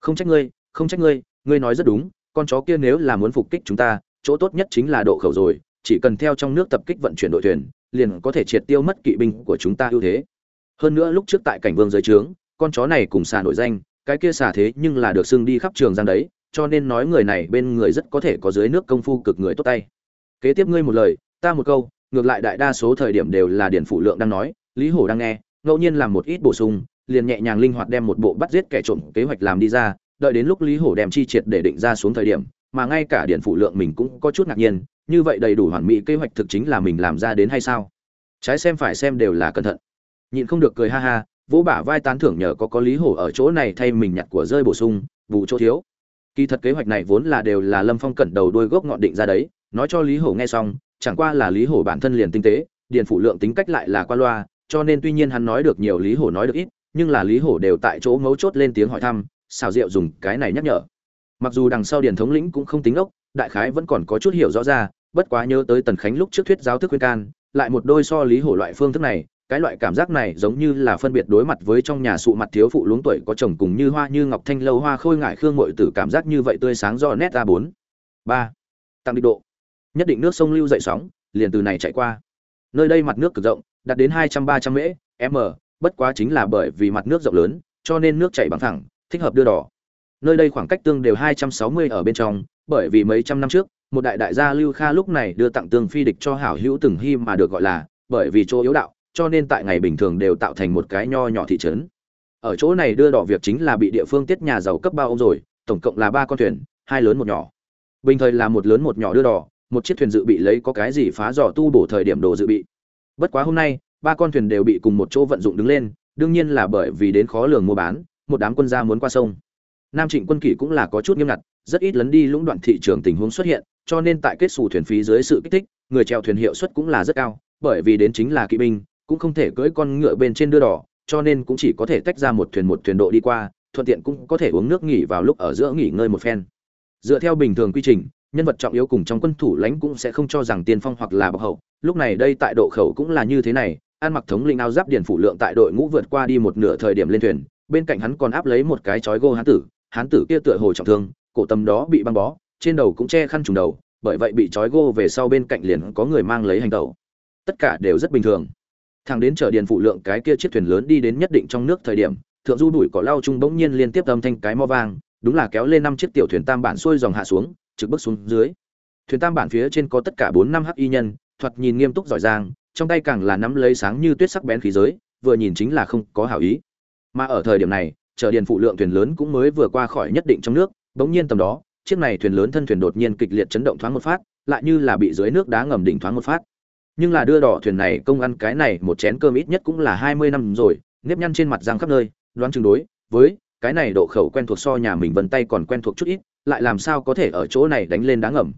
không trách ngươi, không trách ngươi ngươi nói rất đúng, con chó kia nếu là muốn phục kích chúng ta, chỗ tốt nhất chính là độ khẩu rồi, chỉ cần theo trong nước tập kích vận chuyển đội thuyền, liền có thể triệt tiêu mất kỵ binh của chúng ta ưu thế. Hơn nữa lúc trước tại cảnh vương giới trướng, con chó này cùng xà nổi danh, cái kia xà thế nhưng là được xưng đi khắp trường giang đấy, cho nên nói người này bên người rất có thể có dưới nước công phu cực người tốt tay. Kế tiếp ngươi một lời, ta một câu, ngược lại đại đa số thời điểm đều là điển phụ lượng đang nói, lý hổ đang nghe, ngẫu nhiên làm một ít bổ sung liền nhẹ nhàng linh hoạt đem một bộ bắt giết kẻ trộm kế hoạch làm đi ra, đợi đến lúc lý hổ đem chi triệt để định ra xuống thời điểm, mà ngay cả Điện phụ lượng mình cũng có chút ngạc nhiên, như vậy đầy đủ hoàn mỹ kế hoạch thực chính là mình làm ra đến hay sao? Trái xem phải xem đều là cẩn thận. Nhịn không được cười ha ha, vỗ bả vai tán thưởng nhờ có có lý hổ ở chỗ này thay mình nhặt của rơi bổ sung, vụ chỗ thiếu. Kỳ thật kế hoạch này vốn là đều là lâm phong cẩn đầu đuôi gốc ngọn định ra đấy, nói cho lý hổ nghe xong, chẳng qua là lý hổ bản thân liền tinh tế, điện phủ lượng tính cách lại là qua loa, cho nên tuy nhiên hắn nói được nhiều lý hổ nói được ít nhưng là lý hổ đều tại chỗ ngấu chốt lên tiếng hỏi thăm, xào rượu dùng cái này nhắc nhở. Mặc dù đằng sau điền thống lĩnh cũng không tính ốc, đại khái vẫn còn có chút hiểu rõ ra, bất quá nhớ tới tần khánh lúc trước thuyết giáo thức khuyên can, lại một đôi so lý hổ loại phương thức này, cái loại cảm giác này giống như là phân biệt đối mặt với trong nhà sụ mặt thiếu phụ luống tuổi có chồng cùng như hoa như ngọc thanh lâu hoa khôi ngại khương mội tử cảm giác như vậy tươi sáng do nét a bốn. Ba. Tăng địch độ. Nhất định nước sông lưu dậy sóng, liền từ này chạy qua. Nơi đây mặt nước cực rộng, đạt đến hai trăm ba trăm mễ, m bất quá chính là bởi vì mặt nước rộng lớn, cho nên nước chảy bằng thẳng, thích hợp đưa đỏ. Nơi đây khoảng cách tương đều hai trăm sáu mươi ở bên trong, bởi vì mấy trăm năm trước, một đại đại gia lưu kha lúc này đưa tặng tương phi địch cho hảo hữu từng hy mà được gọi là, bởi vì chỗ yếu đạo, cho nên tại ngày bình thường đều tạo thành một cái nho nhỏ thị trấn. Ở chỗ này đưa đỏ việc chính là bị địa phương tiết nhà giàu cấp bao ông rồi, tổng cộng là ba con thuyền, hai lớn một nhỏ. Bình thời là một lớn một nhỏ đưa đỏ, một chiếc thuyền dự bị lấy có cái gì phá giỏ tu bổ thời điểm đồ dự bị. Bất quá hôm nay ba con thuyền đều bị cùng một chỗ vận dụng đứng lên, đương nhiên là bởi vì đến khó lường mua bán, một đám quân gia muốn qua sông. Nam trịnh quân kỷ cũng là có chút nghiêm ngặt, rất ít lấn đi lũng đoạn thị trường tình huống xuất hiện, cho nên tại kết xù thuyền phí dưới sự kích thích, người chèo thuyền hiệu suất cũng là rất cao, bởi vì đến chính là kỵ binh, cũng không thể cưỡi con ngựa bên trên đưa đỏ, cho nên cũng chỉ có thể tách ra một thuyền một thuyền độ đi qua, thuận tiện cũng có thể uống nước nghỉ vào lúc ở giữa nghỉ ngơi một phen. Dựa theo bình thường quy trình, nhân vật trọng yếu cùng trong quân thủ lãnh cũng sẽ không cho rằng tiên phong hoặc là bọc hậu, lúc này đây tại độ khẩu cũng là như thế này an mặc thống linh áo giáp điển phủ lượng tại đội ngũ vượt qua đi một nửa thời điểm lên thuyền, bên cạnh hắn còn áp lấy một cái chói gô hán tử hán tử kia tựa hồ trọng thương, cổ tâm đó bị băng bó, trên đầu cũng che khăn trùng đầu, bởi vậy bị chói gô về sau bên cạnh liền có người mang lấy hành tẩu. Tất cả đều rất bình thường. Thằng đến chở điền phụ lượng cái kia chiếc thuyền lớn đi đến nhất định trong nước thời điểm, thượng du đuổi cỏ lao trung bỗng nhiên liên tiếp âm thanh cái mo vang, đúng là kéo lên năm chiếc tiểu thuyền tam bản xuôi dòng hạ xuống, trực bước xuống dưới. Thuyền tam bản phía trên có tất cả bốn năm hắc y nhân, thoạt nhìn nghiêm túc giỏi giang trong tay càng là nắm lấy sáng như tuyết sắc bén khí giới, vừa nhìn chính là không có hảo ý. Mà ở thời điểm này chở điền phụ lượng thuyền lớn cũng mới vừa qua khỏi nhất định trong nước, bỗng nhiên tầm đó, chiếc này thuyền lớn thân thuyền đột nhiên kịch liệt chấn động thoáng một phát, lại như là bị dưới nước đá ngầm đỉnh thoáng một phát. Nhưng là đưa đỏ thuyền này công ăn cái này một chén cơm ít nhất cũng là hai mươi năm rồi, nếp nhăn trên mặt răng khắp nơi, đoán chừng đối với cái này độ khẩu quen thuộc so nhà mình vân tay còn quen thuộc chút ít, lại làm sao có thể ở chỗ này đánh lên đá ngầm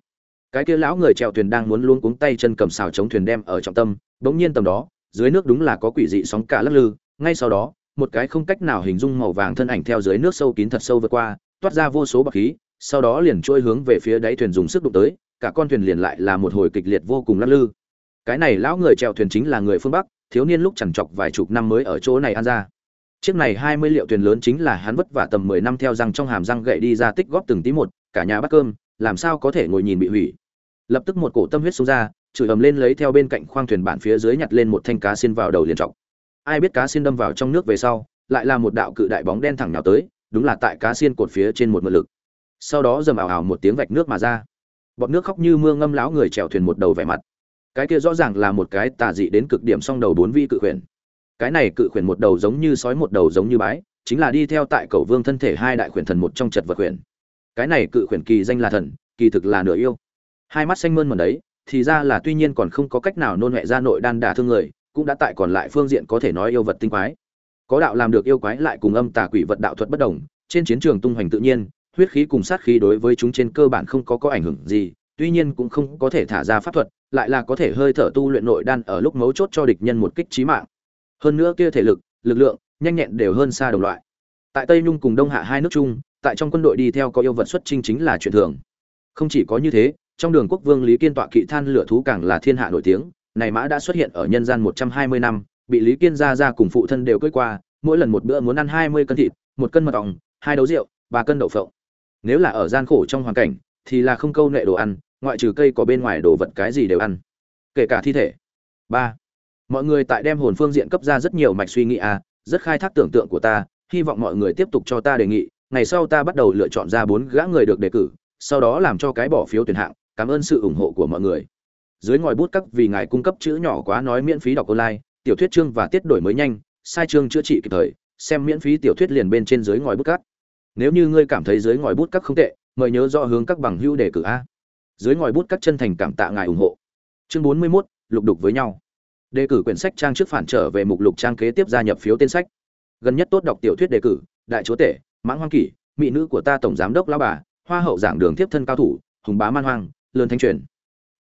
cái kia lão người chèo thuyền đang muốn luôn cuống tay chân cầm xào chống thuyền đem ở trọng tâm, bỗng nhiên tầm đó, dưới nước đúng là có quỷ dị sóng cả lắc lư, ngay sau đó, một cái không cách nào hình dung màu vàng thân ảnh theo dưới nước sâu kín thật sâu vượt qua, toát ra vô số bạc khí, sau đó liền trôi hướng về phía đáy thuyền dùng sức đụng tới, cả con thuyền liền lại là một hồi kịch liệt vô cùng lắc lư. Cái này lão người chèo thuyền chính là người phương bắc, thiếu niên lúc chẳng chọc vài chục năm mới ở chỗ này ăn ra. Chiếc này hai mươi liệu thuyền lớn chính là hắn vất vả tầm mười năm theo răng trong hàm răng gậy đi ra tích góp từng tí một, cả nhà bắt cơm, làm sao có thể ngồi nhìn bị hủy lập tức một cổ tâm huyết xông ra, chửi ầm lên lấy theo bên cạnh khoang thuyền bản phía dưới nhặt lên một thanh cá xin vào đầu liền trọng ai biết cá xin đâm vào trong nước về sau, lại là một đạo cự đại bóng đen thẳng nhào tới, đúng là tại cá xiên cột phía trên một mượn lực. Sau đó dầm ảo ảo một tiếng vạch nước mà ra. Bọn nước khóc như mưa ngâm láo người chèo thuyền một đầu vẻ mặt. Cái kia rõ ràng là một cái tà dị đến cực điểm song đầu bốn vi cự khuyển. Cái này cự khuyển một đầu giống như sói một đầu giống như bái, chính là đi theo tại cầu vương thân thể hai đại khuyển thần một trong chật vật khuyển. Cái này cự khuyển kỳ danh là thần, kỳ thực là nửa yêu hai mắt xanh mơn mần đấy, thì ra là tuy nhiên còn không có cách nào nôn huệ ra nội đan đả thương người, cũng đã tại còn lại phương diện có thể nói yêu vật tinh quái. Có đạo làm được yêu quái lại cùng âm tà quỷ vật đạo thuật bất đồng, trên chiến trường tung hoành tự nhiên, huyết khí cùng sát khí đối với chúng trên cơ bản không có có ảnh hưởng gì, tuy nhiên cũng không có thể thả ra pháp thuật, lại là có thể hơi thở tu luyện nội đan ở lúc mấu chốt cho địch nhân một kích trí mạng. Hơn nữa kia thể lực lực lượng, nhanh nhẹn đều hơn xa đồng loại. Tại tây nhung cùng đông hạ hai nước chung, tại trong quân đội đi theo có yêu vật xuất chinh chính là chuyện thường. Không chỉ có như thế trong đường quốc vương lý kiên tọa kỵ than lửa thú càng là thiên hạ nổi tiếng, này mã đã xuất hiện ở nhân gian một trăm hai mươi năm, bị lý kiên ra ra cùng phụ thân đều cưỡi qua, mỗi lần một bữa muốn ăn hai mươi cân thịt, một cân mật ong, hai đấu rượu, ba cân đậu phộng. Nếu là ở gian khổ trong hoàn cảnh, thì là không câu nệ đồ ăn, ngoại trừ cây có bên ngoài đồ vật cái gì đều ăn. Kể cả thi thể. Ba. Mọi người tại đem hồn phương diện cấp ra rất nhiều mạch suy nghĩ à rất khai thác tưởng tượng của ta, hy vọng mọi người tiếp tục cho ta đề nghị, ngày sau ta bắt đầu lựa chọn ra bốn gã người được đề cử, sau đó làm cho cái bỏ phiếu tuyển hạng cảm ơn sự ủng hộ của mọi người. Dưới ngòi bút các vì ngài cung cấp chữ nhỏ quá nói miễn phí đọc online tiểu thuyết chương và tiết đổi mới nhanh sai chương chữa trị kịp thời xem miễn phí tiểu thuyết liền bên trên dưới ngòi bút cắt nếu như ngươi cảm thấy dưới ngòi bút các không tệ mời nhớ rõ hướng các bằng hữu đề cử a. Dưới ngòi bút các chân thành cảm tạ ngài ủng hộ. Chương bốn mươi 41, lục đục với nhau. Đề cử quyển sách trang trước phản trở về mục lục trang kế tiếp gia nhập phiếu tên sách. Gần nhất tốt đọc tiểu thuyết đề cử đại chúa tể mãng hoang kỷ mỹ nữ của ta tổng giám đốc lão bà hoa hậu giảng đường tiếp thân cao thủ hùng bá man hoang lớn thanh truyền.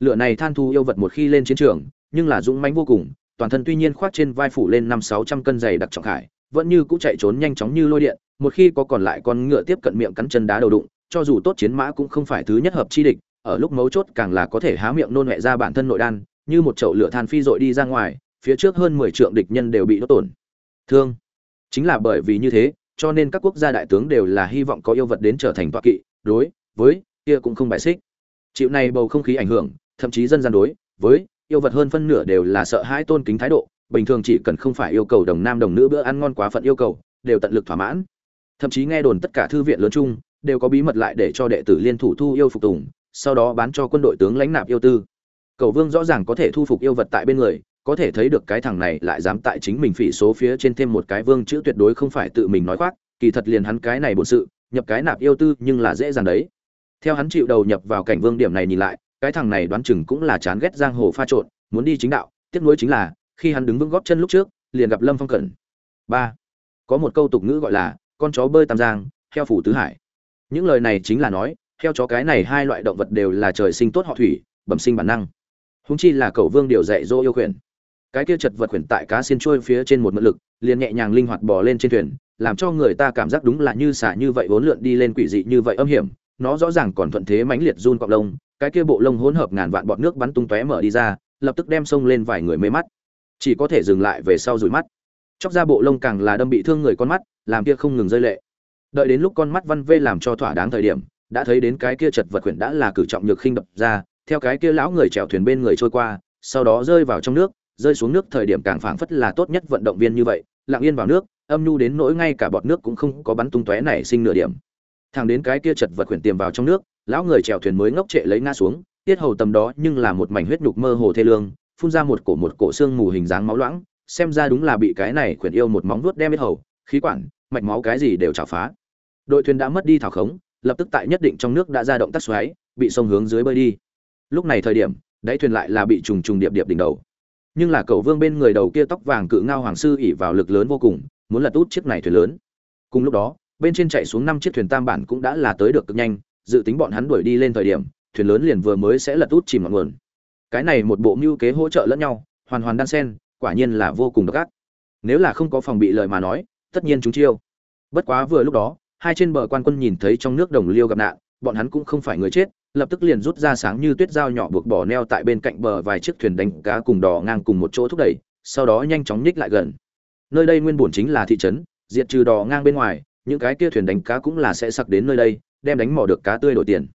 Lửa này than thu yêu vật một khi lên chiến trường, nhưng là dũng mãnh vô cùng, toàn thân tuy nhiên khoác trên vai phủ lên năm sáu trăm cân dày đặc trọng khải, vẫn như cũ chạy trốn nhanh chóng như lôi điện, một khi có còn lại con ngựa tiếp cận miệng cắn chân đá đầu đụng, cho dù tốt chiến mã cũng không phải thứ nhất hợp chi địch, ở lúc mấu chốt càng là có thể há miệng nôn mẹ ra bản thân nội đan, như một chậu lửa than phi dội đi ra ngoài, phía trước hơn mười trượng địch nhân đều bị đốt tổn. Thương. Chính là bởi vì như thế, cho nên các quốc gia đại tướng đều là hy vọng có yêu vật đến trở thành toa kỵ, đối với, kia cũng không bài xích chịu này bầu không khí ảnh hưởng, thậm chí dân gian đối với yêu vật hơn phân nửa đều là sợ hãi tôn kính thái độ, bình thường chỉ cần không phải yêu cầu đồng nam đồng nữ bữa ăn ngon quá phận yêu cầu, đều tận lực thỏa mãn. Thậm chí nghe đồn tất cả thư viện lớn chung đều có bí mật lại để cho đệ tử liên thủ thu yêu phục tùng, sau đó bán cho quân đội tướng lãnh nạp yêu tư. Cầu vương rõ ràng có thể thu phục yêu vật tại bên người, có thể thấy được cái thằng này lại dám tại chính mình phỉ số phía trên thêm một cái vương chữ tuyệt đối không phải tự mình nói khoác, kỳ thật liền hắn cái này bổn sự, nhập cái nạp yêu tư nhưng là dễ dàng đấy theo hắn chịu đầu nhập vào cảnh vương điểm này nhìn lại, cái thằng này đoán chừng cũng là chán ghét giang hồ pha trộn, muốn đi chính đạo. Tiếc nuối chính là, khi hắn đứng vững góp chân lúc trước, liền gặp lâm phong cẩn. Ba, có một câu tục ngữ gọi là, con chó bơi tam giang, heo phủ tứ hải. Những lời này chính là nói, heo chó cái này hai loại động vật đều là trời sinh tốt họ thủy, bẩm sinh bản năng. Húng chi là cậu vương điều dạy dỗ yêu khuyển. Cái kia chật vật khuyển tại cá xin trôi phía trên một mượn lực, liền nhẹ nhàng linh hoạt bò lên trên thuyền, làm cho người ta cảm giác đúng là như xả như vậy vốn lượn đi lên quỷ dị như vậy âm hiểm nó rõ ràng còn thuận thế mãnh liệt run cọp lông, cái kia bộ lông hỗn hợp ngàn vạn bọt nước bắn tung tóe mở đi ra, lập tức đem sông lên vài người mê mắt. Chỉ có thể dừng lại về sau rủi mắt. Chóc ra bộ lông càng là đâm bị thương người con mắt, làm kia không ngừng rơi lệ. Đợi đến lúc con mắt văn vê làm cho thỏa đáng thời điểm, đã thấy đến cái kia chật vật quyển đã là cử trọng nhược khinh đập ra, theo cái kia lão người chèo thuyền bên người trôi qua, sau đó rơi vào trong nước, rơi xuống nước thời điểm càng phảng phất là tốt nhất vận động viên như vậy, lặng yên vào nước, âm nhu đến nỗi ngay cả bọt nước cũng không có bắn tung tóe nảy sinh nửa điểm thằng đến cái kia chật vật quyển tiềm vào trong nước, lão người chèo thuyền mới ngốc trệ lấy ngã xuống, tiết hầu tầm đó nhưng là một mảnh huyết nhục mơ hồ thê lương, phun ra một cổ một cổ xương mù hình dáng máu loãng, xem ra đúng là bị cái này quyển yêu một móng vuốt đem hết hầu, khí quản, mạch máu cái gì đều chảo phá. Đội thuyền đã mất đi thảo khống, lập tức tại nhất định trong nước đã ra động tác xoáy, bị sông hướng dưới bơi đi. Lúc này thời điểm, đáy thuyền lại là bị trùng trùng điệp điệp đỉnh đầu. Nhưng là cầu vương bên người đầu kia tóc vàng cự ngao hoàng sư ỉ vào lực lớn vô cùng, muốn lật út chiếc này thuyền lớn. Cùng lúc đó bên trên chạy xuống năm chiếc thuyền tam bản cũng đã là tới được cực nhanh, dự tính bọn hắn đuổi đi lên thời điểm, thuyền lớn liền vừa mới sẽ lật út chìm ngọn nguồn. Cái này một bộ mưu kế hỗ trợ lẫn nhau, hoàn hoàn đan sen, quả nhiên là vô cùng độc ác. Nếu là không có phòng bị lời mà nói, tất nhiên chúng chiêu. Bất quá vừa lúc đó, hai trên bờ quan quân nhìn thấy trong nước đồng liêu gặp nạn, bọn hắn cũng không phải người chết, lập tức liền rút ra sáng như tuyết dao nhỏ buộc bỏ neo tại bên cạnh bờ vài chiếc thuyền đánh cá cùng đò ngang cùng một chỗ thúc đẩy, sau đó nhanh chóng nhích lại gần. Nơi đây nguyên bổn chính là thị trấn, diệt trừ đò ngang bên ngoài những cái kia thuyền đánh cá cũng là sẽ sặc đến nơi đây, đem đánh mò được cá tươi đổi tiền.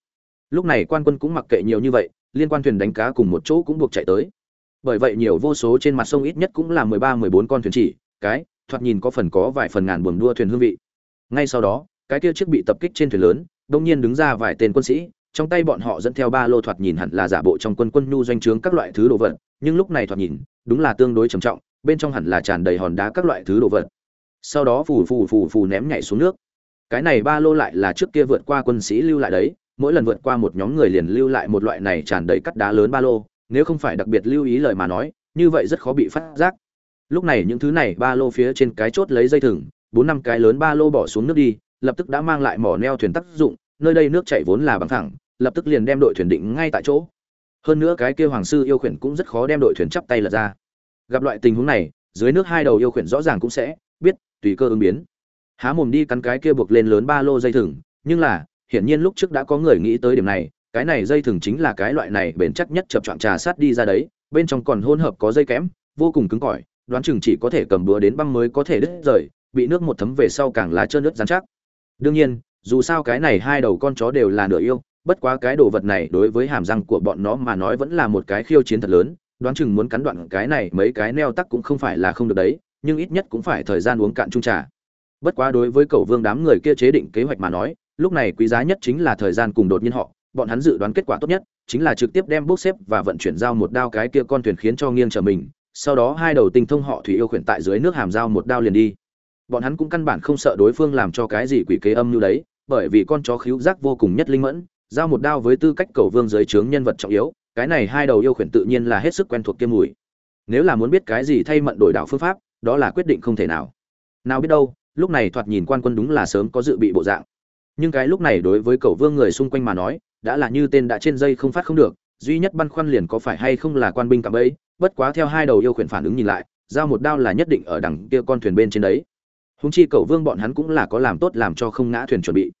Lúc này quan quân cũng mặc kệ nhiều như vậy, liên quan thuyền đánh cá cùng một chỗ cũng buộc chạy tới. Bởi vậy nhiều vô số trên mặt sông ít nhất cũng là mười ba, mười bốn con thuyền chỉ, cái, thoạt nhìn có phần có vài phần ngàn buồm đua thuyền hương vị. Ngay sau đó, cái kia chiếc bị tập kích trên thuyền lớn, đông nhiên đứng ra vài tên quân sĩ, trong tay bọn họ dẫn theo ba lô thoạt nhìn hẳn là giả bộ trong quân quân nhu doanh trướng các loại thứ đồ vật, nhưng lúc này thoạt nhìn, đúng là tương đối trầm trọng, bên trong hẳn là tràn đầy hòn đá các loại thứ đồ vật sau đó phù phù phù phù ném nhảy xuống nước. Cái này ba lô lại là trước kia vượt qua quân sĩ lưu lại đấy, mỗi lần vượt qua một nhóm người liền lưu lại một loại này tràn đầy cắt đá lớn ba lô, nếu không phải đặc biệt lưu ý lời mà nói, như vậy rất khó bị phát giác. Lúc này những thứ này ba lô phía trên cái chốt lấy dây thừng, bốn năm cái lớn ba lô bỏ xuống nước đi, lập tức đã mang lại mỏ neo thuyền tác dụng, nơi đây nước chảy vốn là bằng thẳng, lập tức liền đem đội thuyền định ngay tại chỗ. Hơn nữa cái kia hoàng sư yêu khuyển cũng rất khó đem đội thuyền chắp tay lật ra. Gặp loại tình huống này, dưới nước hai đầu yêu khuyển rõ ràng cũng sẽ biết tùy cơ ứng biến. Há mồm đi cắn cái kia buộc lên lớn ba lô dây thừng, nhưng là, hiển nhiên lúc trước đã có người nghĩ tới điểm này, cái này dây thừng chính là cái loại này bền chắc nhất chập chọn trà sát đi ra đấy, bên trong còn hỗn hợp có dây kẽm, vô cùng cứng cỏi, đoán chừng chỉ có thể cầm búa đến băng mới có thể đứt rời, bị nước một thấm về sau càng lá trơn nước dán chắc. Đương nhiên, dù sao cái này hai đầu con chó đều là nửa yêu, bất quá cái đồ vật này đối với hàm răng của bọn nó mà nói vẫn là một cái khiêu chiến thật lớn, đoán chừng muốn cắn đoạn cái này mấy cái neo tắc cũng không phải là không được đấy nhưng ít nhất cũng phải thời gian uống cạn chung trà. Bất quá đối với cầu vương đám người kia chế định kế hoạch mà nói, lúc này quý giá nhất chính là thời gian cùng đột nhiên họ, bọn hắn dự đoán kết quả tốt nhất chính là trực tiếp đem bốc xếp và vận chuyển giao một đao cái kia con thuyền khiến cho nghiêng trở mình, sau đó hai đầu tinh thông họ thủy yêu khuyển tại dưới nước hàm giao một đao liền đi. Bọn hắn cũng căn bản không sợ đối phương làm cho cái gì quỷ kế âm như đấy, bởi vì con chó khíu giác vô cùng nhất linh mẫn, giao một đao với tư cách cầu vương dưới trướng nhân vật trọng yếu, cái này hai đầu yêu khuyển tự nhiên là hết sức quen thuộc kiêm mùi. Nếu là muốn biết cái gì thay mận đổi đạo phương pháp đó là quyết định không thể nào. Nào biết đâu, lúc này thoạt nhìn quan quân đúng là sớm có dự bị bộ dạng. Nhưng cái lúc này đối với cầu vương người xung quanh mà nói, đã là như tên đã trên dây không phát không được, duy nhất băn khoăn liền có phải hay không là quan binh cạm ấy, bất quá theo hai đầu yêu khuyển phản ứng nhìn lại, giao một đao là nhất định ở đằng kia con thuyền bên trên đấy. Húng chi cầu vương bọn hắn cũng là có làm tốt làm cho không ngã thuyền chuẩn bị.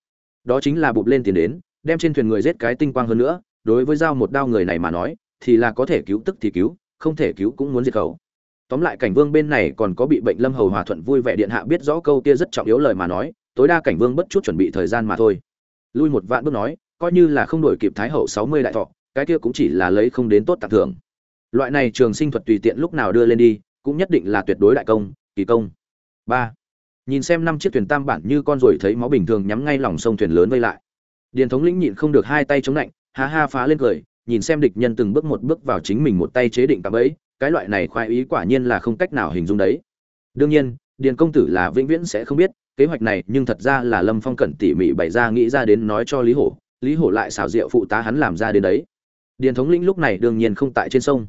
Đó chính là bụp lên tiền đến, đem trên thuyền người giết cái tinh quang hơn nữa, đối với giao một đao người này mà nói, thì là có thể cứu tức thì cứu, không thể cứu cũng muốn diệt khẩu tóm lại cảnh vương bên này còn có bị bệnh lâm hầu hòa thuận vui vẻ điện hạ biết rõ câu kia rất trọng yếu lời mà nói, tối đa cảnh vương bất chút chuẩn bị thời gian mà thôi. Lui một vạn bước nói, coi như là không đổi kịp thái hậu sáu mươi đại thọ, cái kia cũng chỉ là lấy không đến tốt tặng thưởng. Loại này trường sinh thuật tùy tiện lúc nào đưa lên đi, cũng nhất định là tuyệt đối đại công, kỳ công. Ba. Nhìn xem năm chiếc thuyền tam bản như con ruồi thấy máu bình thường nhắm ngay lòng sông thuyền lớn vây lại. Điền thống lĩnh nhịn không được hai tay chống lạnh, ha ha phá lên cười, nhìn xem địch nhân từng bước một bước vào chính mình một tay chế định tạm ấy cái loại này khoái ý quả nhiên là không cách nào hình dung đấy. Đương nhiên, điền công tử là vĩnh viễn sẽ không biết, kế hoạch này nhưng thật ra là lâm phong cẩn tỉ mỉ bày ra nghĩ ra đến nói cho lý hổ lý hổ lại xảo rượu phụ tá hắn làm ra đến đấy. Điền thống lĩnh lúc này đương nhiên không tại trên sông.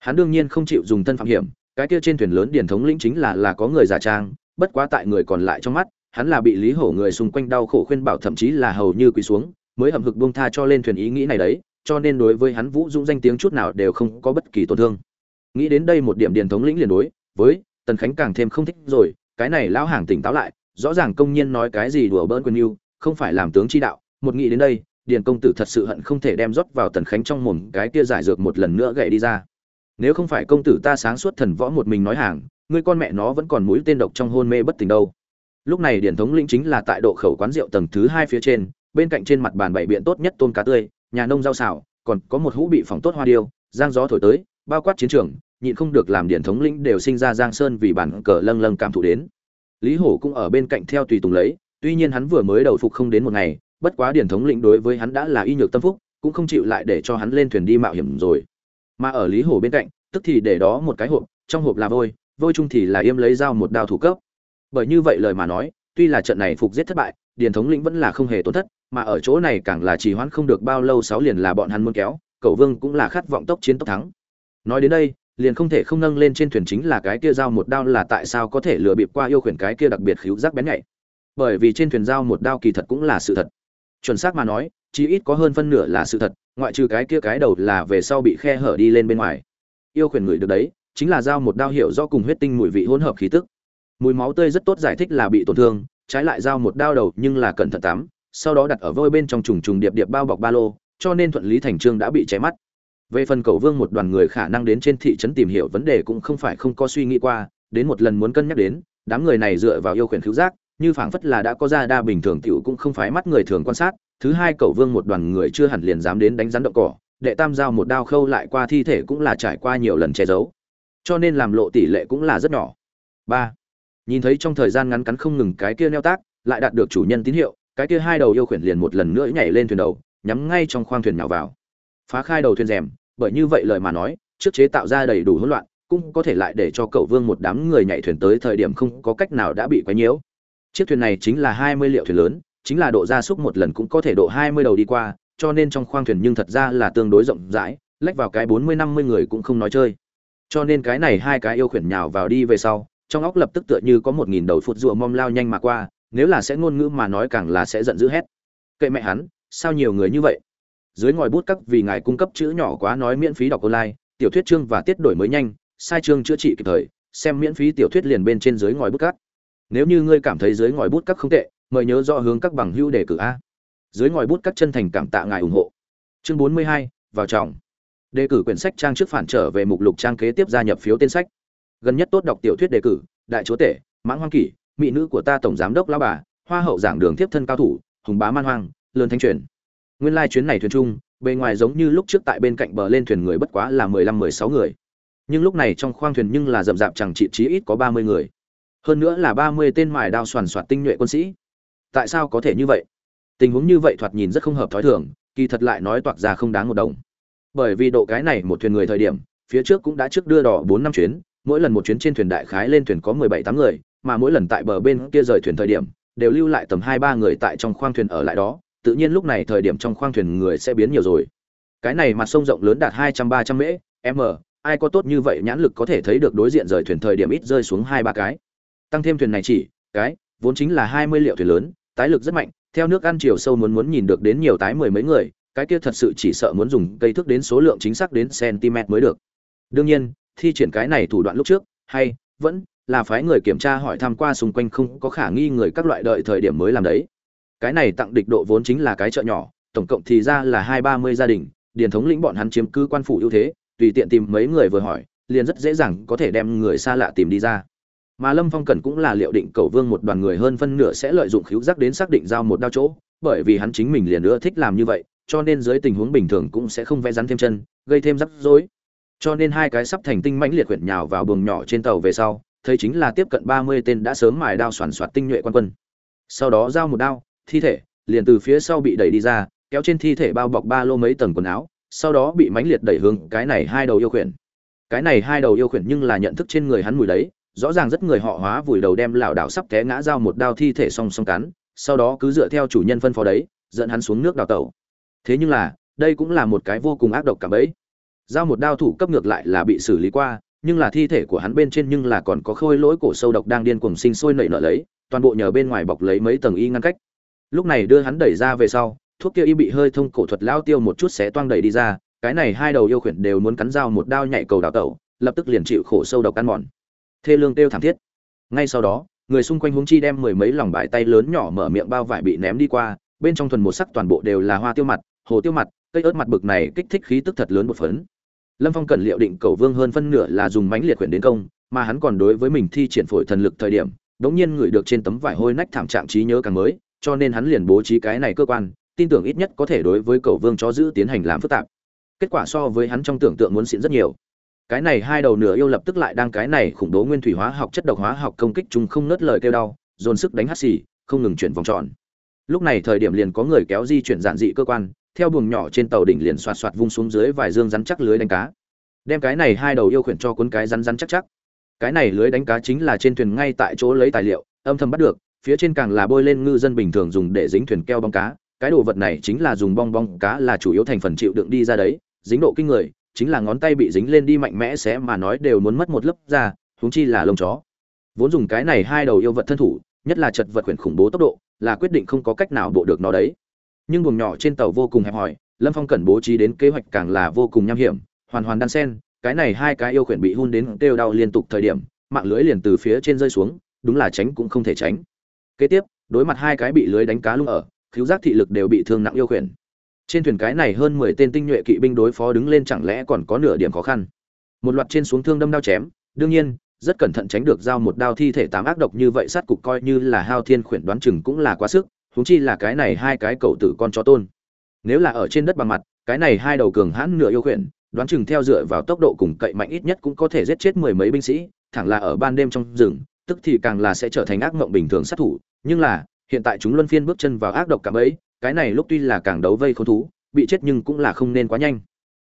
Hắn đương nhiên không chịu dùng thân phạm hiểm, cái kia trên thuyền lớn điền thống lĩnh chính là là có người giả trang, bất quá tại người còn lại trong mắt, hắn là bị lý hổ người xung quanh đau khổ khuyên bảo thậm chí là hầu như quỳ xuống, mới hậm hực buông tha cho lên thuyền ý nghĩ này đấy, cho nên đối với hắn vũ dũng danh tiếng chút nào đều không có bất kỳ tổn thương nghĩ đến đây một điểm điền thống lĩnh liền đối, với tần khánh càng thêm không thích rồi, cái này lão hàng tỉnh táo lại, rõ ràng công nhiên nói cái gì đùa bỡn quân yêu, không phải làm tướng chi đạo, một nghĩ đến đây, điền công tử thật sự hận không thể đem rót vào tần khánh trong mồm cái kia giải dược một lần nữa gậy đi ra. Nếu không phải công tử ta sáng suốt thần võ một mình nói hàng, ngươi con mẹ nó vẫn còn mũi tên độc trong hôn mê bất tỉnh đâu. Lúc này điển thống lĩnh chính là tại độ khẩu quán rượu tầng thứ hai phía trên, bên cạnh trên mặt bàn bảy biện tốt nhất tôm cá tươi, nhà nông rau xào, còn có một hũ bị phỏng tốt hoa điêu, giang gió thổi tới, bao quát chiến trường nhịn không được làm điển thống lĩnh đều sinh ra giang sơn vì bản cờ lâng lâng cảm thụ đến. Lý hổ cũng ở bên cạnh theo tùy tùng lấy, tuy nhiên hắn vừa mới đầu phục không đến một ngày, bất quá điển thống lĩnh đối với hắn đã là y nhược tâm phúc, cũng không chịu lại để cho hắn lên thuyền đi mạo hiểm rồi. Mà ở lý hổ bên cạnh, tức thì để đó một cái hộp, trong hộp là vôi vôi chung thì là yêm lấy dao một đao thủ cấp. Bởi như vậy lời mà nói, tuy là trận này phục giết thất bại điền thống lĩnh vẫn là không hề tổn thất, mà ở chỗ này càng là trì hoãn không được bao lâu sáu liền là bọn hắn muốn kéo, cậu vương cũng là khát vọng tốc chiến tốc thắng. Nói đến đây liền không thể không nâng lên trên thuyền chính là cái kia dao một đao là tại sao có thể lừa bịp qua yêu khuyển cái kia đặc biệt khíu giác bén nhạy. Bởi vì trên thuyền dao một đao kỳ thật cũng là sự thật. Chuẩn xác mà nói, chí ít có hơn phân nửa là sự thật, ngoại trừ cái kia cái đầu là về sau bị khe hở đi lên bên ngoài. Yêu khuyển người được đấy, chính là dao một đao hiệu do cùng huyết tinh mùi vị hỗn hợp khí tức. Mùi máu tươi rất tốt giải thích là bị tổn thương, trái lại dao một đao đầu nhưng là cẩn thận tắm, sau đó đặt ở vôi bên trong trùng trùng điệp điệp bao bọc ba lô, cho nên thuận lý thành trương đã bị cháy mắt về phần cầu vương một đoàn người khả năng đến trên thị trấn tìm hiểu vấn đề cũng không phải không có suy nghĩ qua, đến một lần muốn cân nhắc đến, đám người này dựa vào yêu quyền cứu giác, như phảng phất là đã có ra đa bình thường tiểu cũng không phải mắt người thường quan sát, thứ hai cầu vương một đoàn người chưa hẳn liền dám đến đánh rắn động cỏ, đệ tam giao một đao khâu lại qua thi thể cũng là trải qua nhiều lần che giấu. Cho nên làm lộ tỷ lệ cũng là rất nhỏ. Ba, nhìn thấy trong thời gian ngắn cắn không ngừng cái kia neo tác, lại đạt được chủ nhân tín hiệu, cái kia hai đầu yêu khuyển liền một lần nữa nhảy lên thuyền đầu, nhắm ngay trong khoang thuyền nhào vào phá khai đầu thuyền rèm, bởi như vậy lời mà nói, trước chế tạo ra đầy đủ hỗn loạn, cũng có thể lại để cho cậu vương một đám người nhảy thuyền tới thời điểm không có cách nào đã bị quấy nhiễu. Chiếc thuyền này chính là hai mươi liệu thuyền lớn, chính là độ gia súc một lần cũng có thể độ hai mươi đầu đi qua, cho nên trong khoang thuyền nhưng thật ra là tương đối rộng rãi, lách vào cái bốn mươi năm mươi người cũng không nói chơi. Cho nên cái này hai cái yêu khuyển nhào vào đi về sau, trong óc lập tức tựa như có một nghìn đầu phút rùa mom lao nhanh mà qua, nếu là sẽ ngôn ngữ mà nói càng là sẽ giận dữ hét. Kệ mẹ hắn, sao nhiều người như vậy? Dưới ngòi bút các vì ngài cung cấp chữ nhỏ quá nói miễn phí đọc online, tiểu thuyết chương và tiết đổi mới nhanh, sai chương chữa trị kịp thời, xem miễn phí tiểu thuyết liền bên trên dưới ngòi bút cắt nếu như ngươi cảm thấy dưới ngòi bút cắt không tệ, mời nhớ rõ hướng các bằng hữu đề cử a. Dưới ngòi bút cắt chân thành cảm tạ ngài ủng hộ. Chương bốn mươi hai, vào trọng đề cử quyển sách trang trước phản trở về mục lục trang kế tiếp gia nhập phiếu tên sách. Gần nhất tốt đọc tiểu thuyết đề cử, đại chúa tể, mãng hoang kỷ, mỹ nữ của ta tổng giám đốc lão bà, hoa hậu giảng đường tiếp thân cao thủ, hùng bá man hoang, lớn thanh truyền nguyên lai chuyến này thuyền chung, bề ngoài giống như lúc trước tại bên cạnh bờ lên thuyền người bất quá là mười lăm, mười sáu người. Nhưng lúc này trong khoang thuyền nhưng là rậm rạp chẳng trị trí ít có ba mươi người. Hơn nữa là ba mươi tên mài đao soàn soạt tinh nhuệ quân sĩ. Tại sao có thể như vậy? Tình huống như vậy thoạt nhìn rất không hợp thói thường, kỳ thật lại nói toạc ra không đáng một đồng. Bởi vì độ cái này một thuyền người thời điểm, phía trước cũng đã trước đưa đỏ bốn năm chuyến, mỗi lần một chuyến trên thuyền đại khái lên thuyền có mười bảy, tám người, mà mỗi lần tại bờ bên kia rời thuyền thời điểm, đều lưu lại tầm hai, ba người tại trong khoang thuyền ở lại đó tự nhiên lúc này thời điểm trong khoang thuyền người sẽ biến nhiều rồi. Cái này mặt sông rộng lớn đạt hai trăm ba trăm mễ, m, ai có tốt như vậy nhãn lực có thể thấy được đối diện rời thuyền thời điểm ít rơi xuống hai ba cái. Tăng thêm thuyền này chỉ, cái, vốn chính là hai mươi liệu thuyền lớn, tái lực rất mạnh, theo nước ăn chiều sâu muốn muốn nhìn được đến nhiều tái mười mấy người, cái kia thật sự chỉ sợ muốn dùng cây thước đến số lượng chính xác đến cm mới được. Đương nhiên, thi triển cái này thủ đoạn lúc trước, hay, vẫn là phái người kiểm tra hỏi thăm qua xung quanh không có khả nghi người các loại đợi thời điểm mới làm đấy cái này tặng địch độ vốn chính là cái chợ nhỏ, tổng cộng thì ra là hai ba mươi gia đình, điền thống lĩnh bọn hắn chiếm cứ quan phủ ưu thế, tùy tiện tìm mấy người vừa hỏi, liền rất dễ dàng có thể đem người xa lạ tìm đi ra. Mà lâm phong cần cũng là liệu định cầu vương một đoàn người hơn phân nửa sẽ lợi dụng khíu giác đến xác định giao một đao chỗ, bởi vì hắn chính mình liền nữa thích làm như vậy, cho nên dưới tình huống bình thường cũng sẽ không vẽ rắn thêm chân, gây thêm rắc rối. Cho nên hai cái sắp thành tinh mãnh liệt quyển nhào vào buồng nhỏ trên tàu về sau, thấy chính là tiếp cận ba mươi tên đã sớm mài đao soàn soạt tinh nhuệ quan quân. Sau đó giao một đao thi thể, liền từ phía sau bị đẩy đi ra, kéo trên thi thể bao bọc ba lô mấy tầng quần áo, sau đó bị mãnh liệt đẩy hướng cái này hai đầu yêu khuyển. Cái này hai đầu yêu khuyển nhưng là nhận thức trên người hắn mùi đấy, rõ ràng rất người họ hóa vùi đầu đem lảo đảo sắp té ngã dao một đao thi thể song song cắn, sau đó cứ dựa theo chủ nhân phân phó đấy, dẫn hắn xuống nước đào tẩu. Thế nhưng là, đây cũng là một cái vô cùng ác độc cả bấy dao một đao thủ cấp ngược lại là bị xử lý qua, nhưng là thi thể của hắn bên trên nhưng là còn có khôi lỗi cổ sâu độc đang điên cuồng sinh sôi nảy nở lấy, toàn bộ nhờ bên ngoài bọc lấy mấy tầng y ngăn cách lúc này đưa hắn đẩy ra về sau, thuốc kia y bị hơi thông cổ thuật lao tiêu một chút sẽ toang đẩy đi ra, cái này hai đầu yêu khuyển đều muốn cắn dao một đao nhảy cầu đào tẩu, lập tức liền chịu khổ sâu độc ăn mòn. Thê lương tiêu thảm thiết. Ngay sau đó, người xung quanh huống chi đem mười mấy lòng bài tay lớn nhỏ mở miệng bao vải bị ném đi qua, bên trong thuần một sắc toàn bộ đều là hoa tiêu mặt, hồ tiêu mặt, cây ớt mặt bực này kích thích khí tức thật lớn một phấn. Lâm phong cần liệu định cầu vương hơn phân nửa là dùng mãnh liệt khuyển đến công, mà hắn còn đối với mình thi triển phổi thần lực thời điểm, đống nhiên ngửi được trên tấm vải hôi nách thảm trạng trí nhớ càng mới cho nên hắn liền bố trí cái này cơ quan, tin tưởng ít nhất có thể đối với cầu vương cho giữ tiến hành làm phức tạp. Kết quả so với hắn trong tưởng tượng muốn xịn rất nhiều. Cái này hai đầu nửa yêu lập tức lại đang cái này khủng bố nguyên thủy hóa học chất độc hóa học công kích chúng không nớt lời kêu đau, dồn sức đánh hắt xì, không ngừng chuyển vòng tròn. Lúc này thời điểm liền có người kéo di chuyển giản dị cơ quan, theo buồng nhỏ trên tàu đỉnh liền xoạt xoạt vung xuống dưới vài dương rắn chắc lưới đánh cá. Đem cái này hai đầu yêu khuyển cho cuốn cái rắn rắn chắc chắc. Cái này lưới đánh cá chính là trên thuyền ngay tại chỗ lấy tài liệu, âm thầm bắt được phía trên càng là bôi lên ngư dân bình thường dùng để dính thuyền keo bong cá. Cái đồ vật này chính là dùng bong bong cá là chủ yếu thành phần chịu đựng đi ra đấy. Dính độ kinh người, chính là ngón tay bị dính lên đi mạnh mẽ sẽ mà nói đều muốn mất một lớp da, huống chi là lông chó. Vốn dùng cái này hai đầu yêu vật thân thủ, nhất là chật vật quyển khủng bố tốc độ, là quyết định không có cách nào bộ được nó đấy. Nhưng buồng nhỏ trên tàu vô cùng hẹp hòi, lâm phong cần bố trí đến kế hoạch càng là vô cùng nham hiểm, hoàn hoàn đan sen, cái này hai cái yêu khuyển bị hun đến kêu đau liên tục thời điểm, mạng lưới liền từ phía trên rơi xuống, đúng là tránh cũng không thể tránh kế tiếp, đối mặt hai cái bị lưới đánh cá lung ở thiếu giác thị lực đều bị thương nặng yêu khuyển. Trên thuyền cái này hơn mười tên tinh nhuệ kỵ binh đối phó đứng lên chẳng lẽ còn có nửa điểm khó khăn? Một loạt trên xuống thương đâm đao chém, đương nhiên, rất cẩn thận tránh được giao một đao thi thể tám ác độc như vậy, sát cục coi như là hao thiên khuyển đoán chừng cũng là quá sức, huống chi là cái này hai cái cậu tử con chó tôn. Nếu là ở trên đất bằng mặt, cái này hai đầu cường hãn nửa yêu khuyển, đoán chừng theo dựa vào tốc độ cùng cậy mạnh ít nhất cũng có thể giết chết mười mấy binh sĩ, thẳng là ở ban đêm trong rừng tức thì càng là sẽ trở thành ác mộng bình thường sát thủ. Nhưng là, hiện tại chúng luân phiên bước chân vào ác độc cả ấy, cái này lúc tuy là càng đấu vây khốn thú, bị chết nhưng cũng là không nên quá nhanh.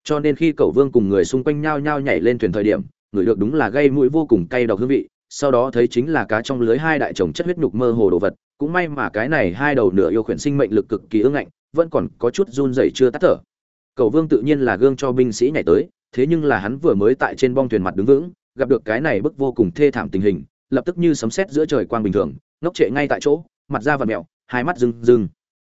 Cho nên khi cậu vương cùng người xung quanh nhao nhao nhảy lên thuyền thời điểm, người được đúng là gây mũi vô cùng cay độc hương vị, sau đó thấy chính là cá trong lưới hai đại chồng chất huyết nhục mơ hồ đồ vật. Cũng may mà cái này hai đầu nửa yêu khuyển sinh mệnh lực cực kỳ ưng ngạnh, vẫn còn có chút run rẩy chưa tắt thở. Cậu vương tự nhiên là gương cho binh sĩ nhảy tới, thế nhưng là hắn vừa mới tại trên bong thuyền mặt đứng vững, gặp được cái này bức vô cùng thê thảm tình hình lập tức như sấm sét giữa trời quang bình thường, ngốc trệ ngay tại chỗ, mặt da và mẹo hai mắt rưng rưng.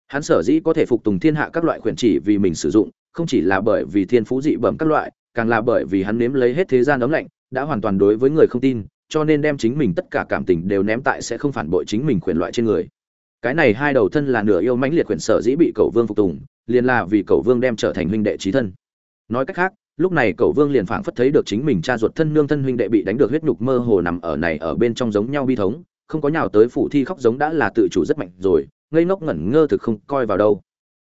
Hắn sở dĩ có thể phục tùng thiên hạ các loại khuyển chỉ vì mình sử dụng, không chỉ là bởi vì thiên phú dị bẩm các loại, càng là bởi vì hắn nếm lấy hết thế gian ấm lạnh, đã hoàn toàn đối với người không tin, cho nên đem chính mình tất cả cảm tình đều ném tại sẽ không phản bội chính mình quyền loại trên người. Cái này hai đầu thân là nửa yêu mãnh liệt quyền sở dĩ bị cầu vương phục tùng, liền là vì cầu vương đem trở thành huynh đệ trí thân. Nói cách khác lúc này cậu vương liền phảng phất thấy được chính mình cha ruột thân nương thân huynh đệ bị đánh được huyết nhục mơ hồ nằm ở này ở bên trong giống nhau bi thống, không có nhào tới phủ thi khóc giống đã là tự chủ rất mạnh rồi, ngây ngốc ngẩn ngơ thực không coi vào đâu.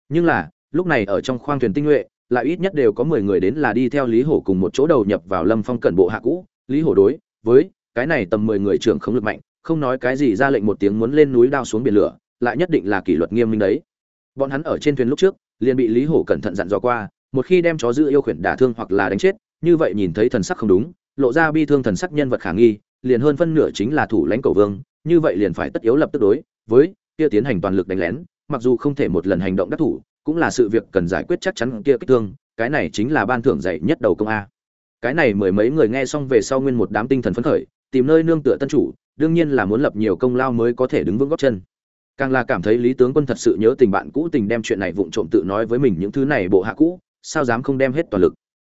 Nhưng là, lúc này ở trong khoang thuyền tinh nhuệ, lại ít nhất đều có mười người đến là đi theo lý hổ cùng một chỗ đầu nhập vào lâm phong cẩn bộ hạ cũ. Lý hổ đối với cái này tầm mười người trưởng không lực mạnh, không nói cái gì ra lệnh một tiếng muốn lên núi đao xuống biển lửa, lại nhất định là kỷ luật nghiêm minh đấy. Bọn hắn ở trên thuyền lúc trước, liền bị lý hổ cẩn thận dặn dò qua một khi đem chó giữ yêu khuyển đả thương hoặc là đánh chết, như vậy nhìn thấy thần sắc không đúng, lộ ra bi thương thần sắc nhân vật khả nghi, liền hơn phân nửa chính là thủ lãnh cầu vương, như vậy liền phải tất yếu lập tức đối với kia tiến hành toàn lực đánh lén, mặc dù không thể một lần hành động đắc thủ, cũng là sự việc cần giải quyết chắc chắn kia kích thương, cái này chính là ban thưởng dạy nhất đầu công a. Cái này mười mấy người nghe xong về sau nguyên một đám tinh thần phấn khởi, tìm nơi nương tựa tân chủ, đương nhiên là muốn lập nhiều công lao mới có thể đứng vững gót chân. Càng là cảm thấy lý tướng quân thật sự nhớ tình bạn cũ tình đem chuyện này vụng trộm tự nói với mình những thứ này bộ hạ cũ sao dám không đem hết toàn lực?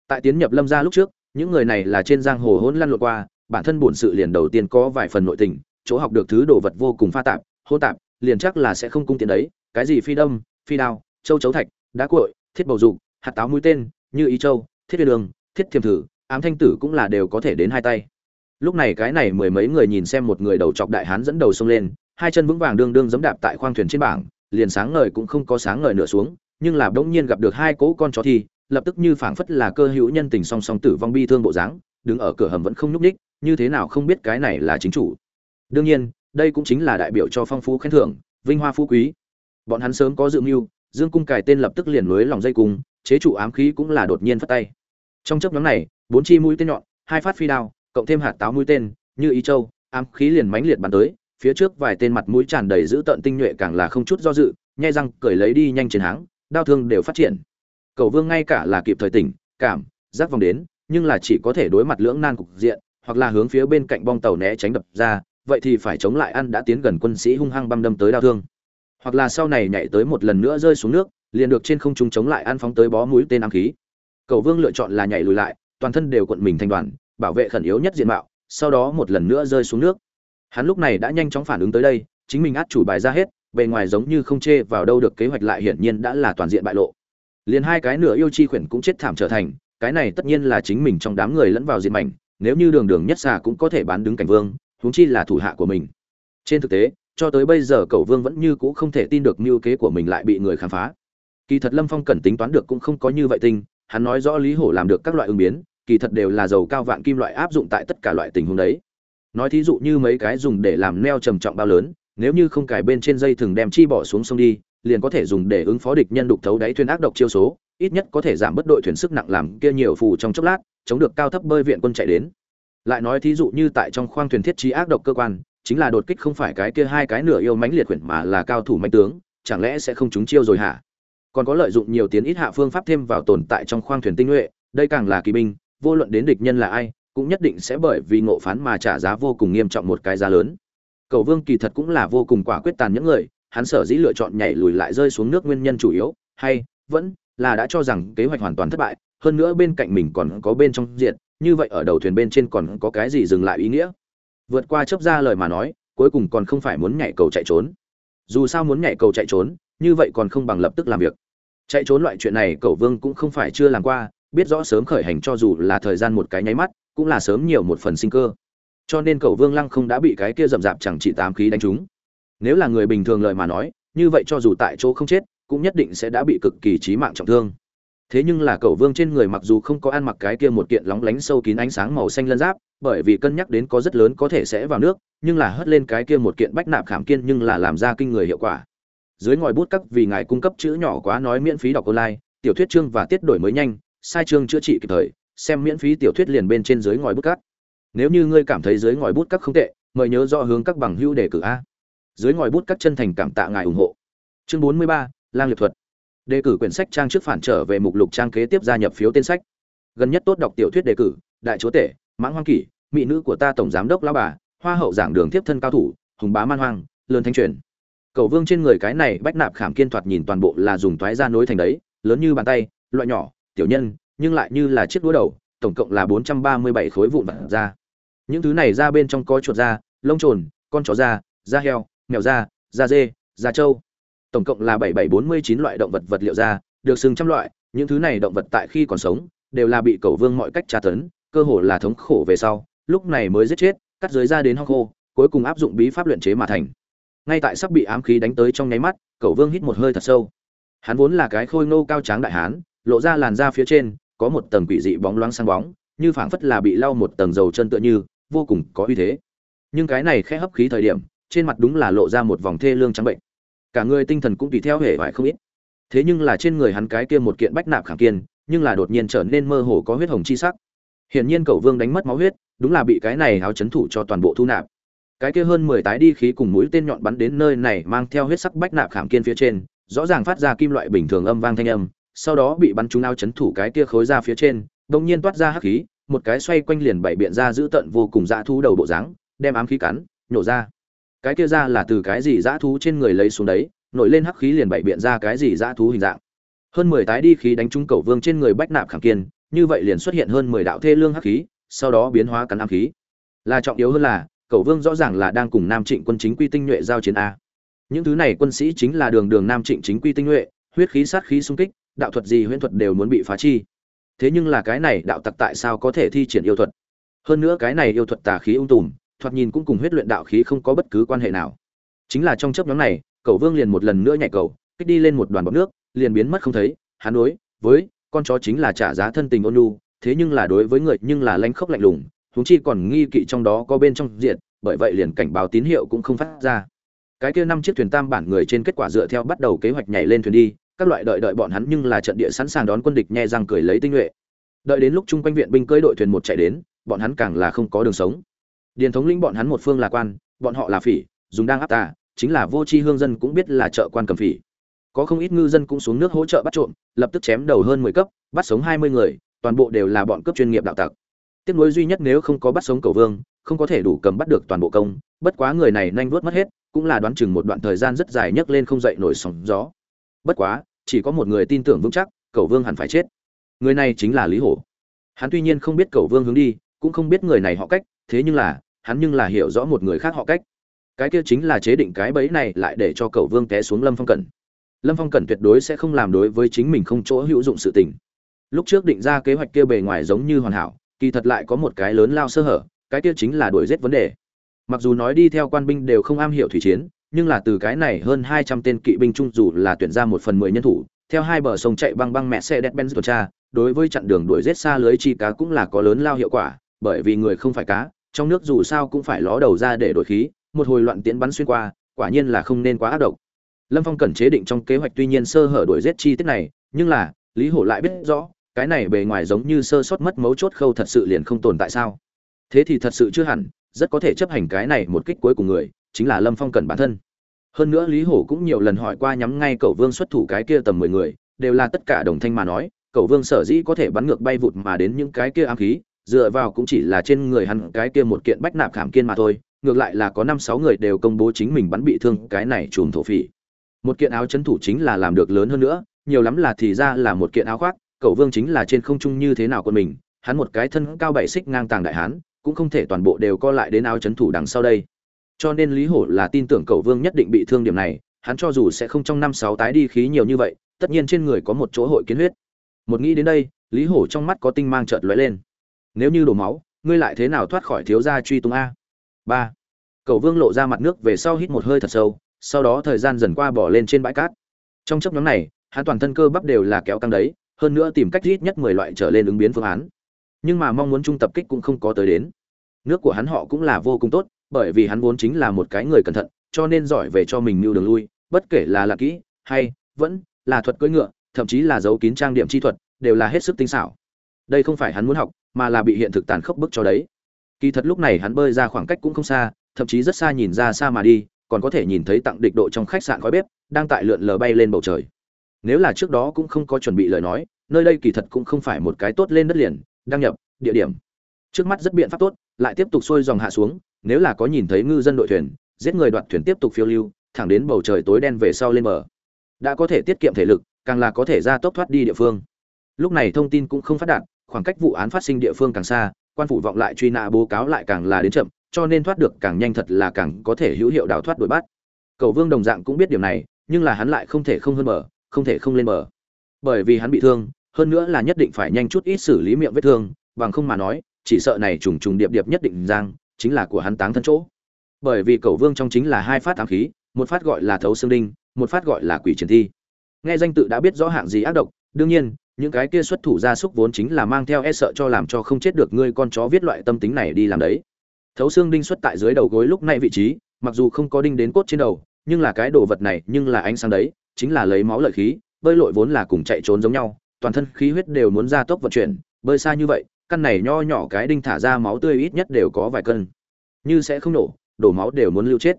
Tại tiến nhập lâm gia lúc trước, những người này là trên giang hồ hỗn lăn lộn qua, bản thân bổn sự liền đầu tiên có vài phần nội tình, chỗ học được thứ đồ vật vô cùng pha tạp hô tạp, liền chắc là sẽ không cung tiền đấy. Cái gì phi đâm, phi đao, châu chấu thạch, đá cội thiết bầu dục, hạt táo mũi tên, như ý châu, thiết viên đường, thiết thiềm thử, ám thanh tử cũng là đều có thể đến hai tay. Lúc này cái này mười mấy người nhìn xem một người đầu chọc đại hán dẫn đầu sông lên, hai chân vững vàng đương đương giẫm đạp tại khoang thuyền trên bảng, liền sáng ngời cũng không có sáng ngời nửa xuống nhưng là bỗng nhiên gặp được hai cỗ con chó thì, lập tức như phảng phất là cơ hữu nhân tình song song tử vong bi thương bộ dáng, đứng ở cửa hầm vẫn không nhúc ních như thế nào không biết cái này là chính chủ. Đương nhiên, đây cũng chính là đại biểu cho phong phú khen thưởng, vinh hoa phú quý. Bọn hắn sớm có dự mưu, dương cung cài tên lập tức liền lưới lòng dây cung, chế trụ ám khí cũng là đột nhiên phát tay. Trong chấp nhóm này, bốn chi mũi tên nhọn, hai phát phi đao, cộng thêm hạt táo mũi tên, như ý châu, ám khí liền mãnh liệt bắn tới, phía trước vài tên mặt mũi tràn đầy giữ tận tinh nhuệ càng là không chút do dự, nhai răng cởi lấy đi nhanh chiến háng đao thương đều phát triển. Cầu vương ngay cả là kịp thời tỉnh, cảm, giác vòng đến, nhưng là chỉ có thể đối mặt lưỡng nan cục diện, hoặc là hướng phía bên cạnh bong tàu né tránh đập ra, vậy thì phải chống lại ăn đã tiến gần quân sĩ hung hăng băm đâm tới đao thương. Hoặc là sau này nhảy tới một lần nữa rơi xuống nước, liền được trên không trung chống lại ăn phóng tới bó mũi tên ám khí. Cầu vương lựa chọn là nhảy lùi lại, toàn thân đều cuộn mình thành đoàn, bảo vệ khẩn yếu nhất diện mạo, sau đó một lần nữa rơi xuống nước. Hắn lúc này đã nhanh chóng phản ứng tới đây, chính mình át chủ bài ra hết bề ngoài giống như không chê vào đâu được, kế hoạch lại hiển nhiên đã là toàn diện bại lộ. Liền hai cái nửa yêu chi khuyển cũng chết thảm trở thành, cái này tất nhiên là chính mình trong đám người lẫn vào diện mảnh, nếu như đường đường nhất xà cũng có thể bán đứng cảnh vương, huống chi là thủ hạ của mình. Trên thực tế, cho tới bây giờ cậu vương vẫn như cũ không thể tin được mưu kế của mình lại bị người khám phá. Kỳ thật lâm phong cần tính toán được cũng không có như vậy tinh, hắn nói rõ lý hổ làm được các loại ứng biến, kỳ thật đều là dầu cao vạn kim loại áp dụng tại tất cả loại tình huống đấy. Nói thí dụ như mấy cái dùng để làm neo trầm trọng bao lớn nếu như không cài bên trên dây thừng đem chi bỏ xuống sông đi, liền có thể dùng để ứng phó địch nhân đục thấu đáy thuyền ác độc chiêu số, ít nhất có thể giảm bất đội thuyền sức nặng làm kia nhiều phù trong chốc lát, chống được cao thấp bơi viện quân chạy đến. Lại nói thí dụ như tại trong khoang thuyền thiết trí ác độc cơ quan, chính là đột kích không phải cái kia hai cái nửa yêu mãnh liệt quyển mà là cao thủ mãnh tướng, chẳng lẽ sẽ không trúng chiêu rồi hả? Còn có lợi dụng nhiều tiến ít hạ phương pháp thêm vào tồn tại trong khoang thuyền tinh nhuệ, đây càng là kỳ binh, vô luận đến địch nhân là ai, cũng nhất định sẽ bởi vì ngộ phán mà trả giá vô cùng nghiêm trọng một cái giá lớn cầu vương kỳ thật cũng là vô cùng quả quyết tàn những người, hắn sở dĩ lựa chọn nhảy lùi lại rơi xuống nước nguyên nhân chủ yếu, hay, vẫn là đã cho rằng kế hoạch hoàn toàn thất bại, hơn nữa bên cạnh mình còn có bên trong diện, như vậy ở đầu thuyền bên trên còn có cái gì dừng lại ý nghĩa? Vượt qua chấp ra lời mà nói, cuối cùng còn không phải muốn nhảy cầu chạy trốn. Dù sao muốn nhảy cầu chạy trốn, như vậy còn không bằng lập tức làm việc. Chạy trốn loại chuyện này cậu vương cũng không phải chưa làm qua, biết rõ sớm khởi hành cho dù là thời gian một cái nháy mắt, cũng là sớm nhiều một phần sinh cơ cho nên cầu vương lăng không đã bị cái kia rậm rạp chẳng chỉ tám khí đánh trúng. Nếu là người bình thường lời mà nói, như vậy cho dù tại chỗ không chết, cũng nhất định sẽ đã bị cực kỳ chí mạng trọng thương. Thế nhưng là cầu vương trên người mặc dù không có ăn mặc cái kia một kiện lóng lánh sâu kín ánh sáng màu xanh lân giáp, bởi vì cân nhắc đến có rất lớn có thể sẽ vào nước, nhưng là hất lên cái kia một kiện bách nạp khảm kiên nhưng là làm ra kinh người hiệu quả. Dưới ngòi bút cắt vì ngài cung cấp chữ nhỏ quá nói miễn phí đọc online, tiểu thuyết chương và tiết đổi mới nhanh, sai chương chữa trị kịp thời, xem miễn phí tiểu thuyết liền bên trên dưới ngòi bút cắt nếu như ngươi cảm thấy dưới ngòi bút các không tệ, mời nhớ rõ hướng các bằng hữu đề cử a. Dưới ngòi bút các chân thành cảm tạ ngài ủng hộ. Chương bốn mươi ba, lang liệt thuật. Đề cử quyển sách trang trước phản trở về mục lục trang kế tiếp gia nhập phiếu tên sách. Gần nhất tốt đọc tiểu thuyết đề cử, đại chúa tể, mãng hoang kỷ, mỹ nữ của ta tổng giám đốc lao bà, hoa hậu giảng đường tiếp thân cao thủ, hùng bá man hoang, lớn thanh truyền. Cầu vương trên người cái này bách nạp khảm kiên thoạt nhìn toàn bộ là dùng toái ra nối thành đấy, lớn như bàn tay, loại nhỏ, tiểu nhân, nhưng lại như là chiếc đũa đầu, tổng cộng là bốn trăm ba mươi bảy khối vụn vặt ra những thứ này ra bên trong có chuột da, lông trồn, con chó da da heo, mèo da da dê, da trâu. Tổng cộng là bảy bảy bốn mươi chín loại động vật vật liệu da, được sừng trăm loại. Những thứ này động vật tại khi còn sống, đều là bị cầu vương mọi cách tra tấn, cơ hồ là thống khổ về sau, lúc này mới giết chết, cắt dưới da đến ho khô, cuối cùng áp dụng bí pháp luyện chế mà thành. Ngay tại sắp bị ám khí đánh tới trong nháy mắt cẩu vương hít một hơi thật sâu. Hắn vốn là cái khôi ngô cao tráng đại hán, lộ ra làn da phía trên, có một tầng quỷ dị bóng loáng sáng bóng, như phảng phất là bị lau một tầng dầu chân tựa như vô cùng có uy thế. Nhưng cái này khẽ hấp khí thời điểm, trên mặt đúng là lộ ra một vòng thê lương trắng bệnh. Cả người tinh thần cũng tùy theo hệ vải không ít. Thế nhưng là trên người hắn cái kia một kiện bách nạp khảm kiên, nhưng là đột nhiên trở nên mơ hồ có huyết hồng chi sắc. Hiển nhiên cậu vương đánh mất máu huyết, đúng là bị cái này áo chấn thủ cho toàn bộ thu nạp. Cái kia hơn mười tái đi khí cùng mũi tên nhọn bắn đến nơi này mang theo huyết sắc bách nạp khảm kiên phía trên, rõ ràng phát ra kim loại bình thường âm vang thanh âm, sau đó bị bắn trúng áo chấn thủ cái kia khối ra phía trên, đột nhiên toát ra hắc khí một cái xoay quanh liền bảy biện ra giữ tận vô cùng dã thú đầu bộ dáng, đem ám khí cắn, nhổ ra. Cái kia ra là từ cái gì dã thú trên người lấy xuống đấy, nổi lên hắc khí liền bảy biện ra cái gì dã thú hình dạng. Hơn mười tái đi khí đánh trúng cầu vương trên người bách nạp khảm kiên, như vậy liền xuất hiện hơn mười đạo thê lương hắc khí, sau đó biến hóa cắn ám khí. Là trọng yếu hơn là, cầu vương rõ ràng là đang cùng nam trịnh quân chính quy tinh nhuệ giao chiến a. Những thứ này quân sĩ chính là đường đường nam trịnh chính quy tinh nhuệ, huyết khí, sát khí xung kích, đạo thuật gì huyễn thuật đều muốn bị phá chi thế nhưng là cái này đạo tặc tại sao có thể thi triển yêu thuật? Hơn nữa cái này yêu thuật tà khí ung tùm, thoạt nhìn cũng cùng huyết luyện đạo khí không có bất cứ quan hệ nào. Chính là trong chấp nhóm này, cậu vương liền một lần nữa nhảy cầu, kích đi lên một đoàn bọc nước, liền biến mất không thấy, hắn đối với con chó chính là trả giá thân tình ôn nhu, thế nhưng là đối với người nhưng là lanh khốc lạnh lùng, huống chi còn nghi kỵ trong đó có bên trong diện, bởi vậy liền cảnh báo tín hiệu cũng không phát ra. Cái kia năm chiếc thuyền tam bản người trên kết quả dựa theo bắt đầu kế hoạch nhảy lên thuyền đi các loại đợi đợi bọn hắn nhưng là trận địa sẵn sàng đón quân địch nhẹ răng cười lấy tinh nhuệ. Đợi đến lúc chung quanh viện binh cưỡi đội thuyền một chạy đến, bọn hắn càng là không có đường sống. Điền thống lĩnh bọn hắn một phương là quan, bọn họ là phỉ, dùng đang áp tà, chính là vô tri hương dân cũng biết là trợ quan cầm phỉ. Có không ít ngư dân cũng xuống nước hỗ trợ bắt trộm, lập tức chém đầu hơn mười cấp, bắt sống hai mươi người, toàn bộ đều là bọn cấp chuyên nghiệp đạo tặc. Tiếc nối duy nhất nếu không có bắt sống cầu vương, không có thể đủ cầm bắt được toàn bộ công, bất quá người này nhanh vuốt mất hết, cũng là đoán chừng một đoạn thời gian rất dài nhấc lên không dậy nổi sóng gió. Bất quá chỉ có một người tin tưởng vững chắc, cầu vương hẳn phải chết. Người này chính là lý hổ. Hắn tuy nhiên không biết cầu vương hướng đi, cũng không biết người này họ cách, thế nhưng là, hắn nhưng là hiểu rõ một người khác họ cách. Cái kia chính là chế định cái bẫy này lại để cho cầu vương té xuống lâm phong cẩn. Lâm phong cẩn tuyệt đối sẽ không làm đối với chính mình không chỗ hữu dụng sự tình. Lúc trước định ra kế hoạch kia bề ngoài giống như hoàn hảo, kỳ thật lại có một cái lớn lao sơ hở, cái kia chính là đuổi giết vấn đề. Mặc dù nói đi theo quan binh đều không am hiểu thủy chiến nhưng là từ cái này hơn hai trăm tên kỵ binh trung dù là tuyển ra một phần mười nhân thủ, theo hai bờ sông chạy băng băng mẹ xe đẹp benz tuần tra, đối với chặn đường đuổi giết xa lưới chi cá cũng là có lớn lao hiệu quả, bởi vì người không phải cá, trong nước dù sao cũng phải ló đầu ra để đổi khí, một hồi loạn tiễn bắn xuyên qua, quả nhiên là không nên quá ác độc. Lâm phong cẩn chế định trong kế hoạch tuy nhiên sơ hở đuổi giết chi tiết này, nhưng là, lý hổ lại biết rõ, cái này bề ngoài giống như sơ sót mất mấu chốt khâu thật sự liền không tồn tại sao? Thế thì thật sự chưa hẳn, rất có thể chấp hành cái này một kích cuối cùng người chính là lâm phong cần bản thân. Hơn nữa lý hổ cũng nhiều lần hỏi qua nhắm ngay cậu vương xuất thủ cái kia tầm mười người, đều là tất cả đồng thanh mà nói cậu vương sở dĩ có thể bắn ngược bay vụt mà đến những cái kia ám khí, dựa vào cũng chỉ là trên người hắn cái kia một kiện bách nạp khảm kiên mà thôi, ngược lại là có năm sáu người đều công bố chính mình bắn bị thương cái này chùm thổ phỉ. Một kiện áo chấn thủ chính là làm được lớn hơn nữa, nhiều lắm là thì ra là một kiện áo khoác cậu vương chính là trên không trung như thế nào quân mình, hắn một cái thân cao bảy xích ngang tàng đại hán, cũng không thể toàn bộ đều co lại đến áo chấn thủ đằng sau đây cho nên lý hổ là tin tưởng Cầu vương nhất định bị thương điểm này, hắn cho dù sẽ không trong năm sáu tái đi khí nhiều như vậy, tất nhiên trên người có một chỗ hội kiến huyết. Một nghĩ đến đây, lý hổ trong mắt có tinh mang chợt lóe lên. Nếu như đổ máu, ngươi lại thế nào thoát khỏi thiếu gia truy tung a? Ba. Cầu vương lộ ra mặt nước về sau hít một hơi thật sâu, sau đó thời gian dần qua bỏ lên trên bãi cát. Trong chấp nhóm này, hắn toàn thân cơ bắp đều là kéo căng đấy, hơn nữa tìm cách ít nhất mười loại trở lên ứng biến phương án. Nhưng mà mong muốn trung tập kích cũng không có tới đến. Nước của hắn họ cũng là vô cùng tốt bởi vì hắn vốn chính là một cái người cẩn thận, cho nên giỏi về cho mình mưu đường lui, bất kể là là kỹ hay vẫn là thuật cưỡi ngựa, thậm chí là dấu kín trang điểm chi thuật, đều là hết sức tinh xảo. Đây không phải hắn muốn học, mà là bị hiện thực tàn khốc bức cho đấy. Kỳ thật lúc này hắn bơi ra khoảng cách cũng không xa, thậm chí rất xa nhìn ra xa mà đi, còn có thể nhìn thấy tặng địch độ trong khách sạn khói bếp, đang tại lượn lờ bay lên bầu trời. Nếu là trước đó cũng không có chuẩn bị lời nói, nơi đây kỳ thật cũng không phải một cái tốt lên đất liền, đăng nhập, địa điểm. Trước mắt rất biện pháp tốt, lại tiếp tục xuôi dòng hạ xuống nếu là có nhìn thấy ngư dân đội thuyền, giết người đoạt thuyền tiếp tục phiêu lưu, thẳng đến bầu trời tối đen về sau lên bờ. Đã có thể tiết kiệm thể lực, càng là có thể ra tốc thoát đi địa phương. Lúc này thông tin cũng không phát đạt, khoảng cách vụ án phát sinh địa phương càng xa, quan phủ vọng lại truy nã bố cáo lại càng là đến chậm, cho nên thoát được càng nhanh thật là càng có thể hữu hiệu đào thoát đuổi bắt. Cầu vương đồng dạng cũng biết điểm này, nhưng là hắn lại không thể không hơn mở không thể không lên mở bởi vì hắn bị thương, hơn nữa là nhất định phải nhanh chút ít xử lý miệng vết thương, bằng không mà nói, chỉ sợ này trùng trùng điệp điệp nhất định giang chính là của hắn táng thân chỗ. Bởi vì cầu vương trong chính là hai phát ám khí, một phát gọi là thấu xương đinh, một phát gọi là quỷ triển thi. Nghe danh tự đã biết rõ hạng gì ác độc, đương nhiên, những cái kia xuất thủ gia súc vốn chính là mang theo e sợ cho làm cho không chết được ngươi con chó viết loại tâm tính này đi làm đấy. Thấu xương đinh xuất tại dưới đầu gối lúc này vị trí, mặc dù không có đinh đến cốt trên đầu, nhưng là cái đồ vật này nhưng là ánh sáng đấy, chính là lấy máu lợi khí, bơi lội vốn là cùng chạy trốn giống nhau, toàn thân khí huyết đều muốn ra tốc vận chuyển, bơi xa như vậy căn này nho nhỏ cái đinh thả ra máu tươi ít nhất đều có vài cân. Như sẽ không nổ, đổ máu đều muốn lưu chết.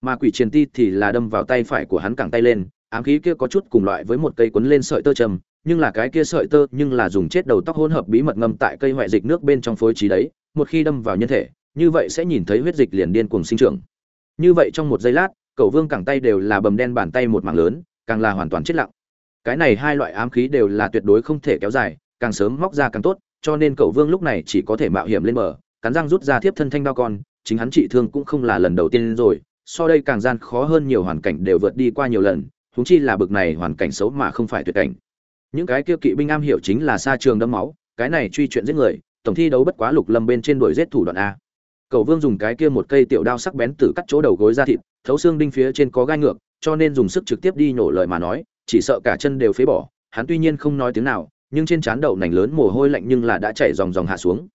Mà quỷ triền ti thì là đâm vào tay phải của hắn cẳng tay lên, ám khí kia có chút cùng loại với một cây quấn lên sợi tơ trầm, nhưng là cái kia sợi tơ nhưng là dùng chết đầu tóc hỗn hợp bí mật ngâm tại cây hoại dịch nước bên trong phối trí đấy, một khi đâm vào nhân thể, như vậy sẽ nhìn thấy huyết dịch liền điên cuồng sinh trưởng. Như vậy trong một giây lát cậu vương cẳng tay đều là bầm đen bàn tay một mảng lớn, càng là hoàn toàn chết lặng. Cái này hai loại ám khí đều là tuyệt đối không thể kéo dài, càng sớm móc ra càng tốt cho nên cậu vương lúc này chỉ có thể mạo hiểm lên bờ, cắn răng rút ra thiếp thân thanh đao con, chính hắn trị thương cũng không là lần đầu tiên rồi so đây càng gian khó hơn nhiều hoàn cảnh đều vượt đi qua nhiều lần, huống chi là bực này hoàn cảnh xấu mà không phải tuyệt cảnh. Những cái kia kỵ binh am hiểu chính là xa trường đấm máu, cái này truy chuyện giết người, tổng thi đấu bất quá lục lâm bên trên đuổi giết thủ đoạn a. Cậu vương dùng cái kia một cây tiểu đao sắc bén từ cắt chỗ đầu gối ra thịt, thấu xương đinh phía trên có gai ngược, cho nên dùng sức trực tiếp đi nhổ lời mà nói, chỉ sợ cả chân đều phế bỏ, hắn tuy nhiên không nói tiếng nào nhưng trên trán đậu nành lớn mồ hôi lạnh nhưng là đã chảy dòng dòng hạ xuống.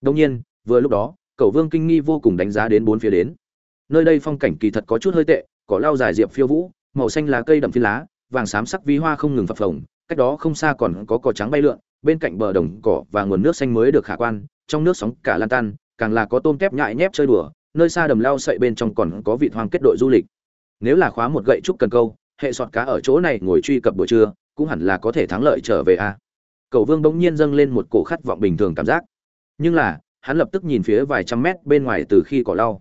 Đương nhiên, vừa lúc đó cầu vương kinh nghi vô cùng đánh giá đến bốn phía đến. Nơi đây phong cảnh kỳ thật có chút hơi tệ, cỏ lau dài diệp phiêu vũ, màu xanh lá cây đậm phi lá, vàng xám sắc vi hoa không ngừng phập phồng, cách đó không xa còn có cỏ trắng bay lượn, bên cạnh bờ đồng cỏ và nguồn nước xanh mới được khả quan, trong nước sóng cả lan tan, càng là có tôm tép nhại nhép chơi đùa, nơi xa đầm lao sậy bên trong còn có vị hoang kết đội du lịch. Nếu là khóa một gậy trúc cần câu, hệ sọt cá ở chỗ này ngồi truy cập buổi trưa, cũng hẳn là có thể thắng lợi trở về a cầu vương bỗng nhiên dâng lên một cổ khát vọng bình thường cảm giác. Nhưng là, hắn lập tức nhìn phía vài trăm mét bên ngoài từ khi cỏ lau.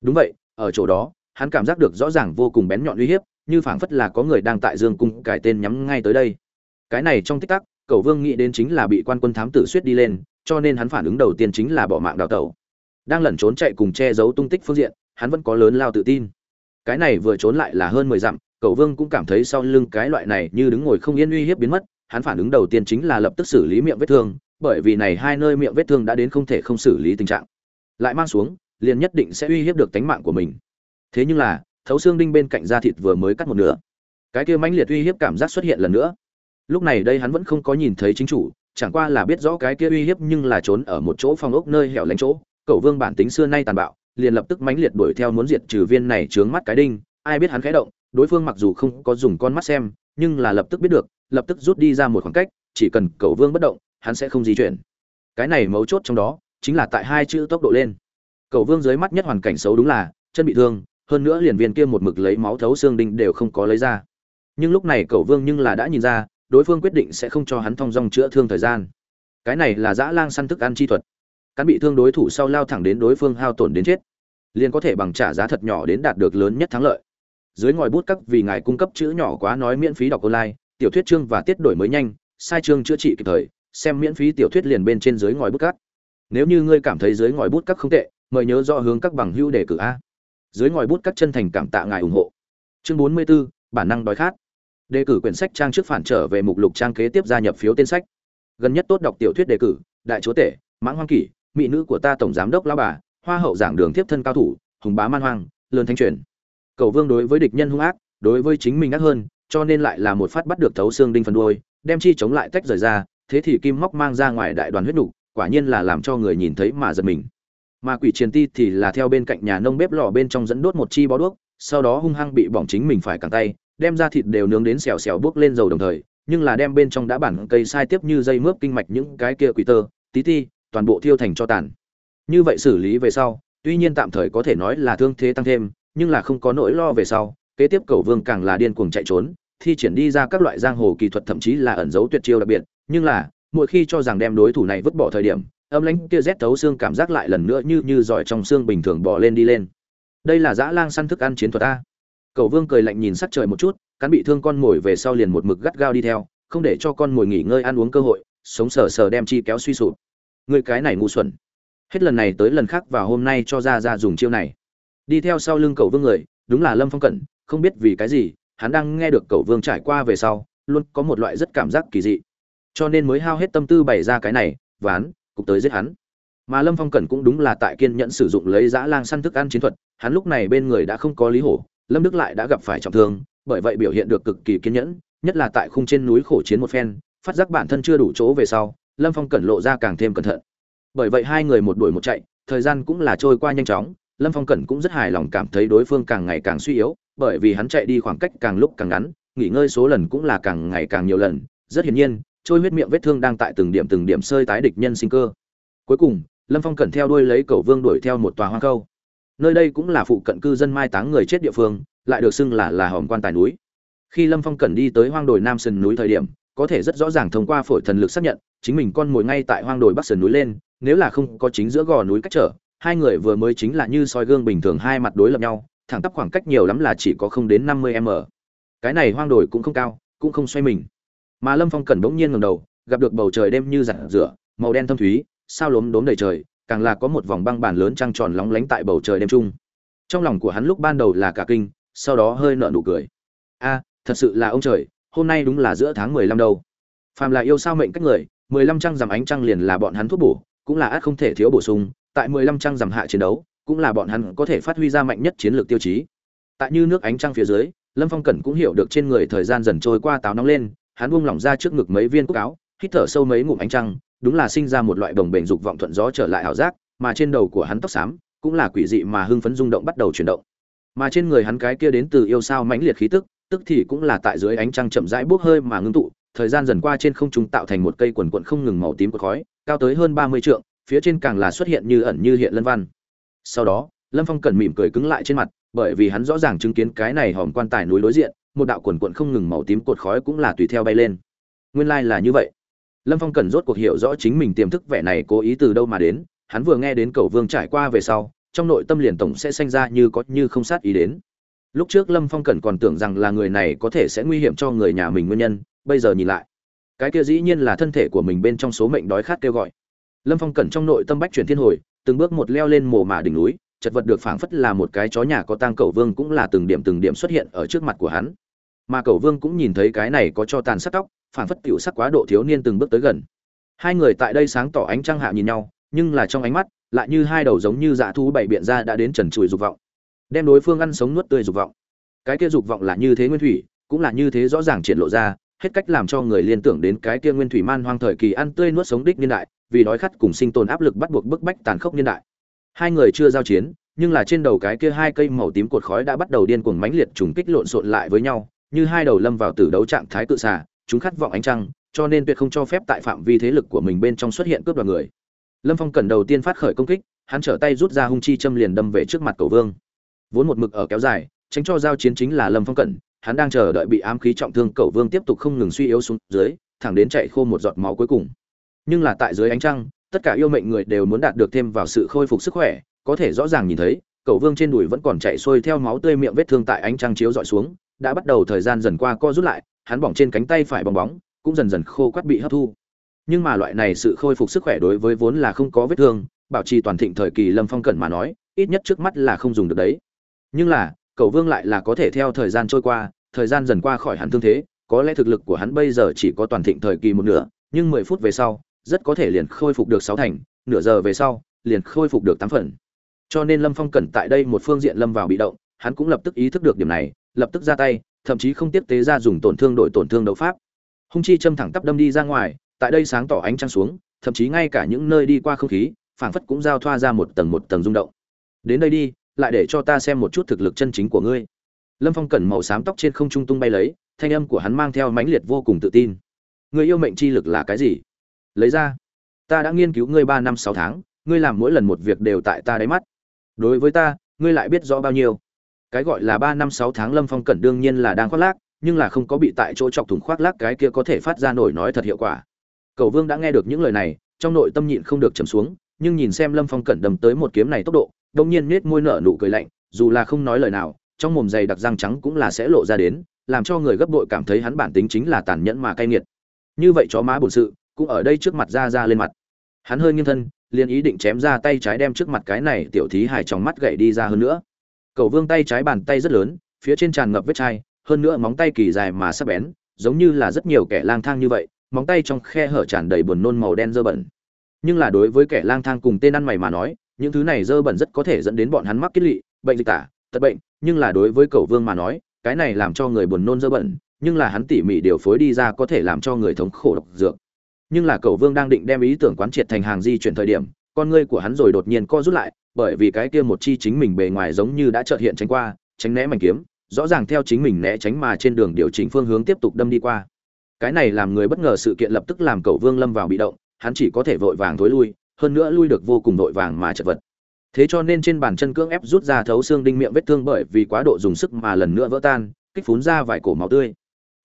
Đúng vậy, ở chỗ đó, hắn cảm giác được rõ ràng vô cùng bén nhọn uy hiếp, như phảng phất là có người đang tại dương cung cải tên nhắm ngay tới đây. Cái này trong tích tắc, cầu vương nghĩ đến chính là bị quan quân thám tử suýt đi lên, cho nên hắn phản ứng đầu tiên chính là bỏ mạng đào tẩu. Đang lẩn trốn chạy cùng che giấu tung tích phương diện, hắn vẫn có lớn lao tự tin. Cái này vừa trốn lại là hơn mười dặm, cầu vương cũng cảm thấy sau lưng cái loại này như đứng ngồi không yên uy hiếp biến mất hắn phản ứng đầu tiên chính là lập tức xử lý miệng vết thương, bởi vì này hai nơi miệng vết thương đã đến không thể không xử lý tình trạng. Lại mang xuống, liền nhất định sẽ uy hiếp được tánh mạng của mình. Thế nhưng là, thấu xương đinh bên cạnh da thịt vừa mới cắt một nửa. Cái kia mãnh liệt uy hiếp cảm giác xuất hiện lần nữa. Lúc này đây hắn vẫn không có nhìn thấy chính chủ, chẳng qua là biết rõ cái kia uy hiếp nhưng là trốn ở một chỗ phòng ốc nơi hẻo lánh chỗ. Cậu vương bản tính xưa nay tàn bạo, liền lập tức mãnh liệt đuổi theo muốn diệt trừ viên này trướng mắt cái đinh. Ai biết hắn khẽ động, đối phương mặc dù không có dùng con mắt xem, nhưng là lập tức biết được lập tức rút đi ra một khoảng cách, chỉ cần cầu vương bất động, hắn sẽ không di chuyển. Cái này mấu chốt trong đó, chính là tại hai chữ tốc độ lên. Cầu vương dưới mắt nhất hoàn cảnh xấu đúng là, chân bị thương, hơn nữa liền viên kia một mực lấy máu thấu xương đinh đều không có lấy ra. Nhưng lúc này cầu vương nhưng là đã nhìn ra, đối phương quyết định sẽ không cho hắn thông dong chữa thương thời gian. Cái này là dã lang săn thức ăn chi thuật. Cắn bị thương đối thủ sau lao thẳng đến đối phương hao tổn đến chết, liền có thể bằng trả giá thật nhỏ đến đạt được lớn nhất thắng lợi. Dưới ngòi bút các vì ngài cung cấp chữ nhỏ quá nói miễn phí đọc online tiểu thuyết chương và tiết đổi mới nhanh sai chương chữa trị kịp thời xem miễn phí tiểu thuyết liền bên trên dưới ngòi bút các nếu như ngươi cảm thấy dưới ngòi bút các không tệ mời nhớ rõ hướng các bằng hữu đề cử a. Dưới ngòi bút các chân thành cảm tạ ngài ủng hộ. Chương bốn mươi 44, bản năng đói khát. Đề cử quyển sách trang trước phản trở về mục lục trang kế tiếp gia nhập phiếu tên sách. Gần nhất tốt đọc tiểu thuyết đề cử đại chúa tể mãng hoang kỷ mỹ nữ của ta tổng giám đốc lao bà hoa hậu giảng đường tiếp thân cao thủ hùng bá man hoang lớn thanh truyền. Cầu vương đối với địch nhân hung ác đối với chính mình ác hơn cho nên lại là một phát bắt được thấu xương đinh phần đuôi đem chi chống lại tách rời ra thế thì kim móc mang ra ngoài đại đoàn huyết đủ, quả nhiên là làm cho người nhìn thấy mà giật mình. Mà quỷ triền ti thì là theo bên cạnh nhà nông bếp lò bên trong dẫn đốt một chi bó đuốc sau đó hung hăng bị bỏng chính mình phải cẳng tay đem ra thịt đều nướng đến xèo xèo bước lên dầu đồng thời nhưng là đem bên trong đã bản cây sai tiếp như dây mướp kinh mạch những cái kia quỷ tơ tí ti toàn bộ thiêu thành cho tàn. Như vậy xử lý về sau tuy nhiên tạm thời có thể nói là thương thế tăng thêm nhưng là không có nỗi lo về sau kế tiếp cầu vương càng là điên cuồng chạy trốn thi triển đi ra các loại giang hồ kỳ thuật thậm chí là ẩn dấu tuyệt chiêu đặc biệt, nhưng là, mỗi khi cho rằng đem đối thủ này vứt bỏ thời điểm, âm lãnh kia rét thấu xương cảm giác lại lần nữa như như giỏi trong xương bình thường bỏ lên đi lên. Đây là dã lang săn thức ăn chiến thuật a. Cầu vương cười lạnh nhìn sắc trời một chút, cắn bị thương con mồi về sau liền một mực gắt gao đi theo, không để cho con mồi nghỉ ngơi ăn uống cơ hội, sống sờ sờ đem chi kéo suy sụp. Người cái này ngu xuẩn. Hết lần này tới lần khác và hôm nay cho ra ra dùng chiêu này. Đi theo sau lưng cầu vương người, đúng là lâm phong cẩn, không biết vì cái gì hắn đang nghe được cầu vương trải qua về sau, luôn có một loại rất cảm giác kỳ dị. Cho nên mới hao hết tâm tư bày ra cái này, ván, cục tới giết hắn. Mà lâm phong cẩn cũng đúng là tại kiên nhẫn sử dụng lấy dã lang săn thức ăn chiến thuật, hắn lúc này bên người đã không có lý hổ, lâm đức lại đã gặp phải trọng thương, bởi vậy biểu hiện được cực kỳ kiên nhẫn, nhất là tại khung trên núi khổ chiến một phen, phát giác bản thân chưa đủ chỗ về sau, lâm phong cẩn lộ ra càng thêm cẩn thận. Bởi vậy hai người một đuổi một chạy, thời gian cũng là trôi qua nhanh chóng, lâm phong cẩn cũng rất hài lòng cảm thấy đối phương càng ngày càng suy yếu bởi vì hắn chạy đi khoảng cách càng lúc càng ngắn, nghỉ ngơi số lần cũng là càng ngày càng nhiều lần. Rất hiển nhiên, trôi huyết miệng vết thương đang tại từng điểm từng điểm sơi tái địch nhân sinh cơ. Cuối cùng, lâm phong cẩn theo đuôi lấy cầu vương đuổi theo một tòa hoang câu. Nơi đây cũng là phụ cận cư dân mai táng người chết địa phương, lại được xưng là là hòm quan tài núi. Khi lâm phong cẩn đi tới hoang đồi nam sơn núi thời điểm, có thể rất rõ ràng thông qua phổi thần lực xác nhận, chính mình con mồi ngay tại hoang đồi bắc sơn núi lên, nếu là không có chính giữa gò núi cách trở, hai người vừa mới chính là như soi gương bình thường hai mặt đối lập nhau thẳng tắp khoảng cách nhiều lắm là chỉ có không đến năm mươi m. Cái này hoang đồi cũng không cao, cũng không xoay mình. Mà lâm phong cẩn bỗng nhiên ngầm đầu, gặp được bầu trời đêm như giặt rửa, màu đen thâm thúy, sao lốm đốm đầy trời, càng là có một vòng băng bàn lớn trăng tròn lóng lánh tại bầu trời đêm trung trong lòng của hắn lúc ban đầu là cả kinh, sau đó hơi nợ nụ cười. A, thật sự là ông trời, hôm nay đúng là giữa tháng mười lăm đâu. Phàm là yêu sao mệnh cách người, mười lăm trăng rằm ánh trăng liền là bọn hắn thuốc bổ, cũng là át không thể thiếu bổ sung, tại mười lăm trăng rằm hạ chiến đấu cũng là bọn hắn có thể phát huy ra mạnh nhất chiến lược tiêu chí. Tại như nước ánh trăng phía dưới, lâm phong cẩn cũng hiểu được trên người thời gian dần trôi qua táo nóng lên, hắn buông lỏng ra trước ngực mấy viên cúc áo, hít thở sâu mấy ngụm ánh trăng, đúng là sinh ra một loại đồng bền dục vọng thuận gió trở lại ảo giác, mà trên đầu của hắn tóc xám cũng là quỷ dị mà hưng phấn rung động bắt đầu chuyển động. Mà trên người hắn cái kia đến từ yêu sao mãnh liệt khí tức tức thì cũng là tại dưới ánh trăng chậm rãi bốc hơi mà ngưng tụ, thời gian dần qua trên không trung tạo thành một cây quần quần không ngừng màu tím của khói, cao tới hơn ba mươi trượng, phía trên càng là xuất hiện như ẩn như hiện lân văn sau đó, lâm phong cẩn mỉm cười cứng lại trên mặt, bởi vì hắn rõ ràng chứng kiến cái này hòm quan tài núi đối diện, một đạo quần quận không ngừng màu tím cột khói cũng là tùy theo bay lên. Nguyên lai là như vậy. Lâm phong cẩn rốt cuộc hiểu rõ chính mình tiềm thức vẻ này cố ý từ đâu mà đến, hắn vừa nghe đến cầu vương trải qua về sau, trong nội tâm liền tổng sẽ sanh ra như có như không sát ý đến. Lúc trước lâm phong cẩn còn tưởng rằng là người này có thể sẽ nguy hiểm cho người nhà mình nguyên nhân, bây giờ nhìn lại, cái kia dĩ nhiên là thân thể của mình bên trong số mệnh đói khát kêu gọi. Lâm phong cẩn trong nội tâm bách chuyển thiên hồi từng bước một leo lên mồ mả đỉnh núi, chật vật được phảng phất là một cái chó nhà có tang cầu vương cũng là từng điểm từng điểm xuất hiện ở trước mặt của hắn. Mà cầu vương cũng nhìn thấy cái này có cho tàn sắc tóc, phảng phất tiểu sắc quá độ thiếu niên từng bước tới gần. Hai người tại đây sáng tỏ ánh trăng hạ nhìn nhau, nhưng là trong ánh mắt, lại như hai đầu giống như dạ thú bảy biện ra đã đến trần trụi dục vọng. Đem đối phương ăn sống nuốt tươi dục vọng. Cái kia dục vọng là như thế nguyên thủy, cũng là như thế rõ ràng triển lộ ra, hết cách làm cho người liên tưởng đến cái kia nguyên thủy man hoang thời kỳ ăn tươi nuốt sống đích niên đại vì đói khát cùng sinh tồn áp lực bắt buộc bức bách tàn khốc niên đại. Hai người chưa giao chiến, nhưng là trên đầu cái kia hai cây màu tím cột khói đã bắt đầu điên cuồng mãnh liệt trùng kích lộn xộn lại với nhau, như hai đầu lâm vào tử đấu trạng thái cự xà, chúng khát vọng ánh trăng, cho nên tuyệt không cho phép tại phạm vi thế lực của mình bên trong xuất hiện cướp đoạt người. Lâm phong cần đầu tiên phát khởi công kích, hắn trở tay rút ra hung chi châm liền đâm về trước mặt cầu vương. Vốn một mực ở kéo dài, tránh cho giao chiến chính là lâm phong cẩn hắn đang chờ đợi bị ám khí trọng thương cầu vương tiếp tục không ngừng suy yếu xuống dưới, thẳng đến chạy khô một giọt máu cuối cùng nhưng là tại dưới ánh trăng, tất cả yêu mệnh người đều muốn đạt được thêm vào sự khôi phục sức khỏe, có thể rõ ràng nhìn thấy, cậu vương trên đùi vẫn còn chạy xuôi theo máu tươi miệng vết thương tại ánh trăng chiếu dọi xuống, đã bắt đầu thời gian dần qua co rút lại, hắn bỏng trên cánh tay phải bong bóng, cũng dần dần khô quắt bị hấp thu. Nhưng mà loại này sự khôi phục sức khỏe đối với vốn là không có vết thương, bảo trì toàn thịnh thời kỳ lâm phong cẩn mà nói, ít nhất trước mắt là không dùng được đấy. Nhưng là, cậu vương lại là có thể theo thời gian trôi qua, thời gian dần qua khỏi hắn thương thế, có lẽ thực lực của hắn bây giờ chỉ có toàn thịnh thời kỳ một nửa, nhưng mười phút về sau rất có thể liền khôi phục được sáu thành, nửa giờ về sau, liền khôi phục được tám phần. Cho nên lâm phong cẩn tại đây một phương diện lâm vào bị động, hắn cũng lập tức ý thức được điểm này, lập tức ra tay, thậm chí không tiếp tế ra dùng tổn thương đổi tổn thương đấu pháp. Hung chi châm thẳng tắp đâm đi ra ngoài, tại đây sáng tỏ ánh trăng xuống, thậm chí ngay cả những nơi đi qua không khí, phảng phất cũng giao thoa ra một tầng một tầng rung động. Đến đây đi, lại để cho ta xem một chút thực lực chân chính của ngươi. Lâm phong cẩn màu xám tóc trên không trung tung bay lấy, thanh âm của hắn mang theo mãnh liệt vô cùng tự tin. Người yêu mệnh chi lực là cái gì? Lấy ra. Ta đã nghiên cứu ngươi ba năm sáu tháng, ngươi làm mỗi lần một việc đều tại ta đáy mắt. Đối với ta, ngươi lại biết rõ bao nhiêu. Cái gọi là ba năm sáu tháng lâm phong cẩn đương nhiên là đang khoác lác, nhưng là không có bị tại chỗ chọc thủng khoác lác cái kia có thể phát ra nổi nói thật hiệu quả. Cầu vương đã nghe được những lời này, trong nội tâm nhịn không được trầm xuống, nhưng nhìn xem lâm phong cẩn đầm tới một kiếm này tốc độ đông nhiên nết môi nở nụ cười lạnh, dù là không nói lời nào, trong mồm dày đặc răng trắng cũng là sẽ lộ ra đến, làm cho người gấp bội cảm thấy hắn bản tính chính là tàn nhẫn mà cay nghiệt. Như vậy chó má bổn sự cũng ở đây trước mặt ra ra lên mặt. Hắn hơi nghiêng thân, liền ý định chém ra tay trái đem trước mặt cái này tiểu thí hải trong mắt gậy đi ra hơn nữa. Cầu vương tay trái bàn tay rất lớn, phía trên tràn ngập vết chai, hơn nữa móng tay kỳ dài mà sắc bén, giống như là rất nhiều kẻ lang thang như vậy, móng tay trong khe hở tràn đầy buồn nôn màu đen dơ bẩn. Nhưng là đối với kẻ lang thang cùng tên ăn mày mà nói, những thứ này dơ bẩn rất có thể dẫn đến bọn hắn mắc kết lị, bệnh dịch tả, tật bệnh, nhưng là đối với cầu vương mà nói, cái này làm cho người buồn nôn dơ bẩn, nhưng là hắn tỉ mỉ điều phối đi ra có thể làm cho người thống khổ độc dược nhưng là cậu vương đang định đem ý tưởng quán triệt thành hàng di chuyển thời điểm, con ngươi của hắn rồi đột nhiên co rút lại, bởi vì cái kia một chi chính mình bề ngoài giống như đã chợt hiện tránh qua, tránh né mảnh kiếm, rõ ràng theo chính mình né tránh mà trên đường điều chỉnh phương hướng tiếp tục đâm đi qua. Cái này làm người bất ngờ sự kiện lập tức làm cậu vương lâm vào bị động, hắn chỉ có thể vội vàng thối lui, hơn nữa lui được vô cùng vội vàng mà chật vật. Thế cho nên trên bàn chân cưỡng ép rút ra thấu xương đinh miệng vết thương bởi vì quá độ dùng sức mà lần nữa vỡ tan, kích phún ra vài cổ máu tươi.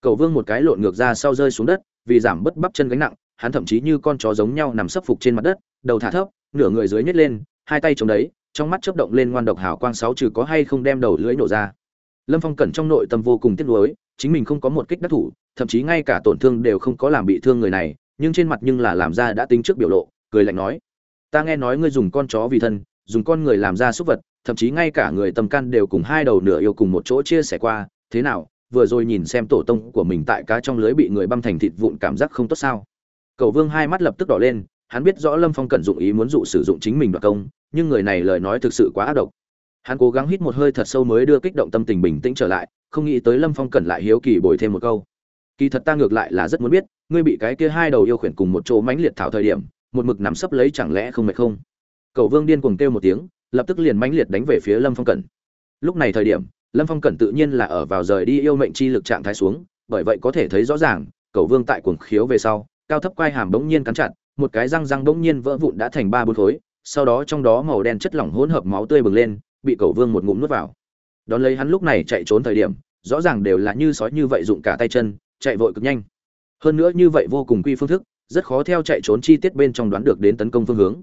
Cậu vương một cái lộn ngược ra sau rơi xuống đất, vì giảm bớt bắp chân gánh nặng hắn thậm chí như con chó giống nhau nằm sấp phục trên mặt đất, đầu thả thấp, nửa người dưới nhếch lên, hai tay chống đấy, trong mắt chớp động lên ngoan độc hào quang sáu trừ có hay không đem đầu lưỡi nổ ra. Lâm phong cẩn trong nội tâm vô cùng tiếc nuối, chính mình không có một kích đắc thủ, thậm chí ngay cả tổn thương đều không có làm bị thương người này, nhưng trên mặt nhưng là làm ra đã tính trước biểu lộ, cười lạnh nói, ta nghe nói ngươi dùng con chó vì thân, dùng con người làm ra súc vật, thậm chí ngay cả người tâm can đều cùng hai đầu nửa yêu cùng một chỗ chia sẻ qua, thế nào, vừa rồi nhìn xem tổ tông của mình tại cá trong lưới bị người băm thành thịt vụn cảm giác không tốt sao? Cầu vương hai mắt lập tức đỏ lên, hắn biết rõ lâm phong cẩn dụng ý muốn dụ sử dụng chính mình đoạt công, nhưng người này lời nói thực sự quá ác độc. Hắn cố gắng hít một hơi thật sâu mới đưa kích động tâm tình bình tĩnh trở lại, không nghĩ tới lâm phong cẩn lại hiếu kỳ bồi thêm một câu. Kỳ thật ta ngược lại là rất muốn biết, ngươi bị cái kia hai đầu yêu khuyển cùng một chỗ mãnh liệt thảo thời điểm, một mực nằm sấp lấy chẳng lẽ không mệt không? Cầu vương điên cuồng kêu một tiếng, lập tức liền mãnh liệt đánh về phía lâm phong cẩn. Lúc này thời điểm, lâm phong cẩn tự nhiên là ở vào rời đi yêu mệnh chi lực trạng thái xuống, bởi vậy có thể thấy rõ ràng, cầu vương tại cuồng khiếu về sau cao thấp quai hàm bỗng nhiên cắn chặt, một cái răng răng bỗng nhiên vỡ vụn đã thành ba bốn khối, sau đó trong đó màu đen chất lỏng hỗn hợp máu tươi bừng lên, bị Cẩu vương một ngụm nuốt vào. Đón lấy hắn lúc này chạy trốn thời điểm, rõ ràng đều là như sói như vậy dụng cả tay chân, chạy vội cực nhanh. Hơn nữa như vậy vô cùng quy phương thức, rất khó theo chạy trốn chi tiết bên trong đoán được đến tấn công phương hướng.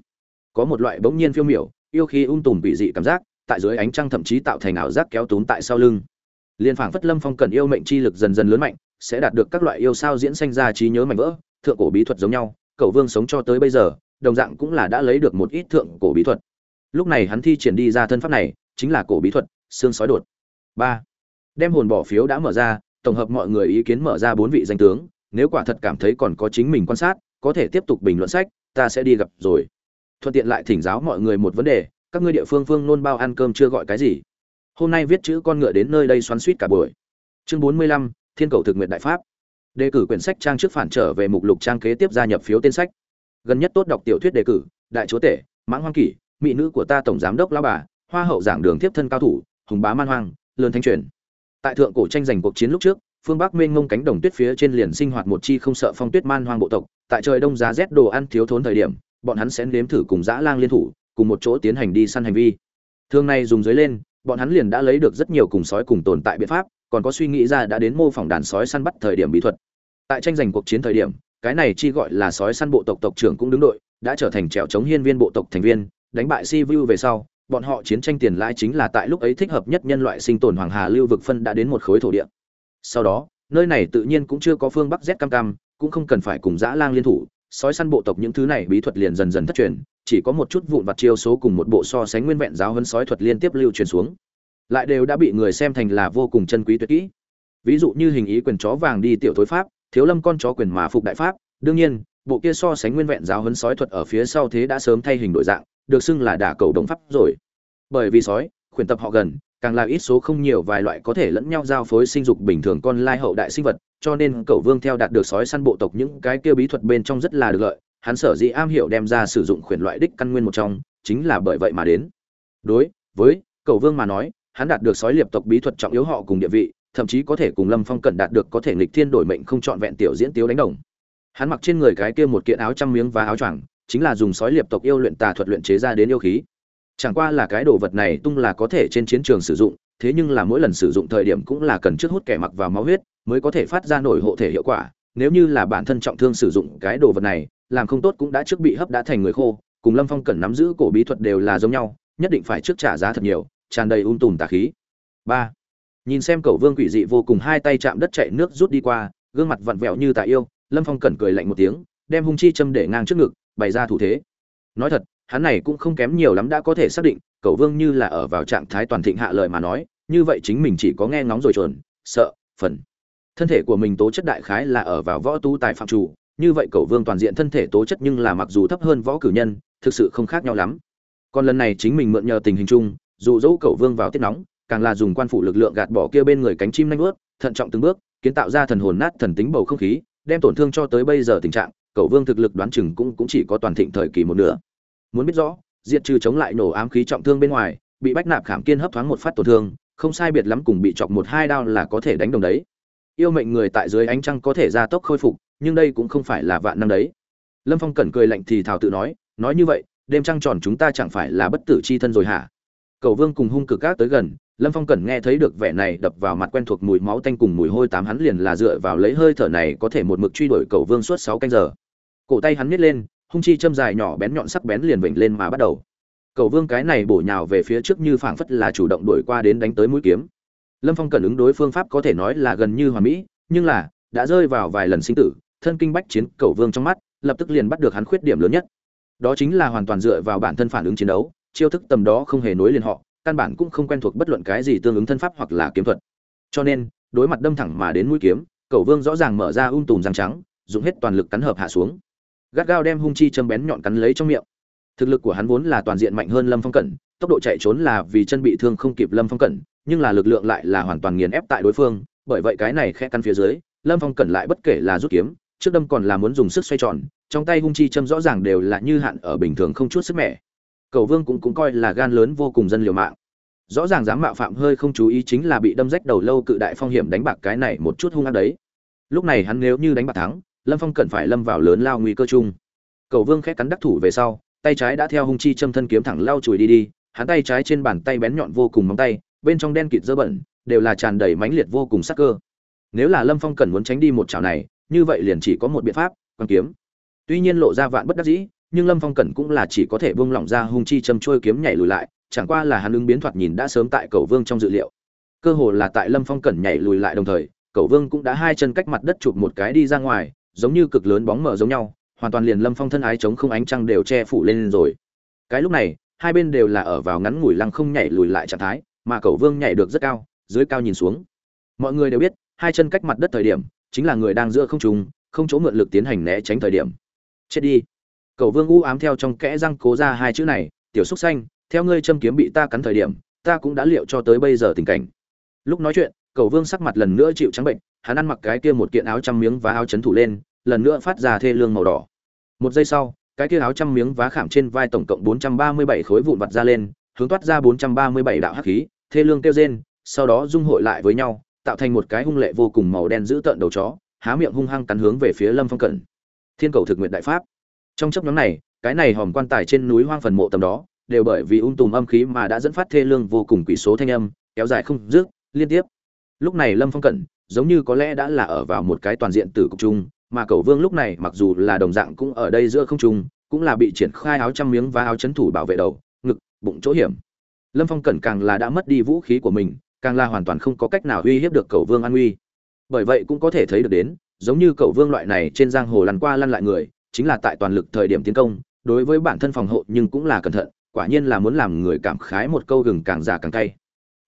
Có một loại bỗng nhiên phiêu miểu, yêu khí ung tùm bị dị cảm giác, tại dưới ánh trăng thậm chí tạo thành ảo giác kéo túm tại sau lưng. Liên phảng phất lâm phong cần yêu mệnh chi lực dần dần lớn mạnh, sẽ đạt được các loại yêu sao diễn sanh ra trí nhớ mạnh vỡ thượng cổ bí thuật giống nhau, cậu vương sống cho tới bây giờ, đồng dạng cũng là đã lấy được một ít thượng cổ bí thuật. Lúc này hắn thi triển đi ra thân pháp này, chính là cổ bí thuật, xương sói đột. Ba. Đem hồn bỏ phiếu đã mở ra, tổng hợp mọi người ý kiến mở ra bốn vị danh tướng, nếu quả thật cảm thấy còn có chính mình quan sát, có thể tiếp tục bình luận sách, ta sẽ đi gặp rồi. Thuận tiện lại thỉnh giáo mọi người một vấn đề, các ngươi địa phương phương nôn bao ăn cơm chưa gọi cái gì? Hôm nay viết chữ con ngựa đến nơi đây xoắn suýt cả buổi. Chương bốn mươi lăm, thiên cầu thực nguyện đại pháp đề cử quyển sách trang trước phản trở về mục lục trang kế tiếp gia nhập phiếu tên sách. Gần nhất tốt đọc tiểu thuyết đề cử, đại chúa tể, mãng hoang kỷ, mỹ nữ của ta tổng giám đốc lao bà, hoa hậu giảng đường tiếp thân cao thủ, hùng bá man hoang, lớn thanh truyền. Tại thượng cổ tranh giành cuộc chiến lúc trước, phương bắc mênh ngông cánh đồng tuyết phía trên liền sinh hoạt một chi không sợ phong tuyết man hoang bộ tộc. Tại trời đông giá rét đồ ăn thiếu thốn thời điểm, bọn hắn sẽ nếm thử cùng dã lang liên thủ, cùng một chỗ tiến hành đi săn hành vi. Thường này dùng dưới lên, bọn hắn liền đã lấy được rất nhiều cùng sói cùng tồn tại biện pháp còn có suy nghĩ ra đã đến mô phỏng đàn sói săn bắt thời điểm bí thuật. Tại tranh giành cuộc chiến thời điểm, cái này chi gọi là sói săn bộ tộc tộc trưởng cũng đứng đội, đã trở thành trèo chống hiên viên bộ tộc thành viên, đánh bại si vu về sau, bọn họ chiến tranh tiền lãi chính là tại lúc ấy thích hợp nhất nhân loại sinh tồn hoàng hà lưu vực phân đã đến một khối thổ địa. Sau đó, nơi này tự nhiên cũng chưa có phương bắc z cam cam, cũng không cần phải cùng dã lang liên thủ, sói săn bộ tộc những thứ này bí thuật liền dần dần thất truyền, chỉ có một chút vụn vặt chiêu số cùng một bộ so sánh nguyên vẹn giáo hơn sói thuật liên tiếp lưu truyền xuống lại đều đã bị người xem thành là vô cùng chân quý tuyệt kỹ. Ví dụ như hình ý quyền chó vàng đi tiểu thối pháp, thiếu lâm con chó quyền mà phục đại pháp, đương nhiên, bộ kia so sánh nguyên vẹn giáo hấn sói thuật ở phía sau thế đã sớm thay hình đổi dạng, được xưng là đả cầu đồng pháp rồi. Bởi vì sói, khuyển tập họ gần, càng là ít số không nhiều vài loại có thể lẫn nhau giao phối sinh dục bình thường con lai hậu đại sinh vật, cho nên cậu vương theo đạt được sói săn bộ tộc những cái kia bí thuật bên trong rất là được lợi, hắn sở dĩ am hiểu đem ra sử dụng khuyển loại đích căn nguyên một trong, chính là bởi vậy mà đến. Đối với cậu vương mà nói hắn đạt được sói liệp tộc bí thuật trọng yếu họ cùng địa vị, thậm chí có thể cùng lâm phong cẩn đạt được có thể nghịch thiên đổi mệnh không trọn vẹn tiểu diễn tiếu đánh đồng. Hắn mặc trên người cái kia một kiện áo trăm miếng và áo choàng, chính là dùng sói liệp tộc yêu luyện tà thuật luyện chế ra đến yêu khí. Chẳng qua là cái đồ vật này tung là có thể trên chiến trường sử dụng, thế nhưng là mỗi lần sử dụng thời điểm cũng là cần trước hút kẻ mặc vào máu huyết mới có thể phát ra nổi hộ thể hiệu quả. Nếu như là bản thân trọng thương sử dụng cái đồ vật này, làm không tốt cũng đã trước bị hấp đã thành người khô, cùng lâm phong cần nắm giữ cổ bí thuật đều là giống nhau, nhất định phải trước trả giá thật nhiều tràn đầy ung tùm tà khí. Ba, nhìn xem cậu vương quỷ dị vô cùng hai tay chạm đất chạy nước rút đi qua, gương mặt vặn vẹo như tà yêu, lâm phong cẩn cười lạnh một tiếng, đem hung chi châm để ngang trước ngực, bày ra thủ thế. Nói thật, hắn này cũng không kém nhiều lắm đã có thể xác định, cậu vương như là ở vào trạng thái toàn thịnh hạ lời mà nói, như vậy chính mình chỉ có nghe ngóng rồi trồn, sợ, phần. Thân thể của mình tố chất đại khái là ở vào võ tu tài phạm chủ, như vậy cậu vương toàn diện thân thể tố chất nhưng là mặc dù thấp hơn võ cử nhân, thực sự không khác nhau lắm. Còn lần này chính mình mượn nhờ tình hình chung dụ dỗ cậu vương vào tiết nóng, càng là dùng quan phủ lực lượng gạt bỏ kia bên người cánh chim nhanh bước thận trọng từng bước, kiến tạo ra thần hồn nát thần tính bầu không khí, đem tổn thương cho tới bây giờ tình trạng, cậu vương thực lực đoán chừng cũng cũng chỉ có toàn thịnh thời kỳ một nửa. Muốn biết rõ, diệt trừ chống lại nổ ám khí trọng thương bên ngoài, bị bách nạp khảm kiên hấp thoáng một phát tổn thương, không sai biệt lắm cùng bị chọc một hai đao là có thể đánh đồng đấy. Yêu mệnh người tại dưới ánh trăng có thể gia tốc khôi phục, nhưng đây cũng không phải là vạn năm đấy. Lâm phong cẩn cười lạnh thì thảo tự nói nói như vậy, đêm trăng tròn chúng ta chẳng phải là bất tử chi thân rồi hả? Cầu vương cùng hung cực các tới gần, lâm phong cẩn nghe thấy được vẻ này đập vào mặt quen thuộc mùi máu tanh cùng mùi hôi tám hắn liền là dựa vào lấy hơi thở này có thể một mực truy đuổi cầu vương suốt sáu canh giờ. Cổ tay hắn nít lên, hung chi châm dài nhỏ bén nhọn sắc bén liền vểnh lên mà bắt đầu. Cầu vương cái này bổ nhào về phía trước như phảng phất là chủ động đuổi qua đến đánh tới mũi kiếm. Lâm phong cần ứng đối phương pháp có thể nói là gần như hoàn mỹ, nhưng là, đã rơi vào vài lần sinh tử, thân kinh bách chiến cầu vương trong mắt, lập tức liền bắt được hắn khuyết điểm lớn nhất. Đó chính là hoàn toàn dựa vào bản thân phản ứng chiến đấu chiêu thức tầm đó không hề nối liền họ, căn bản cũng không quen thuộc bất luận cái gì tương ứng thân pháp hoặc là kiếm thuật. Cho nên, đối mặt đâm thẳng mà đến mũi kiếm, cầu vương rõ ràng mở ra ung tùm răng trắng, dùng hết toàn lực cắn hợp hạ xuống. Gắt gao đem hung chi châm bén nhọn cắn lấy trong miệng. Thực lực của hắn vốn là toàn diện mạnh hơn lâm phong cẩn, tốc độ chạy trốn là vì chân bị thương không kịp lâm phong cẩn, nhưng là lực lượng lại là hoàn toàn nghiền ép tại đối phương, bởi vậy cái này khe căn phía dưới, lâm phong cẩn lại bất kể là rút kiếm, trước đâm còn là muốn dùng sức xoay tròn, trong tay hung chi châm rõ ràng đều là như hạn ở bình thường không chút sức mẻ cầu vương cũng cũng coi là gan lớn vô cùng dân liều mạng. Rõ ràng dám mạo phạm hơi không chú ý chính là bị đâm rách đầu lâu cự đại phong hiểm đánh bạc cái này một chút hung ác đấy. Lúc này hắn nếu như đánh bạc thắng, lâm phong cần phải lâm vào lớn lao nguy cơ chung. Cầu vương khét cắn đắc thủ về sau, tay trái đã theo hung chi châm thân kiếm thẳng lao chùi đi đi, hắn tay trái trên bàn tay bén nhọn vô cùng móng tay, bên trong đen kịt dơ bẩn, đều là tràn đầy mãnh liệt vô cùng sắc cơ. Nếu là lâm phong cần muốn tránh đi một chảo này, như vậy liền chỉ có một biện pháp, quăng kiếm. Tuy nhiên lộ ra vạn bất đắc dĩ nhưng lâm phong cẩn cũng là chỉ có thể buông lỏng ra hung chi châm trôi kiếm nhảy lùi lại, chẳng qua là hắn ứng biến thoạt nhìn đã sớm tại cầu vương trong dự liệu. Cơ hồ là tại lâm phong cẩn nhảy lùi lại đồng thời, cầu vương cũng đã hai chân cách mặt đất chụp một cái đi ra ngoài, giống như cực lớn bóng mở giống nhau, hoàn toàn liền lâm phong thân ái chống không ánh trăng đều che phủ lên rồi. Cái lúc này, hai bên đều là ở vào ngắn ngủi lăng không nhảy lùi lại trạng thái, mà cầu vương nhảy được rất cao, dưới cao nhìn xuống. Mọi người đều biết, hai chân cách mặt đất thời điểm, chính là người đang giữa không trùng không chỗ mượn lực tiến hành né tránh thời điểm. Chết đi cầu vương u ám theo trong kẽ răng cố ra hai chữ này, tiểu xúc xanh theo ngươi châm kiếm bị ta cắn thời điểm, ta cũng đã liệu cho tới bây giờ tình cảnh. Lúc nói chuyện, cầu vương sắc mặt lần nữa chịu trắng bệnh, hắn ăn mặc cái kia một kiện áo trăm miếng và áo chấn thủ lên, lần nữa phát ra thê lương màu đỏ. Một giây sau, cái kia áo trăm miếng vá khảm trên vai tổng cộng bốn trăm ba mươi bảy khối vụn vặt ra lên, hướng toát ra bốn trăm ba mươi bảy đạo hắc khí, thê lương tiêu rên, sau đó dung hội lại với nhau, tạo thành một cái hung lệ vô cùng màu đen giữ tợn đầu chó, há miệng hung hăng cắn hướng về phía lâm phong cẩn. Thiên cầu thực nguyện đại pháp trong chấp nhóm này, cái này hòm quan tài trên núi hoang phần mộ tầm đó, đều bởi vì ung tùm âm khí mà đã dẫn phát thê lương vô cùng quỷ số thanh âm, kéo dài không dứt, liên tiếp. Lúc này lâm phong cẩn, giống như có lẽ đã là ở vào một cái toàn diện tử cục chung, mà cầu vương lúc này mặc dù là đồng dạng cũng ở đây giữa không trung, cũng là bị triển khai áo trăm miếng và áo chấn thủ bảo vệ đầu, ngực, bụng chỗ hiểm. Lâm phong cẩn càng là đã mất đi vũ khí của mình, càng là hoàn toàn không có cách nào uy hiếp được cầu vương an uy bởi vậy cũng có thể thấy được đến, giống như cầu vương loại này trên giang hồ lăn qua lăn lại người chính là tại toàn lực thời điểm tiến công, đối với bản thân phòng hộ nhưng cũng là cẩn thận, quả nhiên là muốn làm người cảm khái một câu gừng càng già càng cay.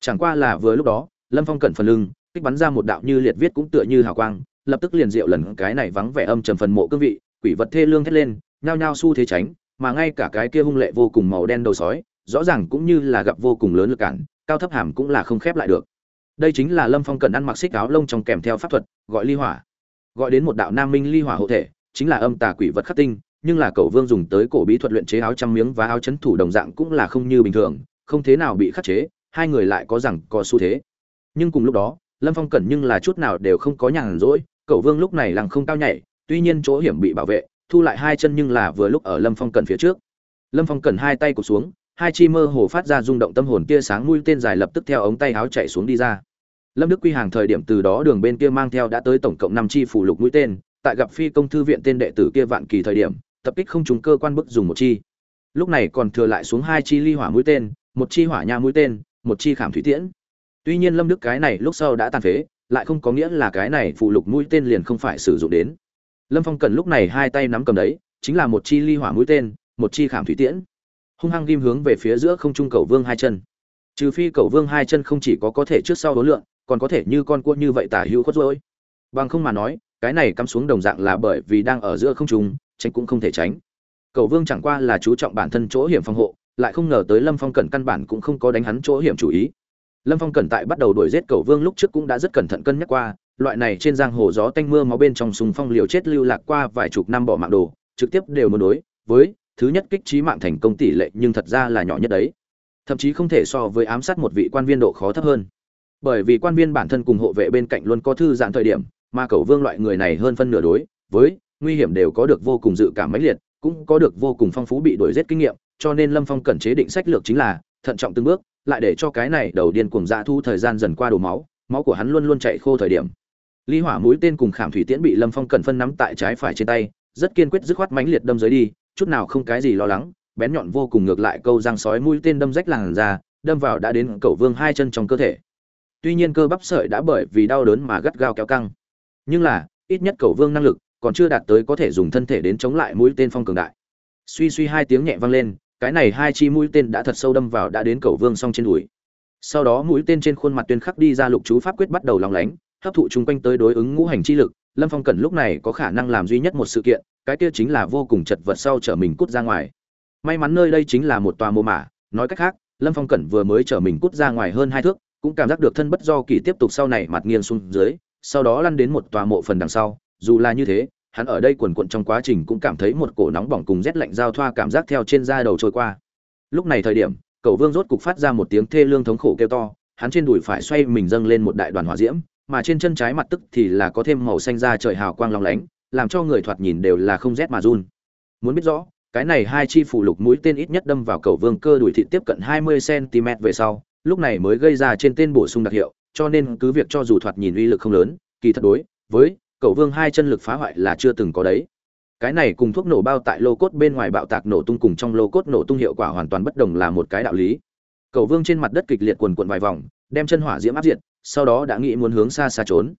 Chẳng qua là vừa lúc đó, lâm phong cẩn phần lưng, kích bắn ra một đạo như liệt viết cũng tựa như hào quang, lập tức liền diệu lần cái này vắng vẻ âm trầm phần mộ cương vị, quỷ vật thê lương thét lên, nhao nhao xu thế tránh, mà ngay cả cái kia hung lệ vô cùng màu đen đầu sói, rõ ràng cũng như là gặp vô cùng lớn lực cản, cao thấp hàm cũng là không khép lại được. Đây chính là lâm phong cần ăn mặc xích áo lông trong kèm theo pháp thuật, gọi ly hỏa. Gọi đến một đạo nam minh ly hỏa hộ thể chính là âm tà quỷ vật khắc tinh, nhưng là cậu vương dùng tới cổ bí thuật luyện chế áo trăm miếng và áo chấn thủ đồng dạng cũng là không như bình thường, không thế nào bị khắc chế, hai người lại có rằng có xu thế. Nhưng cùng lúc đó, lâm phong cẩn nhưng là chút nào đều không có nhàn rỗi, cậu vương lúc này lằng không cao nhảy, tuy nhiên chỗ hiểm bị bảo vệ, thu lại hai chân nhưng là vừa lúc ở lâm phong cẩn phía trước. Lâm phong cẩn hai tay cụt xuống, hai chi mơ hồ phát ra rung động tâm hồn tia sáng mũi tên dài lập tức theo ống tay áo chạy xuống đi ra. Lâm đức quy hàng thời điểm từ đó đường bên kia mang theo đã tới tổng cộng năm chi phủ lục mũi tên tại gặp phi công thư viện tên đệ tử kia vạn kỳ thời điểm, tập kích không trúng cơ quan bức dùng một chi. Lúc này còn thừa lại xuống hai chi ly hỏa mũi tên, một chi hỏa nha mũi tên, một chi khảm thủy tiễn. Tuy nhiên lâm đức cái này lúc sau đã tàn phế, lại không có nghĩa là cái này phụ lục mũi tên liền không phải sử dụng đến. Lâm phong cần lúc này hai tay nắm cầm đấy, chính là một chi ly hỏa mũi tên, một chi khảm thủy tiễn. Hung hăng ghim hướng về phía giữa không trung cầu vương hai chân. Trừ phi cầu vương hai chân không chỉ có có thể trước sau đối lượng, còn có thể như con cua như vậy tả hữu khuất rỗi bằng không mà nói cái này cắm xuống đồng dạng là bởi vì đang ở giữa không trung, tránh cũng không thể tránh. Cầu vương chẳng qua là chú trọng bản thân chỗ hiểm phòng hộ, lại không ngờ tới lâm phong cẩn căn bản cũng không có đánh hắn chỗ hiểm chủ ý. Lâm phong cẩn tại bắt đầu đuổi giết cầu vương lúc trước cũng đã rất cẩn thận cân nhắc qua, loại này trên giang hồ gió tanh mưa máu bên trong sùng phong liều chết lưu lạc qua vài chục năm bỏ mạng đồ, trực tiếp đều muốn đối với thứ nhất kích trí mạng thành công tỷ lệ nhưng thật ra là nhỏ nhất đấy. Thậm chí không thể so với ám sát một vị quan viên độ khó thấp hơn. Bởi vì quan viên bản thân cùng hộ vệ bên cạnh luôn có thư giãn thời điểm mà cậu vương loại người này hơn phân nửa đối với nguy hiểm đều có được vô cùng dự cảm mãnh liệt, cũng có được vô cùng phong phú bị đổi giết kinh nghiệm, cho nên lâm phong cần chế định sách lược chính là thận trọng từng bước, lại để cho cái này đầu điên cuồng dã thu thời gian dần qua đổ máu máu của hắn luôn luôn chạy khô thời điểm. Ly hỏa mũi tên cùng khảm thủy tiễn bị lâm phong cần phân nắm tại trái phải trên tay, rất kiên quyết dứt khoát mãnh liệt đâm dưới đi, chút nào không cái gì lo lắng, bén nhọn vô cùng ngược lại câu răng sói mũi tên đâm rách làn ra đâm vào đã đến cẩu vương hai chân trong cơ thể. Tuy nhiên cơ bắp sợi đã bởi vì đau đớn mà gắt gao kéo căng nhưng là, ít nhất cầu vương năng lực còn chưa đạt tới có thể dùng thân thể đến chống lại mũi tên phong cường đại. Suy suy hai tiếng nhẹ vang lên, cái này hai chi mũi tên đã thật sâu đâm vào đã đến cầu vương song trên đùi. Sau đó mũi tên trên khuôn mặt tuyên khắc đi ra lục chú pháp quyết bắt đầu lòng lánh, hấp thụ chung quanh tới đối ứng ngũ hành chi lực. Lâm phong cần lúc này có khả năng làm duy nhất một sự kiện, cái kia chính là vô cùng chật vật sau chở mình cút ra ngoài. May mắn nơi đây chính là một tòa mô mả, nói cách khác, lâm phong cẩn vừa mới chở mình cút ra ngoài hơn hai thước, cũng cảm giác được thân bất do kỳ tiếp tục sau này mặt nghiêng xuống dưới sau đó lăn đến một tòa mộ phần đằng sau. Dù là như thế, hắn ở đây quần quận trong quá trình cũng cảm thấy một cổ nóng bỏng cùng rét lạnh giao thoa cảm giác theo trên da đầu trôi qua. Lúc này thời điểm, cậu vương rốt cục phát ra một tiếng thê lương thống khổ kêu to, hắn trên đùi phải xoay mình dâng lên một đại đoàn hỏa diễm, mà trên chân trái mặt tức thì là có thêm màu xanh da trời hào quang long lánh, làm cho người thoạt nhìn đều là không rét mà run. Muốn biết rõ, cái này hai chi phủ lục mũi tên ít nhất đâm vào cầu vương cơ đùi thị tiếp cận 20 cm về sau, lúc này mới gây ra trên tên bổ sung đặc hiệu cho nên cứ việc cho dù thoạt nhìn uy lực không lớn, kỳ thật đối với cậu vương hai chân lực phá hoại là chưa từng có đấy. Cái này cùng thuốc nổ bao tại lô cốt bên ngoài bạo tạc nổ tung cùng trong lô cốt nổ tung hiệu quả hoàn toàn bất đồng là một cái đạo lý. Cậu vương trên mặt đất kịch liệt quần quận vài vòng, đem chân hỏa diễm áp diệt, sau đó đã nghĩ muốn hướng xa xa trốn.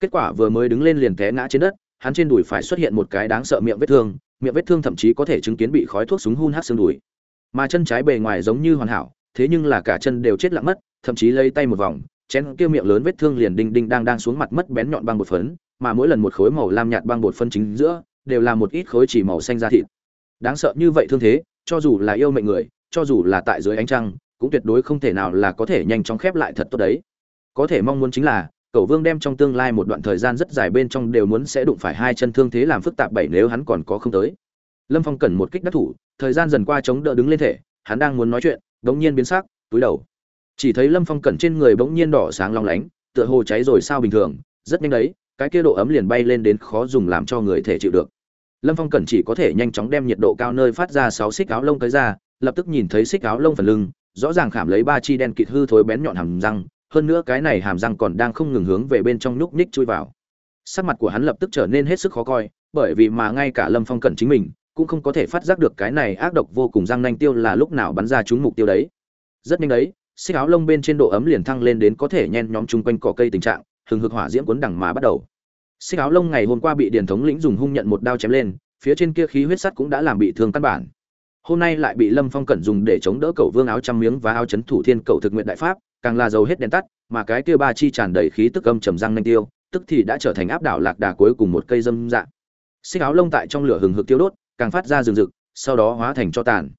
Kết quả vừa mới đứng lên liền té ngã trên đất, hắn trên đùi phải xuất hiện một cái đáng sợ miệng vết thương, miệng vết thương thậm chí có thể chứng kiến bị khói thuốc súng hun hát xương đùi. Mà chân trái bề ngoài giống như hoàn hảo, thế nhưng là cả chân đều chết lặng mất, thậm chí lấy tay một vòng chén kia miệng lớn vết thương liền đinh đinh đang đang xuống mặt mất bén nhọn băng bột phấn, mà mỗi lần một khối màu lam nhạt băng bột phân chính giữa, đều là một ít khối chỉ màu xanh da thịt. Đáng sợ như vậy thương thế, cho dù là yêu mệnh người, cho dù là tại dưới ánh trăng, cũng tuyệt đối không thể nào là có thể nhanh chóng khép lại thật tốt đấy. Có thể mong muốn chính là cẩu vương đem trong tương lai một đoạn thời gian rất dài bên trong đều muốn sẽ đụng phải hai chân thương thế làm phức tạp bảy nếu hắn còn có không tới. Lâm phong cần một kích đắc thủ, thời gian dần qua chống đỡ đứng lên thể, hắn đang muốn nói chuyện đột nhiên biến sắc, túi đầu chỉ thấy lâm phong cẩn trên người bỗng nhiên đỏ sáng long lánh, tựa hồ cháy rồi sao bình thường, rất nhanh đấy, cái kia độ ấm liền bay lên đến khó dùng làm cho người thể chịu được. Lâm phong cẩn chỉ có thể nhanh chóng đem nhiệt độ cao nơi phát ra sáu xích áo lông tới ra, lập tức nhìn thấy xích áo lông phần lưng, rõ ràng khảm lấy ba chi đen kịt hư thối bén nhọn hàm răng, hơn nữa cái này hàm răng còn đang không ngừng hướng về bên trong nhúc nhích chui vào. Sắc mặt của hắn lập tức trở nên hết sức khó coi, bởi vì mà ngay cả lâm phong cẩn chính mình cũng không có thể phát giác được cái này ác độc vô cùng răng nanh tiêu là lúc nào bắn ra trúng mục tiêu đấy. Rất nhanh đấy xích áo lông bên trên độ ấm liền thăng lên đến có thể nhen nhóm chung quanh cỏ cây tình trạng, hừng hực hỏa diễm cuốn đằng mà bắt đầu. Xích áo lông ngày hôm qua bị điền thống lĩnh dùng hung nhận một đao chém lên, phía trên kia khí huyết sắt cũng đã làm bị thương căn bản. Hôm nay lại bị lâm phong cẩn dùng để chống đỡ cầu vương áo trăm miếng và áo chấn thủ thiên cầu thực nguyện đại pháp, càng là dầu hết đèn tắt, mà cái kia ba chi tràn đầy khí tức âm trầm răng nanh tiêu, tức thì đã trở thành áp đảo lạc đà cuối cùng một cây dâm dạng xích áo lông tại trong lửa hừng hực tiêu đốt, càng phát ra rừng rực, sau đó hóa thành cho tàn.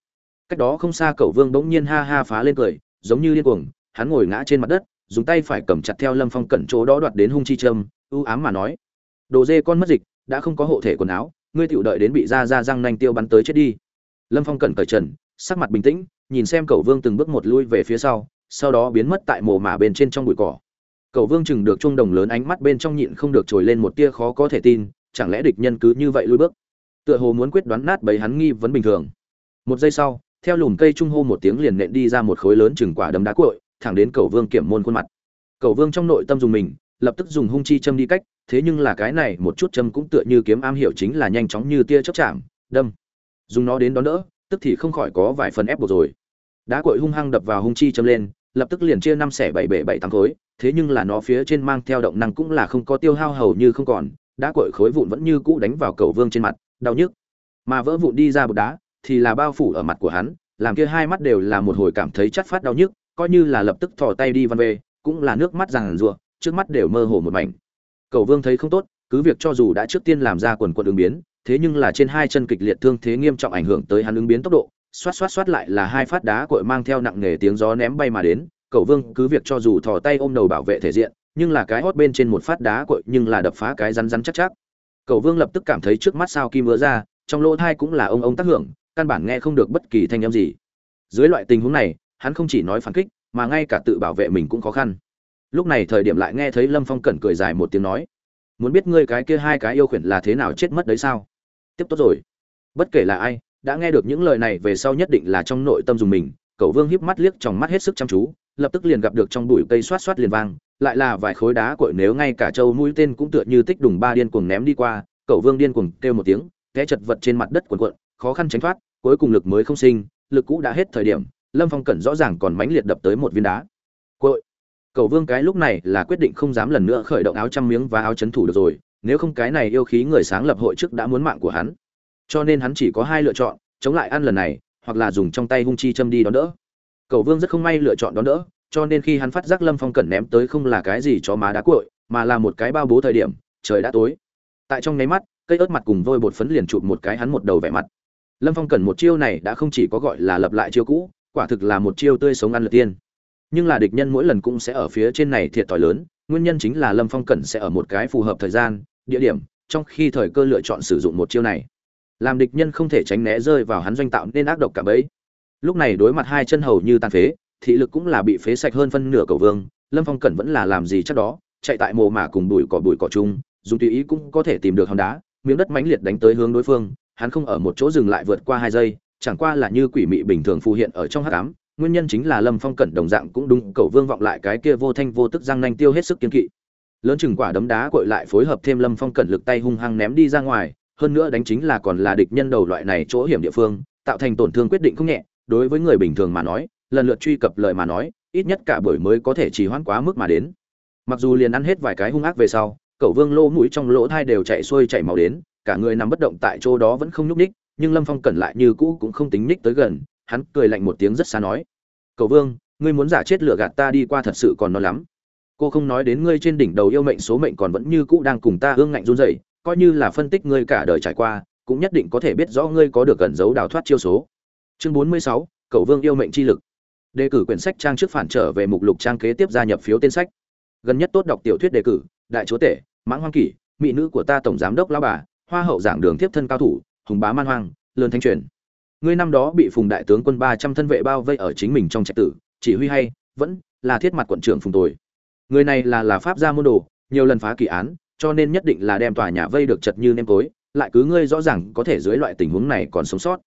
Cách đó không xa cầu vương bỗng nhiên ha ha phá lên cười giống như điên cuồng, hắn ngồi ngã trên mặt đất, dùng tay phải cầm chặt theo lâm phong cẩn chỗ đó đoạt đến hung chi trâm ưu ám mà nói. Đồ dê con mất dịch, đã không có hộ thể quần áo, ngươi tiểu đợi đến bị ra ra răng nanh tiêu bắn tới chết đi. Lâm phong cẩn cởi trần, sắc mặt bình tĩnh, nhìn xem cẩu vương từng bước một lui về phía sau sau đó biến mất tại mồ mả bên trên trong bụi cỏ. Cẩu vương chừng được trung đồng lớn ánh mắt bên trong nhịn không được trồi lên một tia khó có thể tin, chẳng lẽ địch nhân cứ như vậy lui bước? Tựa hồ muốn quyết đoán nát bấy hắn nghi vấn bình thường. Một giây sau theo lùm cây trung hô một tiếng liền nện đi ra một khối lớn chừng quả đấm đá cuội, thẳng đến cầu vương kiểm môn khuôn mặt. Cầu vương trong nội tâm dùng mình, lập tức dùng hung chi châm đi cách, thế nhưng là cái này một chút châm cũng tựa như kiếm am hiểu chính là nhanh chóng như tia chớp chạm, đâm. Dùng nó đến đón đỡ, tức thì không khỏi có vài phần ép buộc rồi. Đá cuội hung hăng đập vào hung chi châm lên, lập tức liền chia năm xẻ bảy bể bảy tám khối, thế nhưng là nó phía trên mang theo động năng cũng là không có tiêu hao hầu như không còn, đá cuội khối vụn vẫn như cũ đánh vào cầu vương trên mặt, đau nhức. Mà vỡ vụn đi ra bột đá thì là bao phủ ở mặt của hắn, làm kia hai mắt đều là một hồi cảm thấy chắt phát đau nhức, coi như là lập tức thò tay đi văn về, cũng là nước mắt ràng rụa, trước mắt đều mơ hồ một mảnh. Cầu vương thấy không tốt, cứ việc cho dù đã trước tiên làm ra quần quần ứng biến, thế nhưng là trên hai chân kịch liệt thương thế nghiêm trọng ảnh hưởng tới hắn ứng biến tốc độ, xoát xoát xoát lại là hai phát đá cội mang theo nặng nghề tiếng gió ném bay mà đến, cầu vương cứ việc cho dù thò tay ôm đầu bảo vệ thể diện, nhưng là cái hót bên trên một phát đá cội nhưng là đập phá cái rắn rắn chắc chắc. Cầu vương lập tức cảm thấy trước mắt sao kim vỡ ra, trong lỗ thai cũng là ông ông tác hưởng căn bản nghe không được bất kỳ thanh âm gì. Dưới loại tình huống này, hắn không chỉ nói phản kích, mà ngay cả tự bảo vệ mình cũng khó khăn. Lúc này thời điểm lại nghe thấy lâm phong cẩn cười dài một tiếng nói, muốn biết ngươi cái kia hai cái yêu khuyển là thế nào chết mất đấy sao? Tiếp tốt rồi. Bất kể là ai, đã nghe được những lời này về sau nhất định là trong nội tâm dùng mình Cẩu vương híp mắt liếc trong mắt hết sức chăm chú, lập tức liền gặp được trong bụi cây xoát xoát liền vang, lại là vài khối đá cuội nếu ngay cả châu mũi tên cũng tựa như tích đùng ba điên cuồng ném đi qua Cẩu vương điên cuồng kêu một tiếng, té chật vật trên mặt đất cuộn cuộn, khó khăn tránh thoát cuối cùng lực mới không sinh, lực cũ đã hết thời điểm, lâm phong cẩn rõ ràng còn mãnh liệt đập tới một viên đá. Cội. Cầu vương cái lúc này là quyết định không dám lần nữa khởi động áo trăm miếng và áo chấn thủ được rồi, nếu không cái này yêu khí người sáng lập hội trước đã muốn mạng của hắn. Cho nên hắn chỉ có hai lựa chọn, chống lại ăn lần này, hoặc là dùng trong tay hung chi châm đi đón đỡ. Cầu vương rất không may lựa chọn đón đỡ, cho nên khi hắn phát giác lâm phong cẩn ném tới không là cái gì cho má đá cuội mà là một cái bao bố thời điểm, trời đã tối. Tại trong nháy mắt, cây ớt mặt cùng vôi bột phấn liền chụp một cái hắn một đầu vẻ mặt lâm phong cẩn một chiêu này đã không chỉ có gọi là lập lại chiêu cũ, quả thực là một chiêu tươi sống ăn lượt tiên. Nhưng là địch nhân mỗi lần cũng sẽ ở phía trên này thiệt thòi lớn, nguyên nhân chính là lâm phong cẩn sẽ ở một cái phù hợp thời gian, địa điểm, trong khi thời cơ lựa chọn sử dụng một chiêu này. Làm địch nhân không thể tránh né rơi vào hắn doanh tạo nên ác độc cả bấy. Lúc này đối mặt hai chân hầu như tàn phế, thị lực cũng là bị phế sạch hơn phân nửa cầu vương, lâm phong cẩn vẫn là làm gì chắc đó, chạy tại mồ mả cùng bụi cỏ bụi cỏ chung, dùng tùy ý cũng có thể tìm được hòn đá, miếng đất mãnh liệt đánh tới hướng đối phương hắn không ở một chỗ dừng lại vượt qua hai giây, chẳng qua là như quỷ mị bình thường phù hiện ở trong hắc ám, nguyên nhân chính là lâm phong cẩn đồng dạng cũng đúng, cầu vương vọng lại cái kia vô thanh vô tức răng nanh tiêu hết sức kiên kỵ. Lớn chừng quả đấm đá cội lại phối hợp thêm lâm phong cẩn lực tay hung hăng ném đi ra ngoài, hơn nữa đánh chính là còn là địch nhân đầu loại này chỗ hiểm địa phương, tạo thành tổn thương quyết định không nhẹ, đối với người bình thường mà nói, lần lượt truy cập lời mà nói, ít nhất cả buổi mới có thể trì hoãn quá mức mà đến. Mặc dù liền ăn hết vài cái hung ác về sau cậu vương lỗ mũi trong lỗ thai đều chạy xuôi chạy máu đến cả người nằm bất động tại chỗ đó vẫn không nhúc nhích, nhưng lâm phong cẩn lại như cũ cũng không tính nhích tới gần hắn cười lạnh một tiếng rất xa nói "Cầu vương ngươi muốn giả chết lựa gạt ta đi qua thật sự còn nó lắm. Cô không nói đến ngươi trên đỉnh đầu yêu mệnh số mệnh còn vẫn như cũ đang cùng ta ương ngạnh run rẩy coi như là phân tích ngươi cả đời trải qua cũng nhất định có thể biết rõ ngươi có được gần giấu đào thoát chiêu số. Chương bốn mươi sáu vương yêu mệnh chi lực. Đề cử quyển sách trang trước phản trở về mục lục trang kế tiếp gia nhập phiếu tên sách. Gần nhất tốt đọc tiểu thuyết đề cử đại chúa tể mãng hoang kỷ mỹ nữ của ta tổng giám đốc lão bà hoa hậu giảng đường tiếp thân cao thủ, hùng bá man hoang, lớn thanh truyền. Ngươi năm đó bị phùng đại tướng quân ba trăm thân vệ bao vây ở chính mình trong trạch tử, chỉ huy hay, vẫn là thiết mặt quận trưởng phùng tồi. Người này là là pháp gia môn đồ, nhiều lần phá kỳ án, cho nên nhất định là đem tòa nhà vây được chật như nêm tối, lại cứ ngươi rõ ràng có thể dưới loại tình huống này còn sống sót.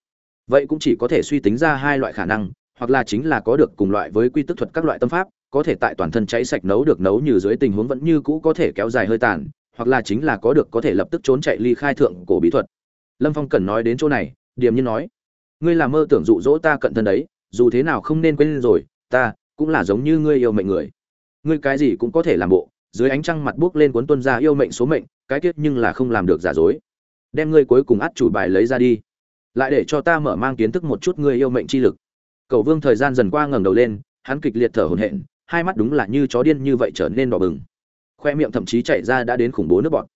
Vậy cũng chỉ có thể suy tính ra hai loại khả năng, hoặc là chính là có được cùng loại với quy tức thuật các loại tâm pháp, có thể tại toàn thân cháy sạch nấu được nấu như dưới tình huống vẫn như cũ có thể kéo dài hơi tàn hoặc là chính là có được có thể lập tức trốn chạy ly khai thượng cổ bí thuật. Lâm phong cần nói đến chỗ này, điềm nhiên nói, ngươi là mơ tưởng dụ dỗ ta cận thân đấy, dù thế nào không nên quên rồi, ta cũng là giống như ngươi yêu mệnh người. Ngươi cái gì cũng có thể làm bộ, dưới ánh trăng mặt buốc lên cuốn tuân ra yêu mệnh số mệnh, cái tiết nhưng là không làm được giả dối. Đem ngươi cuối cùng át chủ bài lấy ra đi, lại để cho ta mở mang kiến thức một chút ngươi yêu mệnh chi lực. Cầu vương thời gian dần qua ngẩng đầu lên, hắn kịch liệt thở hổn hển, hai mắt đúng là như chó điên như vậy trở nên đỏ bừng khoe miệng thậm chí chạy ra đã đến khủng bố nước bọt.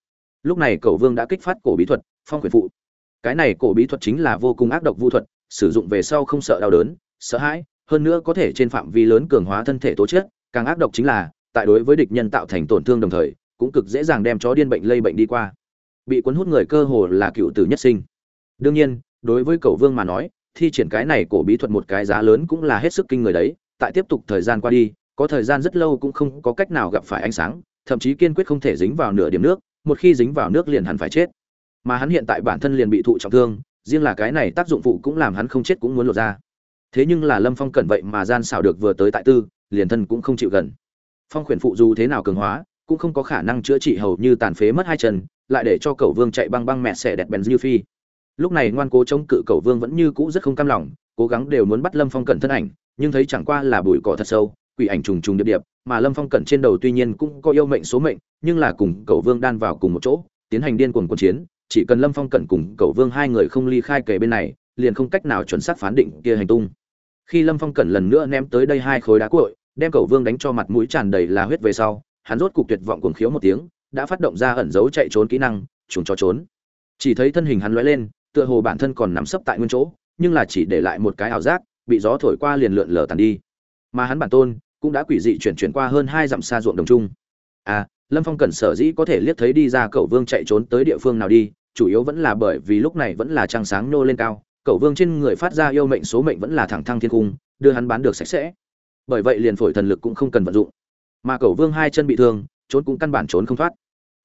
Lúc này cầu vương đã kích phát cổ bí thuật, phong quyền phụ. Cái này cổ bí thuật chính là vô cùng ác độc vu thuật, sử dụng về sau không sợ đau đớn, sợ hãi, hơn nữa có thể trên phạm vi lớn cường hóa thân thể tố chất, càng ác độc chính là, tại đối với địch nhân tạo thành tổn thương đồng thời, cũng cực dễ dàng đem chó điên bệnh lây bệnh đi qua. Bị cuốn hút người cơ hồ là cựu tử nhất sinh. Đương nhiên, đối với cầu vương mà nói, thi triển cái này cổ bí thuật một cái giá lớn cũng là hết sức kinh người đấy, tại tiếp tục thời gian qua đi, có thời gian rất lâu cũng không có cách nào gặp phải ánh sáng thậm chí kiên quyết không thể dính vào nửa điểm nước, một khi dính vào nước liền hẳn phải chết. Mà hắn hiện tại bản thân liền bị thụ trọng thương, riêng là cái này tác dụng phụ cũng làm hắn không chết cũng muốn lột ra. Thế nhưng là lâm phong cẩn vậy mà gian xảo được vừa tới tại tư, liền thân cũng không chịu gần. Phong khuyển phụ dù thế nào cường hóa, cũng không có khả năng chữa trị hầu như tàn phế mất hai chân, lại để cho cậu vương chạy băng băng mẹ xẻ đẹp bèn dư phi. Lúc này ngoan cố chống cự cậu vương vẫn như cũ rất không cam lòng, cố gắng đều muốn bắt lâm phong cẩn thân ảnh, nhưng thấy chẳng qua là bụi cỏ thật sâu quỷ ảnh trùng trùng điệp điệp mà lâm phong cẩn trên đầu tuy nhiên cũng có yêu mệnh số mệnh nhưng là cùng Cẩu vương đan vào cùng một chỗ tiến hành điên cuồng quân chiến chỉ cần lâm phong cẩn cùng Cẩu vương hai người không ly khai kề bên này liền không cách nào chuẩn xác phán định kia hành tung. Khi lâm phong cẩn lần nữa ném tới đây hai khối đá cuội, đem Cẩu vương đánh cho mặt mũi tràn đầy là huyết về sau hắn rốt cục tuyệt vọng cuồng khiếu một tiếng đã phát động ra ẩn giấu chạy trốn kỹ năng trùng cho trốn. Chỉ thấy thân hình hắn lóe lên tựa hồ bản thân còn nằm sấp tại nguyên chỗ nhưng là chỉ để lại một cái ảo giác bị gió thổi qua liền lượn lờ tàn đi mà hắn bản tôn cũng đã quỷ dị chuyển chuyển qua hơn hai dặm xa ruộng đồng trung. À lâm phong cẩn sở dĩ có thể liếc thấy đi ra cậu vương chạy trốn tới địa phương nào đi, chủ yếu vẫn là bởi vì lúc này vẫn là trăng sáng nhô lên cao, cậu vương trên người phát ra yêu mệnh số mệnh vẫn là thẳng thăng thiên cung, đưa hắn bán được sạch sẽ. Bởi vậy liền phổi thần lực cũng không cần vận dụng. Mà cậu vương hai chân bị thương, trốn cũng căn bản trốn không thoát.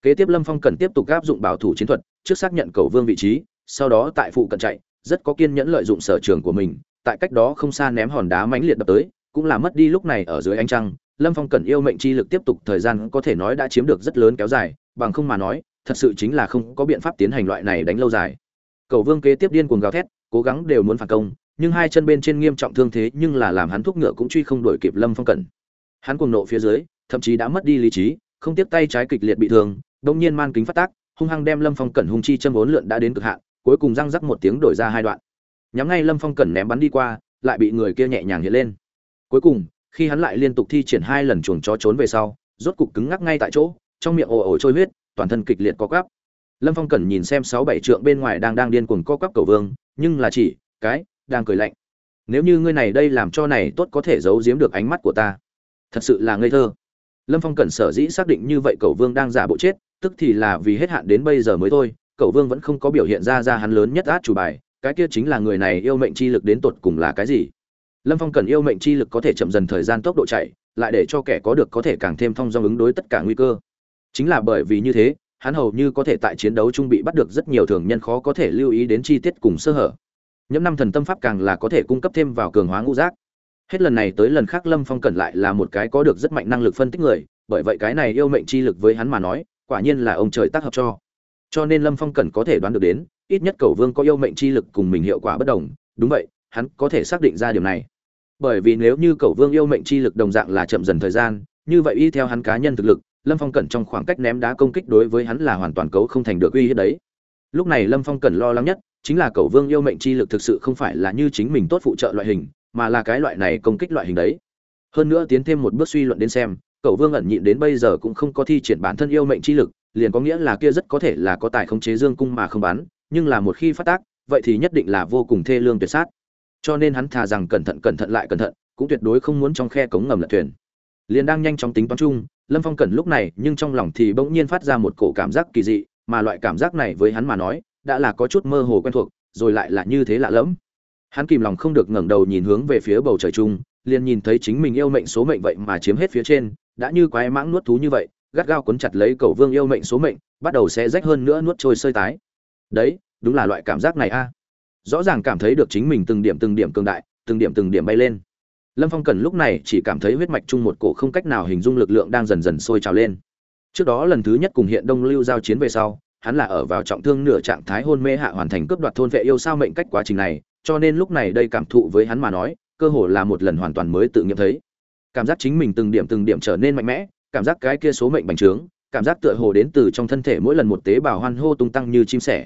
Kế tiếp lâm phong cần tiếp tục áp dụng bảo thủ chiến thuật, trước xác nhận cậu vương vị trí, sau đó tại phụ cận chạy, rất có kiên nhẫn lợi dụng sở trường của mình, tại cách đó không xa ném hòn đá mãnh liệt đập tới cũng là mất đi lúc này ở dưới ánh trăng, lâm phong cần yêu mệnh chi lực tiếp tục thời gian có thể nói đã chiếm được rất lớn kéo dài, bằng không mà nói, thật sự chính là không có biện pháp tiến hành loại này đánh lâu dài. Cầu vương kế tiếp điên cuồng gào thét, cố gắng đều muốn phản công, nhưng hai chân bên trên nghiêm trọng thương thế nhưng là làm hắn thúc ngựa cũng truy không đổi kịp lâm phong cẩn hắn cuồng nộ phía dưới, thậm chí đã mất đi lý trí, không tiếp tay trái kịch liệt bị thương đông nhiên man kính phát tác, hung hăng đem lâm phong cẩn hung chi châm vốn lượn đã đến cực hạn, cuối cùng răng rắc một tiếng đổi ra hai đoạn. Nhắm ngay lâm phong cẩn ném bắn đi qua, lại bị người kia nhẹ nhàng hiện lên cuối cùng, khi hắn lại liên tục thi triển hai lần chuồng chó trốn về sau, rốt cục cứng ngắc ngay tại chỗ, trong miệng ồ ồ trôi huyết, toàn thân kịch liệt co quắp. Lâm phong cẩn nhìn xem sáu bảy trượng bên ngoài đang đang điên cuồng co quắp cầu vương, nhưng là chỉ cái, đang cười lạnh. Nếu như ngươi này đây làm cho này tốt có thể giấu giếm được ánh mắt của ta. Thật sự là ngây thơ. Lâm phong cẩn sở dĩ xác định như vậy cầu vương đang giả bộ chết, tức thì là vì hết hạn đến bây giờ mới thôi, cầu vương vẫn không có biểu hiện ra ra hắn lớn nhất át chủ bài, cái kia chính là người này yêu mệnh chi lực đến tột cùng là cái gì? Lâm phong cần yêu mệnh chi lực có thể chậm dần thời gian tốc độ chạy, lại để cho kẻ có được có thể càng thêm thông dong ứng đối tất cả nguy cơ. Chính là bởi vì như thế, hắn hầu như có thể tại chiến đấu trung bị bắt được rất nhiều thường nhân khó có thể lưu ý đến chi tiết cùng sơ hở. Nhẫm năm thần tâm pháp càng là có thể cung cấp thêm vào cường hóa ngũ giác. Hết lần này tới lần khác lâm phong cẩn lại là một cái có được rất mạnh năng lực phân tích người, bởi vậy cái này yêu mệnh chi lực với hắn mà nói, quả nhiên là ông trời tác hợp cho. Cho nên lâm phong cẩn có thể đoán được đến, ít nhất cầu vương có yêu mệnh chi lực cùng mình hiệu quả bất đồng, đúng vậy hắn có thể xác định ra điều này. Bởi vì nếu như cầu vương yêu mệnh chi lực đồng dạng là chậm dần thời gian, như vậy y theo hắn cá nhân thực lực, lâm phong cẩn trong khoảng cách ném đá công kích đối với hắn là hoàn toàn cấu không thành được uy hiếp đấy. Lúc này lâm phong cẩn lo lắng nhất, chính là cầu vương yêu mệnh chi lực thực sự không phải là như chính mình tốt phụ trợ loại hình, mà là cái loại này công kích loại hình đấy. Hơn nữa tiến thêm một bước suy luận đến xem cầu vương ẩn nhịn đến bây giờ cũng không có thi triển bản thân yêu mệnh chi lực, liền có nghĩa là kia rất có thể là có tài khống chế dương cung mà không bắn nhưng là một khi phát tác, vậy thì nhất định là vô cùng thê lương tuyệt sát cho nên hắn thà rằng cẩn thận cẩn thận lại cẩn thận, cũng tuyệt đối không muốn trong khe cống ngầm lật thuyền. Liền đang nhanh chóng tính toán chung, lâm phong cẩn lúc này nhưng trong lòng thì bỗng nhiên phát ra một cổ cảm giác kỳ dị, mà loại cảm giác này với hắn mà nói, đã là có chút mơ hồ quen thuộc, rồi lại là như thế lạ lẫm. Hắn kìm lòng không được ngẩng đầu nhìn hướng về phía bầu trời chung, liền nhìn thấy chính mình yêu mệnh số mệnh vậy mà chiếm hết phía trên, đã như quái mãng nuốt thú như vậy, gắt gao cuốn chặt lấy cầu vương yêu mệnh số mệnh, bắt đầu sẽ rách hơn nữa nuốt trôi sơi tái. Đấy, đúng là loại cảm giác này a rõ ràng cảm thấy được chính mình từng điểm từng điểm cường đại, từng điểm từng điểm bay lên. Lâm phong cần lúc này chỉ cảm thấy huyết mạch chung một cổ không cách nào hình dung lực lượng đang dần dần sôi trào lên. Trước đó lần thứ nhất cùng hiện đông lưu giao chiến về sau, hắn là ở vào trọng thương nửa trạng thái hôn mê hạ hoàn thành cướp đoạt thôn vệ yêu sao mệnh cách quá trình này, cho nên lúc này đây cảm thụ với hắn mà nói, cơ hồ là một lần hoàn toàn mới tự nghiệm thấy. Cảm giác chính mình từng điểm từng điểm trở nên mạnh mẽ, cảm giác cái kia số mệnh bành trướng, cảm giác tựa hồ đến từ trong thân thể mỗi lần một tế bào hoan hô tung tăng như chim sẻ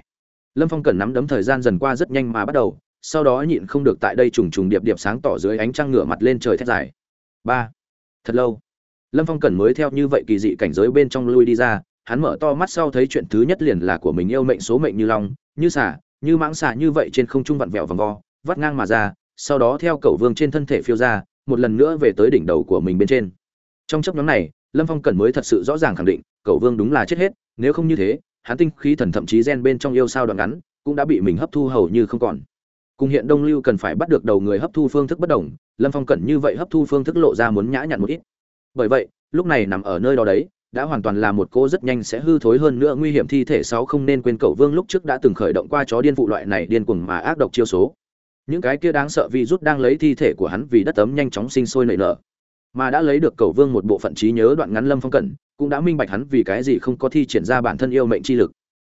lâm phong cần nắm đấm thời gian dần qua rất nhanh mà bắt đầu, sau đó nhịn không được tại đây trùng trùng điệp điệp sáng tỏ dưới ánh trăng ngửa mặt lên trời thét dài. Ba. Thật lâu. Lâm phong cần mới theo như vậy kỳ dị cảnh giới bên trong lui đi ra, hắn mở to mắt sau thấy chuyện thứ nhất liền là của mình yêu mệnh số mệnh như long, như xả như mãng xả như vậy trên không trung vặn vẹo vòng vo, vắt ngang mà ra, sau đó theo cầu vương trên thân thể phiêu ra, một lần nữa về tới đỉnh đầu của mình bên trên. Trong chấp nhóm này, lâm phong cần mới thật sự rõ ràng khẳng định, cầu vương đúng là chết hết, nếu không như thế hắn tinh khí thần thậm chí gen bên trong yêu sao đoạn ngắn, cũng đã bị mình hấp thu hầu như không còn. Cùng hiện đông lưu cần phải bắt được đầu người hấp thu phương thức bất đồng, lâm phong cẩn như vậy hấp thu phương thức lộ ra muốn nhã nhặn một ít. Bởi vậy, lúc này nằm ở nơi đó đấy, đã hoàn toàn là một cô rất nhanh sẽ hư thối hơn nữa nguy hiểm thi thể sáu không nên quên cầu vương lúc trước đã từng khởi động qua chó điên vụ loại này điên cuồng mà ác độc chiêu số. Những cái kia đáng sợ vì rút đang lấy thi thể của hắn vì đất ấm nhanh chóng sinh sôi nảy nở. Mà đã lấy được cầu vương một bộ phận trí nhớ đoạn ngắn lâm phong cẩn cũng đã minh bạch hắn vì cái gì không có thi triển ra bản thân yêu mệnh chi lực.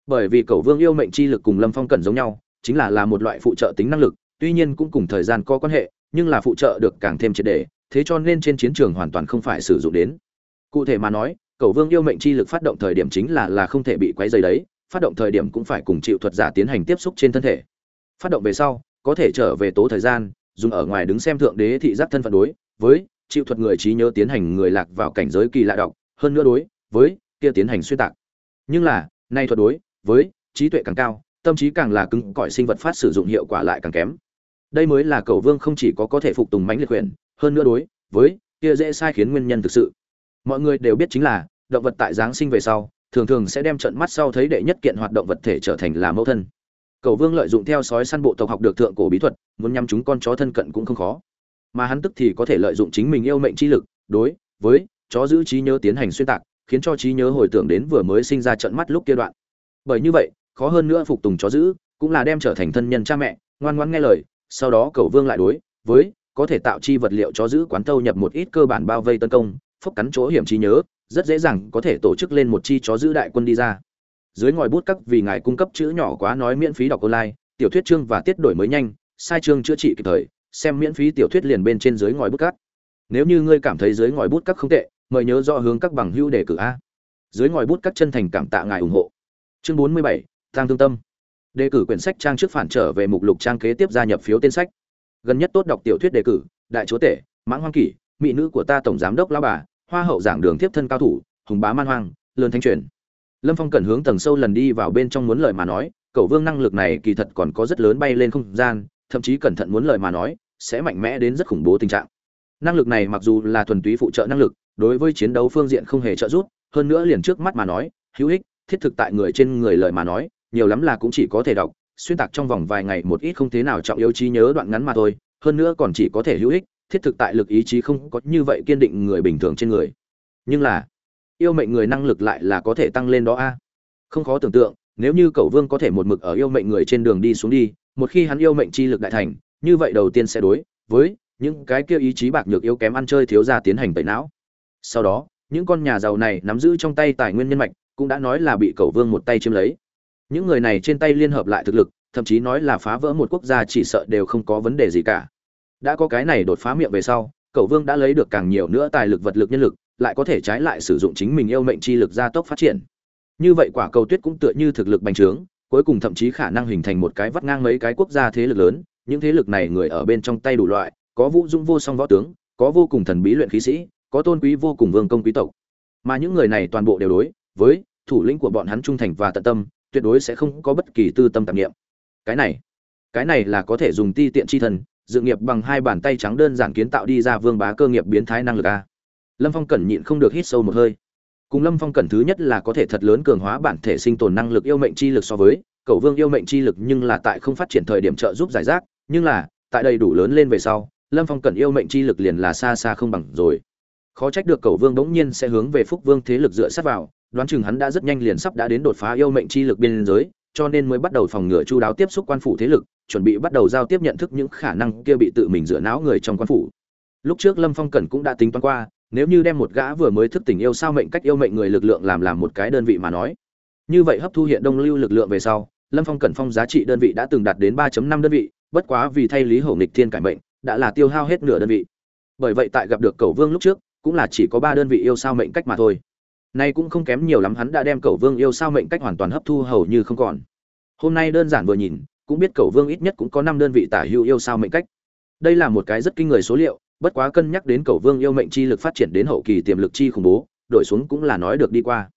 Bởi vì cầu vương yêu mệnh chi lực cùng lâm phong cận giống nhau, chính là là một loại phụ trợ tính năng lực, tuy nhiên cũng cùng thời gian có quan hệ, nhưng là phụ trợ được càng thêm triệt đề thế cho nên trên chiến trường hoàn toàn không phải sử dụng đến. Cụ thể mà nói cầu vương yêu mệnh chi lực phát động thời điểm chính là là không thể bị quấy dày đấy, phát động thời điểm cũng phải cùng chịu thuật giả tiến hành tiếp xúc trên thân thể. Phát động về sau, có thể trở về tố thời gian, dùng ở ngoài đứng xem thượng đế thị giác thân phận đối, với chịu thuật người trí nhớ tiến hành người lạc vào cảnh giới kỳ lạ đọc hơn nữa đối với kia tiến hành xuyên tạc. Nhưng là, nay thuật đối với trí tuệ càng cao, tâm trí càng là cứng cỏi, sinh vật phát sử dụng hiệu quả lại càng kém. Đây mới là cầu vương không chỉ có có thể phục tùng mãnh liệt quyền, hơn nữa đối với kia dễ sai khiến nguyên nhân thực sự. Mọi người đều biết chính là, động vật tại giáng sinh về sau, thường thường sẽ đem trận mắt sau thấy đệ nhất kiện hoạt động vật thể trở thành là mẫu thân. Cầu vương lợi dụng theo sói săn bộ tộc học được thượng cổ bí thuật, muốn nhắm chúng con chó thân cận cũng không khó. Mà hắn tức thì có thể lợi dụng chính mình yêu mệnh chi lực, đối với chó giữ trí nhớ tiến hành xuyên tạc, khiến cho trí nhớ hồi tưởng đến vừa mới sinh ra trận mắt lúc kia đoạn. Bởi như vậy, khó hơn nữa phục tùng chó giữ, cũng là đem trở thành thân nhân cha mẹ, ngoan ngoãn nghe lời, sau đó cầu vương lại đối với có thể tạo chi vật liệu chó giữ quán thâu nhập một ít cơ bản bao vây tấn công, phốc cắn chỗ hiểm trí nhớ, rất dễ dàng có thể tổ chức lên một chi chó giữ đại quân đi ra. Dưới ngòi bút các vì ngài cung cấp chữ nhỏ quá nói miễn phí đọc online, tiểu thuyết chương và tiết đổi mới nhanh, sai chương chữa trị kịp thời, xem miễn phí tiểu thuyết liền bên trên dưới ngòi bút các. Nếu như ngươi cảm thấy dưới ngòi bút các không tệ mời nhớ rõ hướng các bằng hữu đề cử a. Dưới ngòi bút các chân thành cảm tạ ngài ủng hộ. Chương bốn mươi bảy tăng thương tâm. Đề cử quyển sách trang trước phản trở về mục lục trang kế tiếp gia nhập phiếu tên sách. Gần nhất tốt đọc tiểu thuyết đề cử, đại chúa tể, mãng hoang kỷ, mỹ nữ của ta tổng giám đốc lão bà, hoa hậu giảng đường tiếp thân cao thủ, hùng bá man hoang, lớn thanh truyền. Lâm phong cẩn hướng tầng sâu lần đi vào bên trong muốn lời mà nói cậu vương năng lực này kỳ thật còn có rất lớn bay lên không gian, thậm chí cẩn thận muốn lời mà nói, sẽ mạnh mẽ đến rất khủng bố tình trạng. Năng lực này mặc dù là thuần túy phụ trợ năng lực đối với chiến đấu phương diện không hề trợ giúp, hơn nữa liền trước mắt mà nói, hữu ích, thiết thực tại người trên người lời mà nói, nhiều lắm là cũng chỉ có thể đọc, xuyên tạc trong vòng vài ngày một ít không thế nào trọng yếu trí nhớ đoạn ngắn mà thôi, hơn nữa còn chỉ có thể hữu ích, thiết thực tại lực ý chí không có như vậy kiên định người bình thường trên người. Nhưng là, yêu mệnh người năng lực lại là có thể tăng lên đó a. Không khó tưởng tượng, nếu như cậu vương có thể một mực ở yêu mệnh người trên đường đi xuống đi, một khi hắn yêu mệnh chi lực đại thành, như vậy đầu tiên sẽ đối với những cái kia ý chí bạc nhược yếu kém ăn chơi thiếu gia tiến hành tẩy não sau đó, những con nhà giàu này nắm giữ trong tay tài nguyên nhân mạch, cũng đã nói là bị cầu vương một tay chiếm lấy. Những người này trên tay liên hợp lại thực lực, thậm chí nói là phá vỡ một quốc gia chỉ sợ đều không có vấn đề gì cả. Đã có cái này đột phá miệng về sau cầu vương đã lấy được càng nhiều nữa tài lực vật lực nhân lực, lại có thể trái lại sử dụng chính mình yêu mệnh chi lực gia tốc phát triển. Như vậy quả cầu tuyết cũng tựa như thực lực bành trướng, cuối cùng thậm chí khả năng hình thành một cái vắt ngang mấy cái quốc gia thế lực lớn, những thế lực này người ở bên trong tay đủ loại, có vũ dung vô song võ tướng, có vô cùng thần bí luyện khí sĩ có tôn quý vô cùng vương công quý tộc. Mà những người này toàn bộ đều đối với thủ lĩnh của bọn hắn trung thành và tận tâm, tuyệt đối sẽ không có bất kỳ tư tâm tạp niệm. Cái này cái này là có thể dùng ti tiện chi thần, dự nghiệp bằng hai bàn tay trắng đơn giản kiến tạo đi ra vương bá cơ nghiệp biến thái năng lực a. Lâm phong cẩn nhịn không được hít sâu một hơi. Cùng lâm phong cẩn thứ nhất là có thể thật lớn cường hóa bản thể sinh tồn năng lực yêu mệnh chi lực so với cậu vương yêu mệnh chi lực nhưng là tại không phát triển thời điểm trợ giúp giải rác, nhưng là, tại đầy đủ lớn lên về sau, lâm phong cẩn yêu mệnh chi lực liền là xa xa không bằng rồi khó trách được cầu vương bỗng nhiên sẽ hướng về phúc vương thế lực dựa sát vào, đoán chừng hắn đã rất nhanh liền sắp đã đến đột phá yêu mệnh chi lực biên giới, cho nên mới bắt đầu phòng ngừa chu đáo tiếp xúc quan phủ thế lực, chuẩn bị bắt đầu giao tiếp nhận thức những khả năng kia bị tự mình dựa não người trong quan phủ. Lúc trước lâm phong cẩn cũng đã tính toán qua, nếu như đem một gã vừa mới thức tỉnh yêu sao mệnh cách yêu mệnh người lực lượng làm làm một cái đơn vị mà nói. Như vậy hấp thu hiện đông lưu lực lượng về sau, lâm phong cẩn phong giá trị đơn vị đã từng đạt đến ba năm đơn vị, bất quá vì thay lý hổ nghịch thiên cải mệnh, đã là tiêu hao hết nửa đơn vị. Bởi vậy tại gặp được cầu vương lúc trước cũng là chỉ có ba đơn vị yêu sao mệnh cách mà thôi. Nay cũng không kém nhiều lắm hắn đã đem cầu vương yêu sao mệnh cách hoàn toàn hấp thu hầu như không còn. Hôm nay đơn giản vừa nhìn, cũng biết cầu vương ít nhất cũng có năm đơn vị tả hữu yêu sao mệnh cách. Đây là một cái rất kinh người số liệu, bất quá cân nhắc đến cầu vương yêu mệnh chi lực phát triển đến hậu kỳ tiềm lực chi khủng bố, đổi xuống cũng là nói được đi qua.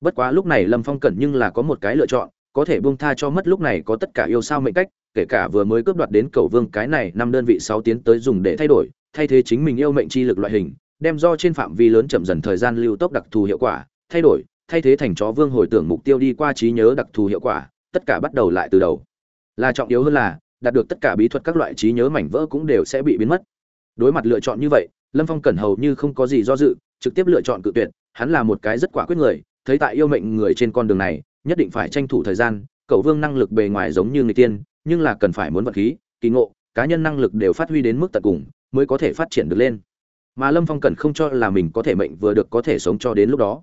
Bất quá lúc này lâm phong cẩn nhưng là có một cái lựa chọn, có thể buông tha cho mất lúc này có tất cả yêu sao mệnh cách, kể cả vừa mới cướp đoạt đến cầu vương cái này năm đơn vị sáu tiến tới dùng để thay đổi, thay thế chính mình yêu mệnh chi lực loại hình đem do trên phạm vi lớn chậm dần thời gian lưu tốc đặc thù hiệu quả, thay đổi, thay thế thành chó vương hồi tưởng mục tiêu đi qua trí nhớ đặc thù hiệu quả, tất cả bắt đầu lại từ đầu. Là trọng yếu hơn là, đạt được tất cả bí thuật các loại trí nhớ mảnh vỡ cũng đều sẽ bị biến mất. Đối mặt lựa chọn như vậy, lâm phong cẩn hầu như không có gì do dự, trực tiếp lựa chọn cự tuyệt, hắn là một cái rất quả quyết người, thấy tại yêu mệnh người trên con đường này, nhất định phải tranh thủ thời gian, cậu vương năng lực bề ngoài giống như người tiên, nhưng là cần phải muốn vật khí, kỳ ngộ, cá nhân năng lực đều phát huy đến mức tận cùng, mới có thể phát triển được lên mà lâm phong cẩn không cho là mình có thể mệnh vừa được có thể sống cho đến lúc đó.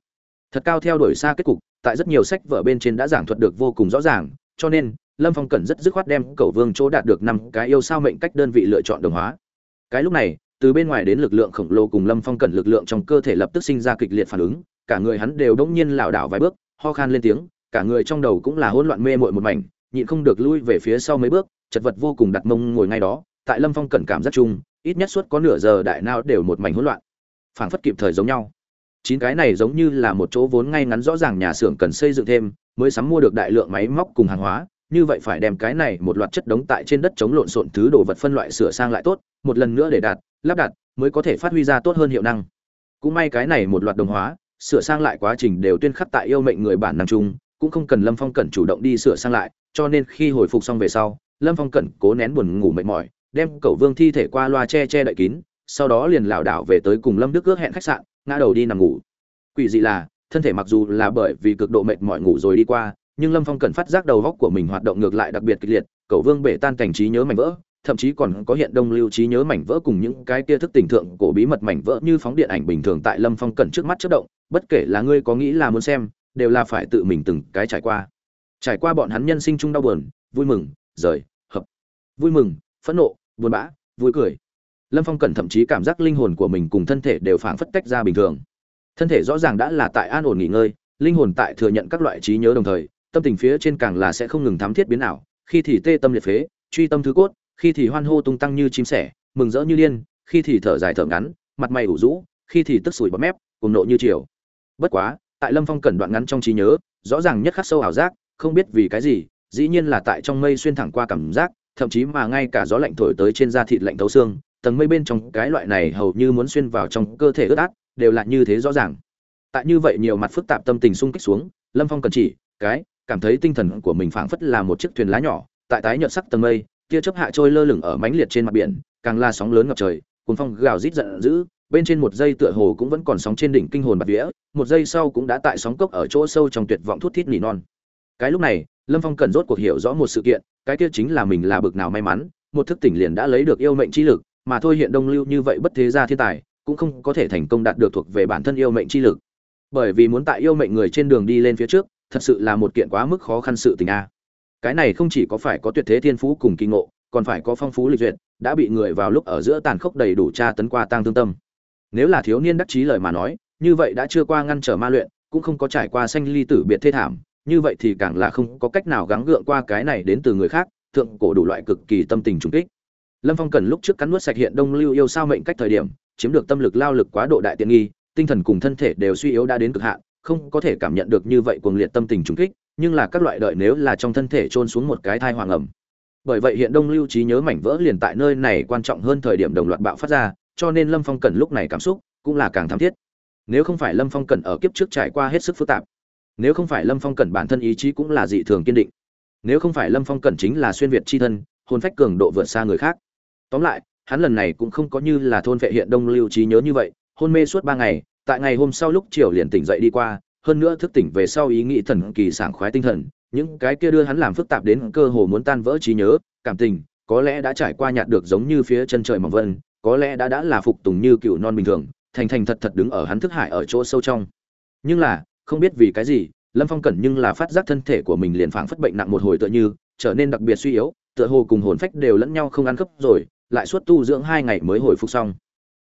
Thật cao theo đuổi xa kết cục, tại rất nhiều sách vở bên trên đã giảng thuật được vô cùng rõ ràng, cho nên, lâm phong cẩn rất dứt khoát đem cầu vương chỗ đạt được năm cái yêu sao mệnh cách đơn vị lựa chọn đồng hóa. Cái lúc này, từ bên ngoài đến lực lượng khổng lồ cùng lâm phong cẩn lực lượng trong cơ thể lập tức sinh ra kịch liệt phản ứng, cả người hắn đều đống nhiên lảo đảo vài bước, ho khan lên tiếng, cả người trong đầu cũng là hỗn loạn mê mội một mảnh, nhịn không được lui về phía sau mấy bước, chật vật vô cùng đặt mông ngồi ngay đó, tại lâm phong cẩn cảm giác chung ít nhất suốt có nửa giờ đại nao đều một mảnh hỗn loạn, phảng phất kịp thời giống nhau. Chín cái này giống như là một chỗ vốn ngay ngắn rõ ràng nhà xưởng cần xây dựng thêm, mới sắm mua được đại lượng máy móc cùng hàng hóa, như vậy phải đem cái này một loạt chất đống tại trên đất chống lộn xộn thứ đồ vật phân loại sửa sang lại tốt, một lần nữa để đạt, lắp đặt, mới có thể phát huy ra tốt hơn hiệu năng. Cũng may cái này một loạt đồng hóa, sửa sang lại quá trình đều tuyên khắc tại yêu mệnh người bản năng chung, cũng không cần lâm phong cẩn chủ động đi sửa sang lại, cho nên khi hồi phục xong về sau, lâm phong cẩn cố nén buồn ngủ mệt mỏi đem cậu vương thi thể qua loa che che đậy kín, sau đó liền lảo đảo về tới cùng lâm đức ước hẹn khách sạn, ngã đầu đi nằm ngủ. Quỷ dị là, thân thể mặc dù là bởi vì cực độ mệt mỏi ngủ rồi đi qua, nhưng lâm phong cần phát giác đầu góc của mình hoạt động ngược lại đặc biệt kịch liệt, cậu vương bể tan cảnh trí nhớ mảnh vỡ, thậm chí còn có hiện đông lưu trí nhớ mảnh vỡ cùng những cái kia thức tình thượng cổ bí mật mảnh vỡ như phóng điện ảnh bình thường tại lâm phong cần trước mắt chất động, bất kể là ngươi có nghĩ là muốn xem, đều là phải tự mình từng cái trải qua. Trải qua bọn hắn nhân sinh chung đau buồn, vui mừng, rời, hợp. Vui mừng, phẫn nộ buồn bã, vui cười. Lâm phong cẩn thậm chí cảm giác linh hồn của mình cùng thân thể đều phảng phất tách ra bình thường. Thân thể rõ ràng đã là tại an ổn nghỉ ngơi, linh hồn tại thừa nhận các loại trí nhớ đồng thời, tâm tình phía trên càng là sẽ không ngừng thám thiết biến ảo. Khi thì tê tâm liệt phế, truy tâm thứ cốt, khi thì hoan hô tung tăng như chim sẻ, mừng rỡ như liên khi thì thở dài thở ngắn, mặt mày ủ rũ, khi thì tức sủi bọt mép cùng nộ như chiều bất quá, tại lâm phong cẩn đoạn ngắn trong trí nhớ, rõ ràng nhất khắc sâu ảo giác, không biết vì cái gì, dĩ nhiên là tại trong mây xuyên thẳng qua cảm giác thậm chí mà ngay cả gió lạnh thổi tới trên da thịt lạnh thấu xương, tầng mây bên trong cái loại này hầu như muốn xuyên vào trong cơ thể ướt át, đều là như thế rõ ràng. Tại như vậy nhiều mặt phức tạp tâm tình xung kích xuống, lâm phong cần chỉ, cái, cảm thấy tinh thần của mình phảng phất là một chiếc thuyền lá nhỏ, tại tái nhợt sắc tầng mây, tia chớp hạ trôi lơ lửng ở mánh liệt trên mặt biển, càng là sóng lớn ngập trời cuốn phong gào rít giận dữ, bên trên một giây tựa hồ cũng vẫn còn sóng trên đỉnh kinh hồn bạt vía, một giây sau cũng đã tại sóng cốc ở chỗ sâu trong tuyệt vọng thút thít nỉ non cái lúc này, lâm phong cần rốt cuộc hiểu rõ một sự kiện, cái kia chính là mình là bực nào may mắn, một thức tỉnh liền đã lấy được yêu mệnh chi lực, mà thôi hiện đông lưu như vậy bất thế gia thiên tài, cũng không có thể thành công đạt được thuộc về bản thân yêu mệnh chi lực. Bởi vì muốn tại yêu mệnh người trên đường đi lên phía trước, thật sự là một kiện quá mức khó khăn sự tình a. Cái này không chỉ có phải có tuyệt thế thiên phú cùng kỳ ngộ, còn phải có phong phú lịch duyệt, đã bị người vào lúc ở giữa tàn khốc đầy đủ tra tấn qua tang tương tâm. Nếu là thiếu niên đắc chí lời mà nói, như vậy đã chưa qua ngăn trở ma luyện, cũng không có trải qua sanh ly tử biệt thê thảm như vậy thì càng là không có cách nào gắng gượng qua cái này đến từ người khác, thượng cổ đủ loại cực kỳ tâm tình trùng kích. Lâm phong cần lúc trước cắn nuốt sạch hiện đông lưu yêu sao mệnh cách thời điểm, chiếm được tâm lực lao lực quá độ đại tiện nghi, tinh thần cùng thân thể đều suy yếu đã đến cực hạn, không có thể cảm nhận được như vậy cuồng liệt tâm tình trùng kích, nhưng là các loại đợi nếu là trong thân thể trôn xuống một cái thai hoàng ẩm. Bởi vậy hiện đông lưu trí nhớ mảnh vỡ liền tại nơi này quan trọng hơn thời điểm đồng loạt bạo phát ra, cho nên lâm phong cần lúc này cảm xúc cũng là càng thắm thiết. Nếu không phải lâm phong cần ở kiếp trước trải qua hết sức phức tạp nếu không phải lâm phong cẩn bản thân ý chí cũng là dị thường kiên định. Nếu không phải lâm phong cẩn chính là xuyên việt c h i thân, hồn phách cường độ vượt xa người khác. Tóm lại, hắn lần này cũng không có như là thôn vệ hiện đông lưu trí nhớ như vậy, hôn mê suốt ba ngày, tại ngày hôm sau lúc chiều liền tỉnh dậy đi qua, hơn nữa thức tỉnh về sau ý nghĩ thần kỳ sảng khoái tinh thần, những cái kia đưa hắn làm phức tạp đến cơ hồ muốn tan vỡ trí nhớ, cảm tình, có lẽ đã trải qua nhạt được giống như phía chân trời mỏng vân, có lẽ đã đã là phục tùng như cựu non bình thường, thành thành thật thật đứng ở hắn thức hải ở chỗ sâu trong. Nhưng là không biết vì cái gì, lâm phong cẩn nhưng là phát giác thân thể của mình liền phảng phất bệnh nặng một hồi tựa như, trở nên đặc biệt suy yếu, tựa hồ cùng hồn phách đều lẫn nhau không ăn khớp rồi, lại suốt tu dưỡng hai ngày mới hồi phục xong.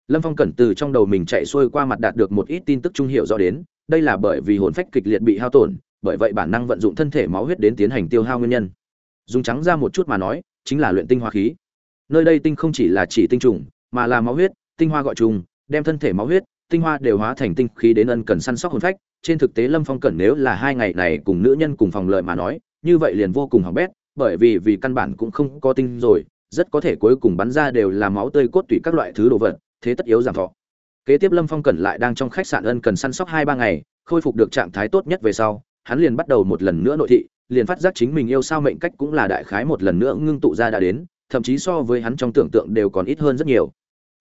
Lâm phong cẩn từ trong đầu mình chạy xuôi qua mặt đạt được một ít tin tức trung hiệu rõ đến, đây là bởi vì hồn phách kịch liệt bị hao tổn, bởi vậy bản năng vận dụng thân thể máu huyết đến tiến hành tiêu hao nguyên nhân. Dùng trắng ra một chút mà nói, chính là luyện tinh hoa khí. Nơi đây tinh không chỉ là chỉ tinh trùng, mà là máu huyết, tinh hoa gọi trùng, đem thân thể máu huyết, tinh hoa đều hóa thành tinh khí đến ân cần săn sóc hồn phách trên thực tế lâm phong cẩn nếu là hai ngày này cùng nữ nhân cùng phòng lợi mà nói, như vậy liền vô cùng hỏng bét, bởi vì vì căn bản cũng không có tinh rồi, rất có thể cuối cùng bắn ra đều là máu tươi cốt tủy các loại thứ đồ vật, thế tất yếu giảm thọ. Kế tiếp lâm phong cẩn lại đang trong khách sạn ân cần săn sóc hai ba ngày, khôi phục được trạng thái tốt nhất về sau, hắn liền bắt đầu một lần nữa nội thị, liền phát giác chính mình yêu sao mệnh cách cũng là đại khái một lần nữa ngưng tụ ra đã đến, thậm chí so với hắn trong tưởng tượng đều còn ít hơn rất nhiều.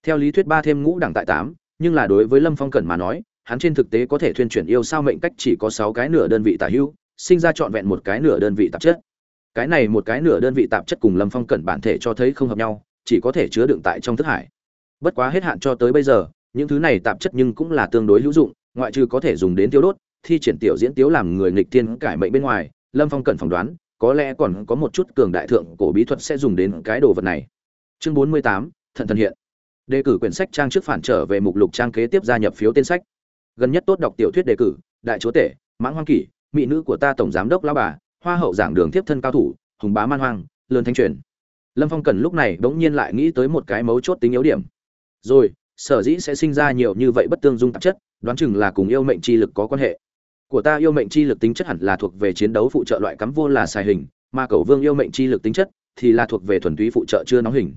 Theo lý thuyết ba thêm ngũ đẳng tại tám, nhưng là đối với lâm phong cẩn mà nói hắn trên thực tế có thể thuyên chuyển yêu sao mệnh cách chỉ có sáu cái nửa đơn vị tả hữu, sinh ra trọn vẹn một cái nửa đơn vị tạp chất. Cái này một cái nửa đơn vị tạp chất cùng lâm phong cẩn bản thể cho thấy không hợp nhau, chỉ có thể chứa đựng tại trong thức hải. Bất quá hết hạn cho tới bây giờ, những thứ này tạp chất nhưng cũng là tương đối hữu dụng, ngoại trừ có thể dùng đến tiêu đốt, thi triển tiểu diễn tiếu làm người nghịch tiên cải mệnh bên ngoài, lâm phong cẩn phỏng đoán, có lẽ còn có một chút cường đại thượng cổ bí thuật sẽ dùng đến cái đồ vật này. Chương bốn mươi tám, thận thần hiện. Đề cử quyển sách trang trước phản trở về mục lục trang kế tiếp gia nhập phiếu tên sách gần nhất tốt đọc tiểu thuyết đề cử, đại chúa tể, mãng hoang kỷ, mỹ nữ của ta tổng giám đốc lao bà, hoa hậu giảng đường tiếp thân cao thủ, hùng bá man hoang, lớn thanh truyền. Lâm phong cần lúc này bỗng nhiên lại nghĩ tới một cái mấu chốt tính yếu điểm. Rồi, sở dĩ sẽ sinh ra nhiều như vậy bất tương dung tạp chất, đoán chừng là cùng yêu mệnh chi lực có quan hệ. Của ta yêu mệnh chi lực tính chất hẳn là thuộc về chiến đấu phụ trợ loại cắm vô là xài hình, mà cầu vương yêu mệnh chi lực tính chất thì là thuộc về thuần túy phụ trợ chưa nóng hình.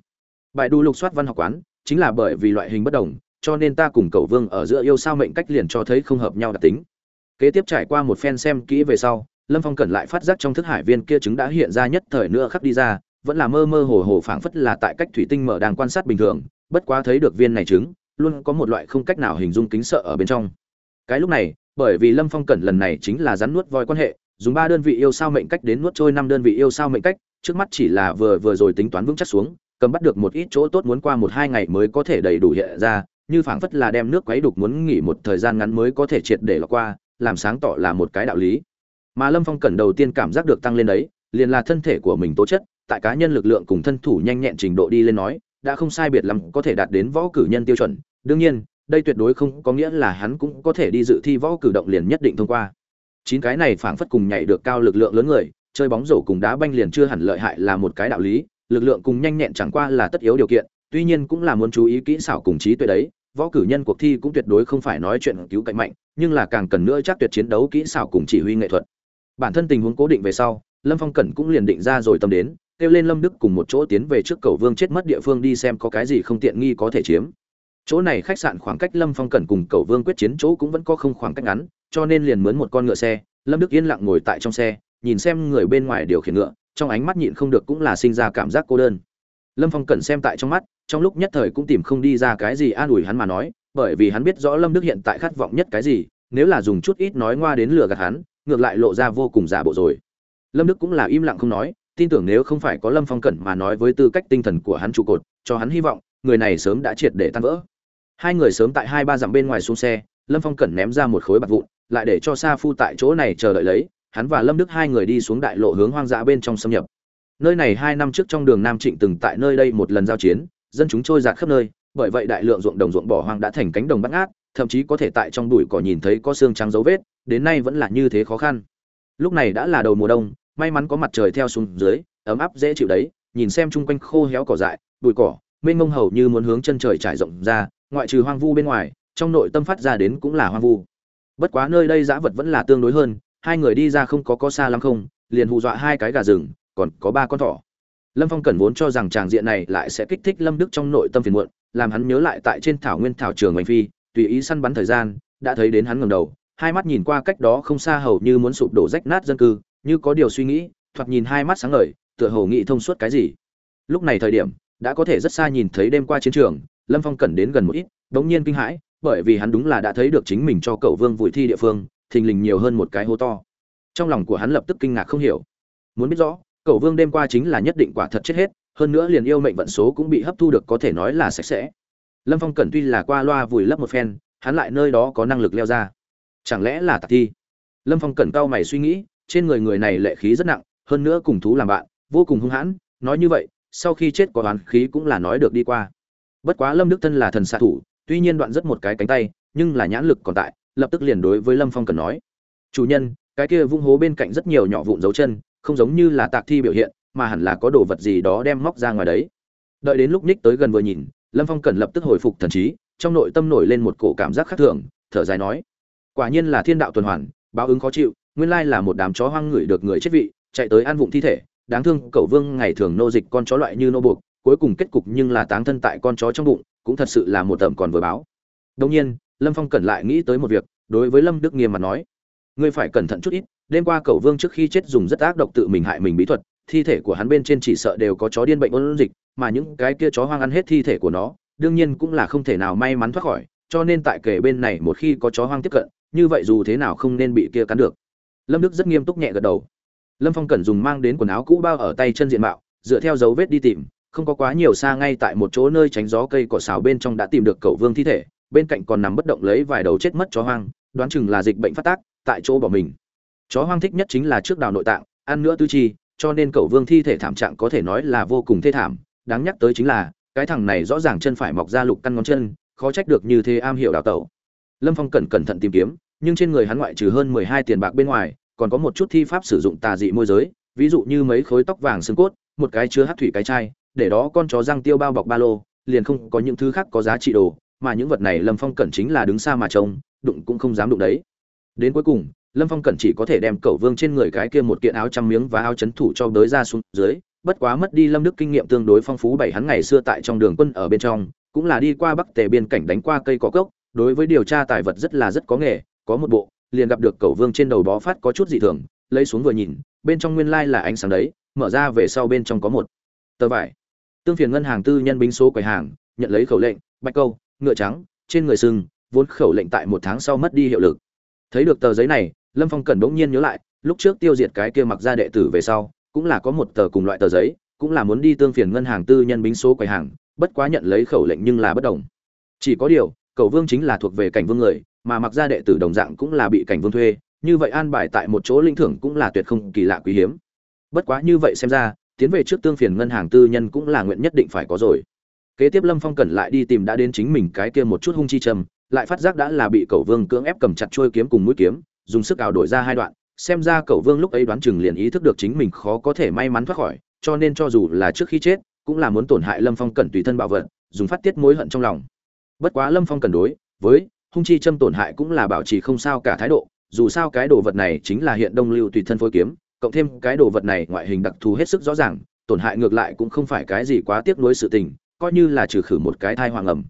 Bài đu lục soát văn học quán chính là bởi vì loại hình bất đồng cho nên ta cùng cậu vương ở giữa yêu sao mệnh cách liền cho thấy không hợp nhau đặc tính. Kế tiếp trải qua một phen xem kỹ về sau lâm phong cẩn lại phát giác trong thức hải viên kia chứng đã hiện ra nhất thời nữa khắc đi ra vẫn là mơ mơ hồ hồ phảng phất là tại cách thủy tinh mở đang quan sát bình thường bất quá thấy được viên này chứng, luôn có một loại không cách nào hình dung kính sợ ở bên trong. Cái lúc này bởi vì lâm phong cẩn lần này chính là rắn nuốt voi quan hệ dùng ba đơn vị yêu sao mệnh cách đến nuốt trôi năm đơn vị yêu sao mệnh cách trước mắt chỉ là vừa vừa rồi tính toán vững chắc xuống cầm bắt được một ít chỗ tốt muốn qua một hai ngày mới có thể đầy đủ hiện ra như phảng phất là đem nước quấy đục muốn nghỉ một thời gian ngắn mới có thể triệt để lọt qua, làm sáng tỏ là một cái đạo lý. Mà lâm phong cần đầu tiên cảm giác được tăng lên đấy, liền là thân thể của mình tố chất, tại cá nhân lực lượng cùng thân thủ nhanh nhẹn trình độ đi lên nói, đã không sai biệt lắm có thể đạt đến võ cử nhân tiêu chuẩn. Đương nhiên, đây tuyệt đối không có nghĩa là hắn cũng có thể đi dự thi võ cử động liền nhất định thông qua. Chín cái này phảng phất cùng nhảy được cao lực lượng lớn người, chơi bóng rổ cùng đá banh liền chưa hẳn lợi hại là một cái đạo lý, lực lượng cùng nhanh nhẹn chẳng qua là tất yếu điều kiện, tuy nhiên cũng là muốn chú ý kỹ xảo cùng trí tuệ đấy võ cử nhân cuộc thi cũng tuyệt đối không phải nói chuyện cứu cạnh mạnh, nhưng là càng cần nữa chắc tuyệt chiến đấu kỹ xảo cùng chỉ huy nghệ thuật. Bản thân tình huống cố định về sau, lâm phong cẩn cũng liền định ra rồi tâm đến, kêu lên lâm đức cùng một chỗ tiến về trước cầu vương chết mất địa phương đi xem có cái gì không tiện nghi có thể chiếm. Chỗ này khách sạn khoảng cách lâm phong cẩn cùng cầu vương quyết chiến chỗ cũng vẫn có không khoảng cách ngắn, cho nên liền mướn một con ngựa xe, lâm đức yên lặng ngồi tại trong xe, nhìn xem người bên ngoài điều khiển ngựa, trong ánh mắt nhịn không được cũng là sinh ra cảm giác cô đơn. Lâm phong cẩn xem tại trong mắt trong lúc nhất thời cũng tìm không đi ra cái gì an ủi hắn mà nói, bởi vì hắn biết rõ lâm đức hiện tại khát vọng nhất cái gì, nếu là dùng chút ít nói ngoa đến lừa gạt hắn, ngược lại lộ ra vô cùng giả bộ rồi. Lâm đức cũng là im lặng không nói, tin tưởng nếu không phải có lâm phong cẩn mà nói với tư cách tinh thần của hắn trụ cột, cho hắn hy vọng, người này sớm đã triệt để tan vỡ. Hai người sớm tại hai ba dặm bên ngoài xuống xe, lâm phong cẩn ném ra một khối bạc vụn, lại để cho sa phu tại chỗ này chờ đợi lấy, hắn và lâm đức hai người đi xuống đại lộ hướng hoang dã bên trong xâm nhập. Nơi này hai năm trước trong đường nam trịnh từng tại nơi đây một lần giao chiến dân chúng trôi giạt khắp nơi, bởi vậy đại lượng ruộng đồng ruộng bỏ hoang đã thành cánh đồng bát ngát, thậm chí có thể tại trong bụi cỏ nhìn thấy có xương trắng dấu vết, đến nay vẫn là như thế khó khăn. Lúc này đã là đầu mùa đông, may mắn có mặt trời theo xuống dưới, ấm áp dễ chịu đấy, nhìn xem chung quanh khô héo cỏ dại, bụi cỏ, mênh mông hầu như muốn hướng chân trời trải rộng ra, ngoại trừ hoang vu bên ngoài, trong nội tâm phát ra đến cũng là hoang vu. Bất quá nơi đây giã vật vẫn là tương đối hơn, hai người đi ra không có có xa lắm không, liền hù dọa hai cái gà rừng, còn có ba con thỏ lâm phong cẩn vốn cho rằng tràng diện này lại sẽ kích thích lâm đức trong nội tâm phiền muộn, làm hắn nhớ lại tại trên thảo nguyên thảo trường oanh phi, tùy ý săn bắn thời gian, đã thấy đến hắn ngầm đầu, hai mắt nhìn qua cách đó không xa hầu như muốn sụp đổ rách nát dân cư, như có điều suy nghĩ, thoạt nhìn hai mắt sáng ngời, tựa hồ nghĩ thông suốt cái gì. Lúc này thời điểm, đã có thể rất xa nhìn thấy đêm qua chiến trường, lâm phong cẩn đến gần một ít đống nhiên kinh hãi, bởi vì hắn đúng là đã thấy được chính mình cho cậu vương vùi thi địa phương, thình lình nhiều hơn một cái hố to. Trong lòng của hắn lập tức kinh ngạc không hiểu. Muốn biết rõ cậu vương đêm qua chính là nhất định quả thật chết hết, hơn nữa liền yêu mệnh vận số cũng bị hấp thu được có thể nói là sạch sẽ. Lâm phong cẩn tuy là qua loa vùi lấp một phen, hắn lại nơi đó có năng lực leo ra. Chẳng lẽ là tạc thi? Lâm phong cẩn cao mày suy nghĩ, trên người người này lệ khí rất nặng, hơn nữa cùng thú làm bạn, vô cùng hung hãn, nói như vậy, sau khi chết có oán khí cũng là nói được đi qua. Bất quá lâm đức thân là thần xạ thủ, tuy nhiên đoạn rất một cái cánh tay, nhưng là nhãn lực còn tại, lập tức liền đối với lâm phong cần nói. Chủ nhân, cái kia vung hố bên cạnh rất nhiều nhỏ vụn dấu chân không giống như là tạc thi biểu hiện, mà hẳn là có đồ vật gì đó đem móc ra ngoài đấy. Đợi đến lúc nhích tới gần vừa nhìn, lâm phong cần lập tức hồi phục thần trí, trong nội tâm nổi lên một cổ cảm giác khác thường, thở dài nói, quả nhiên là thiên đạo tuần hoàn, báo ứng khó chịu, nguyên lai là một đám chó hoang ngửi được người chết vị, chạy tới ăn vụng thi thể, đáng thương cậu vương ngày thường nô dịch con chó loại như nô buộc, cuối cùng kết cục nhưng là táng thân tại con chó trong bụng, cũng thật sự là một tầm còn vừa báo. Đông nhiên, lâm phong cẩn lại nghĩ tới một việc, đối với lâm đức nghiêm mà nói, ngươi phải cẩn thận chút ít đêm qua cậu vương trước khi chết dùng rất ác độc tự mình hại mình bí thuật, thi thể của hắn bên trên chỉ sợ đều có chó điên bệnh ôn dịch, mà những cái kia chó hoang ăn hết thi thể của nó, đương nhiên cũng là không thể nào may mắn thoát khỏi, cho nên tại kể bên này một khi có chó hoang tiếp cận, như vậy dù thế nào không nên bị kia cắn được. Lâm đức rất nghiêm túc nhẹ gật đầu. Lâm phong cẩn dùng mang đến quần áo cũ bao ở tay chân diện mạo, dựa theo dấu vết đi tìm, không có quá nhiều xa ngay tại một chỗ nơi tránh gió cây cỏ xào bên trong đã tìm được cậu vương thi thể, bên cạnh còn nằm bất động lấy vài đầu chết mất chó hoang, đoán chừng là dịch bệnh phát tác, tại chỗ bỏ mình chó hoang thích nhất chính là trước đào nội tạng, ăn nữa tư chi, cho nên cậu vương thi thể thảm trạng có thể nói là vô cùng thê thảm. Đáng nhắc tới chính là, cái thằng này rõ ràng chân phải mọc ra lục căn ngón chân, khó trách được như thế am hiểu đào tẩu. Lâm phong cẩn cẩn thận tìm kiếm, nhưng trên người hắn ngoại trừ hơn mười hai tiền bạc bên ngoài, còn có một chút thi pháp sử dụng tà dị môi giới, ví dụ như mấy khối tóc vàng xương cốt, một cái chứa hát thủy cái chai, để đó con chó răng tiêu bao bọc ba lô, liền không có những thứ khác có giá trị đồ, mà những vật này lâm phong cẩn chính là đứng xa mà trông, đụng cũng không dám đụng đấy. Đến cuối cùng lâm phong cẩn chỉ có thể đem cẩu vương trên người cái kia một kiện áo trăm miếng và áo chấn thủ cho đới ra xuống dưới, bất quá mất đi lâm đức kinh nghiệm tương đối phong phú bảy hắn ngày xưa tại trong đường quân ở bên trong, cũng là đi qua bắc tề biên cảnh đánh qua cây cỏ cốc, đối với điều tra tài vật rất là rất có nghề, có một bộ, liền gặp được Cẩu vương trên đầu bó phát có chút dị thường, lấy xuống vừa nhìn, bên trong nguyên lai là ánh sáng đấy, mở ra về sau bên trong có một tờ vải. Tương phiền ngân hàng tư nhân binh số quầy hàng, nhận lấy khẩu lệnh, bạch câu, ngựa trắng, trên người sưng vốn khẩu lệnh tại một tháng sau mất đi hiệu lực. Thấy được tờ giấy này lâm phong cần bỗng nhiên nhớ lại, lúc trước tiêu diệt cái kia mặc ra đệ tử về sau, cũng là có một tờ cùng loại tờ giấy, cũng là muốn đi tương phiền ngân hàng tư nhân bính số quầy hàng, bất quá nhận lấy khẩu lệnh nhưng là bất đồng chỉ có điều, cầu vương chính là thuộc về cảnh vương người, mà mặc ra đệ tử đồng dạng cũng là bị cảnh vương thuê, như vậy an bài tại một chỗ linh thưởng cũng là tuyệt không kỳ lạ quý hiếm. Bất quá như vậy xem ra, tiến về trước tương phiền ngân hàng tư nhân cũng là nguyện nhất định phải có rồi. Kế tiếp lâm phong cần lại đi tìm đã đến chính mình cái kia một chút hung chi trầm, lại phát giác đã là bị cẩu vương cưỡng ép cầm chặt trôi kiếm cùng mũi kiếm dùng sức ảo đổi ra hai đoạn, xem ra cẩu vương lúc ấy đoán chừng liền ý thức được chính mình khó có thể may mắn thoát khỏi, cho nên cho dù là trước khi chết, cũng là muốn tổn hại lâm phong cần tùy thân bảo vật, dùng phát tiết mối hận trong lòng. Bất quá lâm phong cần đối với hung chi châm tổn hại cũng là bảo trì không sao cả thái độ, dù sao cái đồ vật này chính là hiện đông lưu tùy thân phối kiếm, cộng thêm cái đồ vật này ngoại hình đặc thù hết sức rõ ràng, tổn hại ngược lại cũng không phải cái gì quá tiếc nuối sự tình, coi như là trừ khử một cái thai hoàng ẩm.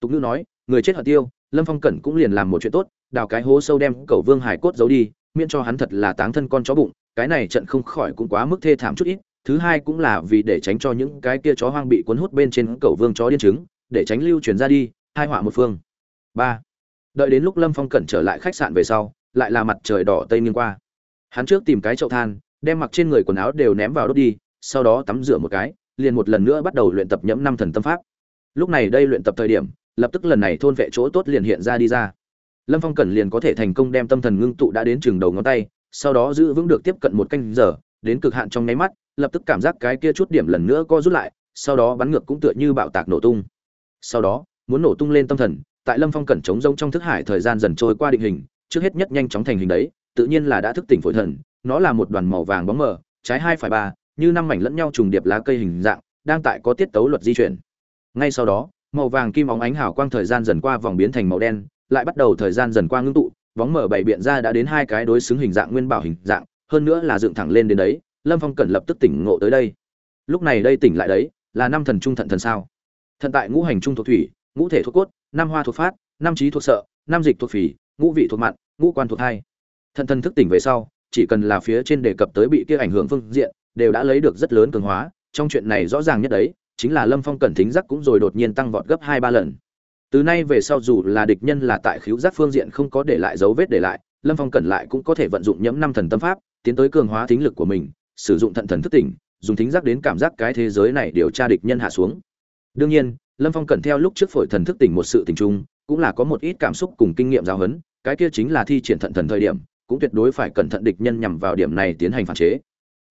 Tục ngữ nói, người chết hận tiêu, lâm phong cẩn cũng liền làm một chuyện tốt đào cái hố sâu đem cầu vương hải cốt giấu đi, miễn cho hắn thật là táng thân con chó bụng, cái này trận không khỏi cũng quá mức thê thảm chút ít, thứ hai cũng là vì để tránh cho những cái kia chó hoang bị cuốn hút bên trên cầu vương chó điên trứng để tránh lưu truyền ra đi, hai họa một phương. Ba, đợi đến lúc lâm phong cẩn trở lại khách sạn về sau, lại là mặt trời đỏ tây nghiêng qua. Hắn trước tìm cái chậu than, đem mặc trên người quần áo đều ném vào đốt đi, sau đó tắm rửa một cái, liền một lần nữa bắt đầu luyện tập nhẫm năm thần tâm pháp. Lúc này đây luyện tập thời điểm, lập tức lần này thôn vệ chỗ tốt liền hiện ra đi ra lâm phong cẩn liền có thể thành công đem tâm thần ngưng tụ đã đến trường đầu ngón tay, sau đó giữ vững được tiếp cận một canh giờ, đến cực hạn trong nháy mắt, lập tức cảm giác cái kia chút điểm lần nữa co rút lại, sau đó bắn ngược cũng tựa như bạo tạc nổ tung. Sau đó, muốn nổ tung lên tâm thần, tại lâm phong cẩn trống rông trong thức hải thời gian dần trôi qua định hình, trước hết nhất nhanh chóng thành hình đấy, tự nhiên là đã thức tỉnh phổi thần, nó là một đoàn màu vàng bóng mờ, trái hai phải ba, như năm mảnh lẫn nhau trùng điệp lá cây hình dạng, đang tại có tiết tấu luật di chuyển. Ngay sau đó, màu vàng kim óng ánh hào quang thời gian dần qua vòng biến thành màu đen lại bắt đầu thời gian dần qua ngưng tụ, bóng mở bảy biện ra đã đến hai cái đối xứng hình dạng nguyên bảo hình dạng, hơn nữa là dựng thẳng lên đến đấy, lâm phong cẩn lập tức tỉnh ngộ tới đây. Lúc này đây tỉnh lại đấy, là năm thần trung thận thần sao. Thận tại ngũ hành trung thuộc thủy, ngũ thể thuộc cốt, năm hoa thuộc phát, năm trí thuộc sợ, năm dịch thuộc phì, ngũ vị thuộc mặn ngũ quan thuộc hai. Thận thần thức tỉnh về sau, chỉ cần là phía trên đề cập tới bị kia ảnh hưởng phương diện, đều đã lấy được rất lớn cường hóa, trong chuyện này rõ ràng nhất đấy, chính là lâm phong cẩn thính giác cũng rồi đột nhiên tăng vọt gấp hai ba lần từ nay về sau dù là địch nhân là tại khiếu giác phương diện không có để lại dấu vết để lại, lâm phong cẩn lại cũng có thể vận dụng nhẫm năm thần tâm pháp, tiến tới cường hóa thính lực của mình, sử dụng thận thần thức tỉnh, dùng thính giác đến cảm giác cái thế giới này điều tra địch nhân hạ xuống. Đương nhiên, lâm phong cẩn theo lúc trước phổi thần thức tỉnh một sự tình trung cũng là có một ít cảm xúc cùng kinh nghiệm giáo huấn, cái kia chính là thi triển thận thần thời điểm, cũng tuyệt đối phải cẩn thận địch nhân nhằm vào điểm này tiến hành phản chế.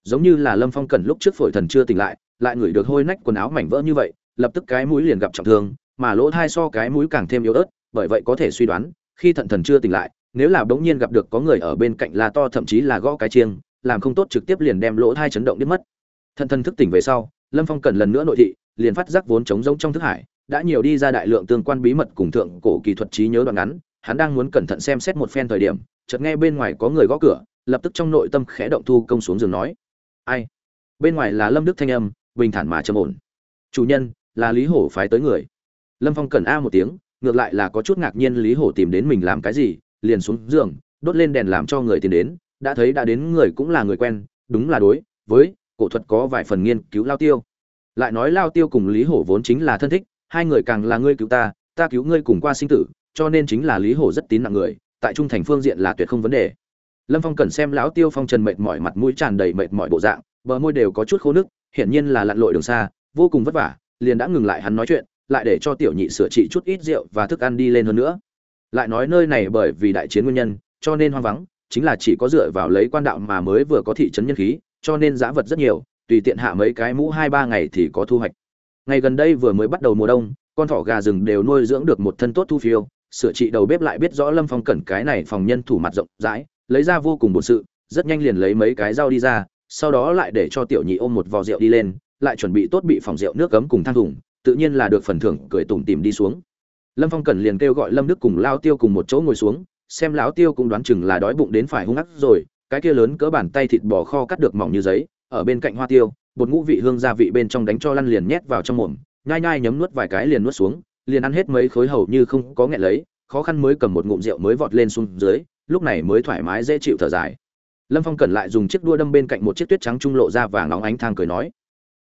Giống như là lâm phong cẩn lúc trước phổi thần chưa tỉnh lại lại ngửi được hôi nách quần áo mảnh vỡ như vậy, lập tức cái mũi liền gặp trọng thương mà lỗ thai so cái mũi càng thêm yếu ớt, bởi vậy có thể suy đoán, khi thận thần chưa tỉnh lại, nếu là bỗng nhiên gặp được có người ở bên cạnh là to thậm chí là gõ cái chiêng, làm không tốt trực tiếp liền đem lỗ thai chấn động đến mất. Thận thần thức tỉnh về sau, lâm phong cần lần nữa nội thị, liền phát giác vốn trống rỗng trong thức hải, đã nhiều đi ra đại lượng tương quan bí mật cùng thượng cổ kỳ thuật trí nhớ đoạn ngắn, hắn đang muốn cẩn thận xem xét một phen thời điểm, chợt nghe bên ngoài có người gõ cửa, lập tức trong nội tâm khẽ động thu công xuống giường nói, ai? Bên ngoài là lâm đức thanh âm, bình thản mà trầm ổn. Chủ nhân, là lý hổ phái tới người lâm phong cần a một tiếng, ngược lại là có chút ngạc nhiên lý hổ tìm đến mình làm cái gì, liền xuống giường, đốt lên đèn làm cho người tìm đến, đã thấy đã đến người cũng là người quen, đúng là đối, với, cổ thuật có vài phần nghiên cứu lao tiêu. Lại nói lao tiêu cùng lý hổ vốn chính là thân thích, hai người càng là ngươi cứu ta ta cứu ngươi cùng qua sinh tử, cho nên chính là lý hổ rất tín nặng người, tại trung thành phương diện là tuyệt không vấn đề. Lâm phong cần xem lão tiêu phong trần mệt mỏi mặt mũi tràn đầy mệt mỏi bộ dạng, bờ môi đều có chút khô nước, hiển nhiên là lặn lội đường xa, vô cùng vất vả, liền đã ngừng lại hắn nói chuyện lại để cho tiểu nhị sửa trị chút ít rượu và thức ăn đi lên hơn nữa. Lại nói nơi này bởi vì đại chiến nguyên nhân, cho nên hoang vắng, chính là chỉ có dựa vào lấy quan đạo mà mới vừa có thị trấn nhân khí, cho nên giá vật rất nhiều, tùy tiện hạ mấy cái mũ hai ba ngày thì có thu hoạch. Ngày gần đây vừa mới bắt đầu mùa đông, con thỏ gà rừng đều nuôi dưỡng được một thân tốt thu phiêu, sửa trị đầu bếp lại biết rõ lâm phong cẩn cái này phòng nhân thủ mặt rộng rãi, lấy ra vô cùng bổn sự, rất nhanh liền lấy mấy cái rau đi ra, sau đó lại để cho tiểu nhị ôm một vò rượu đi lên, lại chuẩn bị tốt bị phòng rượu nước cấm cùng than thùng tự nhiên là được phần thưởng, cười tủm tìm đi xuống. Lâm phong cẩn liền kêu gọi lâm đức cùng lao tiêu cùng một chỗ ngồi xuống, xem lão tiêu cũng đoán chừng là đói bụng đến phải hung ác rồi, cái kia lớn cỡ bàn tay thịt bò kho cắt được mỏng như giấy, ở bên cạnh hoa tiêu, bột ngũ vị hương gia vị bên trong đánh cho lăn liền nhét vào trong mồm, nhai nhai nhấm nuốt vài cái liền nuốt xuống, liền ăn hết mấy khối hầu như không có nghẹn lấy, khó khăn mới cầm một ngụm rượu mới vọt lên xuống dưới, lúc này mới thoải mái dễ chịu thở dài. Lâm phong cẩn lại dùng chiếc đua đâm bên cạnh một chiếc tuyết trắng trung lộ ra vàng óng ánh thang cười nói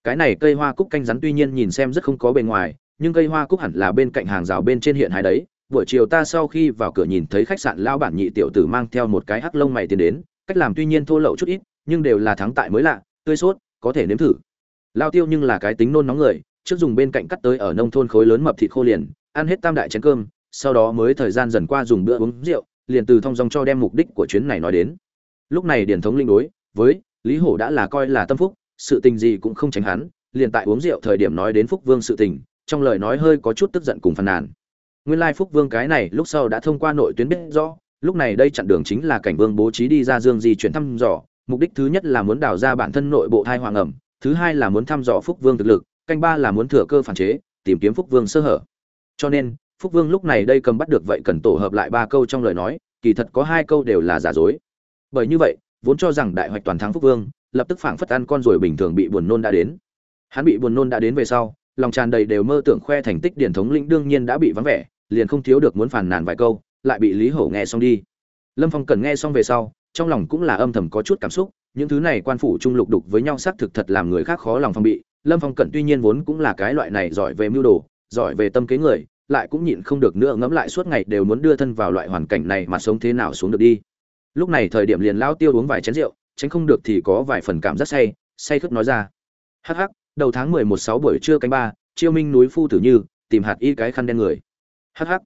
cái này cây hoa cúc canh rắn tuy nhiên nhìn xem rất không có bề ngoài, nhưng cây hoa cúc hẳn là bên cạnh hàng rào bên trên hiện hai đấy. Buổi chiều ta sau khi vào cửa nhìn thấy khách sạn lao bản nhị tiểu tử mang theo một cái hắc lông mày tiến đến, cách làm tuy nhiên thô lậu chút ít, nhưng đều là thắng tại mới lạ, tươi sốt, có thể nếm thử. Lao tiêu nhưng là cái tính nôn nóng người, trước dùng bên cạnh cắt tới ở nông thôn khối lớn mập thịt khô liền, ăn hết tam đại chén cơm, sau đó mới thời gian dần qua dùng bữa uống rượu, liền từ thong dong cho đem mục đích của chuyến này nói đến. Lúc này điển thống linh đối với, lý hổ đã là coi là tâm phúc sự tình gì cũng không tránh hắn, liền tại uống rượu thời điểm nói đến phúc vương sự tình, trong lời nói hơi có chút tức giận cùng phàn nàn. Nguyên lai phúc vương cái này lúc sau đã thông qua nội tuyến biết rõ, lúc này đây chặn đường chính là cảnh vương bố trí đi ra dương di chuyển thăm dò, mục đích thứ nhất là muốn đào ra bản thân nội bộ thai hoàng ẩm, thứ hai là muốn thăm dò phúc vương thực lực, canh ba là muốn thừa cơ phản chế, tìm kiếm phúc vương sơ hở. Cho nên, phúc vương lúc này đây cầm bắt được vậy cần tổ hợp lại ba câu trong lời nói, kỳ thật có hai câu đều là giả dối. Bởi như vậy, vốn cho rằng đại hoạch toàn thắng phúc vương lập tức phảng phất ăn con rồi bình thường bị buồn nôn đã đến. Hắn bị buồn nôn đã đến về sau, lòng tràn đầy đều mơ tưởng khoe thành tích điển thống lĩnh đương nhiên đã bị vắng vẻ, liền không thiếu được muốn phàn nàn vài câu, lại bị lý hổ nghe xong đi. Lâm phong cần nghe xong về sau, trong lòng cũng là âm thầm có chút cảm xúc, những thứ này quan phủ trung lục đục với nhau xác thực thật làm người khác khó lòng phong bị. Lâm phong cẩn tuy nhiên vốn cũng là cái loại này giỏi về mưu đồ, giỏi về tâm kế người, lại cũng nhịn không được nữa ngẫm lại suốt ngày đều muốn đưa thân vào loại hoàn cảnh này mà sống thế nào xuống được đi. Lúc này thời điểm liền lao tiêu uống vài chén rượu tránh không được thì có vài phần cảm giác say say khướt nói ra. Hắc hắc, đầu tháng mười một sáu buổi trưa canh ba, chiêu minh núi phu tử như, tìm hạt y cái khăn đen người. Hắc hắc.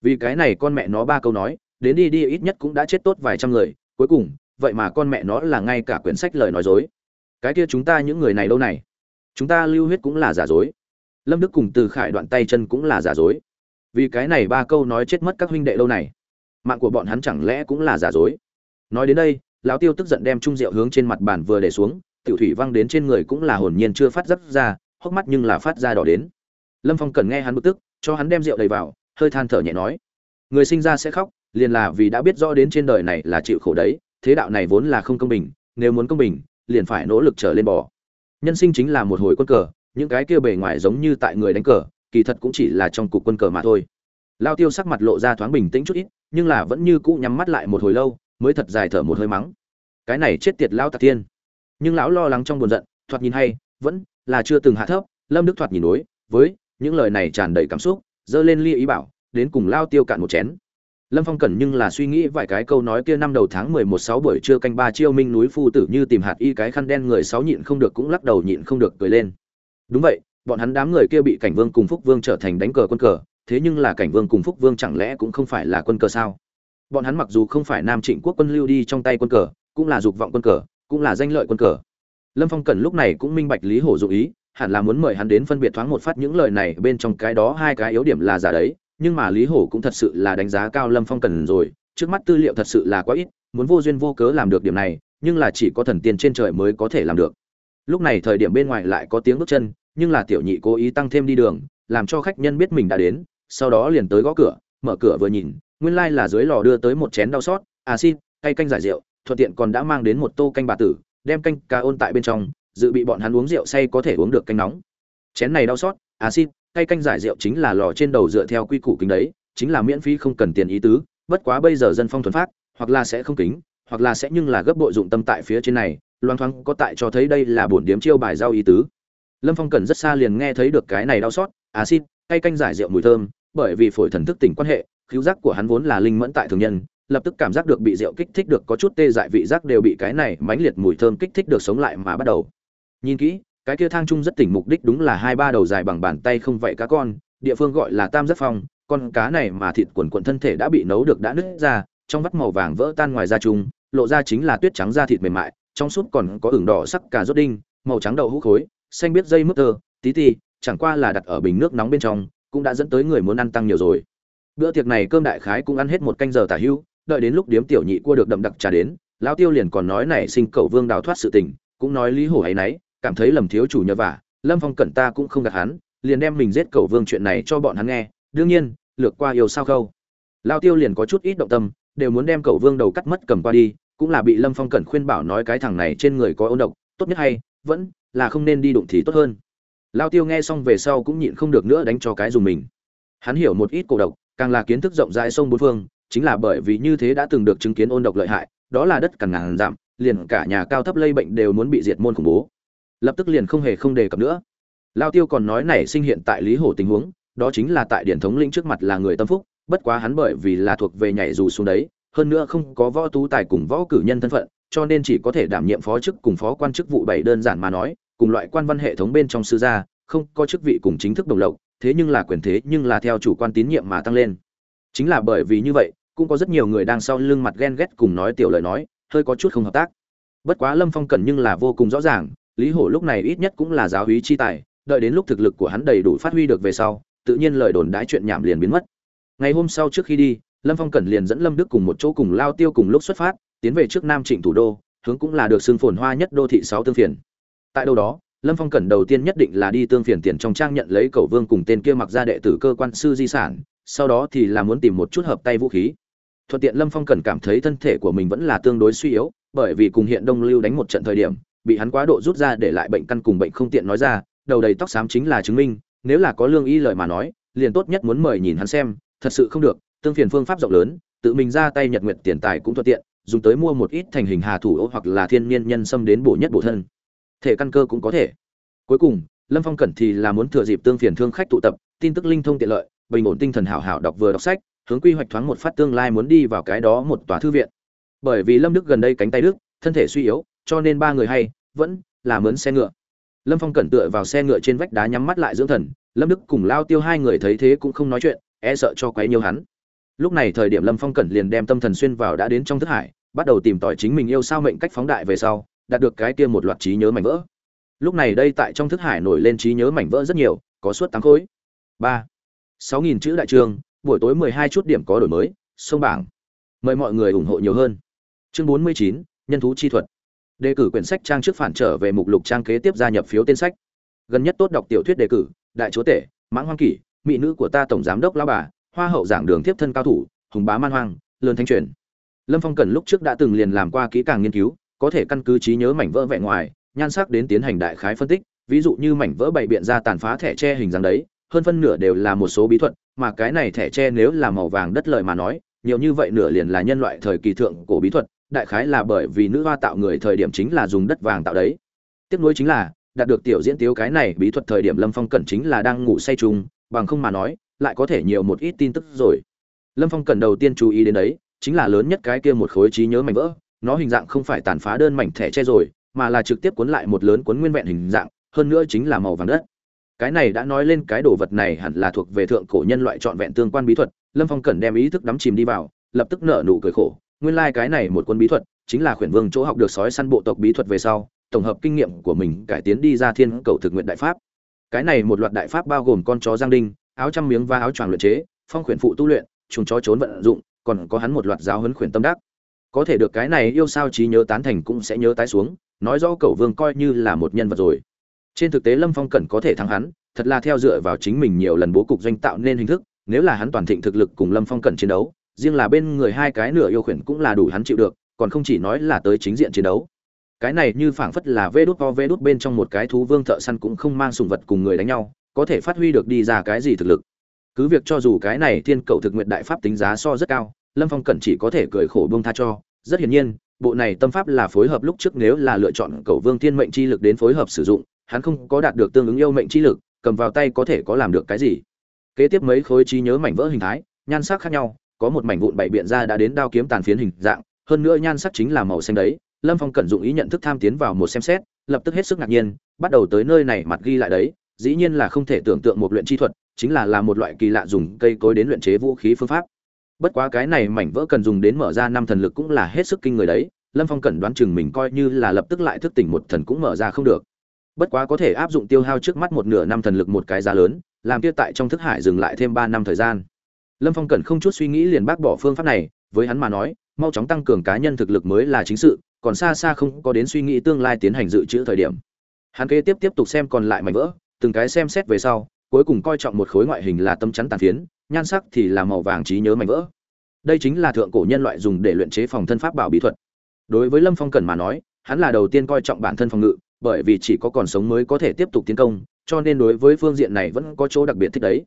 Vì cái này con mẹ nó ba câu nói, đến đi đi ít nhất cũng đã chết tốt vài trăm người, cuối cùng, vậy mà con mẹ nó là ngay cả quyển sách lời nói dối. Cái kia chúng ta những người này đâu này? Chúng ta lưu huyết cũng là giả dối. Lâm đức cùng từ khải đoạn tay chân cũng là giả dối. Vì cái này ba câu nói chết mất các huynh đệ lâu này? Mạng của bọn hắn chẳng lẽ cũng là giả dối? Nói đến đây lão tiêu tức giận đem chung rượu hướng trên mặt bàn vừa để xuống, tiểu thủy văng đến trên người cũng là hồn nhiên chưa phát dấp ra, hốc mắt nhưng là phát ra đỏ đến. Lâm phong cần nghe hắn bực tức, cho hắn đem rượu đầy vào, hơi than thở nhẹ nói. Người sinh ra sẽ khóc, liền là vì đã biết rõ đến trên đời này là chịu khổ đấy, thế đạo này vốn là không công bình, nếu muốn công bình, liền phải nỗ lực trở lên bò nhân sinh chính là một hồi quân cờ, những cái kia bề ngoài giống như tại người đánh cờ, kỳ thật cũng chỉ là trong cục quân cờ mà thôi. Lao tiêu sắc mặt lộ ra thoáng bình tĩnh chút ít, nhưng là vẫn như cũ nhắm mắt lại một hồi lâu mới thật dài thở một hơi mắng. Cái này chết tiệt lao tạc tiên nhưng lão lo lắng trong buồn giận, thoạt nhìn hay, vẫn là chưa từng hạ thấp, lâm đức thoạt nhìn đối với những lời này tràn đầy cảm xúc dơ lên ly ý bảo, đến cùng lao tiêu cạn một chén. Lâm phong cẩn nhưng là suy nghĩ vài cái câu nói kia năm đầu tháng mười một sáu buổi trưa canh ba chiêu minh núi phu tử như tìm hạt y cái khăn đen người sáu nhịn không được cũng lắc đầu nhịn không được cười lên. Đúng vậy, bọn hắn đám người kia bị cảnh vương cùng phúc vương trở thành đánh cờ quân cờ, thế nhưng là cảnh vương cùng phúc vương chẳng lẽ cũng không phải là quân cờ sao? Bọn hắn mặc dù không phải nam trịnh quốc quân lưu đi trong tay quân cờ, cũng là dục vọng quân cờ, cũng là danh lợi quân cờ. Lâm phong cần lúc này cũng minh bạch lý hổ dụ ý, hẳn là muốn mời hắn đến phân biệt thoáng một phát những lời này bên trong cái đó hai cái yếu điểm là giả đấy, nhưng mà lý hổ cũng thật sự là đánh giá cao lâm phong cần rồi, trước mắt tư liệu thật sự là quá ít, muốn vô duyên vô cớ làm được điểm này, nhưng là chỉ có thần tiên trên trời mới có thể làm được. Lúc này thời điểm bên ngoài lại có tiếng bước chân, nhưng là tiểu nhị cố ý tăng thêm đi đường, làm cho khách nhân biết mình đã đến, sau đó liền tới gõ cửa, mở cửa vừa nhìn nguyên lai là dưới lò đưa tới một chén đau xót à xin cay canh giải rượu, thuận tiện còn đã mang đến một tô canh bà tử, đem canh cá ôn tại bên trong, dự bị bọn hắn uống rượu say có thể uống được canh nóng. Chén này đau xót à xin cay canh giải rượu chính là lò trên đầu dựa theo quy củ kính đấy, chính là miễn phí không cần tiền ý tứ, bất quá bây giờ dân phong thuần phát, hoặc là sẽ không kính, hoặc là sẽ nhưng là gấp bội dụng tâm tại phía trên này, loang thoáng có tại cho thấy đây là bổn điếm chiêu bài giao ý tứ. Lâm phong cần rất xa liền nghe thấy được cái này đau xót à xin cay canh giải rượu mùi thơm, bởi vì phổi thần thức tỉnh quan hệ khiếu giác của hắn vốn là linh mẫn tại thường nhân, lập tức cảm giác được bị rượu kích thích được, có chút tê dại vị giác đều bị cái này mãnh liệt mùi thơm kích thích được sống lại mà bắt đầu. Nhìn kỹ, cái kia thang trung rất tỉnh mục đích đúng là hai ba đầu dài bằng bàn tay không vậy cá con, địa phương gọi là tam rất phong, con cá này mà thịt quần quần thân thể đã bị nấu được đã nứt ra, trong vắt màu vàng vỡ tan ngoài da chung lộ ra chính là tuyết trắng da thịt mềm mại, trong suốt còn có ửng đỏ sắc cà rốt đinh, màu trắng đậu hũ khối, xanh biết dây mứt tơ, tí ti, chẳng qua là đặt ở bình nước nóng bên trong, cũng đã dẫn tới người muốn ăn tăng nhiều rồi bữa tiệc này cơm đại khái cũng ăn hết một canh giờ tả hưu, đợi đến lúc điếm tiểu nhị cua được đậm đặc trà đến, lão tiêu liền còn nói này sinh Cẩu vương đào thoát sự tình, cũng nói lý hổ hay nấy, cảm thấy lầm thiếu chủ nhờ vả, lâm phong cẩn ta cũng không gạt hắn, liền đem mình giết Cẩu vương chuyện này cho bọn hắn nghe, đương nhiên, lược qua yêu sao khâu. Lao tiêu liền có chút ít động tâm, đều muốn đem Cẩu vương đầu cắt mất cầm qua đi, cũng là bị lâm phong cẩn khuyên bảo nói cái thằng này trên người có ôn độc, tốt nhất hay, vẫn là không nên đi đụng thì tốt hơn. Lao tiêu nghe xong về sau cũng nhịn không được nữa đánh cho cái dùng mình. Hắn hiểu một ít cổ độc càng là kiến thức rộng rãi sông bốn phương, chính là bởi vì như thế đã từng được chứng kiến ôn độc lợi hại, đó là đất cằn ngàn giảm liền cả nhà cao thấp lây bệnh đều muốn bị diệt môn khủng bố. Lập tức liền không hề không đề cập nữa. Lao tiêu còn nói nảy sinh hiện tại lý hổ tình huống, đó chính là tại điển thống lĩnh trước mặt là người tâm phúc, bất quá hắn bởi vì là thuộc về nhảy dù xuống đấy, hơn nữa không có võ tú tài cùng võ cử nhân thân phận, cho nên chỉ có thể đảm nhiệm phó chức cùng phó quan chức vụ bảy đơn giản mà nói, cùng loại quan văn hệ thống bên trong sư gia, không có chức vị cùng chính thức đồng lộc thế nhưng là quyền thế nhưng là theo chủ quan tín nhiệm mà tăng lên. Chính là bởi vì như vậy, cũng có rất nhiều người đang sau lưng mặt ghen ghét cùng nói tiểu lời nói, hơi có chút không hợp tác. Bất quá lâm phong cần nhưng là vô cùng rõ ràng, lý hổ lúc này ít nhất cũng là giáo hí chi tài, đợi đến lúc thực lực của hắn đầy đủ phát huy được về sau, tự nhiên lời đồn đãi chuyện nhảm liền biến mất. Ngày hôm sau trước khi đi, lâm phong cẩn liền dẫn lâm đức cùng một chỗ cùng lao tiêu cùng lúc xuất phát, tiến về trước nam trịnh thủ đô, hướng cũng là được xưng phồn hoa nhất đô thị sáu tương phiền. Tại đâu đó lâm phong cẩn đầu tiên nhất định là đi tương phiền tiền trong trang nhận lấy cầu vương cùng tên kia mặc ra đệ tử cơ quan sư di sản, sau đó thì là muốn tìm một chút hợp tay vũ khí. Thuận tiện lâm phong cẩn cảm thấy thân thể của mình vẫn là tương đối suy yếu, bởi vì cùng hiện đông lưu đánh một trận thời điểm, bị hắn quá độ rút ra để lại bệnh căn cùng bệnh không tiện nói ra, đầu đầy tóc xám chính là chứng minh, nếu là có lương y lời mà nói, liền tốt nhất muốn mời nhìn hắn xem, thật sự không được, tương phiền phương pháp rộng lớn, tự mình ra tay nhật nguyện tiền tài cũng thuận tiện, dùng tới mua một ít thành hình hà thủ ô hoặc là thiên nhiên nhân xâm đến bổ nhất bổ thân thể căn cơ cũng có thể. Cuối cùng, lâm phong cẩn thì là muốn thừa dịp tương phiền thương khách tụ tập, tin tức linh thông tiện lợi, bình ổn tinh thần hảo hảo đọc vừa đọc sách, hướng quy hoạch thoáng một phát tương lai muốn đi vào cái đó một tòa thư viện. Bởi vì lâm đức gần đây cánh tay đức thân thể suy yếu, cho nên ba người hay, vẫn là mướn xe ngựa. Lâm phong cẩn tựa vào xe ngựa trên vách đá nhắm mắt lại dưỡng thần, lâm đức cùng lao tiêu hai người thấy thế cũng không nói chuyện e sợ cho quấy nhiều hắn. Lúc này thời điểm lâm phong cẩn liền đem tâm thần xuyên vào đã đến trong thức hải, bắt đầu tìm tòi chính mình yêu sao mệnh cách phóng đại về sau đạt được cái kia một loạt trí nhớ mảnh vỡ. Lúc này đây tại trong thức hải nổi lên trí nhớ mảnh vỡ rất nhiều, có suốt tám khối. Ba, sáu nghìn chữ đại trường, buổi tối mười hai chút điểm có đổi mới, sông bảng. Mời mọi người ủng hộ nhiều hơn. Chương bốn mươi chín, nhân thú chi thuật. Đề cử quyển sách trang trước phản trở về mục lục trang kế tiếp gia nhập phiếu tên sách. Gần nhất tốt đọc tiểu thuyết đề cử, đại chúa tể, mãng hoang kỷ, mỹ nữ của ta tổng giám đốc lao bà, hoa hậu giảng đường tiếp thân cao thủ, hùng bá man hoang lươn thanh truyền. Lâm phong cần lúc trước đã từng liền làm qua kỹ càng nghiên cứu có thể căn cứ trí nhớ mảnh vỡ vẹn ngoài, nhan sắc đến tiến hành đại khái phân tích, ví dụ như mảnh vỡ bày biện ra tàn phá thẻ tre hình dáng đấy, hơn phân nửa đều là một số bí thuật, mà cái này thẻ tre nếu là màu vàng đất lợi mà nói, nhiều như vậy nửa liền là nhân loại thời kỳ thượng cổ bí thuật, đại khái là bởi vì nữ hoa tạo người thời điểm chính là dùng đất vàng tạo đấy. Tiếp nối chính là, đạt được tiểu diễn tiếu cái này bí thuật thời điểm lâm phong cẩn chính là đang ngủ say chung, bằng không mà nói, lại có thể nhiều một ít tin tức rồi. Lâm phong cần đầu tiên chú ý đến đấy, chính là lớn nhất cái kia một khối trí nhớ mảnh vỡ nó hình dạng không phải tàn phá đơn mảnh thẻ che rồi, mà là trực tiếp cuốn lại một lớn cuốn nguyên vẹn hình dạng, hơn nữa chính là màu vàng đất. Cái này đã nói lên cái đồ vật này hẳn là thuộc về thượng cổ nhân loại trọn vẹn tương quan bí thuật, lâm phong cần đem ý thức đắm chìm đi vào, lập tức nở nụ cười khổ. Nguyên lai cái này một quân bí thuật chính là khuyển vương chỗ học được sói săn bộ tộc bí thuật về sau, tổng hợp kinh nghiệm của mình cải tiến đi ra thiên cầu thực nguyện đại pháp. Cái này một loạt đại pháp bao gồm con chó giang đinh, áo trăm miếng và áo choàng luyện chế, phong khuyển phụ tu luyện, chuồng chó trốn vận dụng, còn có hắn một loạt giáo huấn khuyển tâm đắc có thể được cái này yêu sao trí nhớ tán thành cũng sẽ nhớ tái xuống, nói rõ cậu vương coi như là một nhân vật rồi. Trên thực tế lâm phong cẩn có thể thắng hắn, thật là theo dựa vào chính mình nhiều lần bố cục doanh tạo nên hình thức, nếu là hắn toàn thịnh thực lực cùng lâm phong cẩn chiến đấu, riêng là bên người hai cái nửa yêu khuyển cũng là đủ hắn chịu được, còn không chỉ nói là tới chính diện chiến đấu. Cái này như phảng phất là vê đút vo vê đút bên trong một cái thú vương thợ săn cũng không mang sùng vật cùng người đánh nhau, có thể phát huy được đi ra cái gì thực lực. Cứ việc cho dù cái này thiên cầu thực nguyện đại pháp tính giá so rất cao lâm phong cẩn chỉ có thể cười khổ bông tha cho. Rất hiển nhiên, bộ này tâm pháp là phối hợp lúc trước nếu là lựa chọn cầu vương thiên mệnh chi lực đến phối hợp sử dụng, hắn không có đạt được tương ứng yêu mệnh chi lực, cầm vào tay có thể có làm được cái gì. Kế tiếp mấy khối trí nhớ mảnh vỡ hình thái, nhan sắc khác nhau, có một mảnh vụn bảy biện ra đã đến đao kiếm tàn phiến hình dạng, hơn nữa nhan sắc chính là màu xanh đấy. Lâm phong cẩn dụng ý nhận thức tham tiến vào một xem xét, lập tức hết sức ngạc nhiên, bắt đầu tới nơi này mặt ghi lại đấy. Dĩ nhiên là không thể tưởng tượng một luyện chi thuật, chính là là một loại kỳ lạ dùng cây cối đến luyện chế vũ khí phương pháp bất quá cái này mảnh vỡ cần dùng đến mở ra năm thần lực cũng là hết sức kinh người đấy, lâm phong cẩn đoán chừng mình coi như là lập tức lại thức tỉnh một thần cũng mở ra không được. Bất quá có thể áp dụng tiêu hao trước mắt một nửa năm thần lực một cái giá lớn, làm kia tại trong thức hải dừng lại thêm ba năm thời gian. Lâm phong cẩn không chút suy nghĩ liền bác bỏ phương pháp này, với hắn mà nói, mau chóng tăng cường cá nhân thực lực mới là chính sự, còn xa xa không có đến suy nghĩ tương lai tiến hành dự trữ thời điểm. Hắn kế tiếp tiếp tục xem còn lại mảnh vỡ, từng cái xem xét về sau, cuối cùng coi trọng một khối ngoại hình là tâm chắn tàn phiến nhan sắc thì là màu vàng trí nhớ mảnh vỡ. Đây chính là thượng cổ nhân loại dùng để luyện chế phòng thân pháp bảo bí thuật. Đối với lâm phong cần mà nói, hắn là đầu tiên coi trọng bản thân phòng ngự, bởi vì chỉ có còn sống mới có thể tiếp tục tiến công, cho nên đối với phương diện này vẫn có chỗ đặc biệt thích đấy.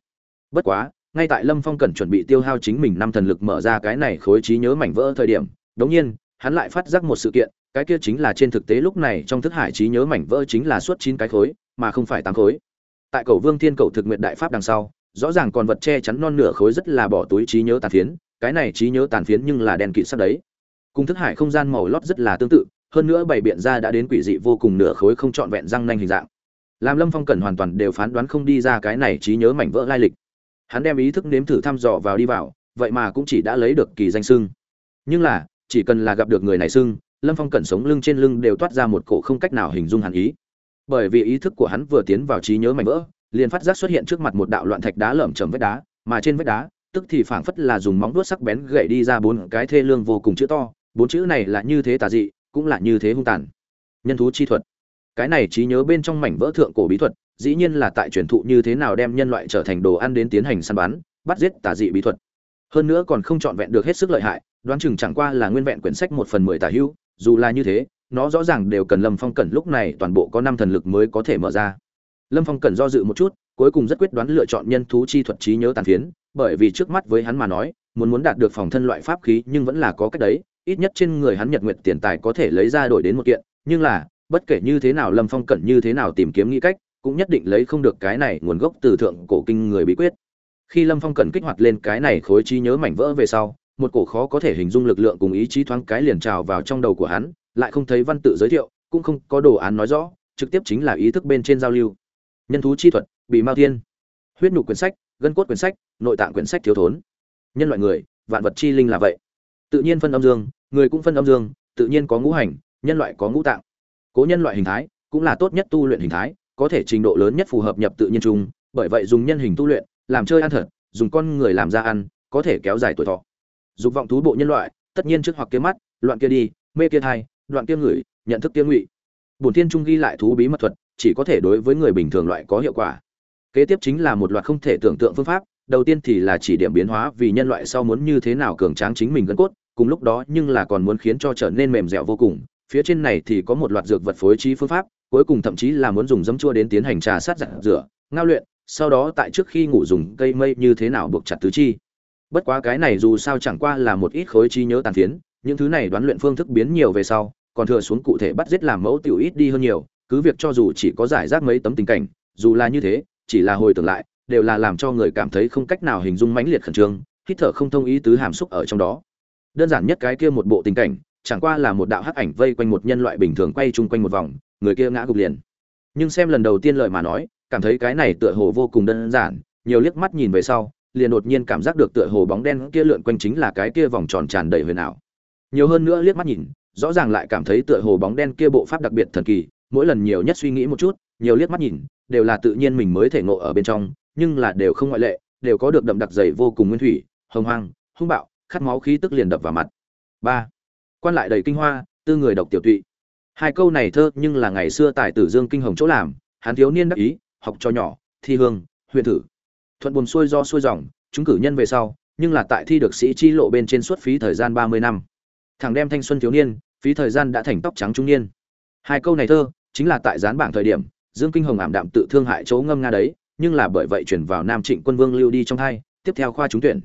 Bất quá, ngay tại lâm phong cẩn chuẩn bị tiêu hao chính mình năm thần lực mở ra cái này khối trí nhớ mảnh vỡ thời điểm, đống nhiên, hắn lại phát giác một sự kiện, cái kia chính là trên thực tế lúc này trong thức hải trí nhớ mảnh vỡ chính là suốt chín cái khối, mà không phải tám khối. Tại cầu vương thiên cầu thực nguyện đại pháp đằng sau rõ ràng còn vật che chắn non nửa khối rất là bỏ túi trí nhớ tàn phiến, cái này trí nhớ tàn phiến nhưng là đèn kỵ sắc đấy. Cùng thức hải không gian màu lót rất là tương tự, hơn nữa bày biện ra đã đến quỷ dị vô cùng nửa khối không trọn vẹn răng nanh hình dạng. Làm lâm phong Cần hoàn toàn đều phán đoán không đi ra cái này trí nhớ mảnh vỡ lai lịch. Hắn đem ý thức nếm thử thăm dò vào đi vào, vậy mà cũng chỉ đã lấy được kỳ danh sưng nhưng là, chỉ cần là gặp được người này sưng lâm phong cẩn sống lưng trên lưng đều toát ra một cổ không cách nào hình dung hẳn ý. Bởi vì ý thức của hắn vừa tiến vào trí nhớ mảnh vỡ liền phát giác xuất hiện trước mặt một đạo loạn thạch đá lởm chởm vách đá, mà trên vách đá, tức thì phảng phất là dùng móng vuốt sắc bén gậy đi ra bốn cái thê lương vô cùng chữ to, bốn chữ này là như thế tà dị, cũng là như thế hung tàn. Nhân thú chi thuật. Cái này trí nhớ bên trong mảnh vỡ thượng cổ bí thuật, dĩ nhiên là tại truyền thụ như thế nào đem nhân loại trở thành đồ ăn đến tiến hành săn bắn, bắt giết tà dị bí thuật. Hơn nữa còn không chọn vẹn được hết sức lợi hại, đoán chừng chẳng qua là nguyên vẹn quyển sách một phần mười tả hữu dù là như thế, nó rõ ràng đều cần lâm phong cẩn lúc này toàn bộ có năm thần lực mới có thể mở ra lâm phong cẩn do dự một chút, cuối cùng rất quyết đoán lựa chọn nhân thú chi thuật trí nhớ tàn phiến, bởi vì trước mắt với hắn mà nói, muốn muốn đạt được phòng thân loại pháp khí nhưng vẫn là có cách đấy, ít nhất trên người hắn nhật nguyện tiền tài có thể lấy ra đổi đến một kiện, nhưng là, bất kể như thế nào lâm phong cẩn như thế nào tìm kiếm nghĩ cách, cũng nhất định lấy không được cái này nguồn gốc từ thượng cổ kinh người bí quyết. Khi lâm phong cẩn kích hoạt lên cái này khối trí nhớ mảnh vỡ về sau, một cổ khó có thể hình dung lực lượng cùng ý chí thoáng cái liền trào vào trong đầu của hắn, lại không thấy văn tự giới thiệu, cũng không có đồ án nói rõ, trực tiếp chính là ý thức bên trên giao lưu nhân thú chi thuật bị mao thiên. Huyết nhục quyển sách, gân cốt quyển sách, nội tạng quyển sách thiếu thốn. Nhân loại người, vạn vật chi linh là vậy. Tự nhiên phân âm dương, người cũng phân âm dương, tự nhiên có ngũ hành, nhân loại có ngũ tạng. Cố nhân loại hình thái cũng là tốt nhất tu luyện hình thái, có thể trình độ lớn nhất phù hợp nhập tự nhiên chung, bởi vậy dùng nhân hình tu luyện, làm chơi ăn thật, dùng con người làm ra ăn, có thể kéo dài tuổi thọ. Dục vọng thú bộ nhân loại, tất nhiên trước hoặc kia mắt, loạn kia đi, mê kia thai đoạn kia ngửi nhận thức kia ngụy. Bổn thiên trung ghi lại thú bí mật thuật chỉ có thể đối với người bình thường loại có hiệu quả. Kế tiếp chính là một loạt không thể tưởng tượng phương pháp, đầu tiên thì là chỉ điểm biến hóa vì nhân loại sau muốn như thế nào cường tráng chính mình gân cốt, cùng lúc đó nhưng là còn muốn khiến cho trở nên mềm dẻo vô cùng. Phía trên này thì có một loạt dược vật phối trí phương pháp, cuối cùng thậm chí là muốn dùng dấm chua đến tiến hành trà sát giặt rửa, ngao luyện, sau đó tại trước khi ngủ dùng cây mây như thế nào buộc chặt tứ chi. Bất quá cái này dù sao chẳng qua là một ít khối trí nhớ tàn phiến, những thứ này đoán luyện phương thức biến nhiều về sau, còn thừa xuống cụ thể bắt giết làm mẫu tiểu ít đi hơn nhiều cứ việc cho dù chỉ có giải rác mấy tấm tình cảnh, dù là như thế, chỉ là hồi tưởng lại, đều là làm cho người cảm thấy không cách nào hình dung mãnh liệt khẩn trương, hít thở không thông ý tứ hàm xúc ở trong đó. Đơn giản nhất cái kia một bộ tình cảnh, chẳng qua là một đạo hắc ảnh vây quanh một nhân loại bình thường quay chung quanh một vòng, người kia ngã gục liền. Nhưng xem lần đầu tiên lời mà nói, cảm thấy cái này tựa hồ vô cùng đơn giản, nhiều liếc mắt nhìn về sau, liền đột nhiên cảm giác được tựa hồ bóng đen kia lượn quanh chính là cái kia vòng tròn tràn đầy huyền ảo. Nhiều hơn nữa liếc mắt nhìn, rõ ràng lại cảm thấy tựa hồ bóng đen kia bộ pháp đặc biệt thần kỳ mỗi lần nhiều nhất suy nghĩ một chút, nhiều liếc mắt nhìn, đều là tự nhiên mình mới thể ngộ ở bên trong, nhưng là đều không ngoại lệ, đều có được đậm đặc dày vô cùng nguyên thủy, hồng hoang, hung bạo, khát máu khí tức liền đập vào mặt. Ba, quan lại đầy kinh hoa, tư người độc tiểu tụy. Hai câu này thơ nhưng là ngày xưa tại tử dương kinh hồng chỗ làm, hắn thiếu niên đắc ý, học cho nhỏ, thi hương, huyện thử. Thuận buồn xuôi do xuôi dòng chúng cử nhân về sau, nhưng là tại thi được sĩ chi lộ bên trên suốt phí thời gian ba mươi năm. Thằng đem thanh xuân thiếu niên, phí thời gian đã thành tóc trắng trung niên. Hai câu này thơ chính là tại gián bảng thời điểm, dương kinh hồng ảm đạm tự thương hại chỗ ngâm nga đấy, nhưng là bởi vậy chuyển vào nam trịnh quân vương lưu đi trong hai, tiếp theo khoa trúng tuyển.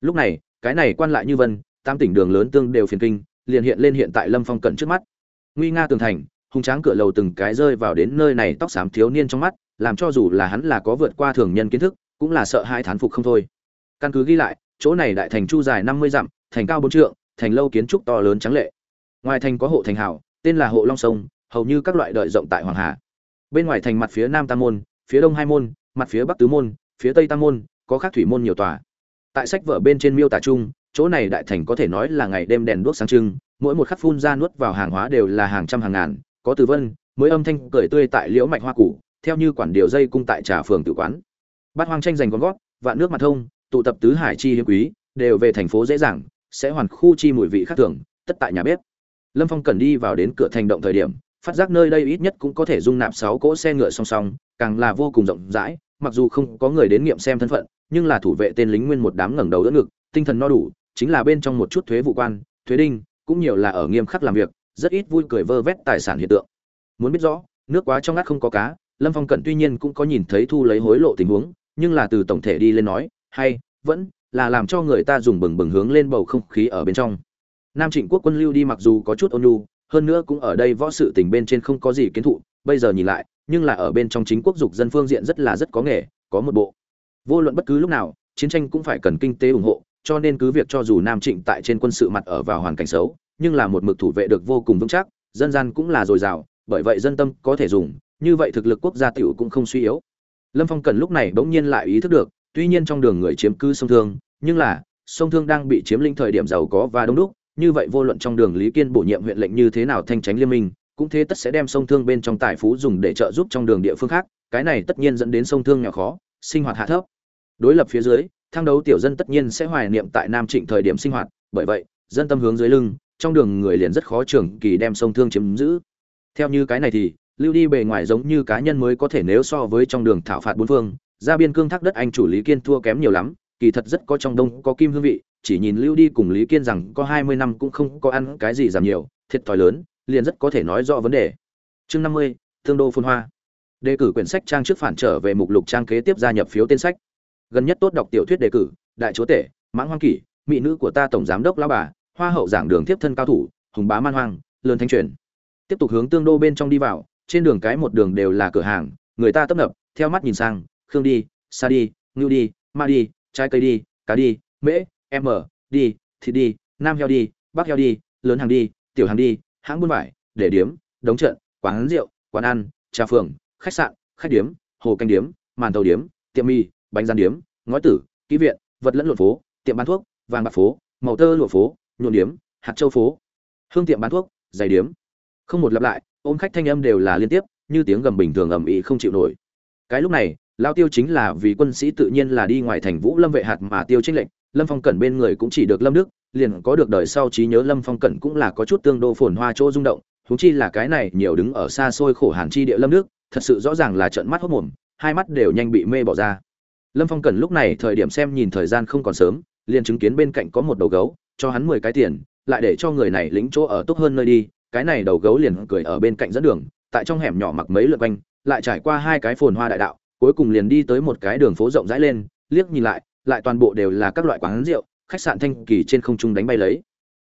Lúc này, cái này quan lại như vân tam tỉnh đường lớn tương đều phiền kinh, liền hiện lên hiện tại lâm phong cận trước mắt. Nguy nga tường thành, hùng tráng cửa lầu từng cái rơi vào đến nơi này tóc xám thiếu niên trong mắt, làm cho dù là hắn là có vượt qua thường nhân kiến thức, cũng là sợ hai thán phục không thôi. Căn cứ ghi lại, chỗ này đại thành chu dài năm mươi dặm, thành cao bốn trượng, thành lâu kiến trúc to lớn trắng lệ. Ngoài thành có hộ thành hảo, tên là hộ long sông hầu như các loại đợi rộng tại hoàng hà. Bên ngoài thành mặt phía nam tam môn, phía đông hai môn, mặt phía bắc tứ môn, phía tây tam môn, có khác thủy môn nhiều tòa. Tại sách vở bên trên miêu tả chung, chỗ này đại thành có thể nói là ngày đêm đèn đuốc sáng trưng, mỗi một khắc phun ra nuốt vào hàng hóa đều là hàng trăm hàng ngàn, có từ vân, mới âm thanh cười tươi tại liễu mạch hoa củ, theo như quản điều dây cung tại trà phường tự quán. Bát hoang tranh giành con gót vạn nước mặt thông, tụ tập tứ hải chi hiếm quý, đều về thành phố dễ dàng, sẽ hoàn khu chi mùi vị khác thường, tất tại nhà bếp. Lâm phong cần đi vào đến cửa thành động thời điểm phát giác nơi đây ít nhất cũng có thể dung nạp sáu cỗ xe ngựa song song, càng là vô cùng rộng rãi, mặc dù không có người đến nghiệm xem thân phận, nhưng là thủ vệ tên lính nguyên một đám ngẩng đầu đỡ ngực, tinh thần no đủ, chính là bên trong một chút thuế vụ quan, thuế đinh, cũng nhiều là ở nghiêm khắc làm việc, rất ít vui cười vơ vét tài sản hiện tượng. Muốn biết rõ, nước quá trong ngắt không có cá, lâm phong cận tuy nhiên cũng có nhìn thấy thu lấy hối lộ tình huống, nhưng là từ tổng thể đi lên nói, hay, vẫn là làm cho người ta dùng bừng bừng hướng lên bầu không khí ở bên trong. Nam trịnh quốc quân lưu đi mặc dù có chút ôn nhu hơn nữa cũng ở đây võ sự tình bên trên không có gì kiến thụ, bây giờ nhìn lại, nhưng là ở bên trong chính quốc dục dân phương diện rất là rất có nghề, có một bộ. Vô luận bất cứ lúc nào, chiến tranh cũng phải cần kinh tế ủng hộ, cho nên cứ việc cho dù nam trịnh tại trên quân sự mặt ở vào hoàn cảnh xấu, nhưng là một mực thủ vệ được vô cùng vững chắc, dân gian cũng là dồi dào, bởi vậy dân tâm có thể dùng, như vậy thực lực quốc gia tiểu cũng không suy yếu. Lâm phong cần lúc này bỗng nhiên lại ý thức được, tuy nhiên trong đường người chiếm cư sông thương, nhưng là, sông thương đang bị chiếm lĩnh thời điểm giàu có và đông đúc như vậy vô luận trong đường lý kiên bổ nhiệm huyện lệnh như thế nào thanh tránh liên minh, cũng thế tất sẽ đem sông thương bên trong tài phú dùng để trợ giúp trong đường địa phương khác, cái này tất nhiên dẫn đến sông thương nhỏ khó, sinh hoạt hạ thấp. Đối lập phía dưới, thang đấu tiểu dân tất nhiên sẽ hoài niệm tại nam trịnh thời điểm sinh hoạt, bởi vậy, dân tâm hướng dưới lưng, trong đường người liền rất khó trưởng kỳ đem sông thương chiếm giữ. Theo như cái này thì, lưu đi bề ngoài giống như cá nhân mới có thể nếu so với trong đường thảo phạt bốn phương, ra biên cương thác đất anh chủ lý kiên thua kém nhiều lắm, kỳ thật rất có trong đông có kim hương vị chỉ nhìn lưu đi cùng lý kiên rằng có hai mươi năm cũng không có ăn cái gì giảm nhiều, thiệt thòi lớn, liền rất có thể nói rõ vấn đề. Chương năm mươi, thương đô phun hoa. Đề cử quyển sách trang trước phản trở về mục lục trang kế tiếp gia nhập phiếu tên sách. Gần nhất tốt đọc tiểu thuyết đề cử, đại chúa tể, mãng hoang kỷ, mỹ nữ của ta tổng giám đốc lao bà, hoa hậu giảng đường tiếp thân cao thủ, hùng bá man hoang, lớn thanh truyền. Tiếp tục hướng tương đô bên trong đi vào, trên đường cái một đường đều là cửa hàng, người ta tấp nập, theo mắt nhìn sang, khương đi, sa đi, ngưu đi, ma đi trái cây đi, cá đi, mễ m đi thịt đi nam heo đi, bắc heo đi, lớn hàng đi, tiểu hàng đi, hãng buôn vải, để điếm, đống trận, quán rượu, quán ăn, trà phường, khách sạn, khách điếm, hồ canh điếm, màn tàu điếm, tiệm mì, bánh gian điếm, ngói tử, ký viện, vật lẫn lộn phố, tiệm bán thuốc, vàng bạc phố, màu tơ lụa phố nhuộn điếm, hạt châu phố. Hương tiệm bán thuốc, giày điếm. Không một lặp lại, ôm khách thanh âm đều là liên tiếp, như tiếng gầm bình thường ầm ĩ không chịu nổi. Cái lúc này, lao tiêu chính là vì quân sĩ tự nhiên là đi ngoài thành vũ lâm vệ hạt mà tiêu trinh lệnh lâm phong cẩn bên người cũng chỉ được lâm đức, liền có được đời sau trí nhớ lâm phong cẩn cũng là có chút tương đô phồn hoa chỗ rung động thú chi là cái này nhiều đứng ở xa xôi khổ hàn chi địa lâm đức, thật sự rõ ràng là trận mắt hốc mồm, hai mắt đều nhanh bị mê bỏ ra. Lâm phong cẩn lúc này thời điểm xem nhìn thời gian không còn sớm, liền chứng kiến bên cạnh có một đầu gấu, cho hắn mười cái tiền, lại để cho người này lĩnh chỗ ở tốt hơn nơi đi, cái này đầu gấu liền cười ở bên cạnh dẫn đường, tại trong hẻm nhỏ mặc mấy lượt quanh, lại trải qua hai cái phồn hoa đại đạo, cuối cùng liền đi tới một cái đường phố rộng rãi lên, liếc nhìn lại lại toàn bộ đều là các loại quán rượu, khách sạn thanh kỳ trên không trung đánh bay lấy.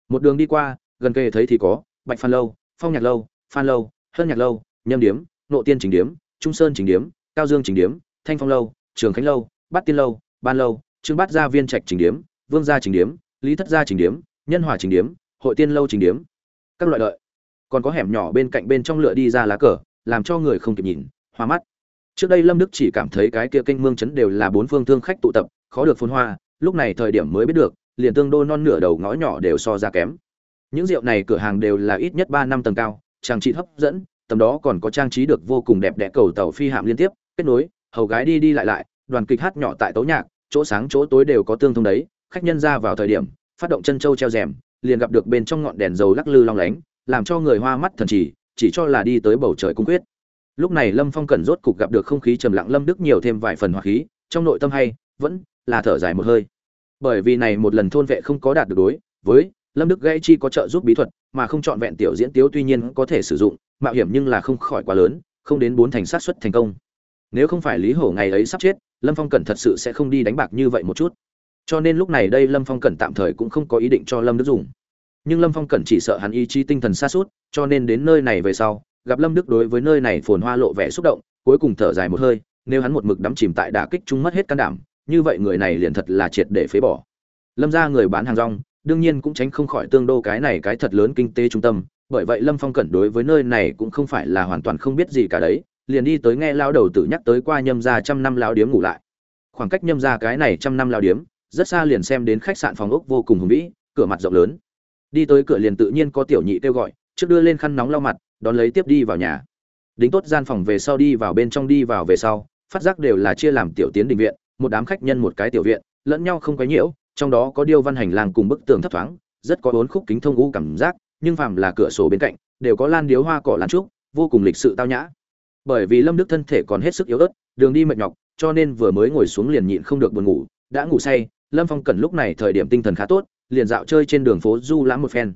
Một đường đi qua, gần kề thấy thì có, bạch phan lâu, phong nhạc lâu, phan lâu, hân nhạc lâu, nhâm điếm, nộ tiên chính điếm, trung sơn chính điếm, cao dương chính điếm, thanh phong lâu, trường khánh lâu, bát tiên lâu, ban lâu, trương bát gia viên trạch chính điếm, vương gia chính điếm, lý thất gia chính điếm, nhân hòa chính điếm, hội tiên lâu chính điếm. Các loại lợi còn có hẻm nhỏ bên cạnh bên trong lựa đi ra lá cờ, làm cho người không kịp nhìn, hoa mắt. Trước đây lâm đức chỉ cảm thấy cái kia kênh mương chấn đều là bốn phương thương khách tụ tập khó được phun hoa, lúc này thời điểm mới biết được, liền tương đô non nửa đầu ngõ nhỏ đều so ra kém. Những rượu này cửa hàng đều là ít nhất ba năm tầng cao, trang trí hấp dẫn, tầm đó còn có trang trí được vô cùng đẹp đẽ cầu tàu phi hạm liên tiếp, kết nối, hầu gái đi đi lại lại, đoàn kịch hát nhỏ tại tấu nhạc, chỗ sáng chỗ tối đều có tương thông đấy, khách nhân ra vào thời điểm, phát động chân châu treo rèm, liền gặp được bên trong ngọn đèn dầu lắc lư long lánh, làm cho người hoa mắt thần chỉ chỉ cho là đi tới bầu trời cung quyết. Lúc này lâm phong cẩn rốt cục gặp được không khí trầm lặng, lâm đức nhiều thêm vài phần hỏa khí, trong nội tâm hay, vẫn là thở dài một hơi. Bởi vì này một lần thôn vệ không có đạt được đối với lâm đức gãy chi có trợ giúp bí thuật mà không chọn vẹn tiểu diễn tiếu tuy nhiên có thể sử dụng, mạo hiểm nhưng là không khỏi quá lớn, không đến bốn thành sát xuất thành công. Nếu không phải lý hổ ngày ấy sắp chết, lâm phong cẩn thật sự sẽ không đi đánh bạc như vậy một chút. Cho nên lúc này đây lâm phong cẩn tạm thời cũng không có ý định cho lâm đức dùng. Nhưng lâm phong cẩn chỉ sợ hắn ý chí tinh thần xa suốt cho nên đến nơi này về sau, gặp lâm đức đối với nơi này phồn hoa lộ vẻ xúc động, cuối cùng thở dài một hơi, nếu hắn một mực đắm chìm tại đả kích chúng mất hết can đảm như vậy người này liền thật là triệt để phế bỏ. Lâm ra người bán hàng rong, đương nhiên cũng tránh không khỏi tương đô cái này cái thật lớn kinh tế trung tâm, bởi vậy lâm phong cẩn đối với nơi này cũng không phải là hoàn toàn không biết gì cả đấy, liền đi tới nghe lao đầu tử nhắc tới qua nhâm ra trăm năm lao điếm ngủ lại. Khoảng cách nhâm ra cái này trăm năm lao điếm, rất xa liền xem đến khách sạn phòng ốc vô cùng hùng vĩ, cửa mặt rộng lớn. Đi tới cửa liền tự nhiên có tiểu nhị kêu gọi, trước đưa lên khăn nóng lau mặt, đón lấy tiếp đi vào nhà. Đính tốt gian phòng về sau đi vào bên trong đi vào về sau, phát giác đều là chia làm tiểu tiến đình viện một đám khách nhân một cái tiểu viện, lẫn nhau không quấy nhiễu, trong đó có điêu văn hành lang cùng bức tường thấp thoáng, rất có bốn khúc kính thông u cảm giác, nhưng phàm là cửa sổ bên cạnh, đều có lan điếu hoa cỏ lan trúc, vô cùng lịch sự tao nhã. Bởi vì lâm đức thân thể còn hết sức yếu ớt, đường đi mệt nhọc, cho nên vừa mới ngồi xuống liền nhịn không được buồn ngủ, đã ngủ say, lâm phong cần lúc này thời điểm tinh thần khá tốt, liền dạo chơi trên đường phố du lãm một phen.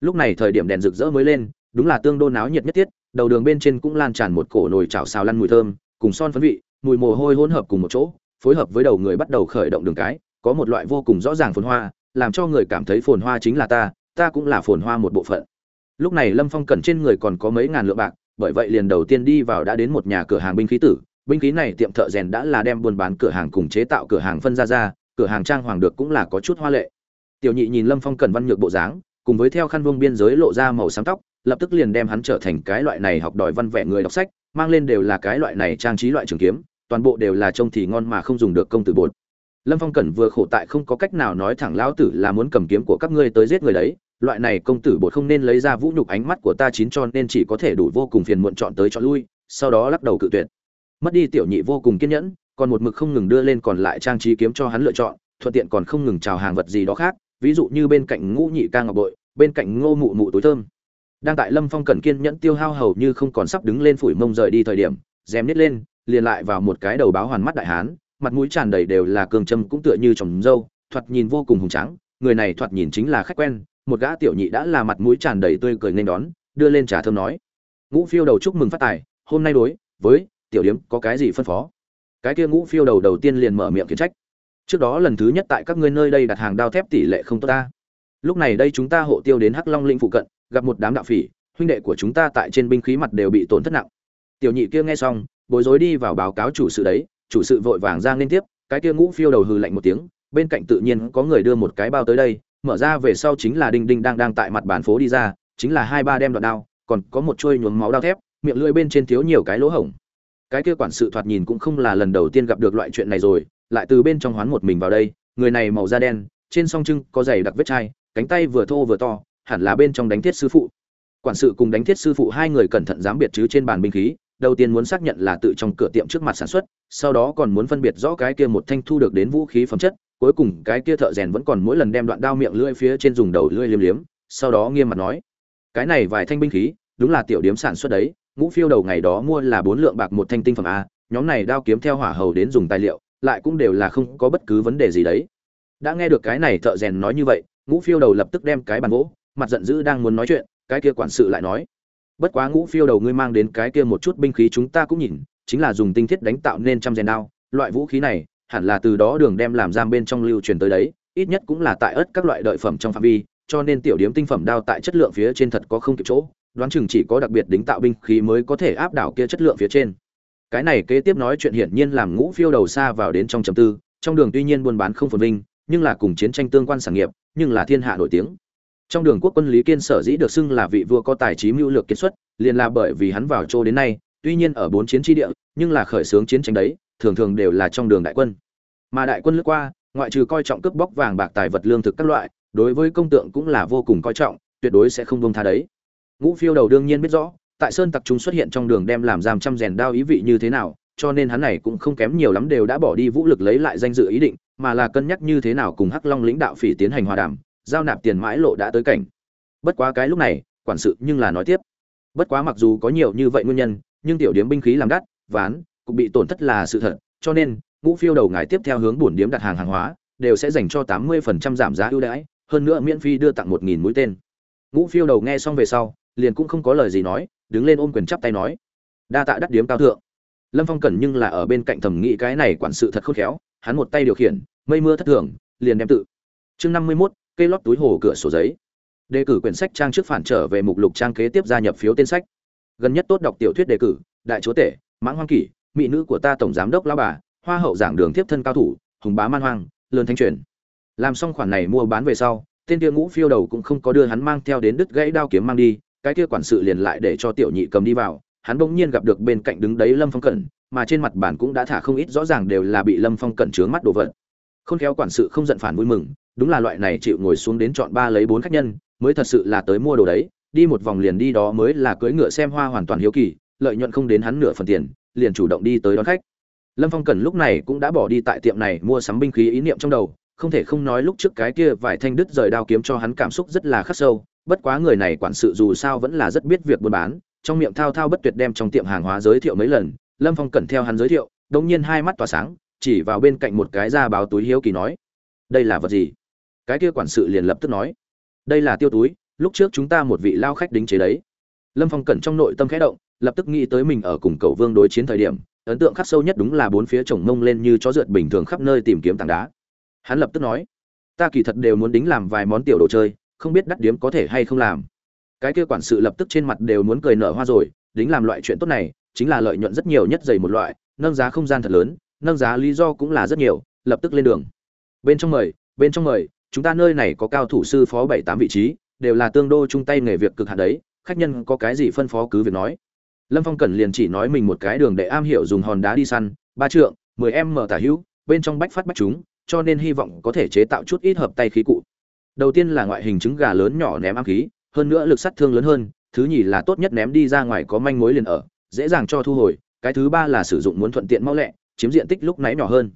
Lúc này thời điểm đèn rực rỡ mới lên, đúng là tương đô náo nhiệt nhất tiết đầu đường bên trên cũng lan tràn một cổ nồi chảo xào lăn mùi thơm, cùng son phấn vị, mùi mồ hôi hỗn hợp cùng một chỗ phối hợp với đầu người bắt đầu khởi động đường cái, có một loại vô cùng rõ ràng phồn hoa, làm cho người cảm thấy phồn hoa chính là ta ta cũng là phồn hoa một bộ phận. Lúc này lâm phong cần trên người còn có mấy ngàn lượng bạc, bởi vậy liền đầu tiên đi vào đã đến một nhà cửa hàng binh khí tử, binh khí này tiệm thợ rèn đã là đem buôn bán cửa hàng cùng chế tạo cửa hàng phân ra ra, cửa hàng trang hoàng được cũng là có chút hoa lệ. Tiểu nhị nhìn lâm phong cần văn nhược bộ dáng, cùng với theo khăn vương biên giới lộ ra màu sáng tóc, lập tức liền đem hắn trở thành cái loại này học đòi văn vẽ người đọc sách, mang lên đều là cái loại này trang trí loại trường kiếm toàn bộ đều là trông thì ngon mà không dùng được công tử bột. Lâm phong cẩn vừa khổ tại không có cách nào nói thẳng lão tử là muốn cầm kiếm của các ngươi tới giết người đấy, loại này công tử bột không nên lấy ra vũ nhục ánh mắt của ta chín cho nên chỉ có thể đủ vô cùng phiền muộn chọn tới chọn lui, sau đó lắc đầu cự tuyệt. Mất đi tiểu nhị vô cùng kiên nhẫn, còn một mực không ngừng đưa lên còn lại trang trí kiếm cho hắn lựa chọn, thuận tiện còn không ngừng chào hàng vật gì đó khác, ví dụ như bên cạnh ngũ nhị ca ngọc bội, bên cạnh ngô mụ mụ túi thơm. Đang tại lâm phong cẩn kiên nhẫn tiêu hao hầu như không còn sắp đứng lên phủi mông rời đi thời điểm, rèm nít lên liền lại vào một cái đầu báo hoàn mắt đại hán, mặt mũi tràn đầy đều là cường châm cũng tựa như trồng dâu, thoạt nhìn vô cùng hùng tráng, người này thoạt nhìn chính là khách quen, một gã tiểu nhị đã là mặt mũi tràn đầy tươi cười nên đón, đưa lên trà thơm nói. Ngũ phiêu đầu chúc mừng phát tài, hôm nay đối với tiểu điếm có cái gì phân phó? Cái kia ngũ phiêu đầu đầu tiên liền mở miệng khiển trách. Trước đó lần thứ nhất tại các ngươi nơi đây đặt hàng đao thép tỷ lệ không tốt ta. Lúc này đây chúng ta hộ tiêu đến hắc long linh phụ cận, gặp một đám đạo phỉ, huynh đệ của chúng ta tại trên binh khí mặt đều bị tổn thất nặng. Tiểu nhị kia nghe xong bối rối đi vào báo cáo chủ sự đấy, chủ sự vội vàng ra liên tiếp, cái kia ngũ phiêu đầu hừ lạnh một tiếng, bên cạnh tự nhiên có người đưa một cái bao tới đây, mở ra về sau chính là đinh đinh đang đang tại mặt bàn phố đi ra, chính là hai ba đem đoạn đao, còn có một chuôi nhuốm máu đao thép, miệng lưỡi bên trên thiếu nhiều cái lỗ hổng. Cái kia quản sự thoạt nhìn cũng không là lần đầu tiên gặp được loại chuyện này rồi, lại từ bên trong hoán một mình vào đây, người này màu da đen, trên song trưng có giày đặc vết chai, cánh tay vừa thô vừa to, hẳn là bên trong đánh thiết sư phụ. Quản sự cùng đánh thiết sư phụ hai người cẩn thận giám biệt chứ trên bàn binh khí đầu tiên muốn xác nhận là tự trong cửa tiệm trước mặt sản xuất, sau đó còn muốn phân biệt rõ cái kia một thanh thu được đến vũ khí phẩm chất, cuối cùng cái kia thợ rèn vẫn còn mỗi lần đem đoạn đao miệng lưỡi phía trên dùng đầu lưỡi liếm liếm, sau đó nghiêm mặt nói, cái này vài thanh binh khí, đúng là tiểu điếm sản xuất đấy, ngũ phiêu đầu ngày đó mua là bốn lượng bạc một thanh tinh phẩm a, nhóm này đao kiếm theo hỏa hầu đến dùng tài liệu, lại cũng đều là không có bất cứ vấn đề gì đấy. Đã nghe được cái này thợ rèn nói như vậy, ngũ phiêu đầu lập tức đem cái bàn gỗ, mặt giận dữ đang muốn nói chuyện, cái kia quản sự lại nói bất quá ngũ phiêu đầu ngươi mang đến cái kia một chút binh khí chúng ta cũng nhìn, chính là dùng tinh thiết đánh tạo nên trăm rèn đao. Loại vũ khí này, hẳn là từ đó đường đem làm giam bên trong lưu truyền tới đấy, ít nhất cũng là tại ớt các loại đợi phẩm trong phạm vi, cho nên tiểu điếm tinh phẩm đao tại chất lượng phía trên thật có không kịp chỗ, đoán chừng chỉ có đặc biệt đính tạo binh khí mới có thể áp đảo kia chất lượng phía trên. Cái này kế tiếp nói chuyện hiển nhiên làm ngũ phiêu đầu xa vào đến trong trầm tư, trong đường tuy nhiên buôn bán không phồn vinh, nhưng là cùng chiến tranh tương quan sản nghiệp, nhưng là thiên hạ nổi tiếng trong đường quốc quân lý kiên sở dĩ được xưng là vị vua có tài trí mưu lược kiệt xuất, liền là bởi vì hắn vào châu đến nay, tuy nhiên ở bốn chiến tri địa, nhưng là khởi xướng chiến tranh đấy, thường thường đều là trong đường đại quân. Mà đại quân lướt qua, ngoại trừ coi trọng cướp bóc vàng bạc tài vật lương thực các loại, đối với công tượng cũng là vô cùng coi trọng, tuyệt đối sẽ không bông tha đấy. Ngũ phiêu đầu đương nhiên biết rõ, tại sơn tặc chúng xuất hiện trong đường đem làm giam trăm rèn đao ý vị như thế nào, cho nên hắn này cũng không kém nhiều lắm đều đã bỏ đi vũ lực lấy lại danh dự ý định, mà là cân nhắc như thế nào cùng hắc long lãnh đạo phỉ tiến hành hòa đàm giao nạp tiền mãi lộ đã tới cảnh. Bất quá cái lúc này, quản sự nhưng là nói tiếp. Bất quá mặc dù có nhiều như vậy nguyên nhân, nhưng tiểu điếm binh khí làm đắt, ván, cũng bị tổn thất là sự thật, cho nên, ngũ phiêu đầu ngài tiếp theo hướng bổn điếm đặt hàng hàng hóa, đều sẽ dành cho tám mươi phần trăm giảm giá ưu đãi, hơn nữa miễn phí đưa tặng một nghìn mũi tên. Ngũ phiêu đầu nghe xong về sau, liền cũng không có lời gì nói, đứng lên ôm quyền chắp tay nói, đa tạ đắt điếm cao thượng. Lâm phong cẩn nhưng là ở bên cạnh thẩm nghĩ cái này quản sự thật khôn khéo, hắn một tay điều khiển, mây mưa thất thường, liền đem tự. Chương năm mươi mốt cây lót túi hồ cửa sổ giấy. Đề cử quyển sách trang trước phản trở về mục lục trang kế tiếp gia nhập phiếu tên sách. Gần nhất tốt đọc tiểu thuyết đề cử, đại chúa tể, mãng hoang kỷ, mỹ nữ của ta tổng giám đốc lao bà, hoa hậu giảng đường tiếp thân cao thủ, hùng bá man hoang lươn thanh truyền. Làm xong khoản này mua bán về sau, tên kia ngũ phiêu đầu cũng không có đưa hắn mang theo đến đứt gãy đao kiếm mang đi, cái kia quản sự liền lại để cho tiểu nhị cầm đi vào, hắn bỗng nhiên gặp được bên cạnh đứng đấy lâm phong cẩn, mà trên mặt bản cũng đã thả không ít rõ ràng đều là bị lâm phong cẩn trướng mắt đồ vật không khéo quản sự không giận phản vui mừng đúng là loại này chịu ngồi xuống đến chọn ba lấy bốn khách nhân, mới thật sự là tới mua đồ đấy, đi một vòng liền đi đó mới là cưỡi ngựa xem hoa hoàn toàn hiếu kỳ, lợi nhuận không đến hắn nửa phần tiền, liền chủ động đi tới đón khách. Lâm phong cẩn lúc này cũng đã bỏ đi tại tiệm này mua sắm binh khí ý niệm trong đầu, không thể không nói lúc trước cái kia vài thanh đứt rời đao kiếm cho hắn cảm xúc rất là khắc sâu, bất quá người này quản sự dù sao vẫn là rất biết việc buôn bán, trong miệng thao thao bất tuyệt đem trong tiệm hàng hóa giới thiệu mấy lần, lâm phong cẩn theo hắn giới thiệu, đống nhiên hai mắt tỏa sáng, chỉ vào bên cạnh một cái da báo túi hiếu kỳ nói, đây là vật gì? Cái kia quản sự liền lập tức nói, đây là tiêu túi, lúc trước chúng ta một vị lao khách đính chế đấy. Lâm phong cẩn trong nội tâm khẽ động, lập tức nghĩ tới mình ở cùng cầu vương đối chiến thời điểm, ấn tượng khắc sâu nhất đúng là bốn phía chồng mông lên như chó rượt bình thường khắp nơi tìm kiếm tảng đá. Hắn lập tức nói, ta kỳ thật đều muốn đính làm vài món tiểu đồ chơi, không biết đắt điếm có thể hay không làm. Cái kia quản sự lập tức trên mặt đều muốn cười nở hoa rồi, đính làm loại chuyện tốt này, chính là lợi nhuận rất nhiều nhất dày một loại, nâng giá không gian thật lớn, nâng giá lý do cũng là rất nhiều, lập tức lên đường. Bên trong mời, bên trong mời chúng ta nơi này có cao thủ sư phó bảy tám vị trí, đều là tương đô chung tay nghề việc cực hạn đấy, khách nhân có cái gì phân phó cứ việc nói. Lâm phong cẩn liền chỉ nói mình một cái đường để am hiểu dùng hòn đá đi săn, ba trượng, mười em mở tả hữu, bên trong bách phát bách chúng, cho nên hy vọng có thể chế tạo chút ít hợp tay khí cụ. Đầu tiên là ngoại hình trứng gà lớn nhỏ ném am khí, hơn nữa lực sát thương lớn hơn, thứ nhì là tốt nhất ném đi ra ngoài có manh mối liền ở, dễ dàng cho thu hồi, cái thứ ba là sử dụng muốn thuận tiện mau lẹ, chiếm diện tích lúc nãy nhỏ hơn.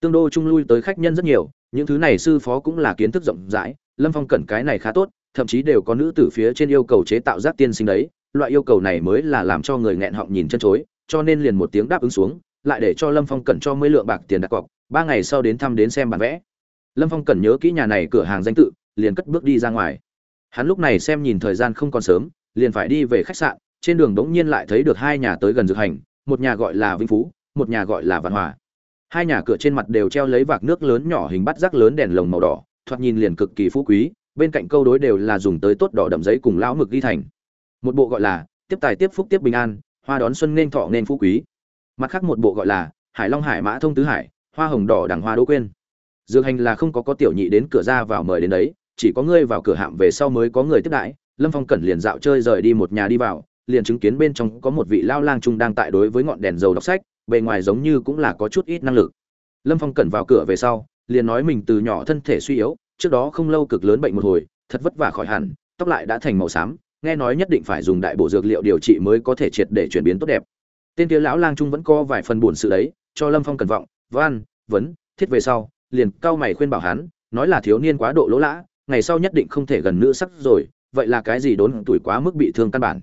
Tương đô trung lui tới khách nhân rất nhiều những thứ này sư phó cũng là kiến thức rộng rãi, lâm phong cẩn cái này khá tốt, thậm chí đều có nữ tử phía trên yêu cầu chế tạo giác tiên sinh đấy, loại yêu cầu này mới là làm cho người nghẹn họng nhìn chân chối, cho nên liền một tiếng đáp ứng xuống, lại để cho lâm phong cẩn cho mấy lượng bạc tiền đặt cọc, ba ngày sau đến thăm đến xem bản vẽ. Lâm phong cẩn nhớ kỹ nhà này cửa hàng danh tự, liền cất bước đi ra ngoài. Hắn lúc này xem nhìn thời gian không còn sớm, liền phải đi về khách sạn, trên đường đống nhiên lại thấy được hai nhà tới gần dược hành, một nhà gọi là vinh phú, một nhà gọi là văn hòa hai nhà cửa trên mặt đều treo lấy vạc nước lớn nhỏ hình bát rác lớn đèn lồng màu đỏ, thoạt nhìn liền cực kỳ phú quý, bên cạnh câu đối đều là dùng tới tốt đỏ đậm giấy cùng lão mực ghi thành. Một bộ gọi là tiếp tài tiếp phúc tiếp bình an, hoa đón xuân nên thọ nên phú quý. Mặt khác một bộ gọi là hải long hải mã thông tứ hải, hoa hồng đỏ đằng hoa đỗ quên. Dược hành là không có có tiểu nhị đến cửa ra vào mời đến đấy, chỉ có ngươi vào cửa hạm về sau mới có người tiếp đãi. Lâm phong cẩn liền dạo chơi rời đi một nhà đi vào, liền chứng kiến bên trong có một vị lao lang trung đang tại đối với ngọn đèn dầu đọc sách bề ngoài giống như cũng là có chút ít năng lực. Lâm phong cẩn vào cửa về sau, liền nói mình từ nhỏ thân thể suy yếu, trước đó không lâu cực lớn bệnh một hồi, thật vất vả khỏi hẳn, tóc lại đã thành màu xám, nghe nói nhất định phải dùng đại bộ dược liệu điều trị mới có thể triệt để chuyển biến tốt đẹp. Tên kia lão lang trung vẫn có vài phần buồn sự đấy, cho lâm phong cẩn vọng van vấn, thiết về sau, liền cao mày khuyên bảo hắn, nói là thiếu niên quá độ lỗ lã, ngày sau nhất định không thể gần nữ sắc rồi, vậy là cái gì đốn tuổi quá mức bị thương căn bản.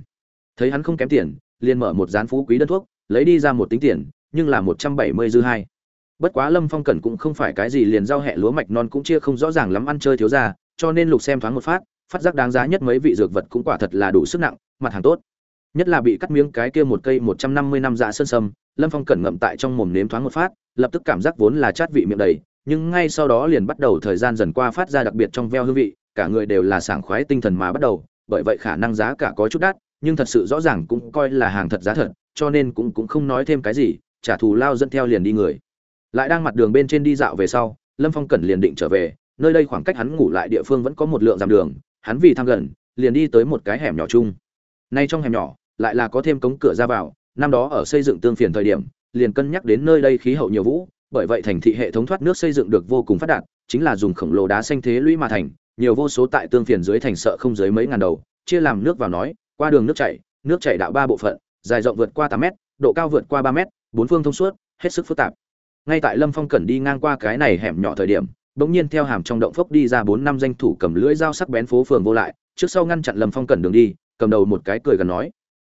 Thấy hắn không kém tiền, liền mở một gián phú quý đơn thuốc lấy đi ra một tính tiền, nhưng là một trăm bảy mươi dư hai. Bất quá lâm phong cẩn cũng không phải cái gì liền giao hẹ lúa mạch non cũng chia không rõ ràng lắm ăn chơi thiếu ra, cho nên lục xem thoáng một phát phát giác đáng giá nhất mấy vị dược vật cũng quả thật là đủ sức nặng, mặt hàng tốt. Nhất là bị cắt miếng cái kia một cây một trăm năm mươi năm dạ sơn sâm, lâm phong cẩn ngậm tại trong mồm nếm thoáng một phát, lập tức cảm giác vốn là chát vị miệng đầy, nhưng ngay sau đó liền bắt đầu thời gian dần qua phát ra đặc biệt trong veo hương vị, cả người đều là sảng khoái tinh thần mà bắt đầu, bởi vậy khả năng giá cả có chút đắt, nhưng thật sự rõ ràng cũng coi là hàng thật giá thật cho nên cũng cũng không nói thêm cái gì, trả thù lao dẫn theo liền đi người. Lại đang mặt đường bên trên đi dạo về sau, lâm phong cẩn liền định trở về, nơi đây khoảng cách hắn ngủ lại địa phương vẫn có một lượng dặm đường, hắn vì tham gần, liền đi tới một cái hẻm nhỏ chung. Nay trong hẻm nhỏ, lại là có thêm cống cửa ra vào, năm đó ở xây dựng tương phiền thời điểm, liền cân nhắc đến nơi đây khí hậu nhiều vũ, bởi vậy thành thị hệ thống thoát nước xây dựng được vô cùng phát đạt, chính là dùng khổng lồ đá xanh thế lũy mà thành, nhiều vô số tại tương phiền dưới thành sợ không dưới mấy ngàn đầu, chia làm nước vào nói, qua đường nước chảy nước chảy đạo ba bộ phận dài rộng vượt qua tám mét, độ cao vượt qua ba mét, bốn phương thông suốt, hết sức phức tạp. Ngay tại lâm phong cẩn đi ngang qua cái này hẻm nhỏ thời điểm, bỗng nhiên theo hàm trong động phốc đi ra bốn năm danh thủ cầm lưỡi dao sắc bén phố phường vô lại, trước sau ngăn chặn lâm phong cẩn đường đi, cầm đầu một cái cười gần nói.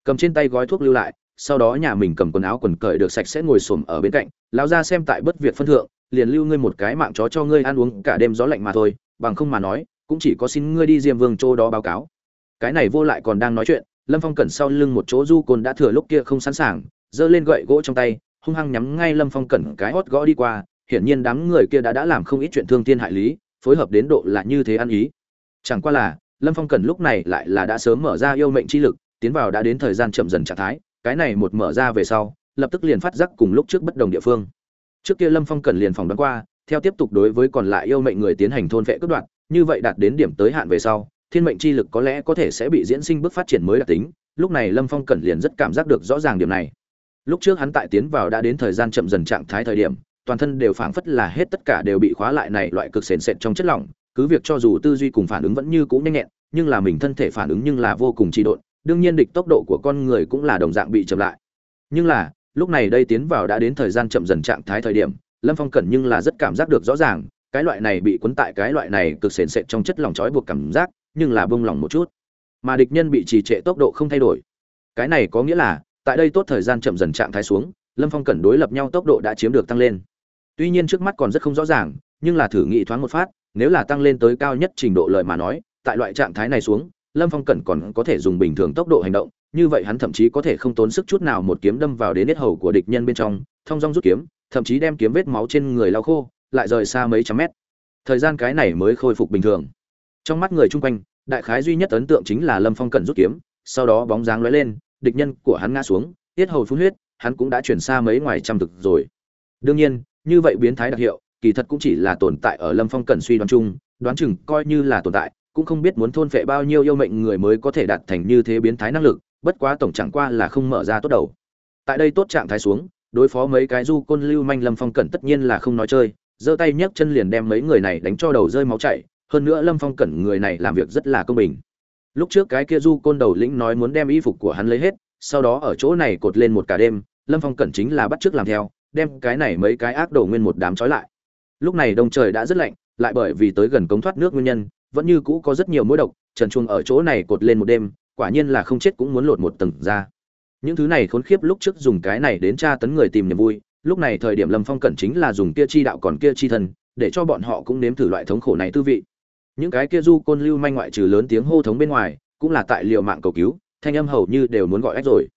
Cầm trên tay gói thuốc lưu lại, sau đó nhà mình cầm quần áo quần cởi được sạch sẽ ngồi xổm ở bên cạnh, lão ra xem tại bất việc phân thượng, liền lưu ngươi một cái mạng chó cho ngươi ăn uống cả đêm gió lạnh mà thôi, bằng không mà nói, cũng chỉ có xin ngươi đi diêm vương châu đó báo cáo. Cái này vô lại còn đang nói chuyện lâm phong cẩn sau lưng một chỗ du côn đã thừa lúc kia không sẵn sàng, giơ lên gậy gỗ trong tay, hung hăng nhắm ngay lâm phong cẩn cái hót gõ đi qua, hiển nhiên đám người kia đã đã làm không ít chuyện thương thiên hại lý, phối hợp đến độ là như thế ăn ý. Chẳng qua là, lâm phong cẩn lúc này lại là đã sớm mở ra yêu mệnh chi lực, tiến vào đã đến thời gian chậm dần trạng thái, cái này một mở ra về sau, lập tức liền phát giác cùng lúc trước bất đồng địa phương. Trước kia lâm phong cẩn liền phòng đoán qua, theo tiếp tục đối với còn lại yêu mệnh người tiến hành thôn vệ cướp đoạt như vậy đạt đến điểm tới hạn về sau thiên mệnh chi lực có lẽ có thể sẽ bị diễn sinh bước phát triển mới đặc tính, lúc này lâm phong cẩn liền rất cảm giác được rõ ràng điểm này. Lúc trước hắn tại tiến vào đã đến thời gian chậm dần trạng thái thời điểm, toàn thân đều phảng phất là hết tất cả đều bị khóa lại này loại cực sền sệt trong chất lỏng, cứ việc cho dù tư duy cùng phản ứng vẫn như cũ nhanh nhẹn, nhưng là mình thân thể phản ứng nhưng là vô cùng trị độn, đương nhiên địch tốc độ của con người cũng là đồng dạng bị chậm lại. Nhưng là, lúc này đây tiến vào đã đến thời gian chậm dần trạng thái thời điểm, lâm phong cẩn nhưng là rất cảm giác được rõ ràng, cái loại này bị cuốn tại cái loại này cực sền sệt trong chất lỏng trói buộc cảm giác nhưng là bông lỏng một chút. Mà địch nhân bị trì trệ tốc độ không thay đổi. Cái này có nghĩa là, tại đây tốt thời gian chậm dần trạng thái xuống, lâm phong cẩn đối lập nhau tốc độ đã chiếm được tăng lên. Tuy nhiên trước mắt còn rất không rõ ràng, nhưng là thử nghĩ thoáng một phát, nếu là tăng lên tới cao nhất trình độ lợi mà nói, tại loại trạng thái này xuống, lâm phong cẩn còn có thể dùng bình thường tốc độ hành động, như vậy hắn thậm chí có thể không tốn sức chút nào một kiếm đâm vào đến nết hầu của địch nhân bên trong thong dong rút kiếm, thậm chí đem kiếm vết máu trên người lau khô, lại rời xa mấy trăm mét. Thời gian cái này mới khôi phục bình thường trong mắt người chung quanh, đại khái duy nhất ấn tượng chính là lâm phong cần rút kiếm, sau đó bóng dáng lóe lên, địch nhân của hắn ngã xuống, tiết hầu phun huyết, hắn cũng đã chuyển xa mấy ngoài trăm thực rồi. Đương nhiên, như vậy biến thái đặc hiệu, kỳ thật cũng chỉ là tồn tại ở lâm phong cần suy đoán chung, đoán chừng coi như là tồn tại, cũng không biết muốn thôn phệ bao nhiêu yêu mệnh người mới có thể đạt thành như thế biến thái năng lực, bất quá tổng chẳng qua là không mở ra tốt đầu. Tại đây tốt trạng thái xuống, đối phó mấy cái du côn lưu manh lâm phong cẩn tất nhiên là không nói chơi, giơ tay nhấc chân liền đem mấy người này đánh cho đầu rơi máu chảy hơn nữa lâm phong cẩn người này làm việc rất là công bình. Lúc trước cái kia du côn đầu lĩnh nói muốn đem y phục của hắn lấy hết, sau đó ở chỗ này cột lên một cả đêm, lâm phong cẩn chính là bắt t làm theo, đem cái này mấy cái ác đồ nguyên một đám trói lại. Lúc này đông trời đã rất lạnh, lại bởi vì tới gần cống thoát nước nguyên nhân, vẫn như cũ có rất nhiều mối độc, trần chuông ở chỗ này cột lên một đêm, quả nhiên là không chết cũng muốn lột một tầng ra. Những thứ này khốn khiếp lúc trước dùng cái này đến tra tấn người tìm niềm vui, lúc này thời điểm lâm phong cẩn chính là dùng kia chi đạo còn kia chi thần, để cho bọn họ cũng nếm thử loại thống khổ này tư vị những cái kia du côn lưu manh ngoại trừ lớn tiếng hô thống bên ngoài, cũng là tại liều mạng cầu cứu, thanh âm hầu như đều muốn gọi ách rồi.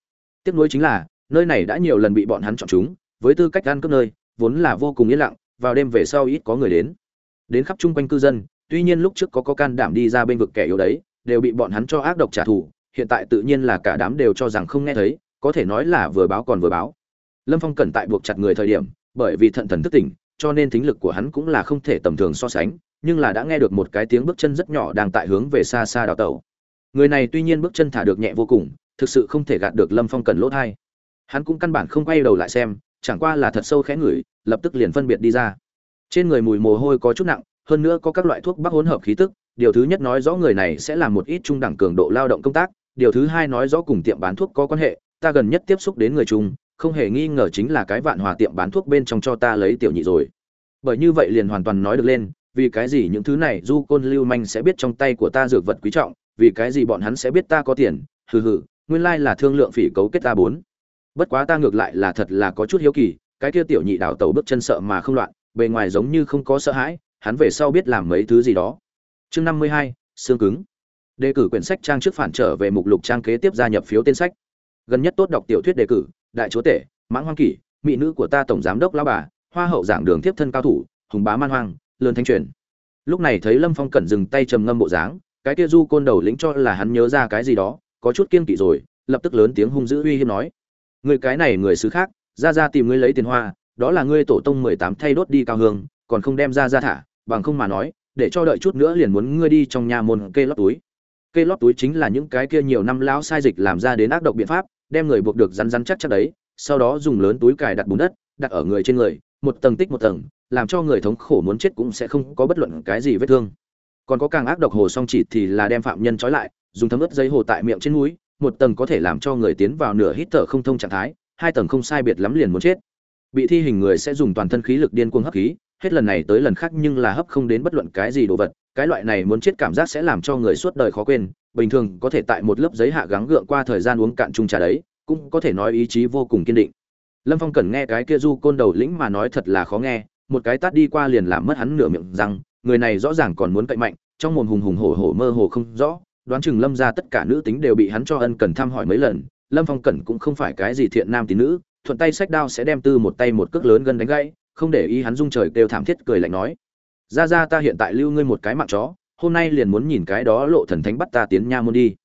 Tiếc nuối chính là, nơi này đã nhiều lần bị bọn hắn chọn chúng, với tư cách ăn cướp nơi, vốn là vô cùng yên lặng, vào đêm về sau ít có người đến. Đến khắp chung quanh cư dân, tuy nhiên lúc trước có có can đảm đi ra bên vực kẻ yếu đấy, đều bị bọn hắn cho ác độc trả thù, hiện tại tự nhiên là cả đám đều cho rằng không nghe thấy, có thể nói là vừa báo còn vừa báo. Lâm phong cẩn tại buộc chặt người thời điểm, bởi vì thận thần thức tỉnh, cho nên tính lực của hắn cũng là không thể tầm thường so sánh nhưng là đã nghe được một cái tiếng bước chân rất nhỏ đang tại hướng về xa xa đào tẩu. Người này tuy nhiên bước chân thả được nhẹ vô cùng, thực sự không thể gạt được lâm phong cẩn lỗ thai. Hắn cũng căn bản không quay đầu lại xem, chẳng qua là thật sâu khẽ ngửi, lập tức liền phân biệt đi ra. Trên người mùi mồ hôi có chút nặng, hơn nữa có các loại thuốc bắc hỗn hợp khí tức, điều thứ nhất nói rõ người này sẽ là một ít trung đẳng cường độ lao động công tác, điều thứ hai nói rõ cùng tiệm bán thuốc có quan hệ, ta gần nhất tiếp xúc đến người chung, không hề nghi ngờ chính là cái vạn hòa tiệm bán thuốc bên trong cho ta lấy tiểu nhị rồi. Bởi như vậy liền hoàn toàn nói được lên vì cái gì những thứ này du côn lưu manh sẽ biết trong tay của ta dược vật quý trọng, vì cái gì bọn hắn sẽ biết ta có tiền, hừ hừ, nguyên lai là thương lượng phỉ cấu kết ta bốn. Bất quá ta ngược lại là thật là có chút hiếu kỳ, cái kia tiểu nhị đảo tàu bước chân sợ mà không loạn, bề ngoài giống như không có sợ hãi, hắn về sau biết làm mấy thứ gì đó. Chương năm mươi hai, xương cứng. Đề cử quyển sách trang trước phản trở về mục lục trang kế tiếp gia nhập phiếu tên sách. Gần nhất tốt đọc tiểu thuyết đề cử, đại chúa tể, mãng hoang kỷ, mỹ nữ của ta tổng giám đốc lão bà, hoa hậu giảng đường tiếp thân cao thủ, hùng bá man hoang lớn thanh truyền. Lúc này thấy lâm phong cẩn dừng tay trầm ngâm bộ dáng, cái kia du côn đầu lĩnh cho là hắn nhớ ra cái gì đó, có chút kiên kỵ rồi, lập tức lớn tiếng hung dữ uy hiếp nói. Người cái này người xứ khác, ra ra tìm ngươi lấy tiền hoa, đó là ngươi tổ tông mười tám thay đốt đi cao hương, còn không đem ra ra thả, bằng không mà nói, để cho đợi chút nữa liền muốn ngươi đi trong nhà môn kê lót túi. Kê lót túi chính là những cái kia nhiều năm lão sai dịch làm ra đến ác độc biện pháp, đem người buộc được rắn rắn chắc chắc đấy, sau đó dùng lớn túi cài đặt bùn đất, đặt ở người trên người, một tầng tích một tầng làm cho người thống khổ muốn chết cũng sẽ không có bất luận cái gì vết thương. Còn có càng ác độc hồ song chỉ thì là đem phạm nhân trói lại, dùng thấm ướt giấy hồ tại miệng trên núi, một tầng có thể làm cho người tiến vào nửa hít thở không thông trạng thái, hai tầng không sai biệt lắm liền muốn chết. Bị thi hình người sẽ dùng toàn thân khí lực điên cuồng hấp khí, hết lần này tới lần khác nhưng là hấp không đến bất luận cái gì đồ vật, cái loại này muốn chết cảm giác sẽ làm cho người suốt đời khó quên, bình thường có thể tại một lớp giấy hạ gắng gượng qua thời gian uống cạn chung trà đấy, cũng có thể nói ý chí vô cùng kiên định. Lâm phong cần nghe cái kia du côn đầu lĩnh mà nói thật là khó nghe một cái tát đi qua liền làm mất hắn nửa miệng rằng người này rõ ràng còn muốn cậy mạnh, trong mồm hùng hùng hổ hổ mơ hồ không rõ, đoán chừng lâm ra tất cả nữ tính đều bị hắn cho ân cần thăm hỏi mấy lần, lâm phong cẩn cũng không phải cái gì thiện nam tín nữ, thuận tay sách đao sẽ đem tư một tay một cước lớn gần đánh gãy, không để ý hắn rung trời kêu thảm thiết cười lạnh nói, ra ra ta hiện tại lưu ngươi một cái mạng chó, hôm nay liền muốn nhìn cái đó lộ thần thánh bắt ta tiến nha môn đi.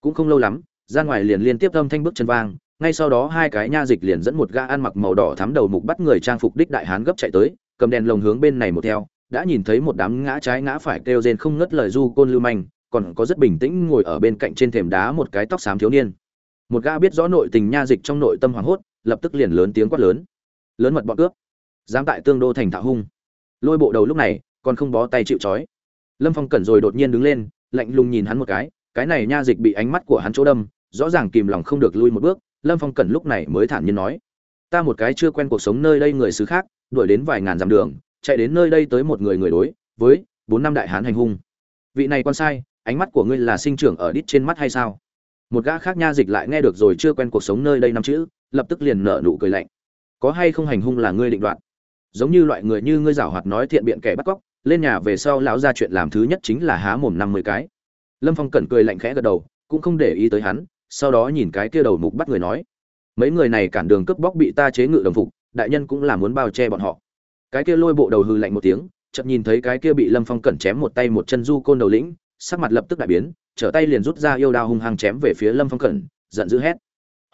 Cũng không lâu lắm, ra ngoài liền liên tiếp âm thanh bước chân vang, ngay sau đó hai cái nha dịch liền dẫn một gã ăn mặc màu đỏ thắm đầu mục bắt người trang phục đích đại hán gấp chạy tới cầm đèn lồng hướng bên này một theo, đã nhìn thấy một đám ngã trái ngã phải kêu rên không ngớt lời du côn lưu manh, còn có rất bình tĩnh ngồi ở bên cạnh trên thềm đá một cái tóc xám thiếu niên. Một gã biết rõ nội tình nha dịch trong nội tâm hoảng hốt, lập tức liền lớn tiếng quát lớn. Lớn mật bọn cướp, dám tại tương đô thành thạo hung. Lôi bộ đầu lúc này, còn không bó tay chịu trói. Lâm phong cẩn rồi đột nhiên đứng lên, lạnh lùng nhìn hắn một cái cái này nha dịch bị ánh mắt của hắn chỗ đâm, rõ ràng kìm lòng không được lui một bước. Lâm phong cẩn lúc này mới thản nhiên nói, ta một cái chưa quen cuộc sống nơi đây người xứ khác đuổi đến vài ngàn dặm đường, chạy đến nơi đây tới một người người đối, với bốn năm đại hán hành hung. Vị này quan sai, ánh mắt của ngươi là sinh trưởng ở đít trên mắt hay sao? Một gã khác nha dịch lại nghe được rồi chưa quen cuộc sống nơi đây năm chữ, lập tức liền nở nụ cười lạnh. Có hay không hành hung là ngươi định đoạt? Giống như loại người như ngươi giảo hoạt nói thiện biện kẻ bắt cóc, lên nhà về sau lão ra chuyện làm thứ nhất chính là há mồm năm mươi cái. Lâm phong cẩn cười lạnh khẽ gật đầu, cũng không để ý tới hắn, sau đó nhìn cái kia đầu mục bắt người nói, mấy người này cản đường cướp bóc bị ta chế ngự đồng phục đại nhân cũng là muốn bao che bọn họ. Cái kia lôi bộ đầu hư lạnh một tiếng, chợt nhìn thấy cái kia bị lâm phong cẩn chém một tay một chân du côn đầu lĩnh, sắc mặt lập tức đại biến, trở tay liền rút ra yêu đao hung hăng chém về phía lâm phong cẩn, giận dữ hét.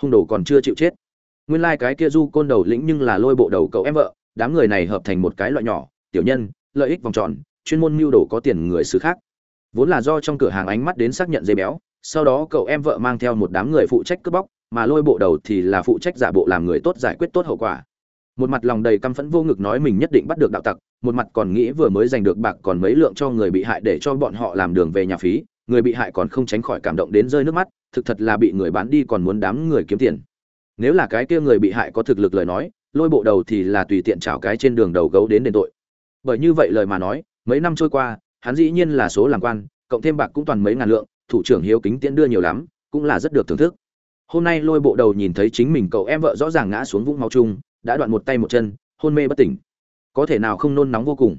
Hung đồ còn chưa chịu chết. Nguyên lai cái kia du côn đầu lĩnh nhưng là lôi bộ đầu cậu em vợ, đám người này hợp thành một cái loại nhỏ, tiểu nhân, lợi ích vòng tròn, chuyên môn mưu đồ có tiền người xứ khác. Vốn là do trong cửa hàng ánh mắt đến xác nhận dây béo, sau đó cậu em vợ mang theo một đám người phụ trách cướp bóc, mà lôi bộ đầu thì là phụ trách giả bộ làm người tốt giải quyết tốt hậu quả một mặt lòng đầy căm phẫn vô ngực nói mình nhất định bắt được đạo tặc, một mặt còn nghĩ vừa mới giành được bạc còn mấy lượng cho người bị hại để cho bọn họ làm đường về nhà phí, người bị hại còn không tránh khỏi cảm động đến rơi nước mắt, thực thật là bị người bán đi còn muốn đám người kiếm tiền. Nếu là cái kia người bị hại có thực lực lời nói, lôi bộ đầu thì là tùy tiện chảo cái trên đường đầu gấu đến đền tội. Bởi như vậy lời mà nói, mấy năm trôi qua, hắn dĩ nhiên là số làm quan, cộng thêm bạc cũng toàn mấy ngàn lượng, thủ trưởng hiếu kính tiễn đưa nhiều lắm, cũng là rất được thưởng thức. Hôm nay lôi bộ đầu nhìn thấy chính mình cậu em vợ rõ ràng ngã xuống vũng máu chung đã đoạn một tay một chân, hôn mê bất tỉnh. Có thể nào không nôn nóng vô cùng?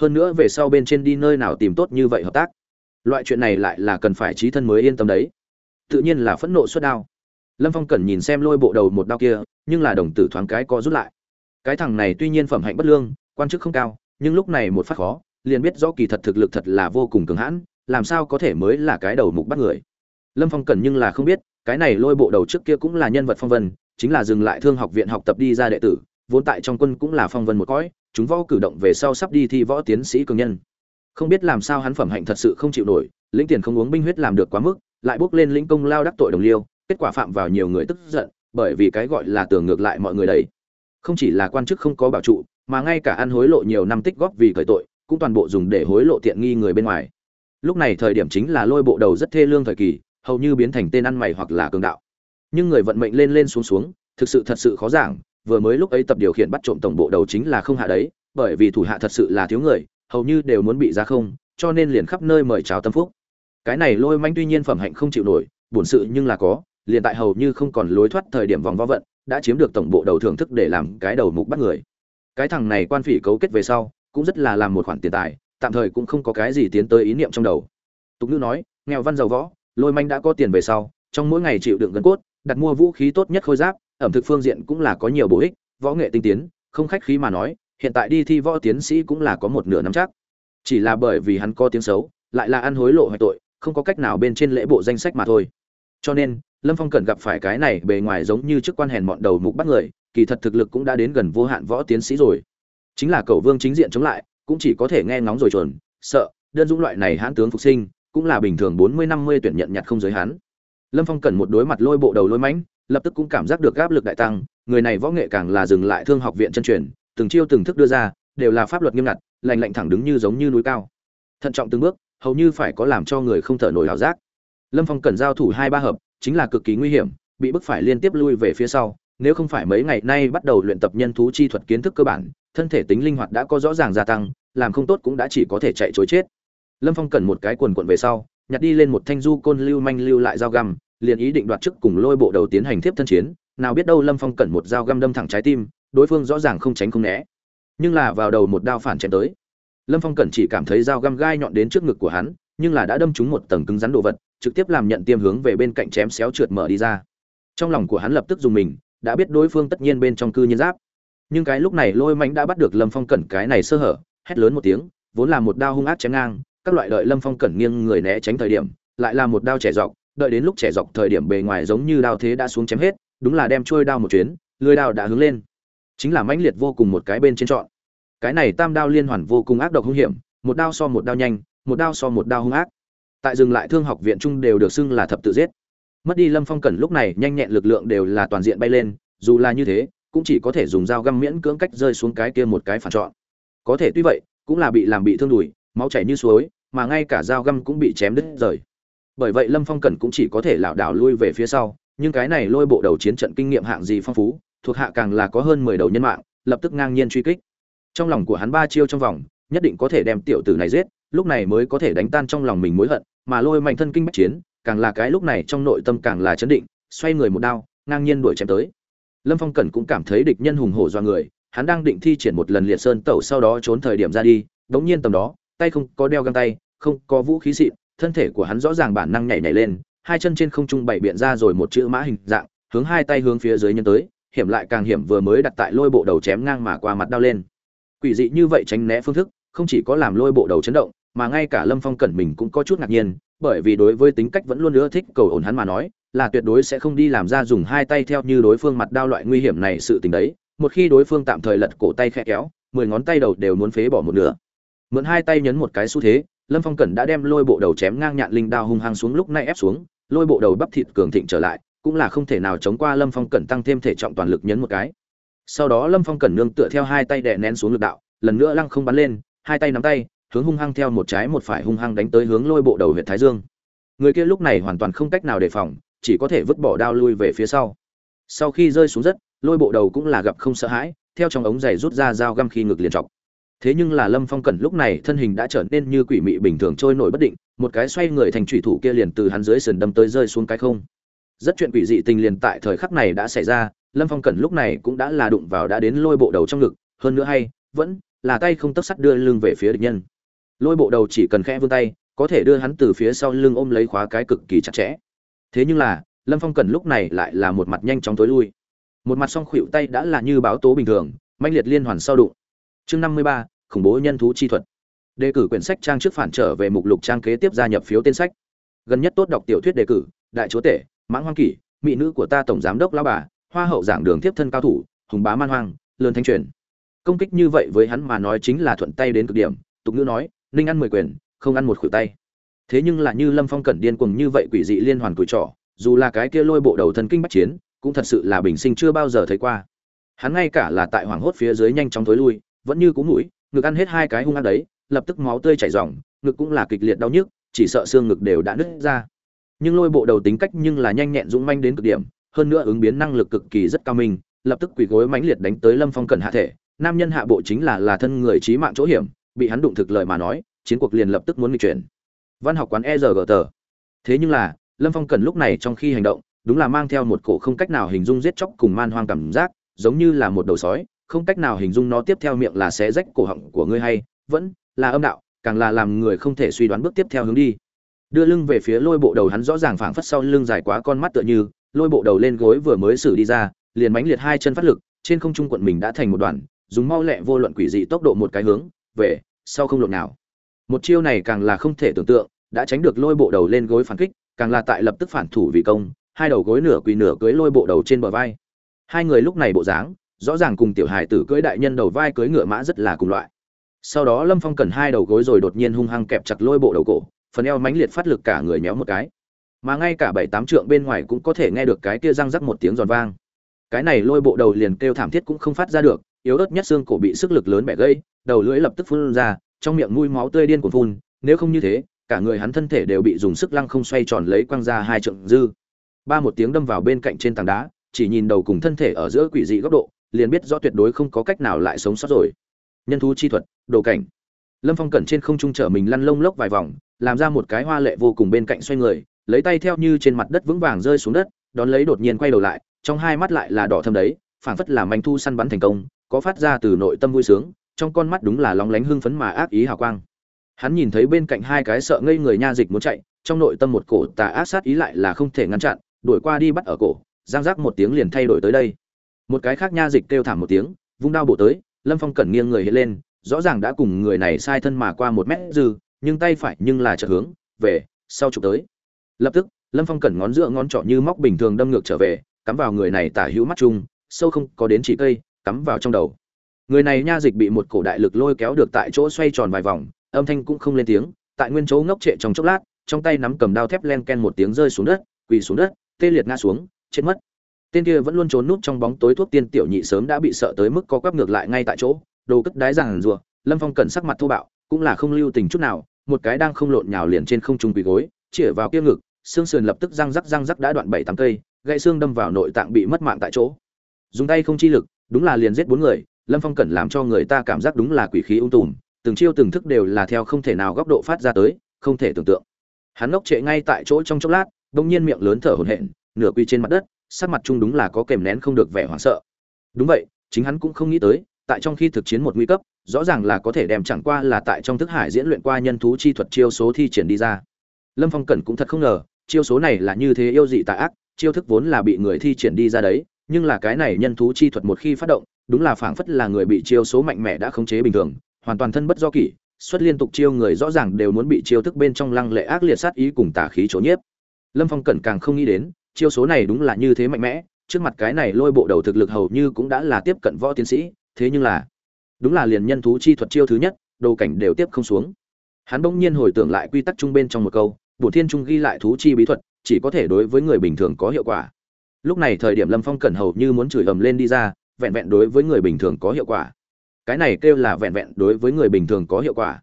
Hơn nữa về sau bên trên đi nơi nào tìm tốt như vậy hợp tác? Loại chuyện này lại là cần phải trí thân mới yên tâm đấy. Tự nhiên là phẫn nộ suất đao. Lâm phong cần nhìn xem lôi bộ đầu một đao kia, nhưng là đồng tử thoáng cái co rút lại. Cái thằng này tuy nhiên phẩm hạnh bất lương, quan chức không cao, nhưng lúc này một phát khó, liền biết rõ kỳ thật thực lực thật là vô cùng cường hãn, làm sao có thể mới là cái đầu mục bắt người. Lâm phong cần nhưng là không biết, cái này lôi bộ đầu trước kia cũng là nhân vật phong vân chính là dừng lại thương học viện học tập đi ra đệ tử, vốn tại trong quân cũng là phong vân một cõi, chúng võ cử động về sau sắp đi thi võ tiến sĩ cường nhân. Không biết làm sao hắn phẩm hạnh thật sự không chịu nổi, lĩnh tiền không uống binh huyết làm được quá mức, lại bước lên lĩnh công lao đắc tội đồng liêu, kết quả phạm vào nhiều người tức giận, bởi vì cái gọi là tưởng ngược lại mọi người đấy không chỉ là quan chức không có bảo trụ, mà ngay cả ăn hối lộ nhiều năm tích góp vì khởi tội, cũng toàn bộ dùng để hối lộ tiện nghi người bên ngoài. Lúc này thời điểm chính là lôi bộ đầu rất thê lương thời kỳ, hầu như biến thành tên ăn mày hoặc là cường đạo nhưng người vận mệnh lên lên xuống xuống, thực sự thật sự khó giảng, vừa mới lúc ấy tập điều khiển bắt trộm tổng bộ đầu chính là không hạ đấy, bởi vì thủ hạ thật sự là thiếu người, hầu như đều muốn bị ra không, cho nên liền khắp nơi mời chào tâm phúc. Cái này lôi manh tuy nhiên phẩm hạnh không chịu nổi, bổn sự nhưng là có, liền tại hầu như không còn lối thoát thời điểm vòng vo vận, đã chiếm được tổng bộ đầu thưởng thức để làm cái đầu mục bắt người. Cái thằng này quan phỉ cấu kết về sau, cũng rất là làm một khoản tiền tài, tạm thời cũng không có cái gì tiến tới ý niệm trong đầu. Tục ngữ nói, nghèo văn giàu võ, lôi manh đã có tiền về sau, trong mỗi ngày chịu đựng gân cốt đặt mua vũ khí tốt nhất khôi giáp, ẩm thực phương diện cũng là có nhiều bổ ích, võ nghệ tinh tiến, không khách khí mà nói, hiện tại đi thi võ tiến sĩ cũng là có một nửa năm chắc. Chỉ là bởi vì hắn có tiếng xấu, lại là ăn hối lộ hoại tội, không có cách nào bên trên lễ bộ danh sách mà thôi. Cho nên, lâm phong cần gặp phải cái này bề ngoài giống như chức quan hèn mọn đầu mục bắt người, kỳ thật thực lực cũng đã đến gần vô hạn võ tiến sĩ rồi. Chính là cầu vương chính diện chống lại, cũng chỉ có thể nghe ngóng rồi chuẩn sợ, đơn dũng loại này hãn tướng phục sinh, cũng là bình thường bốn mươi năm mươi tuyển nhận nhặt không giới hắn lâm phong cần một đối mặt lôi bộ đầu lôi mãnh, lập tức cũng cảm giác được áp lực đại tăng, người này võ nghệ càng là dừng lại thương học viện chân truyền, từng chiêu từng thức đưa ra, đều là pháp luật nghiêm ngặt lành lạnh thẳng đứng như giống như núi cao. Thận trọng từng bước, hầu như phải có làm cho người không thở nổi hảo giác. Lâm phong cần giao thủ hai ba hợp, chính là cực kỳ nguy hiểm, bị bức phải liên tiếp lui về phía sau, nếu không phải mấy ngày nay bắt đầu luyện tập nhân thú chi thuật kiến thức cơ bản, thân thể tính linh hoạt đã có rõ ràng gia tăng, làm không tốt cũng đã chỉ có thể chạy chối chết. Lâm phong cần một cái quần quận về sau nhặt đi lên một thanh du côn lưu manh lưu lại dao găm, liền ý định đoạt chức cùng lôi bộ đầu tiến hành tiếp thân chiến, nào biết đâu lâm phong cẩn một dao găm đâm thẳng trái tim, đối phương rõ ràng không tránh không né. Nhưng là vào đầu một đao phản chém tới. Lâm phong cẩn chỉ cảm thấy dao găm gai nhọn đến trước ngực của hắn, nhưng là đã đâm trúng một tầng cứng rắn đồ vật, trực tiếp làm nhận tiêm hướng về bên cạnh chém xéo trượt mở đi ra. Trong lòng của hắn lập tức dùng mình, đã biết đối phương tất nhiên bên trong cư nhiên giáp. Nhưng cái lúc này lôi mánh đã bắt được lâm phong cẩn cái này sơ hở, hét lớn một tiếng, vốn là một đao hung ác chém ngang các loại đợi lâm phong cẩn nghiêng người né tránh thời điểm, lại là một đao trẻ dọc, đợi đến lúc trẻ dọc thời điểm bề ngoài giống như đao thế đã xuống chém hết, đúng là đem trôi đao một chuyến, lưới đao đã hướng lên. Chính là mãnh liệt vô cùng một cái bên trên trọn. Cái này tam đao liên hoàn vô cùng ác độc hung hiểm, một đao so một đao nhanh, một đao so một đao hung ác. Tại dừng lại thương học viện trung đều được xưng là thập tự giết. Mất đi lâm phong cẩn lúc này, nhanh nhẹn lực lượng đều là toàn diện bay lên, dù là như thế, cũng chỉ có thể dùng dao găm miễn cưỡng cách rơi xuống cái kia một cái phản trọn. Có thể tuy vậy, cũng là bị làm bị thương đùi, máu chảy như suối mà ngay cả dao găm cũng bị chém đứt rời. Bởi vậy lâm phong cẩn cũng chỉ có thể lảo đảo lui về phía sau, nhưng cái này lôi bộ đầu chiến trận kinh nghiệm hạng gì phong phú, thuộc hạ càng là có hơn mười đầu nhân mạng, lập tức ngang nhiên truy kích. Trong lòng của hắn ba chiêu trong vòng, nhất định có thể đem tiểu tử này giết, lúc này mới có thể đánh tan trong lòng mình mối hận, mà lôi mạnh thân kinh bách chiến, càng là cái lúc này trong nội tâm càng là chấn định, xoay người một đao, ngang nhiên đuổi chém tới. Lâm phong cẩn cũng cảm thấy địch nhân hùng hổ do người, hắn đang định thi triển một lần liệt sơn tẩu sau đó trốn thời điểm ra đi, đống nhiên tầm đó tay không có đeo găng tay, không có vũ khí xịn, thân thể của hắn rõ ràng bản năng nhảy nhảy lên, hai chân trên không trung bảy biện ra rồi một chữ mã hình dạng, hướng hai tay hướng phía dưới nhân tới, hiểm lại càng hiểm vừa mới đặt tại lôi bộ đầu chém ngang mà qua mặt đau lên. Quỷ dị như vậy tránh né phương thức, không chỉ có làm lôi bộ đầu chấn động, mà ngay cả lâm phong cẩn mình cũng có chút ngạc nhiên, bởi vì đối với tính cách vẫn luôn ưa thích cầu ổn hắn mà nói, là tuyệt đối sẽ không đi làm ra dùng hai tay theo như đối phương mặt đao loại nguy hiểm này sự tình đấy, một khi đối phương tạm thời lật cổ tay khẽ kéo, mười ngón tay đầu đều muốn phế bỏ một nửa mượn hai tay nhấn một cái xu thế, lâm phong cẩn đã đem lôi bộ đầu chém ngang nhạn linh đao hung hăng xuống lúc này ép xuống, lôi bộ đầu bắp thịt cường thịnh trở lại, cũng là không thể nào chống qua lâm phong cẩn tăng thêm thể trọng toàn lực nhấn một cái. Sau đó lâm phong cẩn nương tựa theo hai tay đè nén xuống lực đạo, lần nữa lăng không bắn lên, hai tay nắm tay, hướng hung hăng theo một trái một phải hung hăng đánh tới hướng lôi bộ đầu huyện thái dương. Người kia lúc này hoàn toàn không cách nào đề phòng, chỉ có thể vứt bỏ đao lui về phía sau. Sau khi rơi xuống đất lôi bộ đầu cũng là gặp không sợ hãi, theo trong ống giày rút ra dao găm khi ngực liền chọc thế nhưng là lâm phong cẩn lúc này thân hình đã trở nên như quỷ mị bình thường trôi nổi bất định, một cái xoay người thành thủy thủ kia liền từ hắn dưới sườn đâm tới rơi xuống cái không. Rất chuyện quỷ dị tình liền tại thời khắc này đã xảy ra, lâm phong cẩn lúc này cũng đã là đụng vào đã đến lôi bộ đầu trong ngực, hơn nữa hay, vẫn là tay không tấc sắt đưa lưng về phía địch nhân. Lôi bộ đầu chỉ cần khẽ vươn tay, có thể đưa hắn từ phía sau lưng ôm lấy khóa cái cực kỳ chặt chẽ. Thế nhưng là, lâm phong cẩn lúc này lại là một mặt nhanh chóng tối lui. Một mặt song khuỵu tay đã là như báo tố bình thường manh liệt liên hoàn sau đụng chương năm mươi ba, khủng bố nhân thú chi thuật. Đề cử quyển sách trang trước phản trở về mục lục trang kế tiếp gia nhập phiếu tên sách. Gần nhất tốt đọc tiểu thuyết đề cử, đại chúa tể, mãng hoang kỷ, mỹ nữ của ta tổng giám đốc lao bà, hoa hậu giảng đường tiếp thân cao thủ, hùng bá man hoang, lớn thanh truyền. Công kích như vậy với hắn mà nói chính là thuận tay đến cực điểm, tục ngữ nói, ninh ăn mười quyền, không ăn một khuỷu tay. Thế nhưng là như lâm phong cẩn điên cuồng như vậy quỷ dị liên hoàn tuổi trỏ dù là cái kia lôi bộ đầu thần kinh bắt chiến, cũng thật sự là bình sinh chưa bao giờ thấy qua. Hắn ngay cả là tại hoàng hốt phía dưới nhanh chóng thối lui vẫn như cú mũi, ngực ăn hết hai cái hung ăn đấy, lập tức máu tươi chảy ròng, ngực cũng là kịch liệt đau nhức, chỉ sợ xương ngực đều đã nứt ra. Nhưng lôi bộ đầu tính cách nhưng là nhanh nhẹn dũng manh đến cực điểm, hơn nữa ứng biến năng lực cực kỳ rất cao minh, lập tức quỳ gối mãnh liệt đánh tới lâm phong Cần hạ thể. Nam nhân hạ bộ chính là là thân người trí mạng chỗ hiểm, bị hắn đụng thực lời mà nói, chiến cuộc liền lập tức muốn nghịch chuyển. Văn học quán e rg tờ. Thế nhưng là, lâm phong cần lúc này trong khi hành động, đúng là mang theo một cổ không cách nào hình dung giết chóc cùng man hoang cảm giác, giống như là một đầu sói không cách nào hình dung nó tiếp theo miệng là xé rách cổ họng của ngươi hay, vẫn là âm đạo, càng là làm người không thể suy đoán bước tiếp theo hướng đi. Đưa lưng về phía lôi bộ đầu hắn rõ ràng phảng phất sau lưng dài quá con mắt tựa như, lôi bộ đầu lên gối vừa mới xử đi ra, liền mánh liệt hai chân phát lực, trên không trung quận mình đã thành một đoàn, dùng mau lẹ vô luận quỷ dị tốc độ một cái hướng, về, sau không lộn nào. Một chiêu này càng là không thể tưởng tượng, đã tránh được lôi bộ đầu lên gối phản kích, càng là tại lập tức phản thủ vì công, hai đầu gối nửa quỳ nửa cưới lôi bộ đầu trên bờ vai. Hai người lúc này bộ dáng rõ ràng cùng tiểu hài tử cưỡi đại nhân đầu vai cưỡi ngựa mã rất là cùng loại. Sau đó lâm phong cần hai đầu gối rồi đột nhiên hung hăng kẹp chặt lôi bộ đầu cổ, phần eo mãnh liệt phát lực cả người nhéo một cái. Mà ngay cả bảy tám trượng bên ngoài cũng có thể nghe được cái kia răng rắc một tiếng giòn vang. Cái này lôi bộ đầu liền kêu thảm thiết cũng không phát ra được, yếu ớt nhất xương cổ bị sức lực lớn bẻ gãy, đầu lưỡi lập tức phun ra, trong miệng mũi máu tươi điên cuồng phun, nếu không như thế, cả người hắn thân thể đều bị dùng sức lăng không xoay tròn lấy quăng ra hai trượng dư. Ba một tiếng đâm vào bên cạnh trên tảng đá, chỉ nhìn đầu cùng thân thể ở giữa quỷ dị góc độ liền biết rõ tuyệt đối không có cách nào lại sống sót rồi. Nhân thú chi thuật, đồ cảnh. Lâm phong cẩn trên không trung trở mình lăn lông lốc vài vòng, làm ra một cái hoa lệ vô cùng bên cạnh xoay người, lấy tay theo như trên mặt đất vững vàng rơi xuống đất, đón lấy đột nhiên quay đầu lại, trong hai mắt lại là đỏ thâm đấy, phảng phất là manh thu săn bắn thành công, có phát ra từ nội tâm vui sướng, trong con mắt đúng là lóng lánh hưng phấn mà ác ý hào quang. Hắn nhìn thấy bên cạnh hai cái sợ ngây người nha dịch muốn chạy, trong nội tâm một cổ tà ác sát ý lại là không thể ngăn chặn, đuổi qua đi bắt ở cổ giang giác một tiếng liền thay đổi tới đây một cái khác nha dịch kêu thảm một tiếng, vung đao bộ tới, lâm phong cẩn nghiêng người hiện lên, rõ ràng đã cùng người này sai thân mà qua một mét dư, nhưng tay phải nhưng là trợ hướng, về, sau chụp tới. Lập tức, lâm phong cẩn ngón giữa ngón trỏ như móc bình thường đâm ngược trở về, cắm vào người này tả hữu mắt chung, sâu không có đến chỉ cây, cắm vào trong đầu. Người này nha dịch bị một cổ đại lực lôi kéo được tại chỗ xoay tròn vài vòng, âm thanh cũng không lên tiếng, tại nguyên chỗ ngốc trệ trong chốc lát, trong tay nắm cầm đao thép len ken một tiếng rơi xuống đất, quỳ xuống đất, tê liệt ngã xuống, chết mất tên kia vẫn luôn trốn núp trong bóng tối thuốc tiên tiểu nhị sớm đã bị sợ tới mức co quắp ngược lại ngay tại chỗ, đồ cất đái giảng rùa, lâm phong cẩn sắc mặt thô bạo, cũng là không lưu tình chút nào, một cái đang không lộn nhào liền trên không trung quỳ gối, chĩa vào kia ngực, xương sườn lập tức răng rắc răng rắc đã đoạn bảy tám cây, gãy xương đâm vào nội tạng bị mất mạng tại chỗ. Dùng tay không chi lực, đúng là liền giết bốn người, lâm phong cẩn làm cho người ta cảm giác đúng là quỷ khí ung tùm, từng chiêu từng thức đều là theo không thể nào góc độ phát ra tới, không thể tưởng tượng. Hắn ngốc trệ ngay tại chỗ trong chốc lát, bỗng nhiên miệng lớn thở hổn hển, nửa quy trên mặt đất sắc mặt chung đúng là có kèm nén không được vẻ hoảng sợ. Đúng vậy, chính hắn cũng không nghĩ tới, tại trong khi thực chiến một nguy cấp, rõ ràng là có thể đem chẳng qua là tại trong thức hải diễn luyện qua nhân thú chi thuật chiêu số thi triển đi ra. Lâm phong cẩn cũng thật không ngờ, chiêu số này là như thế yêu dị tà ác, chiêu thức vốn là bị người thi triển đi ra đấy, nhưng là cái này nhân thú chi thuật một khi phát động, đúng là phảng phất là người bị chiêu số mạnh mẽ đã khống chế bình thường, hoàn toàn thân bất do kỷ, xuất liên tục chiêu người rõ ràng đều muốn bị chiêu thức bên trong lăng lệ ác liệt sát ý cùng tà khí chỗ nhiếp. Lâm phong cẩn càng không nghĩ đến chiêu số này đúng là như thế mạnh mẽ, trước mặt cái này lôi bộ đầu thực lực hầu như cũng đã là tiếp cận võ tiến sĩ, thế nhưng là, đúng là liền nhân thú chi thuật chiêu thứ nhất, đồ cảnh đều tiếp không xuống. Hắn bỗng nhiên hồi tưởng lại quy tắc trung bên trong một câu, bổ thiên trung ghi lại thú chi bí thuật, chỉ có thể đối với người bình thường có hiệu quả. Lúc này thời điểm lâm phong cẩn hầu như muốn chửi ầm lên đi ra, vẹn vẹn đối với người bình thường có hiệu quả. Cái này kêu là vẹn vẹn đối với người bình thường có hiệu quả.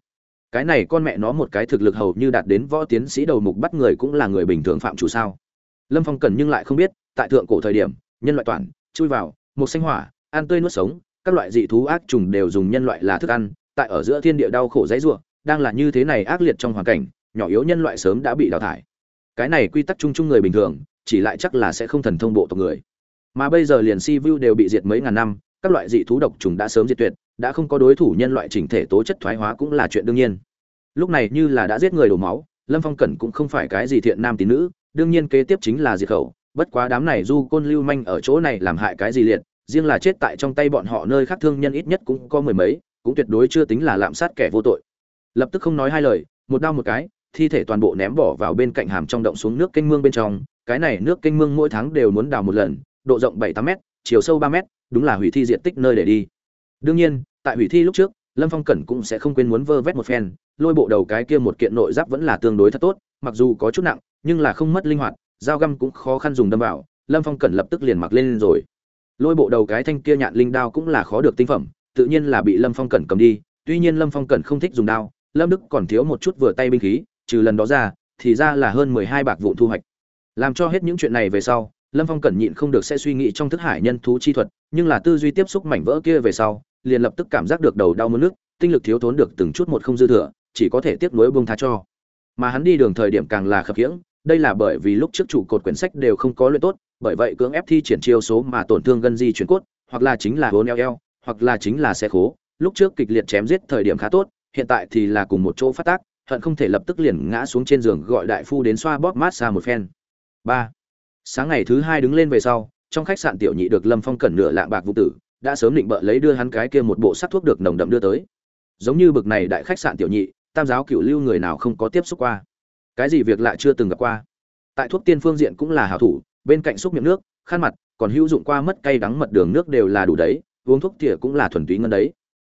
Cái này con mẹ nó một cái thực lực hầu như đạt đến võ tiến sĩ đầu mục bắt người cũng là người bình thường phạm chủ sao? Lâm phong cần nhưng lại không biết, tại thượng cổ thời điểm, nhân loại toàn, chui vào, một xanh hỏa, ăn tươi nuốt sống, các loại dị thú ác trùng đều dùng nhân loại là thức ăn, tại ở giữa thiên địa đau khổ dãy ruộng, đang là như thế này ác liệt trong hoàn cảnh, nhỏ yếu nhân loại sớm đã bị đào thải. Cái này quy tắc chung chung người bình thường, chỉ lại chắc là sẽ không thần thông bộ tộc người. Mà bây giờ liền si vu đều bị diệt mấy ngàn năm, các loại dị thú độc trùng đã sớm diệt tuyệt, đã không có đối thủ nhân loại chỉnh thể tố chất thoái hóa cũng là chuyện đương nhiên. Lúc này như là đã giết người đổ máu, lâm phong cẩn cũng không phải cái gì thiện nam tín nữ đương nhiên kế tiếp chính là diệt khẩu, bất quá đám này du côn lưu manh ở chỗ này làm hại cái gì liệt, riêng là chết tại trong tay bọn họ nơi khác thương nhân ít nhất cũng có mười mấy, cũng tuyệt đối chưa tính là lạm sát kẻ vô tội. Lập tức không nói hai lời, một đau một cái, thi thể toàn bộ ném bỏ vào bên cạnh hàm trong động xuống nước kênh mương bên trong, cái này nước kênh mương mỗi tháng đều muốn đào một lần, độ rộng bảy tám m chiều sâu ba m đúng là hủy thi diện tích nơi để đi. Đương nhiên, tại hủy thi lúc trước, lâm phong cẩn cũng sẽ không quên muốn vơ vét một phen, lôi bộ đầu cái kia một kiện nội giáp vẫn là tương đối thật tốt, mặc dù có chút nặng nhưng là không mất linh hoạt, dao găm cũng khó khăn dùng đâm vào, lâm phong cẩn lập tức liền mặc lên rồi. Lôi bộ đầu cái thanh kia nhạn linh đao cũng là khó được tinh phẩm, tự nhiên là bị lâm phong cẩn cầm đi, tuy nhiên lâm phong cẩn không thích dùng đao, lâm đức còn thiếu một chút vừa tay binh khí, trừ lần đó ra, thì ra là hơn mười hai bạc vụn thu hoạch. Làm cho hết những chuyện này về sau, lâm phong cẩn nhịn không được sẽ suy nghĩ trong thức hải nhân thú chi thuật, nhưng là tư duy tiếp xúc mảnh vỡ kia về sau, liền lập tức cảm giác được đầu đau mất nước, tinh lực thiếu thốn được từng chút một không dư thừa, chỉ có thể tiếp nối buông tha cho. Mà hắn đi đường thời điểm càng là khập khiễng đây là bởi vì lúc trước trụ cột quyển sách đều không có luyện tốt, bởi vậy cưỡng ép thi triển chiêu số mà tổn thương gân di chuyển cốt, hoặc là chính là hố eo eo, hoặc là chính là xe khố. Lúc trước kịch liệt chém giết thời điểm khá tốt, hiện tại thì là cùng một chỗ phát tác, hận không thể lập tức liền ngã xuống trên giường gọi đại phu đến xoa bóp mát xa một phen. Ba. Sáng ngày thứ hai đứng lên về sau, trong khách sạn tiểu nhị được lâm phong cẩn nửa lạng bạc vũ tử, đã sớm định bợ lấy đưa hắn cái kia một bộ sắc thuốc được nồng đậm đưa tới. Giống như bực này đại khách sạn tiểu nhị, tam giáo cửu lưu người nào không có tiếp xúc qua cái gì việc lạ chưa từng gặp qua. Tại thuốc tiên phương diện cũng là hảo thủ, bên cạnh xúc miệng nước, khăn mặt, còn hữu dụng qua mất cay đắng mật đường nước đều là đủ đấy, uống thuốc tỉa cũng là thuần túy ngân đấy.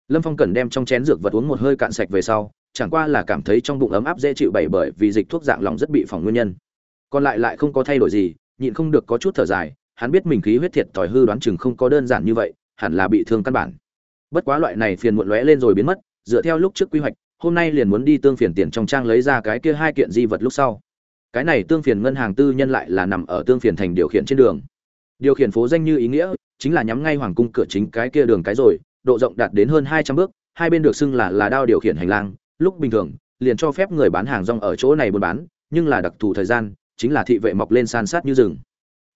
Lâm phong cần đem trong chén dược vật uống một hơi cạn sạch về sau, chẳng qua là cảm thấy trong bụng ấm áp dễ chịu bảy bởi vì dịch thuốc dạng lòng rất bị phòng nguyên nhân. Còn lại lại không có thay đổi gì, nhịn không được có chút thở dài, hắn biết mình khí huyết thiệt thòi hư đoán chừng không có đơn giản như vậy, hẳn là bị thương căn bản. Bất quá loại này phiền muộn lóe lên rồi biến mất, dựa theo lúc trước quy hoạch hôm nay liền muốn đi tương phiền tiền trong trang lấy ra cái kia hai kiện di vật lúc sau. Cái này tương phiền ngân hàng tư nhân lại là nằm ở tương phiền thành điều khiển trên đường. Điều khiển phố danh như ý nghĩa, chính là nhắm ngay hoàng cung cửa chính cái kia đường cái rồi, độ rộng đạt đến hơn hai trăm bước, hai bên được xưng là là đao điều khiển hành lang. Lúc bình thường, liền cho phép người bán hàng rong ở chỗ này buôn bán, nhưng là đặc thù thời gian, chính là thị vệ mọc lên san sát như rừng.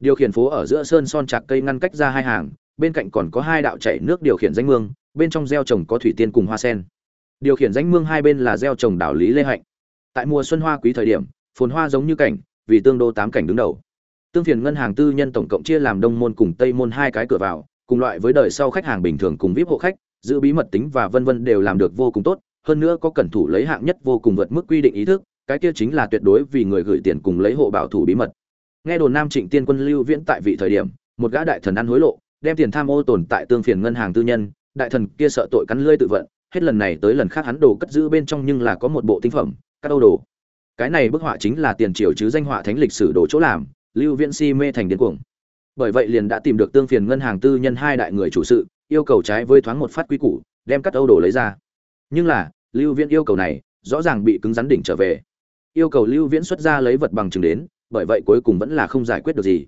Điều khiển phố ở giữa sơn son chạc cây ngăn cách ra hai hàng, bên cạnh còn có hai đạo chảy nước điều khiển danh mương, bên trong gieo trồng có thủy tiên cùng hoa sen điều khiển danh mương hai bên là gieo trồng đảo lý lê hạnh. Tại mùa xuân hoa quý thời điểm, phồn hoa giống như cảnh, vì tương đô tám cảnh đứng đầu. Tương phiền ngân hàng tư nhân tổng cộng chia làm đông môn cùng tây môn hai cái cửa vào, cùng loại với đời sau khách hàng bình thường cùng vip hộ khách, giữ bí mật tính và vân vân đều làm được vô cùng tốt, hơn nữa có cẩn thủ lấy hạng nhất vô cùng vượt mức quy định ý thức, cái kia chính là tuyệt đối vì người gửi tiền cùng lấy hộ bảo thủ bí mật. Nghe đồn nam trịnh tiên quân lưu viễn tại vị thời điểm, một gã đại thần ăn hối lộ, đem tiền tham ô tồn tại tương phiền ngân hàng tư nhân, đại thần kia sợ tội cắn lưỡi tự vận hết lần này tới lần khác hắn đồ cất giữ bên trong nhưng là có một bộ tinh phẩm, các Âu đồ. Cái này bức họa chính là tiền triều chứ danh họa thánh lịch sử đồ chỗ làm, lưu viễn si mê thành điên cuồng. Bởi vậy liền đã tìm được tương phiền ngân hàng tư nhân hai đại người chủ sự, yêu cầu trái với thoáng một phát quy củ, đem cắt âu đồ lấy ra. Nhưng là, lưu viễn yêu cầu này, rõ ràng bị cứng rắn đỉnh trở về. Yêu cầu lưu viễn xuất ra lấy vật bằng chứng đến, bởi vậy cuối cùng vẫn là không giải quyết được gì.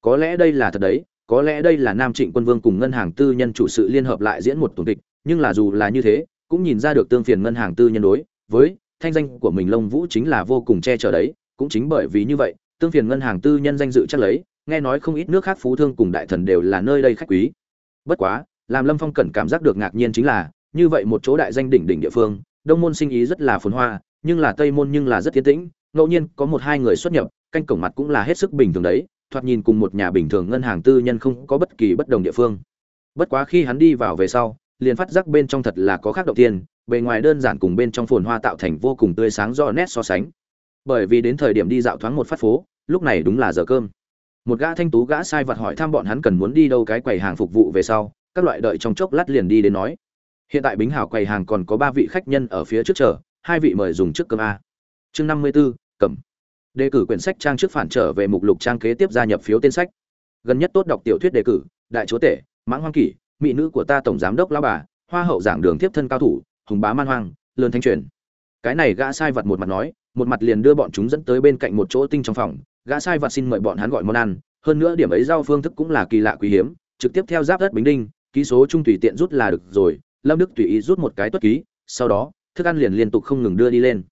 Có lẽ đây là thật đấy, có lẽ đây là nam trịnh quân vương cùng ngân hàng tư nhân chủ sự liên hợp lại diễn một tuần kịch nhưng là dù là như thế, cũng nhìn ra được tương phiền ngân hàng tư nhân đối với thanh danh của mình lông vũ chính là vô cùng che chở đấy, cũng chính bởi vì như vậy, tương phiền ngân hàng tư nhân danh dự chắc lấy, nghe nói không ít nước khác phú thương cùng đại thần đều là nơi đây khách quý. Bất quá, làm lâm phong cẩn cảm giác được ngạc nhiên chính là, như vậy một chỗ đại danh đỉnh đỉnh địa phương, đông môn sinh ý rất là phồn hoa, nhưng là tây môn nhưng là rất tiến tĩnh, ngẫu nhiên có một hai người xuất nhập, canh cổng mặt cũng là hết sức bình thường đấy, thoạt nhìn cùng một nhà bình thường ngân hàng tư nhân không có bất kỳ bất đồng địa phương. Bất quá khi hắn đi vào về sau liền phát giác bên trong thật là có khác đầu tiên, bề ngoài đơn giản cùng bên trong phồn hoa tạo thành vô cùng tươi sáng do nét so sánh. Bởi vì đến thời điểm đi dạo thoáng một phát phố, lúc này đúng là giờ cơm. Một gã thanh tú gã sai vật hỏi thăm bọn hắn cần muốn đi đâu cái quầy hàng phục vụ về sau, các loại đợi trong chốc lát liền đi đến nói. Hiện tại bính hảo quầy hàng còn có ba vị khách nhân ở phía trước chờ, hai vị mời dùng trước cơm a. Chương năm mươi b ố cầm. Đề cử quyển sách trang trước phản trở về mục lục trang kế tiếp gia nhập phiếu tên sách. Gần nhất tốt đọc tiểu thuyết đề cử, đại chúa tể, mãng hoang kỷ mỹ nữ của ta tổng giám đốc lão bà, hoa hậu giảng đường tiếp thân cao thủ, hùng bá man hoang, lớn thanh truyền. Cái này gã sai vật một mặt nói, một mặt liền đưa bọn chúng dẫn tới bên cạnh một chỗ tinh trong phòng. Gã sai vật xin mời bọn hắn gọi món ăn. Hơn nữa điểm ấy giao phương thức cũng là kỳ lạ quý hiếm, trực tiếp theo giáp đất bình đinh, ký số trung tùy tiện rút là được rồi. Lâm đức tùy ý rút một cái tuất ký, sau đó, thức ăn liền liên tục không ngừng đưa đi lên.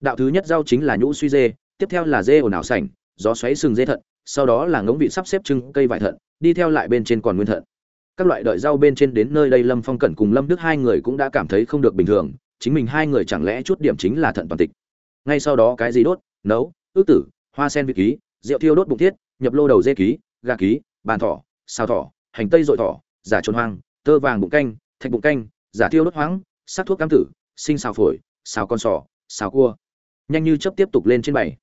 Đạo thứ nhất rau chính là nhũ suy dê, tiếp theo là dê ồn ào sảnh, gió xoáy sừng dê thận, sau đó là ngỗng vị sắp xếp trưng cây vải thận, đi theo lại bên trên còn nguyên thận các loại đợi rau bên trên đến nơi đây lâm phong cẩn cùng lâm đức hai người cũng đã cảm thấy không được bình thường, chính mình hai người chẳng lẽ chút điểm chính là thận toàn tịch. Ngay sau đó cái gì đốt, nấu, ước tử, hoa sen vị ký, rượu thiêu đốt bụng thiết, nhập lô đầu dê ký, gà ký, bàn thỏ sao thỏ, hành tây dội thỏ, giả trôn hoang, tơ vàng bụng canh, thạch bụng canh, giả thiêu đốt hoáng, sắc thuốc cam tử, sinh xào phổi, xào con sò, xào cua. Nhanh như chấp tiếp tục lên trên bảy.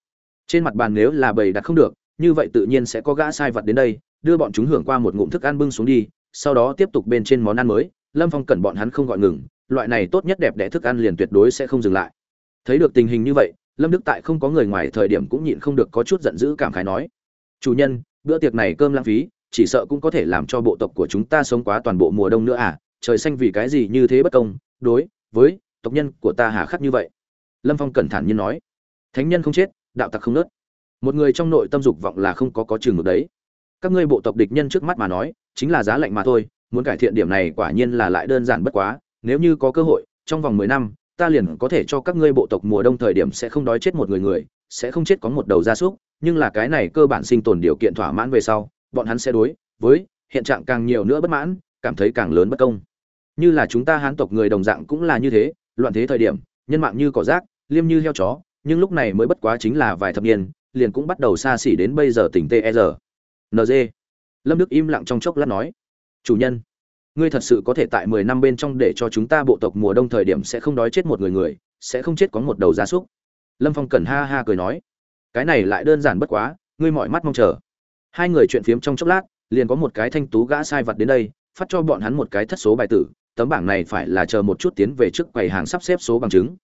Trên mặt bàn nếu là bầy đặt không được, như vậy tự nhiên sẽ có gã sai vật đến đây, đưa bọn chúng hưởng qua một ngụm thức ăn bưng xuống đi sau đó tiếp tục bên trên món ăn mới, lâm phong cẩn bọn hắn không gọi ngừng, loại này tốt nhất đẹp đẽ thức ăn liền tuyệt đối sẽ không dừng lại. Thấy được tình hình như vậy, lâm đức tại không có người ngoài thời điểm cũng nhịn không được có chút giận dữ cảm khái nói, chủ nhân, bữa tiệc này cơm lãng phí, chỉ sợ cũng có thể làm cho bộ tộc của chúng ta sống quá toàn bộ mùa đông nữa à trời xanh vì cái gì như thế bất công, đối với tộc nhân của ta hà khắc như vậy. Lâm phong cẩn thận như nói, thánh nhân không chết, đạo tặc không nớt. Một người trong nội tâm dục vọng là không có có trường được đấy. Các ngươi bộ tộc địch nhân trước mắt mà nói chính là giá lạnh mà thôi, muốn cải thiện điểm này quả nhiên là lại đơn giản bất quá, nếu như có cơ hội, trong vòng mười năm, ta liền có thể cho các ngươi bộ tộc mùa đông thời điểm sẽ không đói chết một người người, sẽ không chết có một đầu gia súc, nhưng là cái này cơ bản sinh tồn điều kiện thỏa mãn về sau, bọn hắn sẽ đối với hiện trạng càng nhiều nữa bất mãn, cảm thấy càng lớn bất công như là chúng ta hán tộc người đồng dạng cũng là như thế, loạn thế thời điểm, nhân mạng như cỏ rác, liêm như heo chó, nhưng lúc này mới bất quá chính là vài thập niên, liền cũng bắt đầu xa xỉ đến bây giờ tỉnh TR. NG lâm đức im lặng trong chốc lát nói, chủ nhân, ngươi thật sự có thể tại mười năm bên trong để cho chúng ta bộ tộc mùa đông thời điểm sẽ không đói chết một người người, sẽ không chết có một đầu gia súc. Lâm phong cẩn ha ha cười nói, cái này lại đơn giản bất quá, ngươi mọi mắt mong chờ. Hai người chuyện phiếm trong chốc lát, liền có một cái thanh tú gã sai vật đến đây, phát cho bọn hắn một cái thất số bài tử, tấm bảng này phải là chờ một chút tiến về trước quầy hàng sắp xếp số bằng chứng.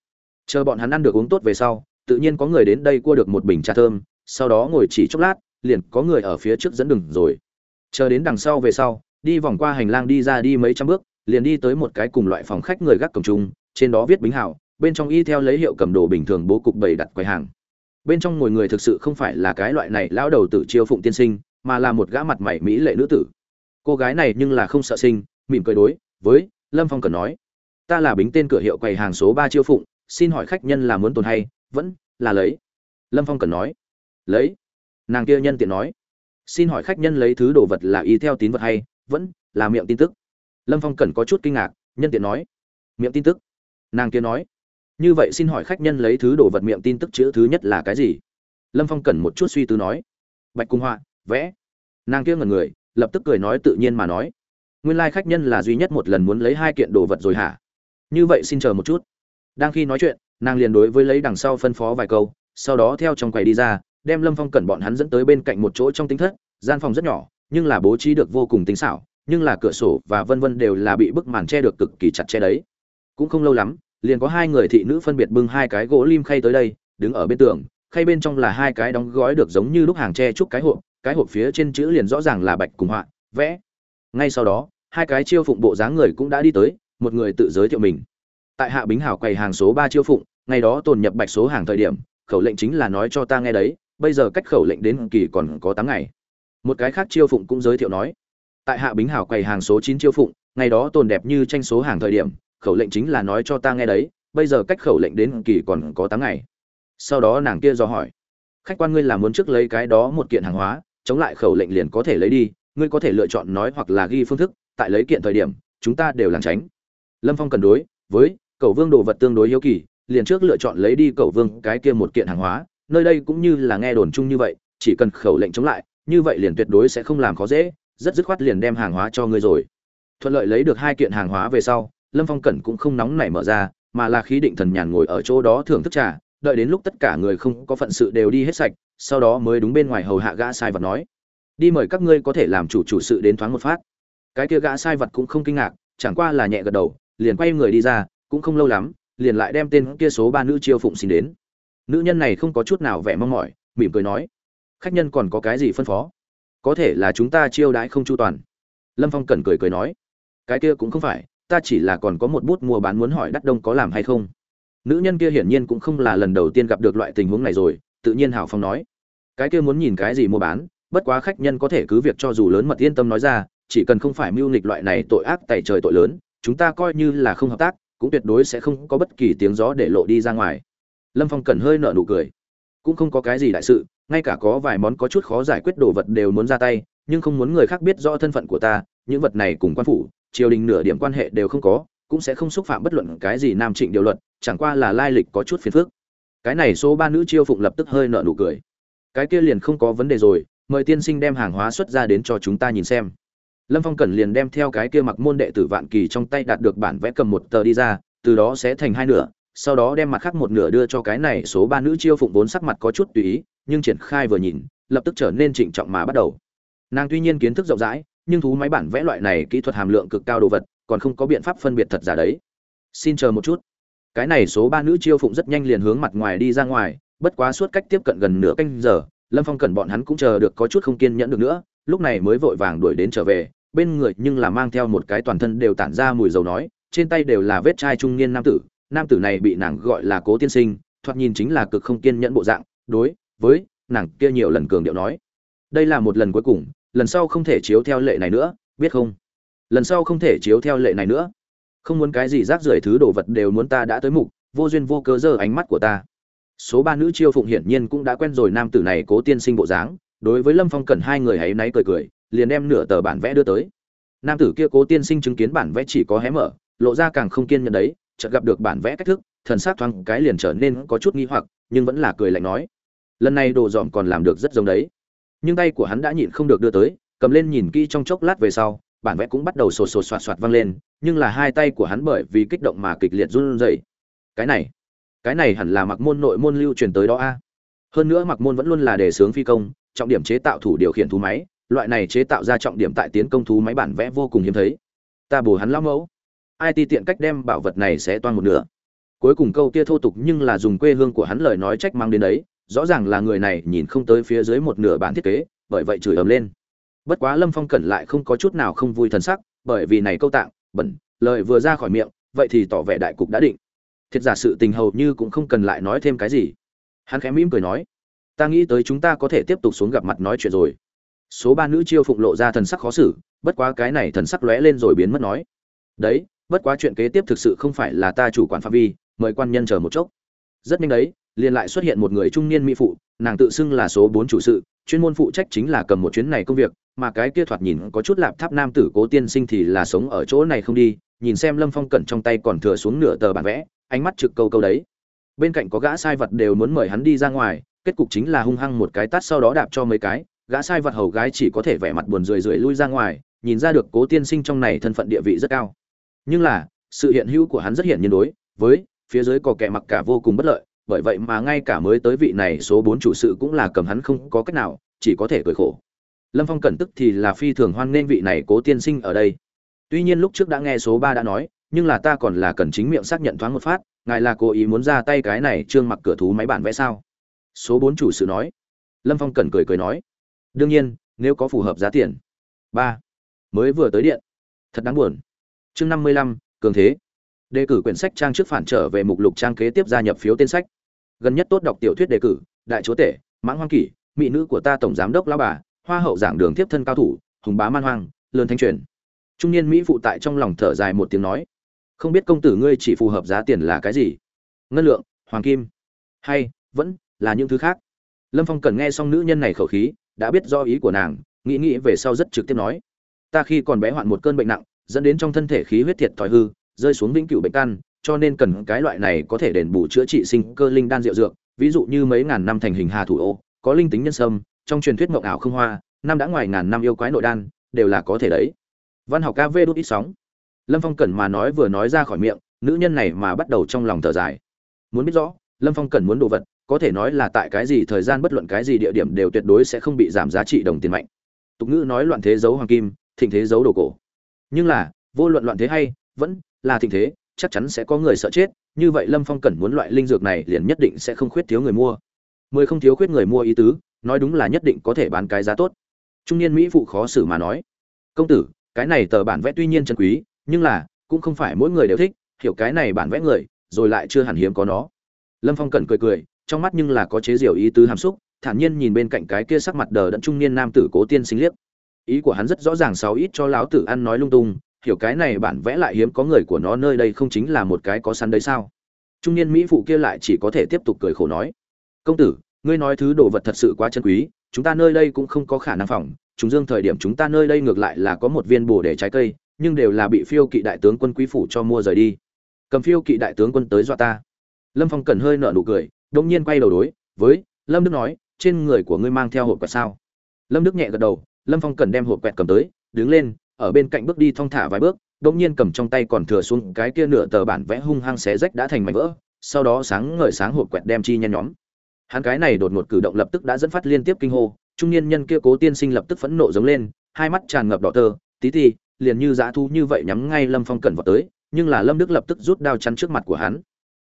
Chờ bọn hắn ăn được uống tốt về sau, tự nhiên có người đến đây cua được một bình trà thơm, sau đó ngồi chỉ chốc lát, liền có người ở phía trước dẫn đường rồi chờ đến đằng sau về sau, đi vòng qua hành lang đi ra đi mấy trăm bước, liền đi tới một cái cùng loại phòng khách người gác cổng trung trên đó viết bính hảo, bên trong y theo lấy hiệu cầm đồ bình thường bố cục bày đặt quầy hàng. Bên trong ngồi người thực sự không phải là cái loại này lão đầu tử chiêu phụng tiên sinh, mà là một gã mặt mày mỹ lệ nữ tử. Cô gái này nhưng là không sợ sinh, mỉm cười đối với lâm phong cần nói, ta là bính tên cửa hiệu quầy hàng số ba chiêu phụng, xin hỏi khách nhân là muốn tồn hay vẫn là lấy? Lâm phong cần nói, lấy. Nàng kia nhân tiện nói xin hỏi khách nhân lấy thứ đồ vật là y theo tín vật hay? Vẫn là miệng tin tức. Lâm phong cần có chút kinh ngạc, nhân tiện nói. Miệng tin tức. Nàng kia nói. Như vậy xin hỏi khách nhân lấy thứ đồ vật miệng tin tức chữ thứ nhất là cái gì? Lâm phong cần một chút suy tư nói. Bạch cung họa vẽ. Nàng kia ngần người, lập tức cười nói tự nhiên mà nói. Nguyên lai khách nhân là duy nhất một lần muốn lấy hai kiện đồ vật rồi hả? Như vậy xin chờ một chút. Đang khi nói chuyện, nàng liền đối với lấy đằng sau phân phó vài câu, sau đó theo trong quầy đi ra đem lâm phong cẩn bọn hắn dẫn tới bên cạnh một chỗ trong tính thất, gian phòng rất nhỏ, nhưng là bố trí được vô cùng tính xảo, nhưng là cửa sổ và vân vân đều là bị bức màn che được cực kỳ chặt che đấy. Cũng không lâu lắm, liền có hai người thị nữ phân biệt bưng hai cái gỗ lim khay tới đây, đứng ở bên tường, khay bên trong là hai cái đóng gói được giống như lúc hàng tre trúc cái hộp cái hộp phía trên chữ liền rõ ràng là bạch cùng họa, vẽ. Ngay sau đó, hai cái chiêu phụng bộ dáng người cũng đã đi tới, một người tự giới thiệu mình. Tại hạ bính hảo quầy hàng số ba chiêu phụng, ngày đó tồn nhập bạch số hàng thời điểm, khẩu lệnh chính là nói cho ta nghe đấy bây giờ cách khẩu lệnh đến kỳ còn có tám ngày. Một cái khác chiêu phụng cũng giới thiệu nói, tại hạ bính hảo quầy hàng số chín chiêu phụng, ngày đó tồn đẹp như tranh số hàng thời điểm, khẩu lệnh chính là nói cho ta nghe đấy, bây giờ cách khẩu lệnh đến kỳ còn có tám ngày. Sau đó nàng kia do hỏi, khách quan ngươi là muốn trước lấy cái đó một kiện hàng hóa, chống lại khẩu lệnh liền có thể lấy đi, ngươi có thể lựa chọn nói hoặc là ghi phương thức, tại lấy kiện thời điểm, chúng ta đều làm tránh. Lâm phong cần đối, với, cầu vương đồ vật tương đối hiếu kỳ, liền trước lựa chọn lấy đi cầu vương cái kia một kiện hàng hóa nơi đây cũng như là nghe đồn chung như vậy, chỉ cần khẩu lệnh chống lại, như vậy liền tuyệt đối sẽ không làm khó dễ, rất dứt khoát liền đem hàng hóa cho ngươi rồi. Thuận lợi lấy được hai kiện hàng hóa về sau, lâm phong cẩn cũng không nóng nảy mở ra, mà là khí định thần nhàn ngồi ở chỗ đó thưởng thức trà, đợi đến lúc tất cả người không có phận sự đều đi hết sạch, sau đó mới đúng bên ngoài hầu hạ gã sai vật nói, đi mời các ngươi có thể làm chủ chủ sự đến thoáng một phát. Cái kia gã sai vật cũng không kinh ngạc, chẳng qua là nhẹ gật đầu, liền quay người đi ra, cũng không lâu lắm, liền lại đem tên kia số ba nữ chiêu phụng xin đến nữ nhân này không có chút nào vẻ mong mỏi, mỉm cười nói, khách nhân còn có cái gì phân phó? Có thể là chúng ta chiêu đãi không chu toàn. Lâm phong cẩn cười cười nói, cái kia cũng không phải, ta chỉ là còn có một bút mua bán muốn hỏi đắt đông có làm hay không. Nữ nhân kia hiển nhiên cũng không là lần đầu tiên gặp được loại tình huống này rồi, tự nhiên hảo phong nói, cái kia muốn nhìn cái gì mua bán, bất quá khách nhân có thể cứ việc cho dù lớn mật yên tâm nói ra, chỉ cần không phải mưu nghịch loại này tội ác tày trời tội lớn, chúng ta coi như là không hợp tác, cũng tuyệt đối sẽ không có bất kỳ tiếng gió để lộ đi ra ngoài lâm phong Cần hơi nợ nụ cười. Cũng không có cái gì đại sự, ngay cả có vài món có chút khó giải quyết đồ vật đều muốn ra tay, nhưng không muốn người khác biết rõ thân phận của ta, những vật này cùng quan phủ, triều đình nửa điểm quan hệ đều không có, cũng sẽ không xúc phạm bất luận cái gì nam trịnh điều luật, chẳng qua là lai lịch có chút phiền phức. Cái này số ba nữ chiêu phụng lập tức hơi nợ nụ cười. Cái kia liền không có vấn đề rồi, mời tiên sinh đem hàng hóa xuất ra đến cho chúng ta nhìn xem. Lâm phong cẩn liền đem theo cái kia mặc môn đệ tử vạn kỳ trong tay đạt được bản vẽ cầm một tờ đi ra, từ đó sẽ thành hai nửa sau đó đem mặt khác một nửa đưa cho cái này số ba nữ chiêu phụng vốn sắc mặt có chút tùy ý, nhưng triển khai vừa nhìn, lập tức trở nên trịnh trọng mà bắt đầu. Nàng tuy nhiên kiến thức rộng rãi, nhưng thú máy bản vẽ loại này kỹ thuật hàm lượng cực cao đồ vật, còn không có biện pháp phân biệt thật giả đấy. Xin chờ một chút. Cái này số ba nữ chiêu phụng rất nhanh liền hướng mặt ngoài đi ra ngoài, bất quá suốt cách tiếp cận gần nửa canh giờ, lâm phong cần bọn hắn cũng chờ được có chút không kiên nhẫn được nữa, lúc này mới vội vàng đuổi đến trở về, bên người nhưng là mang theo một cái toàn thân đều tản ra mùi dầu nói, trên tay đều là vết chai trung niên nam tử nam tử này bị nàng gọi là cố tiên sinh, thoạt nhìn chính là cực không kiên nhẫn bộ dạng, đối với nàng kia nhiều lần cường điệu nói, đây là một lần cuối cùng, lần sau không thể chiếu theo lệ này nữa, biết không? Lần sau không thể chiếu theo lệ này nữa. Không muốn cái gì rác rưởi thứ đồ vật đều muốn ta đã tới mục, vô duyên vô cớ giơ ánh mắt của ta. Số ba nữ chiêu phụng hiển nhiên cũng đã quen rồi nam tử này cố tiên sinh bộ dáng, đối với lâm phong cần hai người hãy náy cười cười, liền đem nửa tờ bản vẽ đưa tới. Nam tử kia cố tiên sinh chứng kiến bản vẽ chỉ có hé mở, lộ ra càng không kiên nhẫn đấy chợt gặp được bản vẽ cách thức, thần sát thoáng cái liền trở nên có chút nghi hoặc, nhưng vẫn là cười lạnh nói, lần này đồ dọn còn làm được rất giống đấy. Nhưng tay của hắn đã nhịn không được đưa tới, cầm lên nhìn kỹ trong chốc lát về sau, bản vẽ cũng bắt đầu sột sột soạt soạt vang lên, nhưng là hai tay của hắn bởi vì kích động mà kịch liệt run rẩy. Cái này cái này hẳn là mặc môn nội môn lưu truyền tới đó a. Hơn nữa mặc môn vẫn luôn là đề sướng phi công, trọng điểm chế tạo thủ điều khiển thú máy, loại này chế tạo ra trọng điểm tại tiến công thú máy bản vẽ vô cùng hiếm thấy. Ta bù hắn lão mẫu ai ti tiện cách đem bảo vật này sẽ toan một nửa. Cuối cùng câu kia thô tục nhưng là dùng quê hương của hắn lời nói trách mang đến đấy, rõ ràng là người này nhìn không tới phía dưới một nửa bản thiết kế, bởi vậy chửi ầm lên. Bất quá lâm phong cẩn lại không có chút nào không vui thần sắc, bởi vì này câu tạng, bẩn, lời vừa ra khỏi miệng, vậy thì tỏ vẻ đại cục đã định. Thiệt giả sự tình hầu như cũng không cần lại nói thêm cái gì. Hắn khẽ mỉm cười nói, ta nghĩ tới chúng ta có thể tiếp tục xuống gặp mặt nói chuyện rồi. Số ba nữ chiêu phụng lộ ra thần sắc khó xử, bất quá cái này thần sắc lóe lên rồi biến mất nói, đấy bất quá chuyện kế tiếp thực sự không phải là ta chủ quản phạm vi, mời quan nhân chờ một chốc. Rất nhanh đấy, liền lại xuất hiện một người trung niên mỹ phụ, nàng tự xưng là số bốn chủ sự, chuyên môn phụ trách chính là cầm một chuyến này công việc, mà cái kia thoạt nhìn có chút lạp tháp nam tử cố tiên sinh thì là sống ở chỗ này không đi, nhìn xem lâm phong cẩn trong tay còn thừa xuống nửa tờ bản vẽ, ánh mắt trực câu câu đấy. Bên cạnh có gã sai vật đều muốn mời hắn đi ra ngoài, kết cục chính là hung hăng một cái tát sau đó đạp cho mấy cái, gã sai vật hầu gái chỉ có thể vẻ mặt buồn rười rượi lui ra ngoài, nhìn ra được cố tiên sinh trong này thân phận địa vị rất cao nhưng là, sự hiện hữu của hắn rất hiện nhiên đối với phía dưới có kẻ mặc cả vô cùng bất lợi, bởi vậy mà ngay cả mới tới vị này số bốn chủ sự cũng là cầm hắn không có cách nào, chỉ có thể cười khổ. Lâm phong cẩn tức thì là phi thường hoan nghênh vị này cố tiên sinh ở đây. Tuy nhiên lúc trước đã nghe số ba đã nói, nhưng là ta còn là cần chính miệng xác nhận thoáng một phát, ngài là cố ý muốn ra tay cái này trương mặc cửa thú máy bản vẽ sao? Số bốn chủ sự nói. Lâm phong cẩn cười cười nói. Đương nhiên, nếu có phù hợp giá tiền. Ba. Mới vừa tới điện. Thật đáng buồn chương năm mươi lăm, cường thế. Đề cử quyển sách trang trước phản trở về mục lục trang kế tiếp gia nhập phiếu tên sách. Gần nhất tốt đọc tiểu thuyết đề cử, đại chúa tể, mãng hoang kỷ, mỹ nữ của ta tổng giám đốc lao bà, hoa hậu giảng đường tiếp thân cao thủ, hùng bá man hoang, lớn thanh truyền. Trung niên mỹ phụ tại trong lòng thở dài một tiếng nói, không biết công tử ngươi chỉ phù hợp giá tiền là cái gì? Ngân lượng, hoàng kim. Hay, vẫn là những thứ khác. Lâm phong cần nghe xong nữ nhân này khẩu khí, đã biết do ý của nàng, nghĩ nghĩ về sau rất trực tiếp nói, ta khi còn bé hoạn một cơn bệnh nặng dẫn đến trong thân thể khí huyết thiệt thòi hư, rơi xuống vĩnh cửu bệnh căn, cho nên cần cái loại này có thể đền bù chữa trị sinh cơ linh đan rượu dược, ví dụ như mấy ngàn năm thành hình hà thủ ô, có linh tính nhân sâm, trong truyền thuyết mộng ảo không hoa, năm đã ngoài ngàn năm yêu quái nội đan, đều là có thể đấy. Văn học ca vê đốt ít sóng. Lâm phong cẩn mà nói vừa nói ra khỏi miệng, nữ nhân này mà bắt đầu trong lòng thở dài. Muốn biết rõ, lâm phong cẩn muốn đồ vật, có thể nói là tại cái gì thời gian bất luận cái gì địa điểm đều tuyệt đối sẽ không bị giảm giá trị đồng tiền mạnh. Tục ngữ nói loạn thế giấu hoàng kim, thịnh thế giấu đồ cổ nhưng là, vô luận loạn thế hay, vẫn là thịnh thế, chắc chắn sẽ có người sợ chết, như vậy lâm phong cần muốn loại linh dược này liền nhất định sẽ không khuyết thiếu người mua. Mười không thiếu khuyết người mua ý tứ, nói đúng là nhất định có thể bán cái giá tốt. Trung niên mỹ phụ khó xử mà nói, công tử, cái này tờ bản vẽ tuy nhiên chân quý, nhưng là cũng không phải mỗi người đều thích, hiểu cái này bản vẽ người, rồi lại chưa hẳn hiếm có nó. Lâm phong cần cười cười, trong mắt nhưng là có chế diều ý tứ hàm xúc, thản nhiên nhìn bên cạnh cái kia sắc mặt đờ đẫn trung niên nam tử cố tiên sinh liếc ý của hắn rất rõ ràng sáu ít cho lão tử ăn nói lung tung, hiểu cái này bản vẽ lại hiếm có người của nó nơi đây không chính là một cái có sẵn đấy sao? Trung niên mỹ phụ kia lại chỉ có thể tiếp tục cười khổ nói, công tử, ngươi nói thứ đồ vật thật sự quá chân quý, chúng ta nơi đây cũng không có khả năng phòng chúng dương thời điểm chúng ta nơi đây ngược lại là có một viên bồ để trái cây, nhưng đều là bị phiêu kỵ đại tướng quân quý phủ cho mua rời đi. Cầm phiêu kỵ đại tướng quân tới dọa ta. Lâm phong cần hơi nở nụ cười đông nhiên quay đầu đối với lâm đức nói, trên người của ngươi mang theo hộp quạt sao? Lâm đức nhẹ gật đầu lâm phong cần đem hộp quẹt cầm tới, đứng lên, ở bên cạnh bước đi thong thả vài bước đông nhiên cầm trong tay còn thừa xuống cái kia nửa tờ bản vẽ hung hăng xé rách đã thành mảnh vỡ, sau đó sáng ngời sáng hộp quẹt đem chi nhen nhóm. Hắn cái này đột ngột cử động lập tức đã dẫn phát liên tiếp kinh hô, trung niên nhân kia cố tiên sinh lập tức phẫn nộ giống lên, hai mắt tràn ngập đỏ tơ, tí ti liền như dã thu như vậy nhắm ngay lâm phong Cần vào tới, nhưng là lâm đức lập tức rút đao chắn trước mặt của hắn.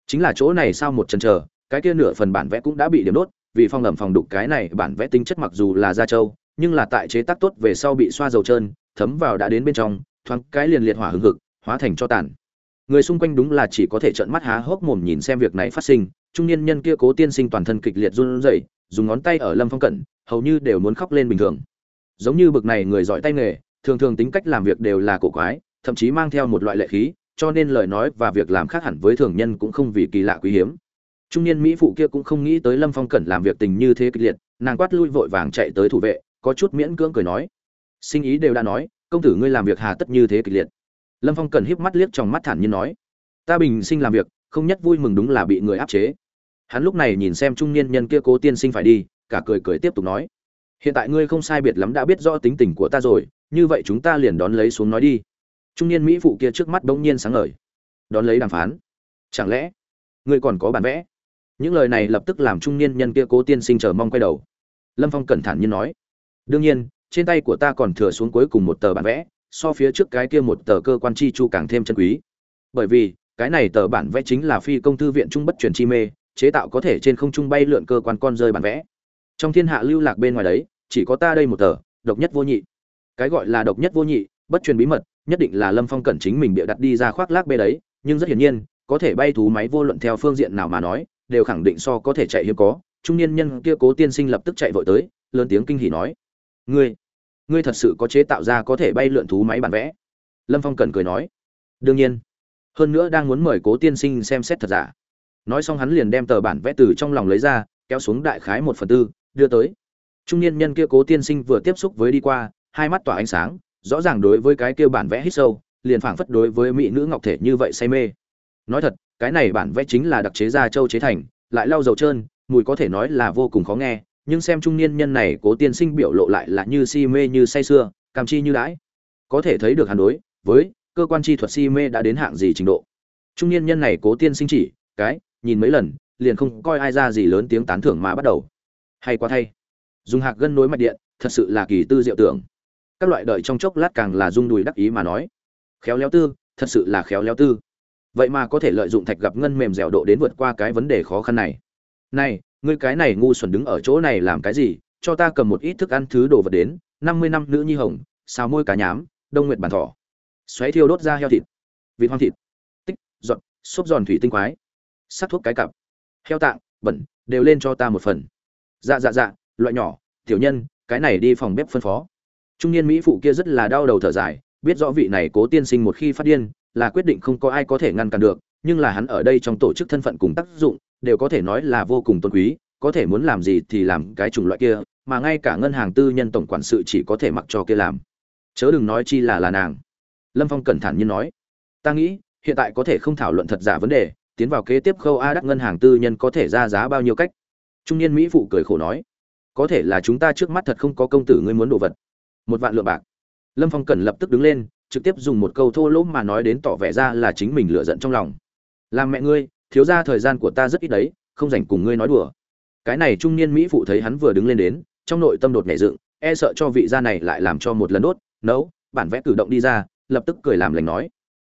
Chính là chỗ này sau một chân chờ, cái kia nửa phần bản vẽ cũng đã bị điểm đốt, vì phong ẩm phòng đục cái này bản vẽ tinh chất mặc dù là da trâu nhưng là tại chế tác tốt về sau bị xoa dầu trơn, thấm vào đã đến bên trong, thoáng cái liền liệt hỏa hừng hực, hóa thành cho tàn. Người xung quanh đúng là chỉ có thể trợn mắt há hốc mồm nhìn xem việc này phát sinh, trung niên nhân kia cố tiên sinh toàn thân kịch liệt run rẩy, dùng ngón tay ở lâm phong cận, hầu như đều muốn khóc lên bình thường. Giống như bực này người giỏi tay nghề, thường thường tính cách làm việc đều là cổ quái, thậm chí mang theo một loại lệ khí, cho nên lời nói và việc làm khác hẳn với thường nhân cũng không vì kỳ lạ quý hiếm. Trung niên mỹ phụ kia cũng không nghĩ tới lâm phong cẩn làm việc tình như thế kịch liệt, nàng quát lui vội vàng chạy tới thủ vệ có chút miễn cưỡng cười nói. Sinh ý đều đã nói, công tử ngươi làm việc hà tất như thế kịch liệt. Lâm phong cẩn híp mắt liếc trong mắt thản nhiên nói. Ta bình sinh làm việc, không nhất vui mừng đúng là bị người áp chế. Hắn lúc này nhìn xem trung niên nhân kia cố tiên sinh phải đi, cả cười cười tiếp tục nói. Hiện tại ngươi không sai biệt lắm đã biết rõ tính tình của ta rồi, như vậy chúng ta liền đón lấy xuống nói đi. Trung niên mỹ phụ kia trước mắt bỗng nhiên sáng ngời. Đón lấy đàm phán. Chẳng lẽ, ngươi còn có bản vẽ? Những lời này lập tức làm trung niên nhân kia cố tiên sinh chờ mong quay đầu. Lâm phong cẩn thản như nói đương nhiên, trên tay của ta còn thừa xuống cuối cùng một tờ bản vẽ, so phía trước cái kia một tờ cơ quan chi chu càng thêm chân quý. Bởi vì, cái này tờ bản vẽ chính là phi công thư viện trung bất truyền chi mê, chế tạo có thể trên không trung bay lượn cơ quan con rơi bản vẽ. Trong thiên hạ lưu lạc bên ngoài đấy, chỉ có ta đây một tờ, độc nhất vô nhị. Cái gọi là độc nhất vô nhị, bất truyền bí mật, nhất định là lâm phong cẩn chính mình bịa đặt đi ra khoác lác bê đấy, nhưng rất hiển nhiên, có thể bay thú máy vô luận theo phương diện nào mà nói, đều khẳng định so có thể chạy hiếm có. Trung niên nhân kia cố tiên sinh lập tức chạy vội tới, lớn tiếng kinh hỉ nói ngươi ngươi thật sự có chế tạo ra có thể bay lượn thú máy bản vẽ? Lâm phong cần cười nói. Đương nhiên. Hơn nữa đang muốn mời cố tiên sinh xem xét thật giả. Nói xong hắn liền đem tờ bản vẽ từ trong lòng lấy ra, kéo xuống đại khái một phần tư, đưa tới. Trung niên nhân kia cố tiên sinh vừa tiếp xúc với đi qua, hai mắt tỏa ánh sáng, rõ ràng đối với cái kia bản vẽ hít sâu, liền phảng phất đối với mỹ nữ ngọc thể như vậy say mê. Nói thật, cái này bản vẽ chính là đặc chế gia châu chế thành, lại lau dầu trơn, mùi có thể nói là vô cùng khó nghe nhưng xem trung niên nhân này cố tiên sinh biểu lộ lại là như si mê như say sưa, cam chi như đãi. Có thể thấy được hàn đối với cơ quan chi thuật si mê đã đến hạng gì trình độ. Trung niên nhân này cố tiên sinh chỉ cái, nhìn mấy lần, liền không coi ai ra gì lớn tiếng tán thưởng mà bắt đầu. Hay quá thay. Dùng hạc gân nối mạch điện, thật sự là kỳ tư diệu tưởng. Các loại đợi trong chốc lát càng là rung đùi đắc ý mà nói. Khéo léo tư, thật sự là khéo léo tư. Vậy mà có thể lợi dụng thạch gặp ngân mềm dẻo độ đến vượt qua cái vấn đề khó khăn này. Này ngươi cái này ngu xuẩn đứng ở chỗ này làm cái gì, cho ta cầm một ít thức ăn thứ đồ vật đến, năm mươi năm nữ nhi hồng, xào môi cá nhám, đông nguyệt bàn thỏ. Xoáy thiêu đốt ra heo thịt, vịt hoang thịt, tích, giọt, xốp giòn thủy tinh quái, sắc thuốc cái cặp, heo tạng, bẩn, đều lên cho ta một phần. Dạ dạ dạ loại nhỏ, tiểu nhân, cái này đi phòng bếp phân phó. Trung niên mỹ phụ kia rất là đau đầu thở dài, biết rõ vị này cố tiên sinh một khi phát điên, là quyết định không có ai có thể ngăn cản được, nhưng là hắn ở đây trong tổ chức thân phận cùng tác dụng đều có thể nói là vô cùng tôn quý, có thể muốn làm gì thì làm cái chủng loại kia, mà ngay cả ngân hàng tư nhân tổng quản sự chỉ có thể mặc cho kia làm. Chớ đừng nói chi là là nàng. Lâm phong cẩn thận như nói. Ta nghĩ, hiện tại có thể không thảo luận thật giả vấn đề, tiến vào kế tiếp khâu a đắc ngân hàng tư nhân có thể ra giá bao nhiêu cách? Trung niên mỹ phụ cười khổ nói. Có thể là chúng ta trước mắt thật không có công tử ngươi muốn đồ vật. Một vạn lượng bạc. Lâm phong cẩn lập tức đứng lên, trực tiếp dùng một câu thô lỗ mà nói đến tỏ vẻ ra là chính mình lựa giận trong lòng. Làm mẹ ngươi thiếu ra thời gian của ta rất ít đấy, không dành cùng ngươi nói đùa. Cái này trung niên mỹ phụ thấy hắn vừa đứng lên đến, trong nội tâm đột nhảy dựng e sợ cho vị gia này lại làm cho một lần đốt, nấu, bản vẽ cử động đi ra, lập tức cười làm lành nói.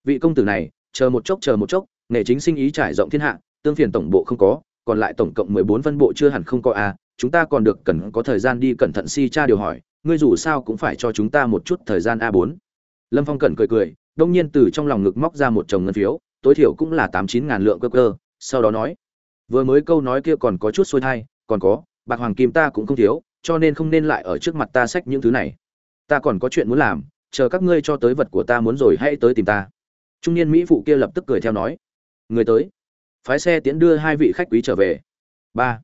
Vị công tử này, chờ một chốc, chờ một chốc, nghề chính sinh ý trải rộng thiên hạ, tương phiền tổng bộ không có, còn lại tổng cộng mười bốn phân bộ chưa hẳn không có a chúng ta còn được cần có thời gian đi cẩn thận si tra điều hỏi, ngươi dù sao cũng phải cho chúng ta một chút thời gian a bốn. Lâm phong cẩn cười cười, đông nhiên từ trong lòng ngực móc ra một chồng ngân phiếu tối thiểu cũng là tám chín ngàn lượng cơ cơ, sau đó nói, vừa mới câu nói kia còn có chút xuôi thai, còn có, bạc hoàng kim ta cũng không thiếu, cho nên không nên lại ở trước mặt ta xách những thứ này. Ta còn có chuyện muốn làm, chờ các ngươi cho tới vật của ta muốn rồi hãy tới tìm ta. Trung niên mỹ phụ kia lập tức cười theo nói, người tới. Phái xe tiễn đưa hai vị khách quý trở về. Ba.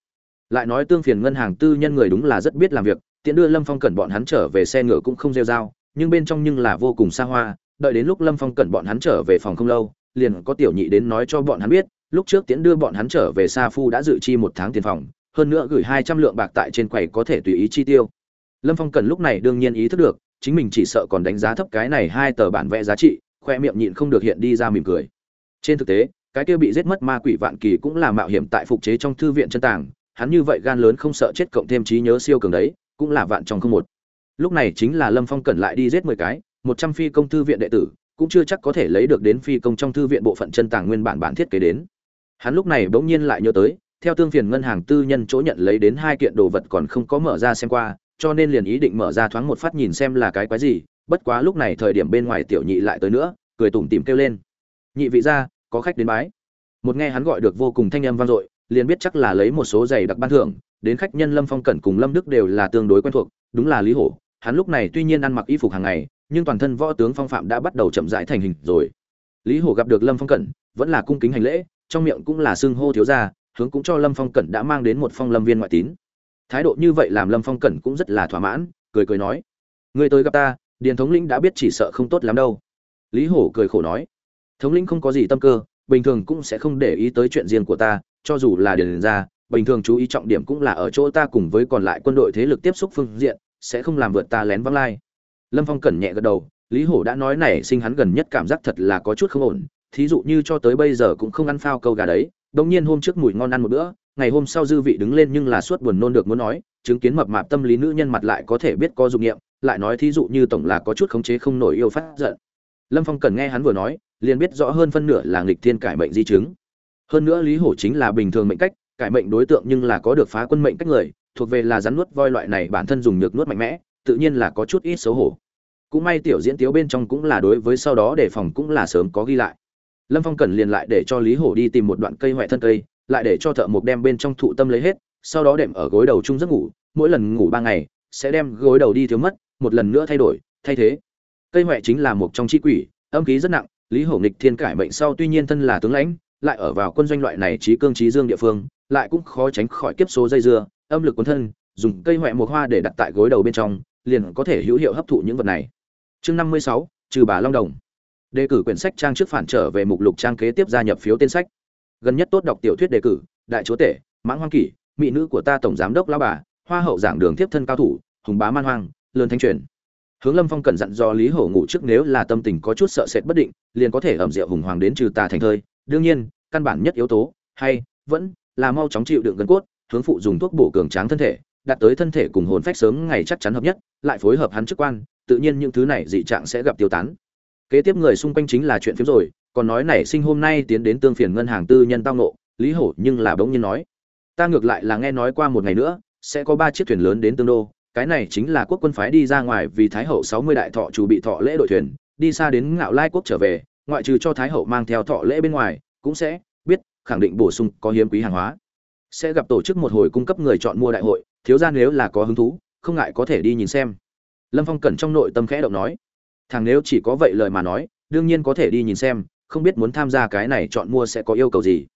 Lại nói tương phiền ngân hàng tư nhân người đúng là rất biết làm việc, tiễn đưa lâm phong cẩn bọn hắn trở về xe ngựa cũng không rêu dao nhưng bên trong nhưng là vô cùng xa hoa, đợi đến lúc lâm phong cẩn bọn hắn trở về phòng không lâu liền có tiểu nhị đến nói cho bọn hắn biết, lúc trước tiễn đưa bọn hắn trở về sa phu đã dự chi một tháng tiền phòng, hơn nữa gửi hai trăm lượng bạc tại trên quầy có thể tùy ý chi tiêu. Lâm phong cần lúc này đương nhiên ý thức được, chính mình chỉ sợ còn đánh giá thấp cái này hai tờ bản vẽ giá trị, khoe miệng nhịn không được hiện đi ra mỉm cười. Trên thực tế, cái kia bị giết mất ma quỷ vạn kỳ cũng là mạo hiểm tại phục chế trong thư viện chân tàng, hắn như vậy gan lớn không sợ chết cộng thêm trí nhớ siêu cường đấy, cũng là vạn trong không một. Lúc này chính là lâm phong cần lại đi giết mười cái, một trăm phi công thư viện đệ tử cũng chưa chắc có thể lấy được đến phi công trong thư viện bộ phận chân tàng nguyên bản bản thiết kế đến. Hắn lúc này bỗng nhiên lại nhớ tới, theo tương phiền ngân hàng tư nhân chỗ nhận lấy đến hai kiện đồ vật còn không có mở ra xem qua, cho nên liền ý định mở ra thoáng một phát nhìn xem là cái quái gì, bất quá lúc này thời điểm bên ngoài tiểu nhị lại tới nữa, cười tủm tỉm kêu lên. Nhị vị ra có khách đến bái. Một nghe hắn gọi được vô cùng thanh âm vang dội, liền biết chắc là lấy một số giày đặc ban thưởng, đến khách nhân lâm phong cẩn cùng lâm đức đều là tương đối quen thuộc, đúng là lý hổ. Hắn lúc này tuy nhiên ăn mặc y phục hàng ngày nhưng toàn thân võ tướng phong phạm đã bắt đầu chậm rãi thành hình rồi. Lý hổ gặp được lâm phong cẩn, vẫn là cung kính hành lễ, trong miệng cũng là xưng hô thiếu gia, hướng cũng cho lâm phong cẩn đã mang đến một phong lâm viên ngoại tín. Thái độ như vậy làm lâm phong cẩn cũng rất là thỏa mãn, cười cười nói người tới gặp ta, điền thống lĩnh đã biết chỉ sợ không tốt lắm đâu. Lý hổ cười khổ nói, thống lĩnh không có gì tâm cơ, bình thường cũng sẽ không để ý tới chuyện riêng của ta, cho dù là điền ra bình thường chú ý trọng điểm cũng là ở chỗ ta cùng với còn lại quân đội thế lực tiếp xúc phương diện, sẽ không làm vượt ta lén vắng lai lâm phong cẩn nhẹ gật đầu, lý hổ đã nói này sinh hắn gần nhất cảm giác thật là có chút không ổn, thí dụ như cho tới bây giờ cũng không ăn phao câu gà đấy đông nhiên hôm trước mùi ngon ăn một bữa, ngày hôm sau dư vị đứng lên nhưng là suốt buồn nôn được muốn nói, chứng kiến mập mạp tâm lý nữ nhân mặt lại có thể biết có dụng nghiệm lại nói thí dụ như tổng là có chút khống chế không nổi yêu phát giận. Lâm phong cần nghe hắn vừa nói, liền biết rõ hơn phân nửa là nghịch thiên cải mệnh di chứng. Hơn nữa lý hổ chính là bình thường mệnh cách, cải mệnh đối tượng nhưng là có được phá quân mệnh cách người, thuộc về là rắn nuốt voi loại này bản thân dùng nhược nuốt mạnh mẽ tự nhiên là có chút ít xấu hổ. Cũng may tiểu diễn tiếu bên trong cũng là đối với sau đó đề phòng cũng là sớm có ghi lại. Lâm phong cần liền lại để cho lý hổ đi tìm một đoạn cây hoại thân cây, lại để cho thợ mộc đem bên trong thụ tâm lấy hết, sau đó đệm ở gối đầu chung giấc ngủ, mỗi lần ngủ ba ngày, sẽ đem gối đầu đi thiếu mất, một lần nữa thay đổi, thay thế. Cây hoại chính là một trong chi quỷ, âm khí rất nặng, lý hổ nghịch thiên cải mệnh sau tuy nhiên thân là tướng lãnh, lại ở vào quân doanh loại này trí cương trí dương địa phương, lại cũng khó tránh khỏi kiếp số dây dưa, âm lực cuốn thân, dùng cây hoại một hoa để đặt tại gối đầu bên trong liền có thể hữu hiệu hấp thụ những vật này. Chương năm mươi sáu, trừ bà long đồng. Đề cử quyển sách trang trước phản trở về mục lục trang kế tiếp gia nhập phiếu tên sách. Gần nhất tốt đọc tiểu thuyết đề cử, đại chúa tể, mãng hoang kỷ, mỹ nữ của ta tổng giám đốc lão bà, hoa hậu giảng đường tiếp thân cao thủ, hùng bá man hoang lơn Thánh truyền. Hướng lâm phong cẩn dặn do lý hổ ngủ trước nếu là tâm tình có chút sợ sệt bất định, liền có thể ẩm rượu hùng hoàng đến trừ tà thành thơi. Đương nhiên, căn bản nhất yếu tố, hay, vẫn là mau chóng chịu đựng gần cốt, hướng phụ dùng thuốc bổ cường tráng thân thể đạt tới thân thể cùng hồn phách sớm ngày chắc chắn hợp nhất, lại phối hợp hắn chức quan, tự nhiên những thứ này dị trạng sẽ gặp tiêu tán. Kế tiếp người xung quanh chính là chuyện phiếm rồi, còn nói nảy sinh hôm nay tiến đến tương phiền ngân hàng tư nhân tao nộ lý hổ nhưng là bỗng nhiên nói, ta ngược lại là nghe nói qua một ngày nữa, sẽ có ba chiếc thuyền lớn đến tương đô, cái này chính là quốc quân phái đi ra ngoài vì thái hậu sáu mươi đại thọ chủ bị thọ lễ đội thuyền, đi xa đến ngạo lai quốc trở về, ngoại trừ cho thái hậu mang theo thọ lễ bên ngoài, cũng sẽ biết, khẳng định bổ sung có hiếm quý hàng hóa sẽ gặp tổ chức một hồi cung cấp người chọn mua đại hội, thiếu gia nếu là có hứng thú, không ngại có thể đi nhìn xem. Lâm phong cẩn trong nội tâm khẽ động nói. Thằng nếu chỉ có vậy lời mà nói, đương nhiên có thể đi nhìn xem, không biết muốn tham gia cái này chọn mua sẽ có yêu cầu gì.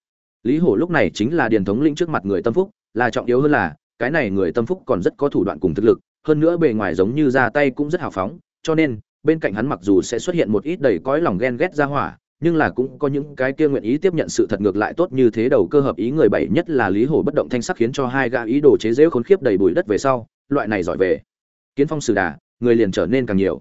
Lý hổ lúc này chính là điền thống lĩnh trước mặt người tâm phúc, là trọng yếu hơn là, cái này người tâm phúc còn rất có thủ đoạn cùng thực lực, hơn nữa bề ngoài giống như ra tay cũng rất hào phóng, cho nên, bên cạnh hắn mặc dù sẽ xuất hiện một ít đầy cõi lòng ghen ghét ra hỏa nhưng là cũng có những cái kia nguyện ý tiếp nhận sự thật ngược lại tốt như thế đầu cơ hợp ý người bảy nhất là lý hổ bất động thanh sắc khiến cho hai gã ý đồ chế giễu khốn khiếp đầy bụi đất về sau, loại này giỏi về. Kiến phong sử đà, người liền trở nên càng nhiều.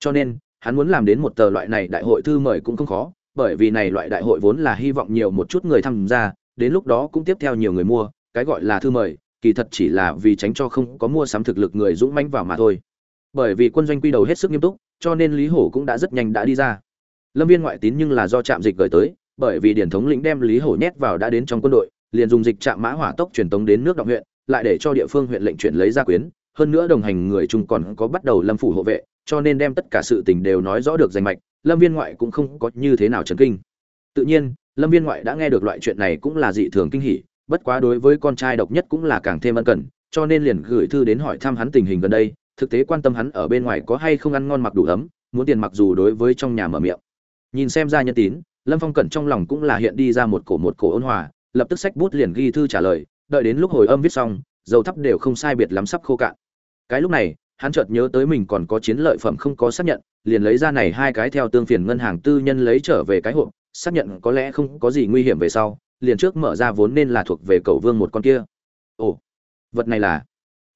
Cho nên, hắn muốn làm đến một tờ loại này đại hội thư mời cũng không khó, bởi vì này loại đại hội vốn là hy vọng nhiều một chút người tham gia, đến lúc đó cũng tiếp theo nhiều người mua, cái gọi là thư mời, kỳ thật chỉ là vì tránh cho không có mua sắm thực lực người dũng mãnh vào mà thôi. Bởi vì quân doanh quy đầu hết sức nghiêm túc, cho nên lý hổ cũng đã rất nhanh đã đi ra lâm viên ngoại tín nhưng là do trạm dịch gửi tới, bởi vì điển thống lĩnh đem lý hổ nhét vào đã đến trong quân đội, liền dùng dịch trạm mã hỏa tốc truyền tống đến nước động huyện, lại để cho địa phương huyện lệnh chuyển lấy gia quyến. Hơn nữa đồng hành người chung còn có bắt đầu lâm phủ hộ vệ, cho nên đem tất cả sự tình đều nói rõ được danh mạch, lâm viên ngoại cũng không có như thế nào chấn kinh. Tự nhiên, lâm viên ngoại đã nghe được loại chuyện này cũng là dị thường kinh hỉ, bất quá đối với con trai độc nhất cũng là càng thêm ân cần, cho nên liền gửi thư đến hỏi thăm hắn tình hình gần đây, thực tế quan tâm hắn ở bên ngoài có hay không ăn ngon mặc đủ ấm, muốn tiền mặc dù đối với trong nhà mở miệng nhìn xem ra nhân tín, lâm phong cẩn trong lòng cũng là hiện đi ra một cổ một cổ ôn hòa, lập tức sách bút liền ghi thư trả lời, đợi đến lúc hồi âm viết xong, dầu thắp đều không sai biệt lắm sắp khô cạn. Cái lúc này, hắn chợt nhớ tới mình còn có chiến lợi phẩm không có xác nhận, liền lấy ra này hai cái theo tương phiền ngân hàng tư nhân lấy trở về cái hộp, xác nhận có lẽ không có gì nguy hiểm về sau, liền trước mở ra vốn nên là thuộc về cầu vương một con kia. Ồ, vật này là?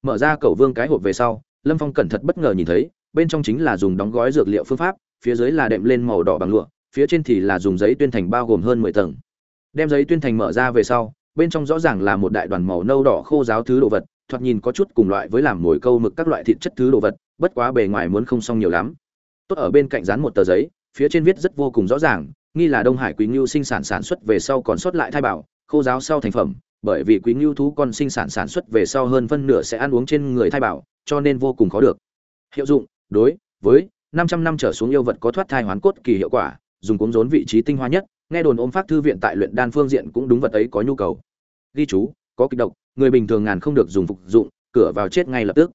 Mở ra cầu vương cái hộp về sau, lâm phong cẩn thận bất ngờ nhìn thấy, bên trong chính là dùng đóng gói dược liệu phương pháp phía dưới là đệm lên màu đỏ bằng lụa, phía trên thì là dùng giấy tuyên thành bao gồm hơn mười tầng. Đem giấy tuyên thành mở ra về sau, bên trong rõ ràng là một đại đoàn màu nâu đỏ khô giáo thứ đồ vật, thoạt nhìn có chút cùng loại với làm mồi câu mực các loại thịt chất thứ đồ vật, bất quá bề ngoài muốn không xong nhiều lắm. Tốt ở bên cạnh dán một tờ giấy, phía trên viết rất vô cùng rõ ràng, nghi là đông hải quý ngưu sinh sản sản xuất về sau còn sót lại thai bảo, khô giáo sau thành phẩm, bởi vì quý ngưu thú con sinh sản sản xuất về sau hơn phân nửa sẽ ăn uống trên người thai bảo, cho nên vô cùng khó được. Hiệu dụng, đối với 500 năm trở xuống yêu vật có thoát thai hoán cốt kỳ hiệu quả, dùng cuống rốn vị trí tinh hoa nhất, nghe đồn ôm phát thư viện tại luyện đan phương diện cũng đúng vật ấy có nhu cầu. Ghi chú, có kịch độc, người bình thường ngàn không được dùng phục dụng, cửa vào chết ngay lập tức.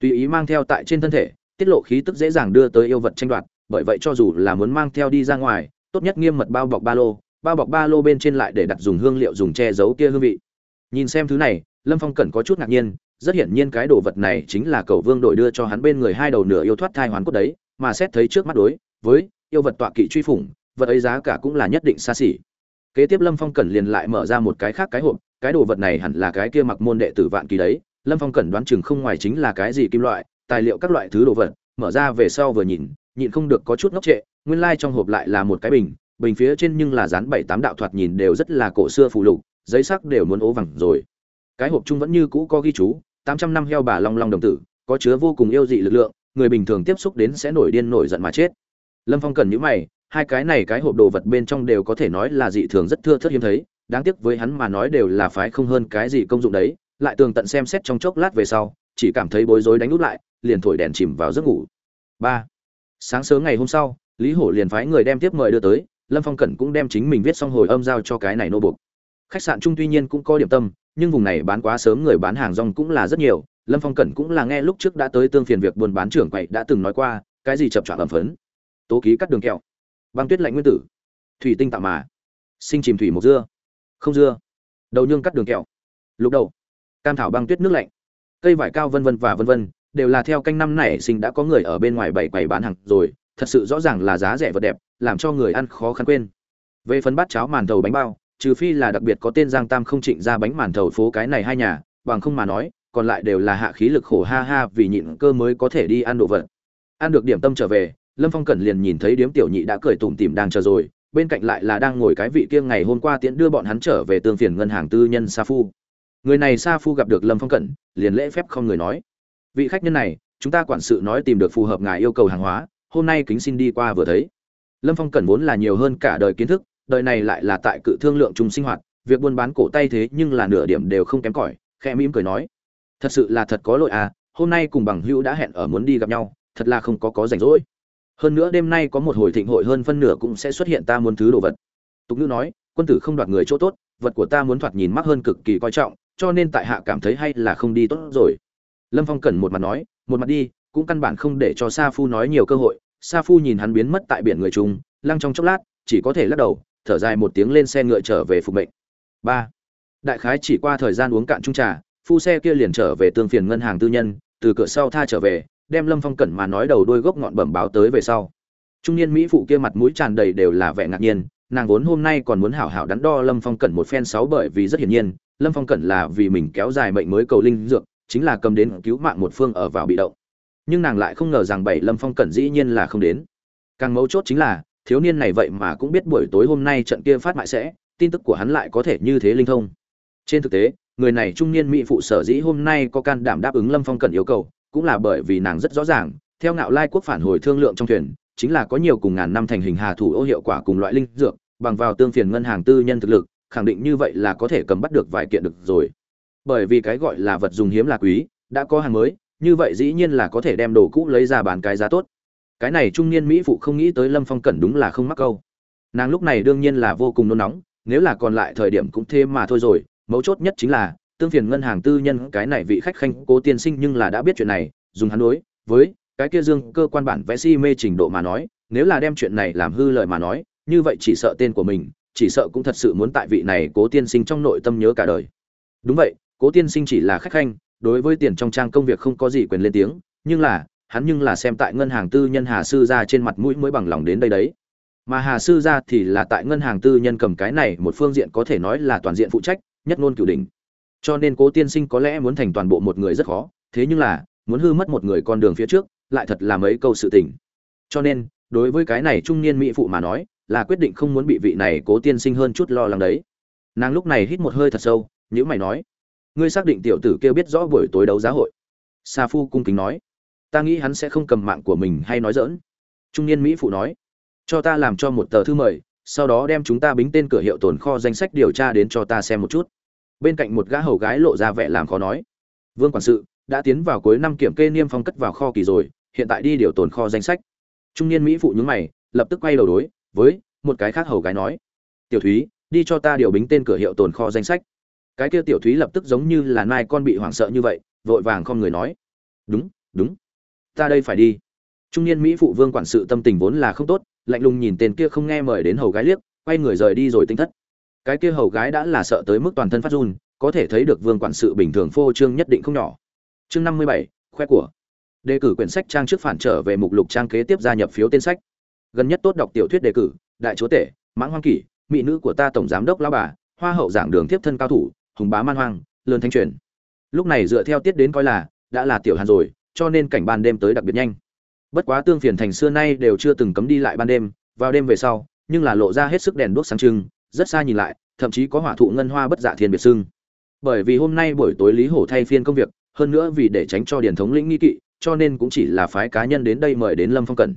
Tùy ý mang theo tại trên thân thể, tiết lộ khí tức dễ dàng đưa tới yêu vật tranh đoạt, bởi vậy cho dù là muốn mang theo đi ra ngoài, tốt nhất nghiêm mật bao bọc ba lô, bao bọc ba lô bên trên lại để đặt dùng hương liệu dùng che giấu kia hương vị. Nhìn xem thứ này, lâm phong cẩn có chút ngạc nhiên, rất hiển nhiên cái đồ vật này chính là cầu vương đội đưa cho hắn bên người hai đầu nửa yêu thoát thai hoán cốt đấy mà xét thấy trước mắt đối với yêu vật tọa kỵ truy phủng, vật ấy giá cả cũng là nhất định xa xỉ. Kế tiếp lâm phong cẩn liền lại mở ra một cái khác cái hộp, cái đồ vật này hẳn là cái kia mặc môn đệ tử vạn kỳ đấy. Lâm phong cẩn đoán chừng không ngoài chính là cái gì kim loại, tài liệu các loại thứ đồ vật, mở ra về sau vừa nhìn, nhịn không được có chút ngốc trệ, nguyên lai trong hộp lại là một cái bình bình phía trên nhưng là dán bảy tám đạo thoạt nhìn đều rất là cổ xưa phù lục, giấy sắc đều muốn ố vẳng rồi. Cái hộp chung vẫn như cũ có ghi chú, tám trăm năm heo bà long long đồng tử, có chứa vô cùng yêu dị lực lượng người bình thường tiếp xúc đến sẽ nổi điên nổi giận mà chết. Lâm phong cần những mày, hai cái này cái hộp đồ vật bên trong đều có thể nói là dị thường rất thưa thớt hiếm thấy, đáng tiếc với hắn mà nói đều là phái không hơn cái gì công dụng đấy, lại tường tận xem xét trong chốc lát về sau, chỉ cảm thấy bối rối đánh nút lại, liền thổi đèn chìm vào giấc ngủ. Ba, sáng sớm ngày hôm sau, lý hổ liền phái người đem tiếp mời đưa tới, lâm phong cẩn cũng đem chính mình viết xong hồi âm giao cho cái này nô buộc. Khách sạn chung tuy nhiên cũng có điểm tâm, nhưng vùng này bán quá sớm người bán hàng rong cũng là rất nhiều lâm phong cẩn cũng là nghe lúc trước đã tới tương phiền việc buôn bán trưởng quậy đã từng nói qua, cái gì chập chọn ẩm phấn, tố ký cắt đường kẹo, băng tuyết lạnh nguyên tử, thủy tinh tạo mà, sinh chìm thủy mộc dưa, không dưa, đầu nhương cắt đường kẹo, lục đầu, cam thảo băng tuyết nước lạnh, cây vải cao vân vân và vân vân, đều là theo canh năm nảy sinh đã có người ở bên ngoài bảy quầy bán hàng rồi, thật sự rõ ràng là giá rẻ vật đẹp, làm cho người ăn khó khăn quên. Về phần bát cháo màn thầu bánh bao, trừ phi là đặc biệt có tên giang tam không trịnh ra bánh màn thầu phố cái này hai nhà, bằng không mà nói còn lại đều là hạ khí lực khổ ha ha vì nhịn cơ mới có thể đi ăn đồ vật. Ăn được điểm tâm trở về, lâm phong cẩn liền nhìn thấy điếm tiểu nhị đã cười tủm tỉm đang chờ rồi, bên cạnh lại là đang ngồi cái vị kia ngày hôm qua tiễn đưa bọn hắn trở về tương phiền ngân hàng tư nhân sa phu. Người này sa phu gặp được lâm phong cẩn, liền lễ phép không người nói. Vị khách nhân này, chúng ta quản sự nói tìm được phù hợp ngài yêu cầu hàng hóa, hôm nay kính xin đi qua vừa thấy. Lâm phong cẩn vốn là nhiều hơn cả đời kiến thức, đời này lại là tại cự thương lượng chung sinh hoạt, việc buôn bán cổ tay thế nhưng là nửa điểm đều không kém cỏi, khẽ mỉm cười nói thật sự là thật có lỗi à hôm nay cùng bằng hữu đã hẹn ở muốn đi gặp nhau, thật là không có có rảnh rỗi. Hơn nữa đêm nay có một hồi thịnh hội hơn phân nửa cũng sẽ xuất hiện ta muốn thứ đồ vật. Tục ngữ nói, quân tử không đoạt người chỗ tốt, vật của ta muốn thoạt nhìn mắc hơn cực kỳ coi trọng, cho nên tại hạ cảm thấy hay là không đi tốt rồi. Lâm phong cần một mặt nói, một mặt đi, cũng căn bản không để cho sa phu nói nhiều cơ hội. Sa phu nhìn hắn biến mất tại biển người trung lăng trong chốc lát, chỉ có thể lắc đầu, thở dài một tiếng lên xe ngựa trở về phục mệnh. Ba. Đại khái chỉ qua thời gian uống cạn chung trà phu xe kia liền trở về tương phiền ngân hàng tư nhân, từ cửa sau tha trở về, đem lâm phong cẩn mà nói đầu đôi gốc ngọn bẩm báo tới về sau. Trung niên mỹ phụ kia mặt mũi tràn đầy đều là vẻ ngạc nhiên, nàng vốn hôm nay còn muốn hảo hảo đắn đo lâm phong cẩn một phen sáu bởi vì rất hiển nhiên, lâm phong cẩn là vì mình kéo dài mệnh mới cầu linh dược, chính là cầm đến cứu mạng một phương ở vào bị động. Nhưng nàng lại không ngờ rằng bảy lâm phong cẩn dĩ nhiên là không đến. Càng mấu chốt chính là, thiếu niên này vậy mà cũng biết buổi tối hôm nay trận kia phát mại sẽ, tin tức của hắn lại có thể như thế linh thông. Trên thực tế người này trung niên mỹ phụ sở dĩ hôm nay có can đảm đáp ứng lâm phong cần yêu cầu, cũng là bởi vì nàng rất rõ ràng, theo ngạo lai quốc phản hồi thương lượng trong thuyền, chính là có nhiều cùng ngàn năm thành hình hà thủ ô hiệu quả cùng loại linh dược, bằng vào tương phiền ngân hàng tư nhân thực lực, khẳng định như vậy là có thể cầm bắt được vài kiện được rồi. Bởi vì cái gọi là vật dùng hiếm là quý, đã có hàng mới, như vậy dĩ nhiên là có thể đem đồ cũ lấy ra bán cái giá tốt. Cái này trung niên mỹ phụ không nghĩ tới lâm phong cẩn đúng là không mắc câu. Nàng lúc này đương nhiên là vô cùng nôn nóng, nếu là còn lại thời điểm cũng thêm mà thôi rồi mấu chốt nhất chính là, tương phiền ngân hàng tư nhân cái này vị khách khanh cố tiên sinh nhưng là đã biết chuyện này, dùng hắn đối với cái kia dương cơ quan bản vẽ si mê trình độ mà nói, nếu là đem chuyện này làm hư lời mà nói, như vậy chỉ sợ tên của mình, chỉ sợ cũng thật sự muốn tại vị này cố tiên sinh trong nội tâm nhớ cả đời. Đúng vậy, cố tiên sinh chỉ là khách khanh, đối với tiền trong trang công việc không có gì quyền lên tiếng, nhưng là, hắn nhưng là xem tại ngân hàng tư nhân hà sư gia trên mặt mũi mới bằng lòng đến đây đấy. Mà hà sư gia thì là tại ngân hàng tư nhân cầm cái này một phương diện có thể nói là toàn diện phụ trách nhất ngôn cửu đỉnh. Cho nên cố tiên sinh có lẽ muốn thành toàn bộ một người rất khó, thế nhưng là, muốn hư mất một người con đường phía trước, lại thật là mấy câu sự tình. Cho nên, đối với cái này trung niên mỹ phụ mà nói, là quyết định không muốn bị vị này cố tiên sinh hơn chút lo lắng đấy. Nàng lúc này hít một hơi thật sâu, nhíu mày nói, ngươi xác định tiểu tử kia biết rõ buổi tối đấu giá hội? Sa phu cung kính nói, ta nghĩ hắn sẽ không cầm mạng của mình hay nói giỡn." trung niên mỹ phụ nói, cho ta làm cho một tờ thư mời, sau đó đem chúng ta bính tên cửa hiệu tồn kho danh sách điều tra đến cho ta xem một chút bên cạnh một gã hầu gái lộ ra vẻ làm khó nói. Vương quản sự, đã tiến vào cuối năm kiểm kê niêm phong cất vào kho kỳ rồi, hiện tại đi điều tồn kho danh sách. Trung niên mỹ phụ nhúng mày, lập tức quay đầu đối với một cái khác hầu gái nói, tiểu thúy, đi cho ta điều bính tên cửa hiệu tồn kho danh sách. Cái kia tiểu thúy lập tức giống như là nai con bị hoảng sợ như vậy, vội vàng không người nói, đúng đúng, ta đây phải đi. Trung niên mỹ phụ vương quản sự tâm tình vốn là không tốt, lạnh lùng nhìn tên kia không nghe mời đến hầu gái liếc, quay người rời đi rồi tinh thất cái kia hầu gái đã là sợ tới mức toàn thân phát run, có thể thấy được vương quản sự bình thường phô trương nhất định không nhỏ. Chương năm mươi bảy, khoe của. Đề cử quyển sách trang trước phản trở về mục lục trang kế tiếp gia nhập phiếu tên sách. Gần nhất tốt đọc tiểu thuyết đề cử, đại chúa tể, mãng hoang kỷ, mỹ nữ của ta tổng giám đốc lão bà, hoa hậu giảng đường tiếp thân cao thủ, hùng bá man hoang, lớn thanh truyền. Lúc này dựa theo tiết đến coi là, đã là tiểu hàn rồi, cho nên cảnh ban đêm tới đặc biệt nhanh. Bất quá tương phiền thành xưa nay đều chưa từng cấm đi lại ban đêm, vào đêm về sau, nhưng là lộ ra hết sức đèn đuốc sáng trưng rất xa nhìn lại, thậm chí có hỏa thụ ngân hoa bất dạ thiên biệt sưng bởi vì hôm nay buổi tối lý hổ thay phiên công việc, hơn nữa vì để tránh cho điển thống lĩnh nghi kỵ, cho nên cũng chỉ là phái cá nhân đến đây mời đến lâm phong cẩn.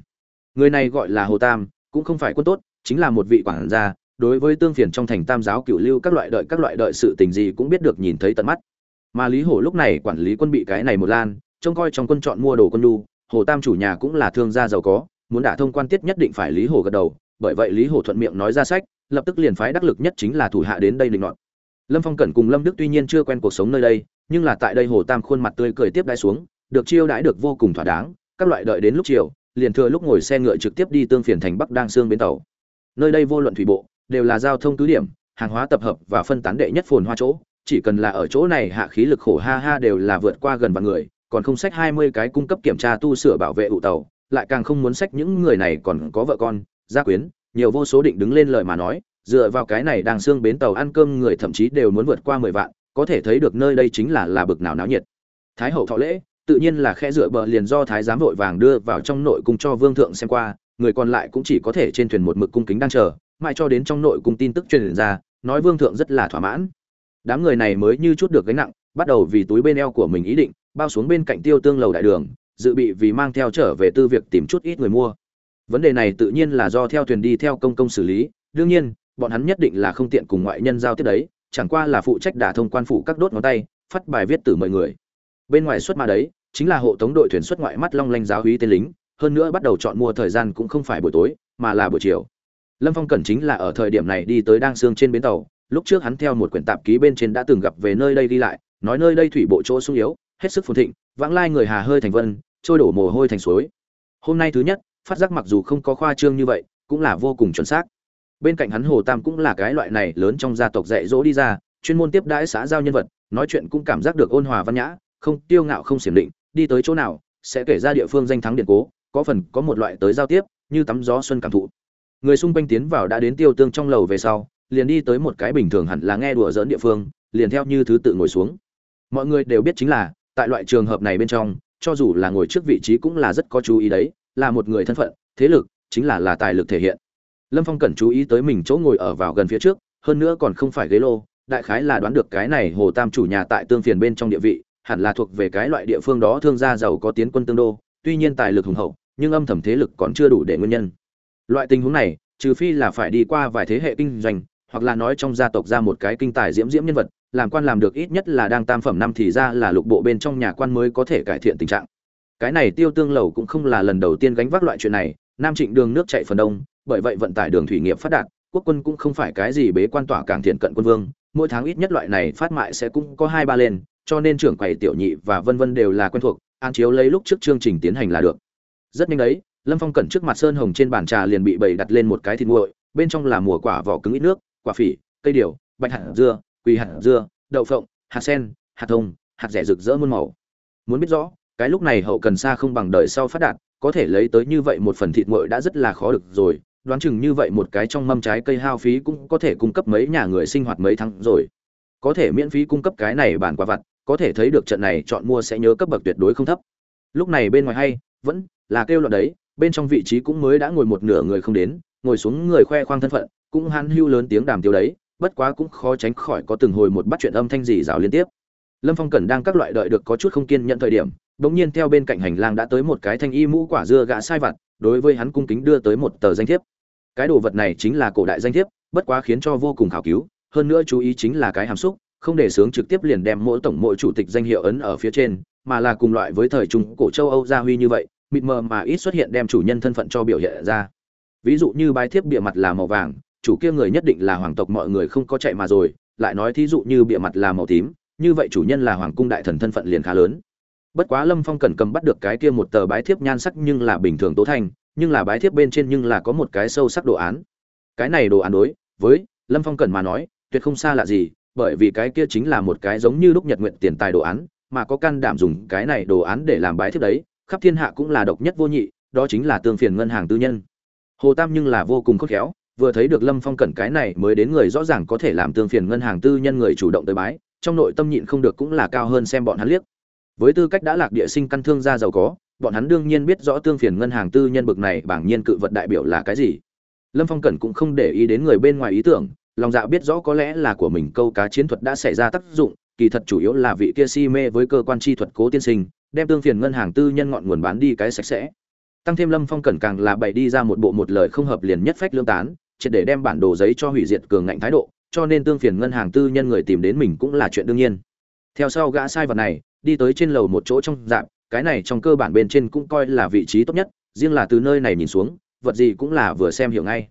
Người này gọi là hồ tam, cũng không phải quân tốt, chính là một vị quản gia, đối với tương phiền trong thành tam giáo cựu lưu các loại đợi các loại đợi sự tình gì cũng biết được nhìn thấy tận mắt. Mà lý hổ lúc này quản lý quân bị cái này một lan, trông coi trong quân chọn mua đồ quân lu hồ tam chủ nhà cũng là thương gia giàu có, muốn đả thông quan tiết nhất định phải lý hổ gật đầu, bởi vậy lý hổ thuận miệng nói ra sách lập tức liền phái đắc lực nhất chính là thủ hạ đến đây định luận lâm phong cẩn cùng lâm đức tuy nhiên chưa quen cuộc sống nơi đây, nhưng là tại đây hồ tam khuôn mặt tươi cười tiếp đãi xuống, được chiêu đãi được vô cùng thỏa đáng, các loại đợi đến lúc chiều, liền thừa lúc ngồi xe ngựa trực tiếp đi tương phiền thành bắc đang xương bến tàu. Nơi đây vô luận thủy bộ, đều là giao thông tứ điểm, hàng hóa tập hợp và phân tán đệ nhất phồn hoa chỗ, chỉ cần là ở chỗ này hạ khí lực khổ ha ha đều là vượt qua gần vạn người, còn không sách hai mươi cái cung cấp kiểm tra tu sửa bảo vệ ụ tàu, lại càng không muốn sách những người này còn có vợ con, gia quyến nhiều vô số định đứng lên lời mà nói, dựa vào cái này đang xương bến tàu ăn cơm người thậm chí đều muốn vượt qua mười vạn, có thể thấy được nơi đây chính là là bực nào náo nhiệt. Thái hậu thọ lễ, tự nhiên là khẽ dựa bờ liền do thái giám vội vàng đưa vào trong nội cung cho vương thượng xem qua, người còn lại cũng chỉ có thể trên thuyền một mực cung kính đang chờ, mãi cho đến trong nội cung tin tức truyền ra, nói vương thượng rất là thỏa mãn. Đám người này mới như chút được gánh nặng, bắt đầu vì túi bên eo của mình ý định, bao xuống bên cạnh tiêu tương lầu đại đường, dự bị vì mang theo trở về tư việc tìm chút ít người mua vấn đề này tự nhiên là do theo thuyền đi theo công công xử lý, đương nhiên, bọn hắn nhất định là không tiện cùng ngoại nhân giao tiếp đấy, chẳng qua là phụ trách đả thông quan phủ các đốt ngón tay, phát bài viết từ mời người. Bên ngoài xuất mà đấy, chính là hộ tống đội thuyền xuất ngoại mắt long lanh giáo hí tên lính, hơn nữa bắt đầu chọn mua thời gian cũng không phải buổi tối, mà là buổi chiều. Lâm phong cẩn chính là ở thời điểm này đi tới đang sương trên bến tàu, lúc trước hắn theo một quyển tạp ký bên trên đã từng gặp về nơi đây đi lại, nói nơi đây thủy bộ chỗ sung yếu, hết sức phồn thịnh, vãng lai người hà hơi thành vân, trôi đổ mồ hôi thành suối. Hôm nay thứ nhất phát giác mặc dù không có khoa trương như vậy, cũng là vô cùng chuẩn xác. Bên cạnh hắn hồ tam cũng là cái loại này lớn trong gia tộc dạy dỗ đi ra, chuyên môn tiếp đãi xã giao nhân vật, nói chuyện cũng cảm giác được ôn hòa văn nhã, không tiêu ngạo không xiểm định, đi tới chỗ nào, sẽ kể ra địa phương danh thắng điện cố, có phần có một loại tới giao tiếp, như tắm gió xuân cảm thụ. Người xung quanh tiến vào đã đến tiêu tương trong lầu về sau, liền đi tới một cái bình thường hẳn là nghe đùa dỡn địa phương, liền theo như thứ tự ngồi xuống. Mọi người đều biết chính là, tại loại trường hợp này bên trong, cho dù là ngồi trước vị trí cũng là rất có chú ý đấy là một người thân phận, thế lực chính là là tài lực thể hiện. Lâm phong cần chú ý tới mình chỗ ngồi ở vào gần phía trước, hơn nữa còn không phải ghế lô, đại khái là đoán được cái này hồ tam chủ nhà tại tương phiền bên trong địa vị, hẳn là thuộc về cái loại địa phương đó thương gia giàu có tiến quân tương đô, tuy nhiên tài lực hùng hậu, nhưng âm thầm thế lực còn chưa đủ để nguyên nhân. Loại tình huống này, trừ phi là phải đi qua vài thế hệ kinh doanh, hoặc là nói trong gia tộc ra một cái kinh tài diễm diễm nhân vật, làm quan làm được ít nhất là đang tam phẩm năm thì ra là lục bộ bên trong nhà quan mới có thể cải thiện tình trạng cái này tiêu tương lầu cũng không là lần đầu tiên gánh vác loại chuyện này, nam trịnh đường nước chạy phần đông, bởi vậy vận tải đường thủy nghiệp phát đạt, quốc quân cũng không phải cái gì bế quan tỏa càng thiện cận quân vương, mỗi tháng ít nhất loại này phát mại sẽ cũng có hai ba lên, cho nên trưởng quầy tiểu nhị và vân vân đều là quen thuộc an chiếu lấy lúc trước chương trình tiến hành là được. Rất nhanh đấy, lâm phong cẩn trước mặt sơn hồng trên bàn trà liền bị bầy đặt lên một cái thịt nguội, bên trong là mùa quả vỏ cứng ít nước, quả phỉ, cây điều, bạch hạt dưa, quỳ hạt dưa, đậu phộng, hạt sen, hạt thông, hạt rẻ rực rỡ muôn màu. Muốn biết rõ cái lúc này hậu cần xa không bằng đời sau phát đạt, có thể lấy tới như vậy một phần thịt nguội đã rất là khó được rồi, đoán chừng như vậy một cái trong mâm trái cây hao phí cũng có thể cung cấp mấy nhà người sinh hoạt mấy tháng rồi. Có thể miễn phí cung cấp cái này bản quả vặt, có thể thấy được trận này chọn mua sẽ nhớ cấp bậc tuyệt đối không thấp. Lúc này bên ngoài hay, vẫn là kêu loạn đấy, bên trong vị trí cũng mới đã ngồi một nửa người không đến, ngồi xuống người khoe khoang thân phận, cũng hắn hưu lớn tiếng đàm tiêu đấy, bất quá cũng khó tránh khỏi có từng hồi một bắt chuyện âm thanh gì rào liên tiếp. Lâm phong cẩn đang các loại đợi được có chút không kiên nhận thời điểm bỗng nhiên theo bên cạnh hành lang đã tới một cái thanh y mũ quả dưa gã sai vặt, đối với hắn cung kính đưa tới một tờ danh thiếp. Cái đồ vật này chính là cổ đại danh thiếp, bất quá khiến cho vô cùng khảo cứu, hơn nữa chú ý chính là cái hàm xúc, không để sướng trực tiếp liền đem mỗi tổng mỗi chủ tịch danh hiệu ấn ở phía trên, mà là cùng loại với thời trung cổ châu âu gia huy như vậy, mịt mờ mà ít xuất hiện đem chủ nhân thân phận cho biểu hiện ra. Ví dụ như bài thiếp bịa mặt là màu vàng, chủ kia người nhất định là hoàng tộc mọi người không có chạy mà rồi, lại nói thí dụ như bịa mặt là màu tím, như vậy chủ nhân là hoàng cung đại thần thân phận liền khá lớn bất quá lâm phong cần cầm bắt được cái kia một tờ bái thiếp nhan sắc nhưng là bình thường tố thành, nhưng là bái thiếp bên trên nhưng là có một cái sâu sắc đồ án. Cái này đồ án đối với lâm phong cần mà nói tuyệt không xa lạ gì bởi vì cái kia chính là một cái giống như lúc nhật nguyện tiền tài đồ án mà có can đảm dùng cái này đồ án để làm bái thiếp đấy khắp thiên hạ cũng là độc nhất vô nhị đó chính là tương phiền ngân hàng tư nhân. Hồ tam nhưng là vô cùng khôn khéo vừa thấy được lâm phong cẩn cái này mới đến người rõ ràng có thể làm tương phiền ngân hàng tư nhân người chủ động tới bái trong nội tâm nhịn không được cũng là cao hơn xem bọn hắn liếc với tư cách đã lạc địa sinh căn thương gia giàu có, bọn hắn đương nhiên biết rõ tương phiền ngân hàng tư nhân bực này bảng nhiên cự vật đại biểu là cái gì. Lâm phong cẩn cũng không để ý đến người bên ngoài ý tưởng, lòng dạ biết rõ có lẽ là của mình câu cá chiến thuật đã xảy ra tác dụng, kỳ thật chủ yếu là vị kia si mê với cơ quan chi thuật cố tiên sinh, đem tương phiền ngân hàng tư nhân ngọn nguồn bán đi cái sạch sẽ. Tăng thêm lâm phong cẩn càng là bày đi ra một bộ một lời không hợp liền nhất phách lương tán, triệt để đem bản đồ giấy cho hủy diệt cường ngạnh thái độ, cho nên tương phiền ngân hàng tư nhân người tìm đến mình cũng là chuyện đương nhiên. Theo sau gã sai vật này đi tới trên lầu một chỗ trong dạp, cái này trong cơ bản bên trên cũng coi là vị trí tốt nhất, riêng là từ nơi này nhìn xuống, vật gì cũng là vừa xem hiểu ngay.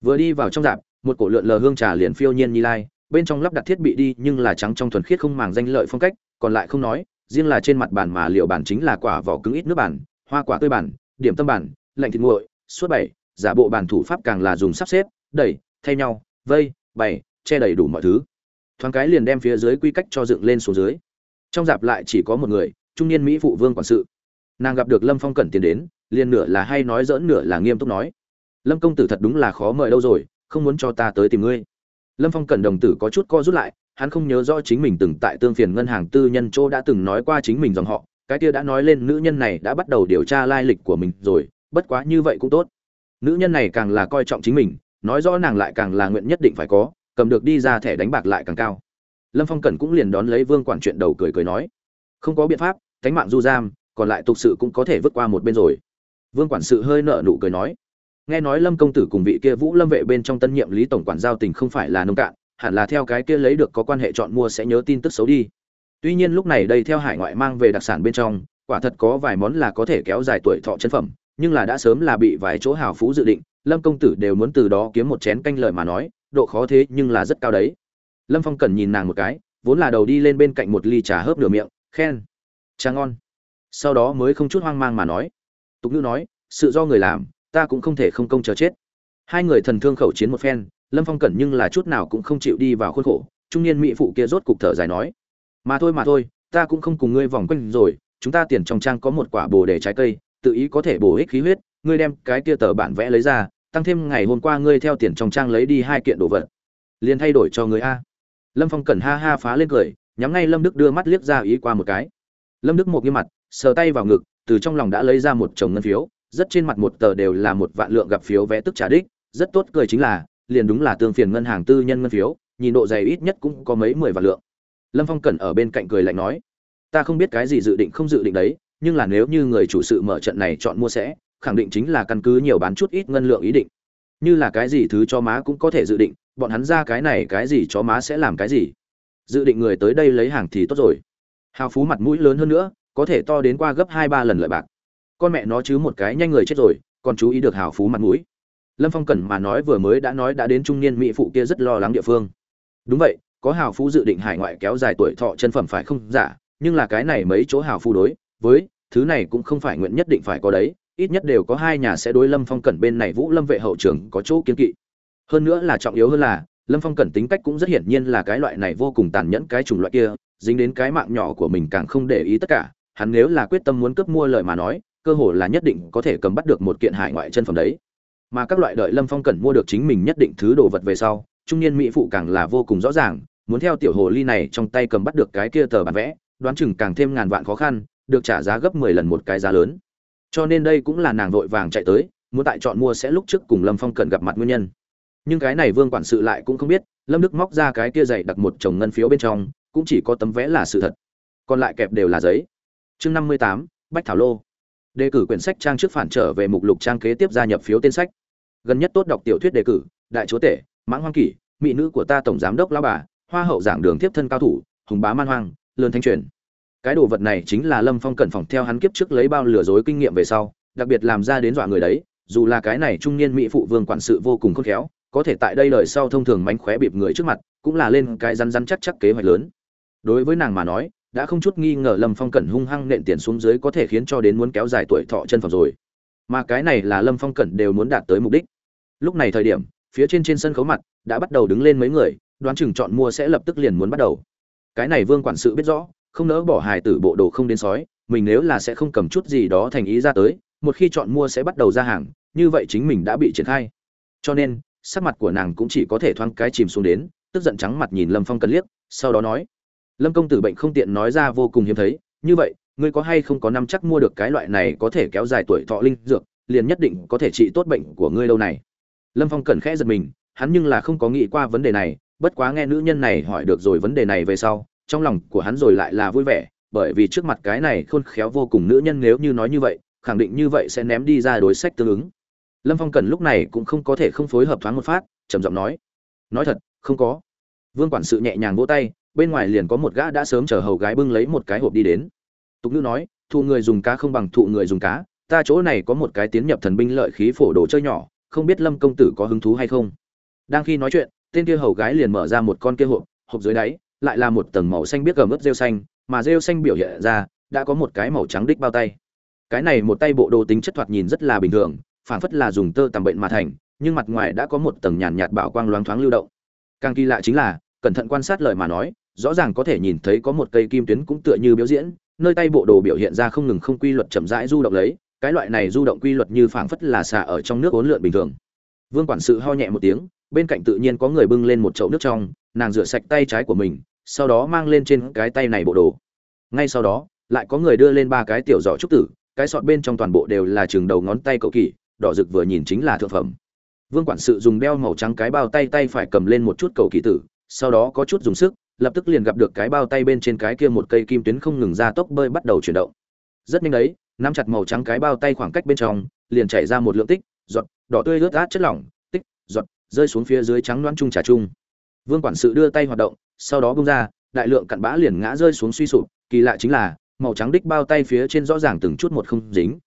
Vừa đi vào trong dạp, một cổ lượn lờ hương trà liền phiêu nhiên như lai, bên trong lắp đặt thiết bị đi nhưng là trắng trong thuần khiết không màng danh lợi phong cách, còn lại không nói, riêng là trên mặt bàn mà liệu bản chính là quả vỏ cứng ít nước bản, hoa quả tươi bản, điểm tâm bản, lạnh thịt nguội, suốt bảy, giả bộ bản thủ pháp càng là dùng sắp xếp, đẩy, thay nhau, vây, bày, che đầy đủ mọi thứ. Thoáng cái liền đem phía dưới quy cách cho dựng lên xuống dưới trong dạp lại chỉ có một người, trung niên mỹ phụ vương quản sự. Nàng gặp được lâm phong cẩn tiến đến, liền nửa là hay nói dỡn nửa là nghiêm túc nói. Lâm công tử thật đúng là khó mời đâu rồi, không muốn cho ta tới tìm ngươi. Lâm phong cẩn đồng tử có chút co rút lại, hắn không nhớ rõ chính mình từng tại tương phiền ngân hàng tư nhân chỗ đã từng nói qua chính mình dòng họ, cái kia đã nói lên nữ nhân này đã bắt đầu điều tra lai lịch của mình rồi, bất quá như vậy cũng tốt. Nữ nhân này càng là coi trọng chính mình, nói rõ nàng lại càng là nguyện nhất định phải có, cầm được đi ra thẻ đánh bạc lại càng cao lâm phong cẩn cũng liền đón lấy vương quản chuyện đầu cười cười nói, không có biện pháp cánh mạng du giam, còn lại tục sự cũng có thể vượt qua một bên rồi. Vương quản sự hơi nợ nụ cười nói, nghe nói lâm công tử cùng vị kia vũ lâm vệ bên trong tân nhiệm lý tổng quản giao tình không phải là nông cạn, hẳn là theo cái kia lấy được có quan hệ chọn mua sẽ nhớ tin tức xấu đi. Tuy nhiên lúc này đây theo hải ngoại mang về đặc sản bên trong, quả thật có vài món là có thể kéo dài tuổi thọ chân phẩm, nhưng là đã sớm là bị vài chỗ hào phú dự định, lâm công tử đều muốn từ đó kiếm một chén canh lời mà nói, độ khó thế nhưng là rất cao đấy lâm phong cần nhìn nàng một cái, vốn là đầu đi lên bên cạnh một ly trà hớp nửa miệng, khen, trà ngon. Sau đó mới không chút hoang mang mà nói, tục ngữ nói, sự do người làm, ta cũng không thể không công chờ chết. Hai người thần thương khẩu chiến một phen, lâm phong cẩn nhưng là chút nào cũng không chịu đi vào khuôn khổ, trung niên mỹ phụ kia rốt cục thở dài nói, mà thôi mà thôi, ta cũng không cùng ngươi vòng quanh rồi, chúng ta tiền trong trang có một quả bồ đề trái cây, tự ý có thể bổ ích khí huyết, ngươi đem cái kia tờ bản vẽ lấy ra, tăng thêm ngày hôm qua ngươi theo tiền trong trang lấy đi hai kiện đồ vật, liền thay đổi cho người a lâm phong cẩn ha ha phá lên cười, nhắm ngay lâm đức đưa mắt liếc ra ý qua một cái. Lâm đức một nghiêm mặt, sờ tay vào ngực, từ trong lòng đã lấy ra một chồng ngân phiếu, rất trên mặt một tờ đều là một vạn lượng gặp phiếu vẽ tức trả đích, rất tốt cười chính là, liền đúng là tương phiền ngân hàng tư nhân ngân phiếu, nhìn độ dày ít nhất cũng có mấy mười vạn lượng. Lâm phong cẩn ở bên cạnh cười lạnh nói, ta không biết cái gì dự định không dự định đấy, nhưng là nếu như người chủ sự mở trận này chọn mua sẽ, khẳng định chính là căn cứ nhiều bán chút ít ngân lượng ý định. Như là cái gì thứ cho má cũng có thể dự định bọn hắn ra cái này cái gì chó má sẽ làm cái gì? Dự định người tới đây lấy hàng thì tốt rồi. Hào phú mặt mũi lớn hơn nữa, có thể to đến qua gấp hai ba lần lợi bạc. Con mẹ nó chứ một cái nhanh người chết rồi, còn chú ý được hào phú mặt mũi. Lâm phong cẩn mà nói vừa mới đã nói đã đến trung niên mỹ phụ kia rất lo lắng địa phương. Đúng vậy, có hào phú dự định hải ngoại kéo dài tuổi thọ chân phẩm phải không? Giả nhưng là cái này mấy chỗ hào phú đối với thứ này cũng không phải nguyện nhất định phải có đấy, ít nhất đều có hai nhà sẽ đối lâm phong cẩn bên này vũ lâm vệ hậu trường có chỗ kiên kỵ hơn nữa là trọng yếu hơn là, lâm phong cẩn tính cách cũng rất hiển nhiên là cái loại này vô cùng tàn nhẫn cái chủng loại kia, dính đến cái mạng nhỏ của mình càng không để ý tất cả, hắn nếu là quyết tâm muốn cướp mua lời mà nói, cơ hội là nhất định có thể cầm bắt được một kiện hải ngoại chân phẩm đấy. Mà các loại đợi lâm phong cẩn mua được chính mình nhất định thứ đồ vật về sau, trung niên mỹ phụ càng là vô cùng rõ ràng, muốn theo tiểu hồ ly này trong tay cầm bắt được cái kia tờ bản vẽ, đoán chừng càng thêm ngàn vạn khó khăn, được trả giá gấp mười lần một cái giá lớn. Cho nên đây cũng là nàng vội vàng chạy tới, muốn tại chọn mua sẽ lúc trước cùng lâm phong cẩn gặp mặt nguyên nhân nhưng cái này vương quản sự lại cũng không biết, lâm đức móc ra cái kia dày đặt một chồng ngân phiếu bên trong, cũng chỉ có tấm vẽ là sự thật. Còn lại kẹp đều là giấy. Chương năm mươi tám, bách thảo lô. Đề cử quyển sách trang trước phản trở về mục lục trang kế tiếp gia nhập phiếu tên sách. Gần nhất tốt đọc tiểu thuyết đề cử, đại chúa tể, mãng hoang kỷ, mỹ nữ của ta tổng giám đốc lao bà, hoa hậu giảng đường tiếp thân cao thủ, hùng bá man hoang lươn thanh truyền. Cái đồ vật này chính là lâm phong cẩn phòng theo hắn kiếp trước lấy bao lừa dối kinh nghiệm về sau, đặc biệt làm ra đến dọa người đấy, dù là cái này trung niên mỹ phụ vương quản sự vô cùng khôn khéo có thể tại đây đời sau thông thường mánh khóe bịp người trước mặt, cũng là lên cái rắn rắn chắc chắc kế hoạch lớn. Đối với nàng mà nói, đã không chút nghi ngờ lâm phong cẩn hung hăng nện tiền xuống dưới có thể khiến cho đến muốn kéo dài tuổi thọ chân phòng rồi. Mà cái này là lâm phong cẩn đều muốn đạt tới mục đích. Lúc này thời điểm, phía trên trên sân khấu mặt đã bắt đầu đứng lên mấy người, đoán chừng chọn mua sẽ lập tức liền muốn bắt đầu. Cái này vương quản sự biết rõ, không nỡ bỏ hài tử bộ đồ không đến sói, mình nếu là sẽ không cầm chút gì đó thành ý ra tới, một khi chọn mua sẽ bắt đầu ra hàng, như vậy chính mình đã bị triển khai. Cho nên sắc mặt của nàng cũng chỉ có thể thoáng cái chìm xuống đến, tức giận trắng mặt nhìn lâm phong cần liếc, sau đó nói, lâm công tử bệnh không tiện nói ra vô cùng hiếm thấy, như vậy, ngươi có hay không có năm chắc mua được cái loại này có thể kéo dài tuổi thọ linh dược, liền nhất định có thể trị tốt bệnh của ngươi lâu này? Lâm phong cẩn khẽ giật mình, hắn nhưng là không có nghĩ qua vấn đề này, bất quá nghe nữ nhân này hỏi được rồi vấn đề này về sau, trong lòng của hắn rồi lại là vui vẻ, bởi vì trước mặt cái này khôn khéo vô cùng nữ nhân nếu như nói như vậy, khẳng định như vậy sẽ ném đi ra đối sách tương ứng lâm phong cần lúc này cũng không có thể không phối hợp thoáng một phát, trầm giọng nói. Nói thật, không có. Vương quản sự nhẹ nhàng vỗ tay, bên ngoài liền có một gã đã sớm chờ hầu gái bưng lấy một cái hộp đi đến. Tục ngữ nói, thụ người dùng cá không bằng thụ người dùng cá, ta chỗ này có một cái tiến nhập thần binh lợi khí phổ đồ chơi nhỏ, không biết lâm công tử có hứng thú hay không? Đang khi nói chuyện, tên kia hầu gái liền mở ra một con kia hộp hộp dưới đáy, lại là một tầng màu xanh biết gầm ướt rêu xanh, mà rêu xanh biểu hiện ra, đã có một cái màu trắng đích bao tay. Cái này một tay bộ đồ tính chất thoạt nhìn rất là bình thường phản phất là dùng tơ tằm bệnh mà thành, nhưng mặt ngoài đã có một tầng nhàn nhạt bảo quang loáng thoáng lưu động. Càng kỳ lạ chính là, cẩn thận quan sát lời mà nói, rõ ràng có thể nhìn thấy có một cây kim tuyến cũng tựa như biểu diễn, nơi tay bộ đồ biểu hiện ra không ngừng không quy luật chậm rãi du động lấy, cái loại này du động quy luật như phảng phất là xả ở trong nước ốn lượn bình thường. Vương quản sự ho nhẹ một tiếng, bên cạnh tự nhiên có người bưng lên một chậu nước trong, nàng rửa sạch tay trái của mình, sau đó mang lên trên cái tay này bộ đồ. Ngay sau đó, lại có người đưa lên ba cái tiểu giỏ trúc tử, cái sọt bên trong toàn bộ đều là chừng đầu ngón tay cậu kỳ đỏ rực vừa nhìn chính là thượng phẩm. Vương quản sự dùng đeo màu trắng cái bao tay tay phải cầm lên một chút cầu kỳ tử, sau đó có chút dùng sức, lập tức liền gặp được cái bao tay bên trên cái kia một cây kim tuyến không ngừng ra tốc bơi bắt đầu chuyển động. Rất nhanh đấy, nắm chặt màu trắng cái bao tay khoảng cách bên trong, liền chảy ra một lượng tích, giọt, đỏ tươi ướt át chất lỏng, tích, giọt, rơi xuống phía dưới trắng loãng trung trà trung. Vương quản sự đưa tay hoạt động, sau đó bung ra, đại lượng cặn bã liền ngã rơi xuống suy sụp, kỳ lạ chính là, màu trắng đích bao tay phía trên rõ ràng từng chút một không dính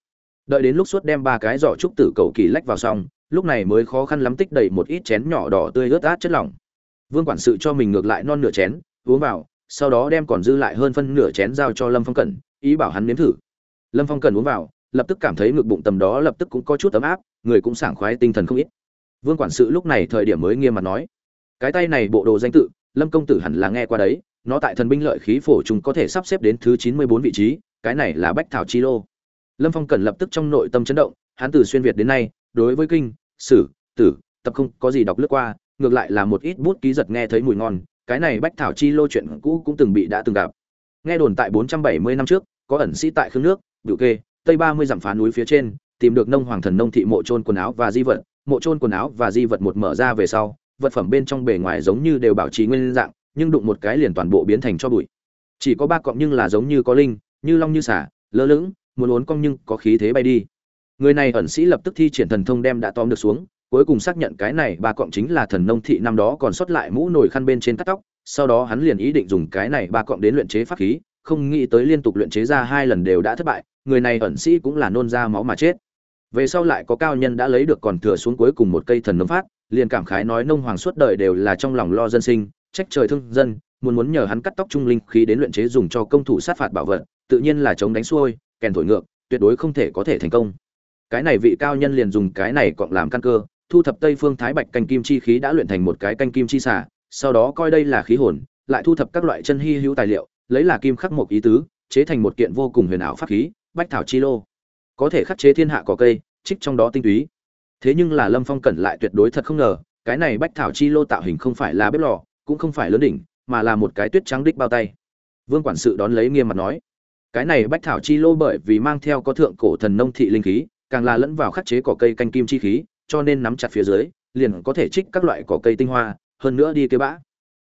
đợi đến lúc suốt đem ba cái giỏ trúc tử cầu kỳ lách vào xong, lúc này mới khó khăn lắm tích đầy một ít chén nhỏ đỏ tươi ướt át chất lỏng. Vương quản sự cho mình ngược lại non nửa chén, uống vào, sau đó đem còn dư lại hơn phân nửa chén giao cho lâm phong cẩn, ý bảo hắn nếm thử. Lâm phong cẩn uống vào, lập tức cảm thấy ngực bụng tầm đó lập tức cũng có chút ấm áp, người cũng sảng khoái tinh thần không ít. Vương quản sự lúc này thời điểm mới nghiêm mặt nói, cái tay này bộ đồ danh tự, lâm công tử hẳn là nghe qua đấy, nó tại thần binh lợi khí phổ chúng có thể sắp xếp đến thứ chín mươi bốn vị trí, cái này là bách thảo chi lô lâm phong cần lập tức trong nội tâm chấn động, hắn từ xuyên việt đến nay, đối với kinh, sử, tử, tập không có gì đọc lướt qua, ngược lại là một ít bút ký giật nghe thấy mùi ngon, cái này bách thảo chi lô chuyện cũ cũng từng bị đã từng gặp. Nghe đồn tại 470 năm trước, có ẩn sĩ tại khương nước, biểu kê, tây 30 dặm phá núi phía trên, tìm được nông hoàng thần nông thị mộ trôn quần áo và di vật, mộ trôn quần áo và di vật một mở ra về sau, vật phẩm bên trong bề ngoài giống như đều bảo trì nguyên dạng, nhưng đụng một cái liền toàn bộ biến thành cho bụi. Chỉ có ba cọng nhưng là giống như có linh, như long như xả lơ lửng muốn uốn cong nhưng có khí thế bay đi. Người này ẩn sĩ lập tức thi triển thần thông đem đã tóm được xuống, cuối cùng xác nhận cái này ba cọng chính là thần nông thị năm đó còn sót lại mũ nổi khăn bên trên cắt tóc, sau đó hắn liền ý định dùng cái này ba cọng đến luyện chế pháp khí, không nghĩ tới liên tục luyện chế ra hai lần đều đã thất bại, người này ẩn sĩ cũng là nôn ra máu mà chết. Về sau lại có cao nhân đã lấy được còn thừa xuống cuối cùng một cây thần nông phát, liền cảm khái nói nông hoàng suốt đời đều là trong lòng lo dân sinh, trách trời thương dân, muốn muốn nhờ hắn cắt tóc trung linh khí đến luyện chế dùng cho công thủ sát phạt bảo vật, tự nhiên là chống đánh xuôi kèn thổi ngược, tuyệt đối không thể có thể thành công. Cái này vị cao nhân liền dùng cái này cộng làm căn cơ, thu thập tây phương thái bạch canh kim chi khí đã luyện thành một cái canh kim chi xả sau đó coi đây là khí hồn, lại thu thập các loại chân hy hữu tài liệu, lấy là kim khắc một ý tứ, chế thành một kiện vô cùng huyền ảo pháp khí, bách thảo chi lô. Có thể khắc chế thiên hạ cỏ cây, trích trong đó tinh túy. Thế nhưng là lâm phong cẩn lại tuyệt đối thật không ngờ, cái này bách thảo chi lô tạo hình không phải là bếp lò, cũng không phải lớn đỉnh, mà là một cái tuyết trắng đích bao tay. Vương quản sự đón lấy nghiêm mặt nói cái này bách thảo chi lô bởi vì mang theo có thượng cổ thần nông thị linh khí, càng là lẫn vào khắc chế cỏ cây canh kim chi khí, cho nên nắm chặt phía dưới, liền có thể trích các loại cỏ cây tinh hoa, hơn nữa đi kế bã.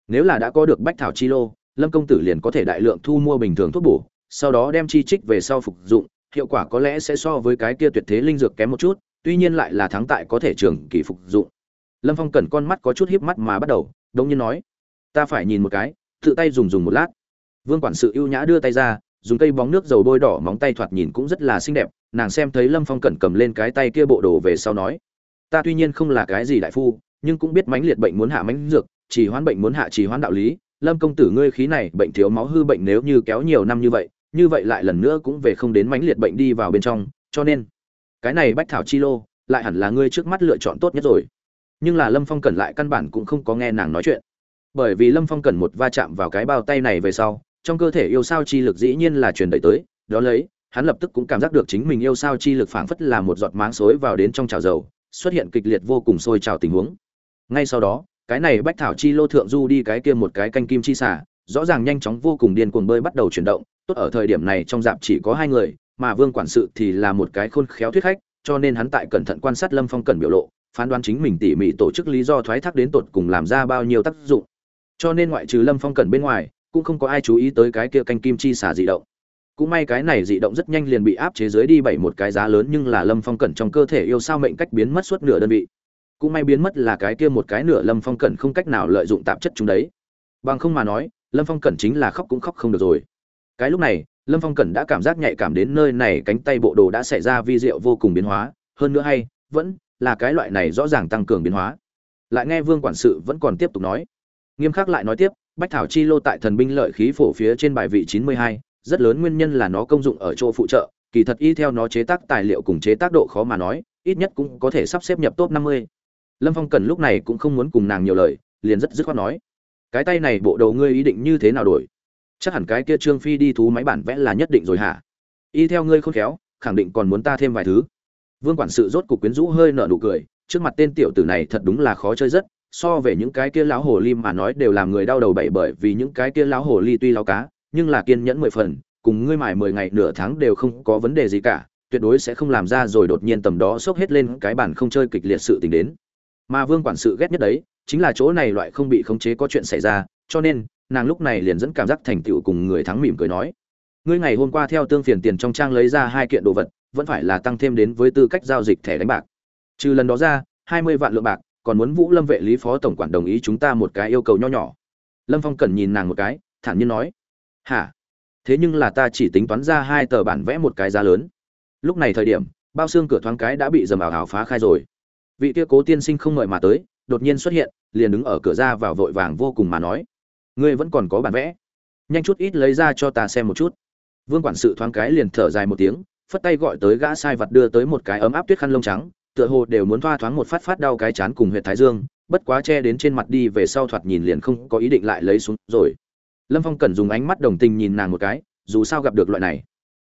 Nếu là đã có được bách thảo chi lô, lâm công tử liền có thể đại lượng thu mua bình thường thuốc bổ, sau đó đem chi trích về sau phục dụng, hiệu quả có lẽ sẽ so với cái kia tuyệt thế linh dược kém một chút, tuy nhiên lại là thắng tại có thể trường kỳ phục dụng. Lâm phong cẩn con mắt có chút híp mắt mà bắt đầu đông nhiên nói, ta phải nhìn một cái, tự tay dùng dùng một lát. Vương quản sự ưu nhã đưa tay ra dùng cây bóng nước dầu bôi đỏ móng tay thoạt nhìn cũng rất là xinh đẹp, nàng xem thấy lâm phong cẩn cầm lên cái tay kia bộ đồ về sau nói, ta tuy nhiên không là cái gì đại phu, nhưng cũng biết mãnh liệt bệnh muốn hạ mãnh dược, chỉ hoán bệnh muốn hạ chỉ hoán đạo lý. Lâm công tử ngươi khí này, bệnh thiếu máu hư bệnh nếu như kéo nhiều năm như vậy như vậy lại lần nữa cũng về không đến mãnh liệt bệnh đi vào bên trong, cho nên cái này bách thảo chi lô lại hẳn là ngươi trước mắt lựa chọn tốt nhất rồi. Nhưng là lâm phong cẩn lại căn bản cũng không có nghe nàng nói chuyện. Bởi vì lâm phong cẩn một va chạm vào cái bao tay này về sau trong cơ thể yêu sao chi lực dĩ nhiên là truyền đẩy tới, đó lấy, hắn lập tức cũng cảm giác được chính mình yêu sao chi lực phảng phất là một giọt máng xối vào đến trong chảo dầu, xuất hiện kịch liệt vô cùng sôi trào tình huống. Ngay sau đó, cái này bách thảo chi lô thượng du đi cái kia một cái canh kim chi xả rõ ràng nhanh chóng vô cùng điên cuồng bơi bắt đầu chuyển động, tốt ở thời điểm này trong dạp chỉ có hai người, mà vương quản sự thì là một cái khôn khéo thuyết khách, cho nên hắn tại cẩn thận quan sát lâm phong cẩn biểu lộ, phán đoán chính mình tỉ mỉ tổ chức lý do thoái thác đến tột cùng làm ra bao nhiêu tác dụng. Cho nên ngoại trừ lâm phong cẩn bên ngoài cũng không có ai chú ý tới cái kia canh kim chi xả dị động. Cũng may cái này dị động rất nhanh liền bị áp chế dưới đi bảy một cái giá lớn nhưng là lâm phong cẩn trong cơ thể yêu sao mệnh cách biến mất suốt nửa đơn vị. Cũng may biến mất là cái kia một cái nửa lâm phong cẩn không cách nào lợi dụng tạp chất chúng đấy. Bằng không mà nói, lâm phong cẩn chính là khóc cũng khóc không được rồi. Cái lúc này, lâm phong cẩn đã cảm giác nhạy cảm đến nơi này cánh tay bộ đồ đã xảy ra vi diệu vô cùng biến hóa. Hơn nữa hay, vẫn là cái loại này rõ ràng tăng cường biến hóa. Lại nghe vương quản sự vẫn còn tiếp tục nói. Nghiêm khắc lại nói tiếp bách thảo chi lô tại thần binh lợi khí phổ phía trên bài vị chín mươi hai, rất lớn nguyên nhân là nó công dụng ở chỗ phụ trợ, kỳ thật y theo nó chế tác tài liệu cùng chế tác độ khó mà nói, ít nhất cũng có thể sắp xếp nhập top năm mươi. Lâm phong cần lúc này cũng không muốn cùng nàng nhiều lời, liền rất dứt khoát nói, cái tay này bộ đầu ngươi ý định như thế nào đổi? Chắc hẳn cái kia trương phi đi thú máy bản vẽ là nhất định rồi hả? Y theo ngươi khôn khéo, khẳng định còn muốn ta thêm vài thứ. Vương quản sự rốt cục quyến rũ hơi nở nụ cười, trước mặt tên tiểu tử này thật đúng là khó chơi rất so về những cái kia lão hồ ly mà nói đều làm người đau đầu bậy bởi vì những cái kia lão hồ ly tuy lão cá, nhưng là kiên nhẫn mười phần, cùng ngươi mài mười ngày nửa tháng đều không có vấn đề gì cả, tuyệt đối sẽ không làm ra rồi đột nhiên tầm đó xốc hết lên cái bản không chơi kịch liệt sự tình đến. Mà vương quản sự ghét nhất đấy, chính là chỗ này loại không bị khống chế có chuyện xảy ra, cho nên, nàng lúc này liền dẫn cảm giác thành tựu cùng người thắng mỉm cười nói. Ngươi ngày hôm qua theo tương phiền tiền trong trang lấy ra hai kiện đồ vật, vẫn phải là tăng thêm đến với tư cách giao dịch thẻ đánh bạc. Trừ lần đó ra, hai mươi vạn lượng bạc còn muốn vũ lâm vệ lý phó tổng quản đồng ý chúng ta một cái yêu cầu nho nhỏ. Lâm phong cần nhìn nàng một cái, thản nhiên nói. Hả? Thế nhưng là ta chỉ tính toán ra hai tờ bản vẽ một cái giá lớn. Lúc này thời điểm, bao xương cửa thoáng cái đã bị dầm ảo hào phá khai rồi. Vị kia cố tiên sinh không mời mà tới, đột nhiên xuất hiện, liền đứng ở cửa ra vào vội vàng vô cùng mà nói. Ngươi vẫn còn có bản vẽ. Nhanh chút ít lấy ra cho ta xem một chút. Vương quản sự thoáng cái liền thở dài một tiếng, phất tay gọi tới gã sai vật đưa tới một cái ấm áp tuyết khăn lông trắng tựa hồ đều muốn thoa thoáng một phát phát đau cái chán cùng huyện thái dương, bất quá che đến trên mặt đi về sau thoạt nhìn liền không có ý định lại lấy xuống rồi. Lâm phong cần dùng ánh mắt đồng tình nhìn nàng một cái, dù sao gặp được loại này.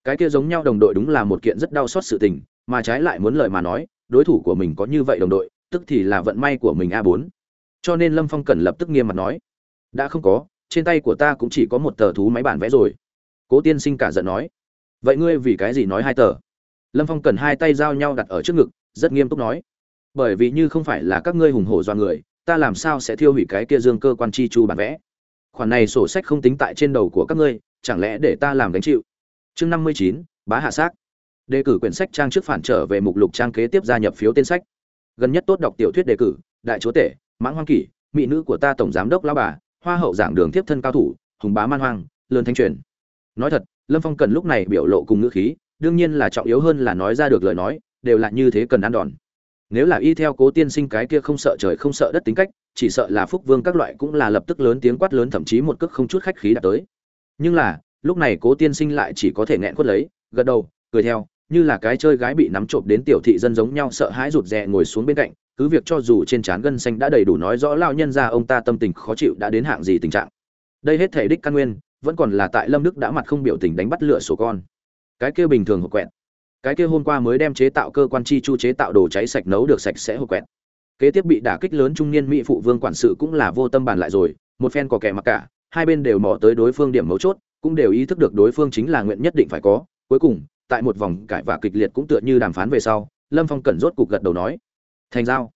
Cái kia giống nhau đồng đội đúng là một kiện rất đau xót sự tình, mà trái lại muốn lời mà nói, đối thủ của mình có như vậy đồng đội, tức thì là vận may của mình a bốn. cho nên lâm phong cần lập tức nghiêm mặt nói, đã không có, trên tay của ta cũng chỉ có một tờ thú máy bản vẽ rồi. Cố tiên sinh cả giận nói, vậy ngươi vì cái gì nói hai tờ? Lâm phong cần hai tay giao nhau đặt ở trước ngực rất nghiêm túc nói. Bởi vì như không phải là các ngươi hùng hổ do người, ta làm sao sẽ thiêu hủy cái kia dương cơ quan chi chu bản vẽ? Khoản này sổ sách không tính tại trên đầu của các ngươi, chẳng lẽ để ta làm gánh chịu? Chương năm mươi chín, bá hạ xác đề cử quyển sách trang trước phản trở về mục lục trang kế tiếp gia nhập phiếu tên sách. Gần nhất tốt đọc tiểu thuyết đề cử, đại chúa tể, mãng hoang kỷ, mỹ nữ của ta tổng giám đốc lao bà, hoa hậu giảng đường tiếp thân cao thủ, hùng bá man hoang lươn thanh truyền. Nói thật, lâm phong cần lúc này biểu lộ cùng ngữ khí, đương nhiên là trọng yếu hơn là nói ra được lời nói đều là như thế cần ăn đòn. Nếu là y theo cố tiên sinh cái kia không sợ trời không sợ đất tính cách, chỉ sợ là phúc vương các loại cũng là lập tức lớn tiếng quát lớn thậm chí một cước không chút khách khí đã tới. Nhưng là, lúc này cố tiên sinh lại chỉ có thể nghẹn quất lấy, gật đầu, cười theo, như là cái chơi gái bị nắm trộm đến tiểu thị dân giống nhau sợ hãi rụt rè ngồi xuống bên cạnh, cứ việc cho dù trên trán gân xanh đã đầy đủ nói rõ lao nhân ra ông ta tâm tình khó chịu đã đến hạng gì tình trạng. Đây hết thể đích căn nguyên, vẫn còn là tại lâm đức đã mặt không biểu tình đánh bắt lửa sổ con. Cái kia bình thường hộp quẹt cái kia hôm qua mới đem chế tạo cơ quan chi chu chế tạo đồ cháy sạch nấu được sạch sẽ hộp quẹt. Kế tiếp bị đả kích lớn trung niên mỹ phụ vương quản sự cũng là vô tâm bàn lại rồi, một phen có kẻ mặc cả, hai bên đều mò tới đối phương điểm mấu chốt, cũng đều ý thức được đối phương chính là nguyện nhất định phải có. Cuối cùng, tại một vòng cãi vã kịch liệt cũng tựa như đàm phán về sau, lâm phong cẩn rốt cục gật đầu nói, thành giao.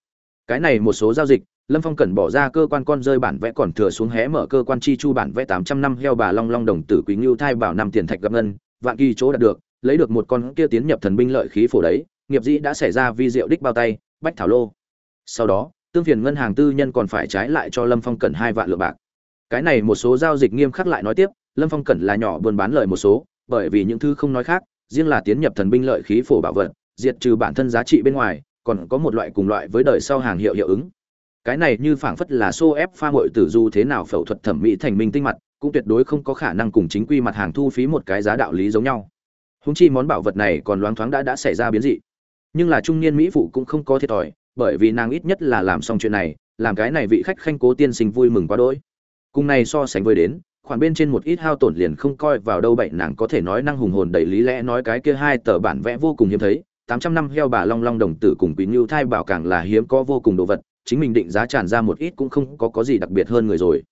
Cái này một số giao dịch, lâm phong cẩn bỏ ra cơ quan con rơi bản vẽ còn thừa xuống hé mở cơ quan chi chu bản vẽ tám trăm năm heo bà long long đồng tử quý ngưu thai bảo năm tiền thạch gặp ngân, vạn kỳ chỗ đạt được lấy được một con kia tiến nhập thần binh lợi khí phổ đấy, nghiệp dĩ đã xảy ra vi diệu đích bao tay, bách thảo lô. Sau đó, tương phiền ngân hàng tư nhân còn phải trái lại cho lâm phong cẩn hai vạn lượng bạc. Cái này một số giao dịch nghiêm khắc lại nói tiếp, lâm phong cẩn là nhỏ buôn bán lời một số, bởi vì những thứ không nói khác, riêng là tiến nhập thần binh lợi khí phổ bảo vật, diệt trừ bản thân giá trị bên ngoài, còn có một loại cùng loại với đời sau hàng hiệu hiệu ứng. Cái này như phảng phất là xô ép pha mội tử du thế nào phẫu thuật thẩm mỹ thành minh tinh mặt, cũng tuyệt đối không có khả năng cùng chính quy mặt hàng thu phí một cái giá đạo lý giống nhau húng chi món bảo vật này còn loáng thoáng đã đã xảy ra biến dị. Nhưng là trung niên mỹ phụ cũng không có thiệt thòi, bởi vì nàng ít nhất là làm xong chuyện này, làm cái này vị khách khanh cố tiên sinh vui mừng quá đỗi. Cùng này so sánh với đến, khoản bên trên một ít hao tổn liền không coi vào đâu bậy, nàng có thể nói năng hùng hồn đầy lý lẽ nói cái kia hai tờ bản vẽ vô cùng hiếm thấy, tám trăm năm heo bà long long đồng tử cùng quý ngưu thai bảo càng là hiếm có vô cùng đồ vật, chính mình định giá tràn ra một ít cũng không có có gì đặc biệt hơn người rồi.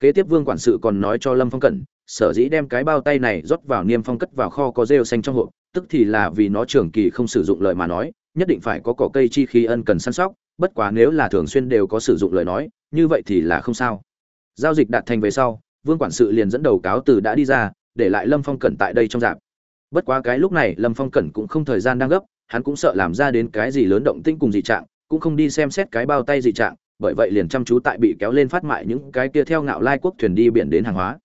Kế tiếp vương quản sự còn nói cho lâm phong cẩn sở dĩ đem cái bao tay này rót vào niêm phong cất vào kho có rêu xanh trong hộp, tức thì là vì nó trường kỳ không sử dụng lời mà nói, nhất định phải có cỏ cây chi khí ân cần săn sóc, bất quá nếu là thường xuyên đều có sử dụng lời nói, như vậy thì là không sao. Giao dịch đạt thành về sau, vương quản sự liền dẫn đầu cáo từ đã đi ra, để lại lâm phong cẩn tại đây trong dạp. Bất quá cái lúc này lâm phong cẩn cũng không thời gian đang gấp, hắn cũng sợ làm ra đến cái gì lớn động tinh cùng dị trạng, cũng không đi xem xét cái bao tay dị trạng, bởi vậy liền chăm chú tại bị kéo lên phát mại những cái kia theo ngạo lai quốc thuyền đi biển đến hàng hóa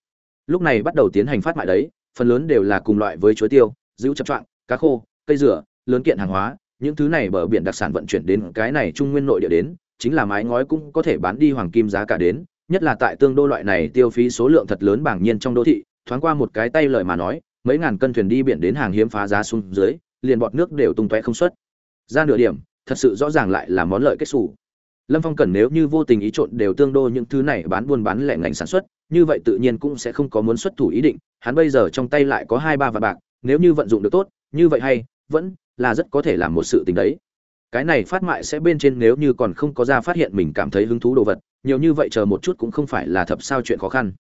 lúc này bắt đầu tiến hành phát mại đấy phần lớn đều là cùng loại với chuối tiêu giữ chập choạng cá khô cây dừa, lớn kiện hàng hóa. Những thứ này bờ biển đặc sản vận chuyển đến cái này trung nguyên nội địa đến chính là mái ngói cũng có thể bán đi hoàng kim giá cả đến. Nhất là tại tương đô loại này tiêu phí số lượng thật lớn bảng nhiên trong đô thị thoáng qua một cái tay lời mà nói mấy ngàn cân thuyền đi biển đến hàng hiếm phá giá xuống dưới liền bọt nước đều tung tóe không xuất. Ra nửa điểm thật sự rõ ràng lại là món lợi kết xù. Lâm phong cần nếu như vô tình ý trộn đều tương đô những thứ này bán buôn bán lẻ ngành sản xuất như vậy tự nhiên cũng sẽ không có muốn xuất thủ ý định, hắn bây giờ trong tay lại có hai ba vạn bạc, nếu như vận dụng được tốt, như vậy hay, vẫn là rất có thể làm một sự tình đấy. Cái này phát mại sẽ bên trên nếu như còn không có ra phát hiện mình cảm thấy hứng thú đồ vật, nhiều như vậy chờ một chút cũng không phải là thập sao chuyện khó khăn.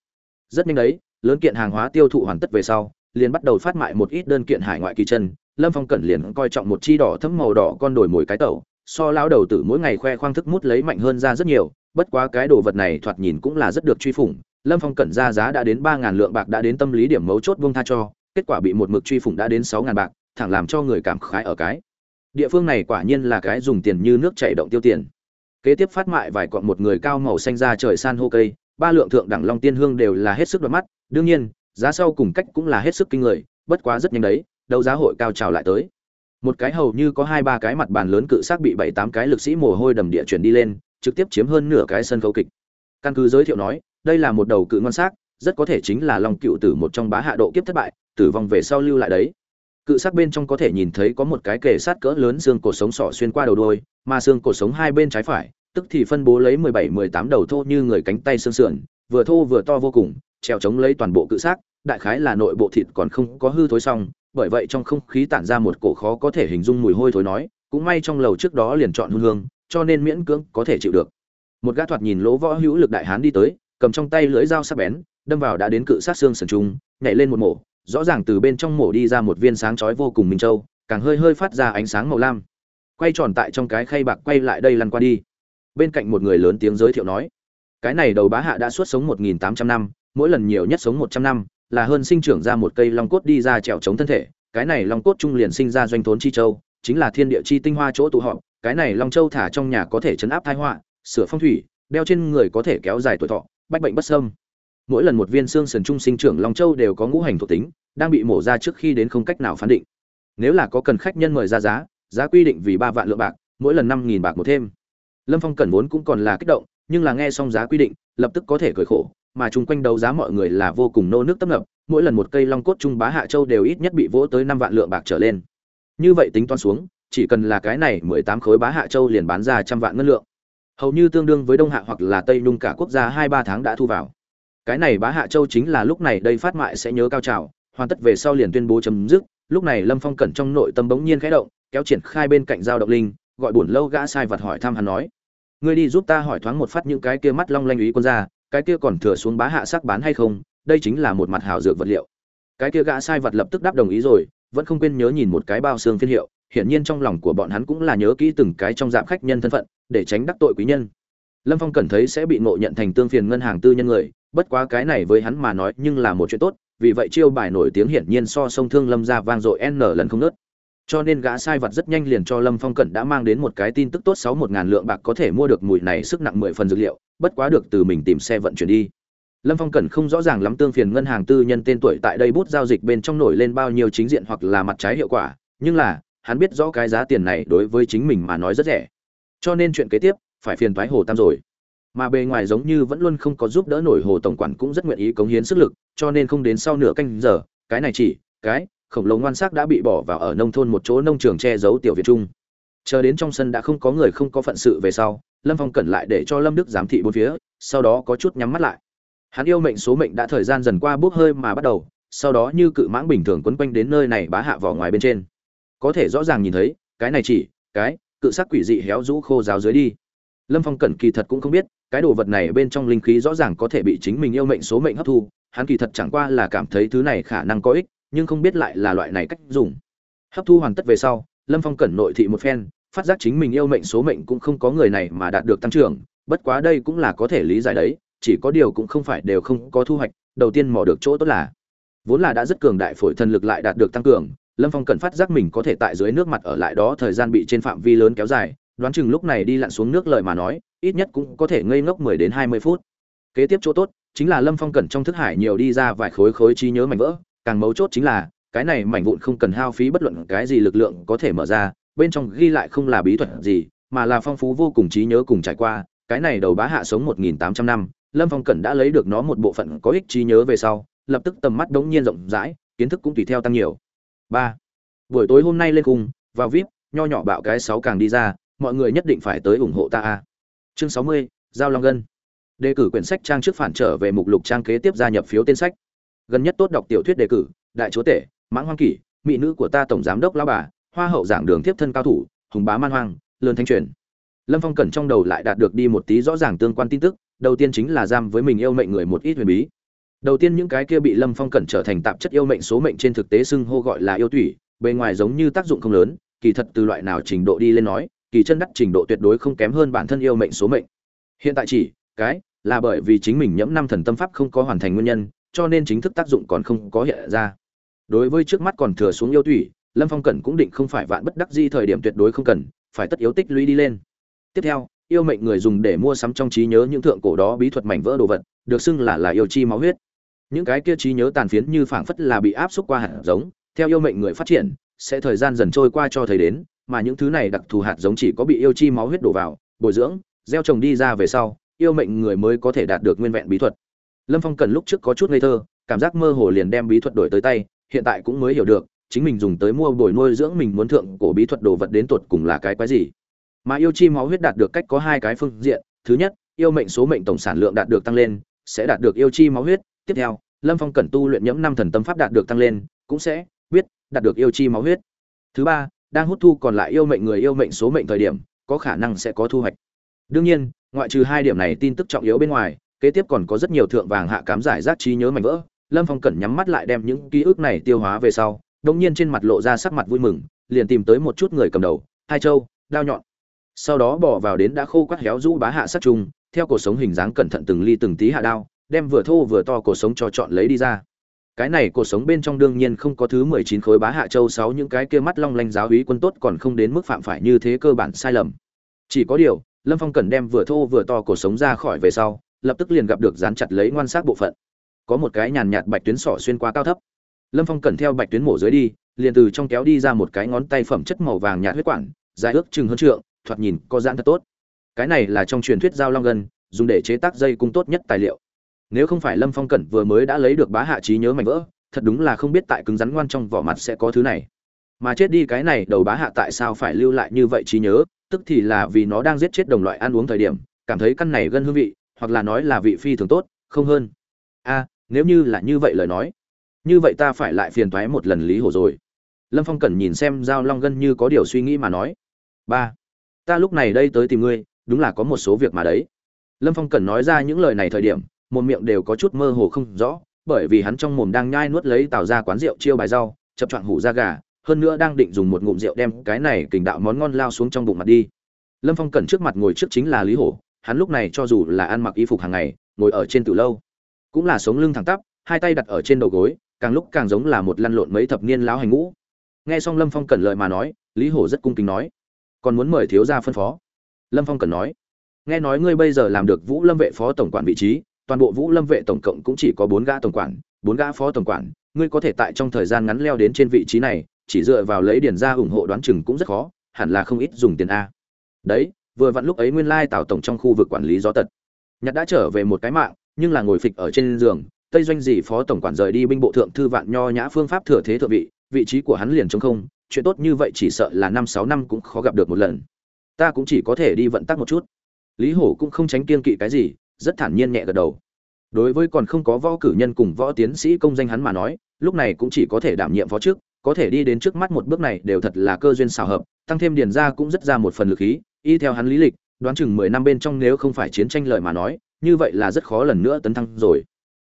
Rất nhanh đấy, lớn kiện hàng hóa tiêu thụ hoàn tất về sau, liền bắt đầu phát mại một ít đơn kiện hải ngoại kỳ chân. Lâm phong cẩn liền coi trọng một chi đỏ thấm màu đỏ con đổi mồi cái tẩu, so lão đầu tử mỗi ngày khoe khoang thức mút lấy mạnh hơn ra rất nhiều, bất quá cái đồ vật này thoạt nhìn cũng là rất được truy phủng lâm phong cẩn ra giá đã đến ba ngàn lượng bạc đã đến tâm lý điểm mấu chốt buông tha cho, kết quả bị một mực truy phủng đã đến sáu ngàn bạc, thẳng làm cho người cảm khái ở cái. Địa phương này quả nhiên là cái dùng tiền như nước chảy động tiêu tiền. Kế tiếp phát mại vài cọn một người cao màu xanh ra trời san hô cây, ba lượng thượng đẳng long tiên hương đều là hết sức đoạt mắt, đương nhiên, giá sau cùng cách cũng là hết sức kinh người, bất quá rất nhanh đấy, đấu giá hội cao trào lại tới. Một cái hầu như có hai ba cái mặt bàn lớn cự xác bị bảy tám cái lực sĩ mồ hôi đầm địa chuyển đi lên, trực tiếp chiếm hơn nửa cái sân khấu kịch. Căn cứ giới thiệu nói đây là một đầu cự ngon xác, rất có thể chính là long cựu tử một trong bá hạ độ kiếp thất bại, tử vong về sau lưu lại đấy. Cự xác bên trong có thể nhìn thấy có một cái kề sát cỡ lớn xương cổ sống sọ xuyên qua đầu đôi mà xương cổ sống hai bên trái phải, tức thì phân bố lấy mười bảy mười tám đầu thô như người cánh tay xương sườn, vừa thô vừa to vô cùng, treo chống lấy toàn bộ cự xác, đại khái là nội bộ thịt còn không có hư thối xong, bởi vậy trong không khí tản ra một cổ khó có thể hình dung mùi hôi thối nói, cũng may trong lầu trước đó liền chọn hương hương, cho nên miễn cưỡng có thể chịu được. Một gã thoạt nhìn lỗ võ hữu lực đại hán đi tới cầm trong tay lưỡi dao sắc bén, đâm vào đã đến cự sát xương sườn trung, nhảy lên một mổ, rõ ràng từ bên trong mổ đi ra một viên sáng chói vô cùng minh châu, càng hơi hơi phát ra ánh sáng màu lam. Quay tròn tại trong cái khay bạc quay lại đây lăn qua đi. Bên cạnh một người lớn tiếng giới thiệu nói, cái này đầu bá hạ đã suốt sống một nghìn tám trăm năm, mỗi lần nhiều nhất sống một trăm năm, là hơn sinh trưởng ra một cây long cốt đi ra trèo chống thân thể. Cái này long cốt trung liền sinh ra doanh thốn chi châu, chính là thiên địa chi tinh hoa chỗ tụ họp. Cái này long châu thả trong nhà có thể chấn áp tai họa, sửa phong thủy, đeo trên người có thể kéo dài tuổi thọ bách bệnh bất sâm mỗi lần một viên xương sườn trung sinh trưởng long châu đều có ngũ hành thuộc tính, đang bị mổ ra trước khi đến không cách nào phán định. Nếu là có cần khách nhân mời ra giá giá quy định vì ba vạn lượng bạc, mỗi lần năm nghìn bạc một thêm. Lâm phong cẩn vốn cũng còn là kích động, nhưng là nghe xong giá quy định, lập tức có thể cười khổ, mà chung quanh đấu giá mọi người là vô cùng nô nước tấp nập, mỗi lần một cây long cốt trung bá hạ châu đều ít nhất bị vỗ tới năm vạn lượng bạc trở lên. Như vậy tính toán xuống, chỉ cần là cái này mười tám khối bá hạ châu liền bán ra trăm vạn ngân lượng hầu như tương đương với đông hạ hoặc là tây nhung cả quốc gia hai ba tháng đã thu vào. Cái này bá hạ châu chính là lúc này đây phát mại sẽ nhớ cao trào, hoàn tất về sau liền tuyên bố chấm dứt, lúc này lâm phong cẩn trong nội tâm bỗng nhiên khẽ động, kéo triển khai bên cạnh giao động linh, gọi buồn lâu gã sai vật hỏi thăm hắn nói, ngươi đi giúp ta hỏi thoáng một phát những cái kia mắt long lanh ý quân ra cái kia còn thừa xuống bá hạ sắc bán hay không? Đây chính là một mặt hảo dược vật liệu. Cái kia gã sai vật lập tức đáp đồng ý rồi, vẫn không quên nhớ nhìn một cái bao xương phiên hiệu hiển nhiên trong lòng của bọn hắn cũng là nhớ kỹ từng cái trong dạng khách nhân thân phận, để tránh đắc tội quý nhân. Lâm phong cẩn thấy sẽ bị ngộ nhận thành tương phiền ngân hàng tư nhân người, bất quá cái này với hắn mà nói nhưng là một chuyện tốt, vì vậy chiêu bài nổi tiếng hiển nhiên so sông thương lâm gia vang dội n lần không nớt. Cho nên gã sai vật rất nhanh liền cho lâm phong cẩn đã mang đến một cái tin tức tốt sáu một ngàn lượng bạc có thể mua được mùi này sức nặng mười phần dược liệu, bất quá được từ mình tìm xe vận chuyển đi. Lâm phong cẩn không rõ ràng lắm tương phiền ngân hàng tư nhân tên tuổi tại đây bút giao dịch bên trong nổi lên bao nhiêu chính diện hoặc là mặt trái hiệu quả, nhưng là hắn biết rõ cái giá tiền này đối với chính mình mà nói rất rẻ. Cho nên chuyện kế tiếp, phải phiền thoái hồ tam rồi. Mà bề ngoài giống như vẫn luôn không có giúp đỡ nổi hồ tổng quản cũng rất nguyện ý cống hiến sức lực, cho nên không đến sau nửa canh giờ, cái này chỉ, cái, khổng lồ ngoan sắc đã bị bỏ vào ở nông thôn một chỗ nông trường che giấu tiểu việt trung chờ đến trong sân đã không có người không có phận sự về sau, lâm phong cẩn lại để cho lâm đức giám thị bốn phía, sau đó có chút nhắm mắt lại. Hắn yêu mệnh số mệnh đã thời gian dần qua bốc hơi mà bắt đầu, sau đó như cự mãng bình thường quấn quanh đến nơi này bá hạ vỏ ngoài bên trên có thể rõ ràng nhìn thấy, cái này chỉ, cái, cự sắc quỷ dị héo rũ khô ráo dưới đi. Lâm phong cẩn kỳ thật cũng không biết, cái đồ vật này bên trong linh khí rõ ràng có thể bị chính mình yêu mệnh số mệnh hấp thu, hắn kỳ thật chẳng qua là cảm thấy thứ này khả năng có ích, nhưng không biết lại là loại này cách dùng. Hấp thu hoàn tất về sau, lâm phong cẩn nội thị một phen, phát giác chính mình yêu mệnh số mệnh cũng không có người này mà đạt được tăng trưởng, bất quá đây cũng là có thể lý giải đấy, chỉ có điều cũng không phải đều không có thu hoạch, đầu tiên mò được chỗ tốt là, vốn là đã rất cường đại phổi thần lực lại đạt được tăng cường lâm phong Cần phát giác mình có thể tại dưới nước mặt ở lại đó thời gian bị trên phạm vi lớn kéo dài, đoán chừng lúc này đi lặn xuống nước lời mà nói, ít nhất cũng có thể ngây ngốc mười đến hai mươi phút. Kế tiếp chỗ tốt chính là lâm phong Cần trong thức hải nhiều đi ra vài khối khối trí nhớ mảnh vỡ, càng mấu chốt chính là, cái này mảnh vụn không cần hao phí bất luận cái gì lực lượng có thể mở ra, bên trong ghi lại không là bí thuật gì, mà là phong phú vô cùng trí nhớ cùng trải qua, cái này đầu bá hạ sống một nghìn tám trăm năm, lâm phong cẩn đã lấy được nó một bộ phận có ích trí nhớ về sau, lập tức tầm mắt đống nhiên rộng rãi, kiến thức cũng tùy theo tăng nhiều ba. Buổi tối hôm nay lên cùng vào vip, nho nhỏ bạo cái sáu càng đi ra, mọi người nhất định phải tới ủng hộ ta a. Chương sáu mươi, giao long gân. Đề cử quyển sách trang trước phản trở về mục lục trang kế tiếp gia nhập phiếu tên sách. Gần nhất tốt đọc tiểu thuyết đề cử, đại chúa tể, mãng hoang kỷ, mỹ nữ của ta tổng giám đốc lao bà, hoa hậu giảng đường tiếp thân cao thủ, hùng bá man hoang lươn thanh truyền. Lâm phong cẩn trong đầu lại đạt được đi một tí rõ ràng tương quan tin tức, đầu tiên chính là giam với mình yêu mệnh người một ít huyền bí đầu tiên những cái kia bị lâm phong cẩn trở thành tạp chất yêu mệnh số mệnh trên thực tế xưng hô gọi là yêu tủy, bề ngoài giống như tác dụng không lớn, kỳ thật từ loại nào trình độ đi lên nói, kỳ chân đắc trình độ tuyệt đối không kém hơn bản thân yêu mệnh số mệnh. Hiện tại chỉ, cái, là bởi vì chính mình nhẫm năm thần tâm pháp không có hoàn thành nguyên nhân, cho nên chính thức tác dụng còn không có hiện ra. Đối với trước mắt còn thừa xuống yêu tủy, lâm phong cẩn cũng định không phải vạn bất đắc di thời điểm tuyệt đối không cần, phải tất yếu tích lũy đi lên. Tiếp theo, yêu mệnh người dùng để mua sắm trong trí nhớ những thượng cổ đó bí thuật mảnh vỡ đồ vật, được xưng là là yêu chi máu huyết những cái kia trí nhớ tàn phiến như phảng phất là bị áp xúc qua hạt giống, theo yêu mệnh người phát triển, sẽ thời gian dần trôi qua cho thấy đến, mà những thứ này đặc thù hạt giống chỉ có bị yêu chi máu huyết đổ vào, bồi dưỡng, gieo trồng đi ra về sau, yêu mệnh người mới có thể đạt được nguyên vẹn bí thuật. Lâm phong cần lúc trước có chút ngây thơ, cảm giác mơ hồ liền đem bí thuật đổi tới tay, hiện tại cũng mới hiểu được, chính mình dùng tới mua bồi nuôi dưỡng mình muốn thượng cổ bí thuật đồ vật đến tuột cùng là cái quái gì. Mà yêu chi máu huyết đạt được cách có hai cái phương diện, thứ nhất, yêu mệnh số mệnh tổng sản lượng đạt được tăng lên, sẽ đạt được yêu chi máu huyết tiếp theo, lâm phong cần tu luyện nhẫm năm thần tâm pháp đạt được tăng lên, cũng sẽ biết đạt được yêu chi máu huyết. Thứ ba, đang hút thu còn lại yêu mệnh người yêu mệnh số mệnh thời điểm, có khả năng sẽ có thu hoạch. Đương nhiên, ngoại trừ hai điểm này tin tức trọng yếu bên ngoài, kế tiếp còn có rất nhiều thượng vàng hạ cám giải rác trí nhớ mảnh vỡ. Lâm phong cẩn nhắm mắt lại đem những ký ức này tiêu hóa về sau đông nhiên trên mặt lộ ra sắc mặt vui mừng, liền tìm tới một chút người cầm đầu, hai châu, đao nhọn. Sau đó bỏ vào đến đã khô quắt héo rũ bá hạ sát trùng, theo cuộc sống hình dáng cẩn thận từng ly từng tí hạ đao đem vừa thô vừa to cổ sống cho chọn lấy đi ra. Cái này cổ sống bên trong đương nhiên không có thứ mười chín khối bá hạ châu sáu, những cái kia mắt long lanh giáo úy quân tốt còn không đến mức phạm phải như thế cơ bản sai lầm. Chỉ có điều, lâm phong cần đem vừa thô vừa to cổ sống ra khỏi về sau, lập tức liền gặp được dán chặt lấy ngoan sát bộ phận. Có một cái nhàn nhạt bạch tuyến sỏ xuyên qua cao thấp. Lâm phong cần theo bạch tuyến mổ dưới đi, liền từ trong kéo đi ra một cái ngón tay phẩm chất màu vàng nhạt huyết quản, dài ước chừng hơn trượng, thoạt nhìn có giãn thật tốt. Cái này là trong truyền thuyết giao long gân dùng để chế tác dây cung tốt nhất tài liệu nếu không phải lâm phong cẩn vừa mới đã lấy được bá hạ trí nhớ mảnh vỡ, thật đúng là không biết tại cứng rắn ngoan trong vỏ mặt sẽ có thứ này. Mà chết đi cái này đầu bá hạ tại sao phải lưu lại như vậy trí nhớ, tức thì là vì nó đang giết chết đồng loại ăn uống thời điểm, cảm thấy căn này gân hương vị, hoặc là nói là vị phi thường tốt, không hơn. A, nếu như là như vậy lời nói, như vậy ta phải lại phiền thoái một lần lý hồ rồi. Lâm phong cẩn nhìn xem giao long gân như có điều suy nghĩ mà nói. Ba, ta lúc này đây tới tìm ngươi, đúng là có một số việc mà đấy. Lâm phong cẩn nói ra những lời này thời điểm một miệng đều có chút mơ hồ không rõ, bởi vì hắn trong mồm đang nhai nuốt lấy tạo ra quán rượu chiêu bài rau, chập choạng hủ ra gà, hơn nữa đang định dùng một ngụm rượu đem cái này kình đạo món ngon lao xuống trong bụng mặt đi. Lâm phong cẩn trước mặt ngồi trước chính là lý hổ, hắn lúc này cho dù là ăn mặc y phục hàng ngày, ngồi ở trên tử lâu, cũng là sống lưng thẳng tắp, hai tay đặt ở trên đầu gối, càng lúc càng giống là một lăn lộn mấy thập niên lão hành ngũ. Nghe xong lâm phong cẩn lời mà nói, lý hổ rất cung kính nói, còn muốn mời thiếu gia phân phó? Lâm phong cẩn nói, nghe nói ngươi bây giờ làm được vũ lâm vệ phó tổng quản vị trí toàn bộ vũ lâm vệ tổng cộng cũng chỉ có bốn gã tổng quản, bốn gã phó tổng quản. Ngươi có thể tại trong thời gian ngắn leo đến trên vị trí này, chỉ dựa vào lấy điền ra ủng hộ đoán chừng cũng rất khó, hẳn là không ít dùng tiền a. Đấy, vừa vặn lúc ấy nguyên lai tào tổng trong khu vực quản lý gió tật. Nhặt đã trở về một cái mạng, nhưng là ngồi phịch ở trên giường, tây doanh gì phó tổng quản rời đi binh bộ thượng thư vạn nho nhã phương pháp thừa thế thượng vị vị trí của hắn liền trống không, chuyện tốt như vậy chỉ sợ là năm sáu năm cũng khó gặp được một lần. Ta cũng chỉ có thể đi vận tắc một chút. Lý hổ cũng không tránh kiên kỵ cái gì rất thản nhiên nhẹ gật đầu. Đối với còn không có võ cử nhân cùng võ tiến sĩ công danh hắn mà nói, lúc này cũng chỉ có thể đảm nhiệm phó trước, có thể đi đến trước mắt một bước này đều thật là cơ duyên xào hợp, tăng thêm điền ra cũng rất ra một phần lực khí, y theo hắn lý lịch, đoán chừng mười năm bên trong nếu không phải chiến tranh lợi mà nói, như vậy là rất khó lần nữa tấn thăng rồi.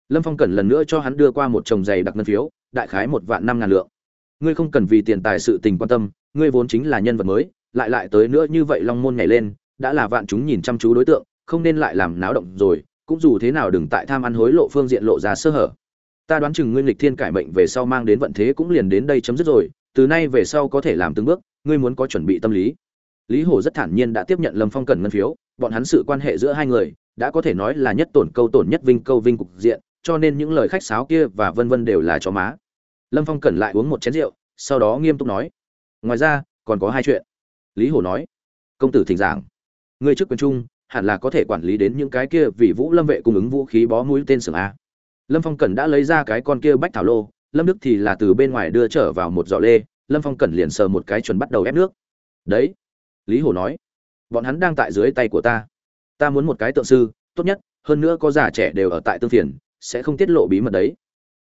Lâm phong cần lần nữa cho hắn đưa qua một chồng giày đặc ngân phiếu, đại khái một vạn năm ngàn lượng. Ngươi không cần vì tiền tài sự tình quan tâm, ngươi vốn chính là nhân vật mới, lại lại tới nữa như vậy long môn nhảy lên, đã là vạn chúng nhìn chăm chú đối tượng không nên lại làm náo động rồi, cũng dù thế nào đừng tại tham ăn hối lộ phương diện lộ ra sơ hở. Ta đoán chừng nguyên lịch thiên cải mệnh về sau mang đến vận thế cũng liền đến đây chấm dứt rồi, từ nay về sau có thể làm từng bước, ngươi muốn có chuẩn bị tâm lý. Lý hổ rất thản nhiên đã tiếp nhận lâm phong cần ngân phiếu, bọn hắn sự quan hệ giữa hai người, đã có thể nói là nhất tổn câu tổn nhất vinh câu vinh cục diện, cho nên những lời khách sáo kia và vân vân đều là chó má. Lâm phong cần lại uống một chén rượu, sau đó nghiêm túc nói, ngoài ra, còn có hai chuyện. Lý hổ nói, công tử thỉnh giảng. Ngươi trước quyền trung hẳn là có thể quản lý đến những cái kia vì vũ lâm vệ cung ứng vũ khí bó mũi tên sừng a. Lâm phong cẩn đã lấy ra cái con kia bách thảo lô, lâm đức thì là từ bên ngoài đưa trở vào một giỏ lê, lâm phong cẩn liền sờ một cái chuẩn bắt đầu ép nước. Đấy, lý hồ nói, bọn hắn đang tại dưới tay của ta. Ta muốn một cái tượng sư, tốt nhất, hơn nữa có già trẻ đều ở tại tương phiền, sẽ không tiết lộ bí mật đấy.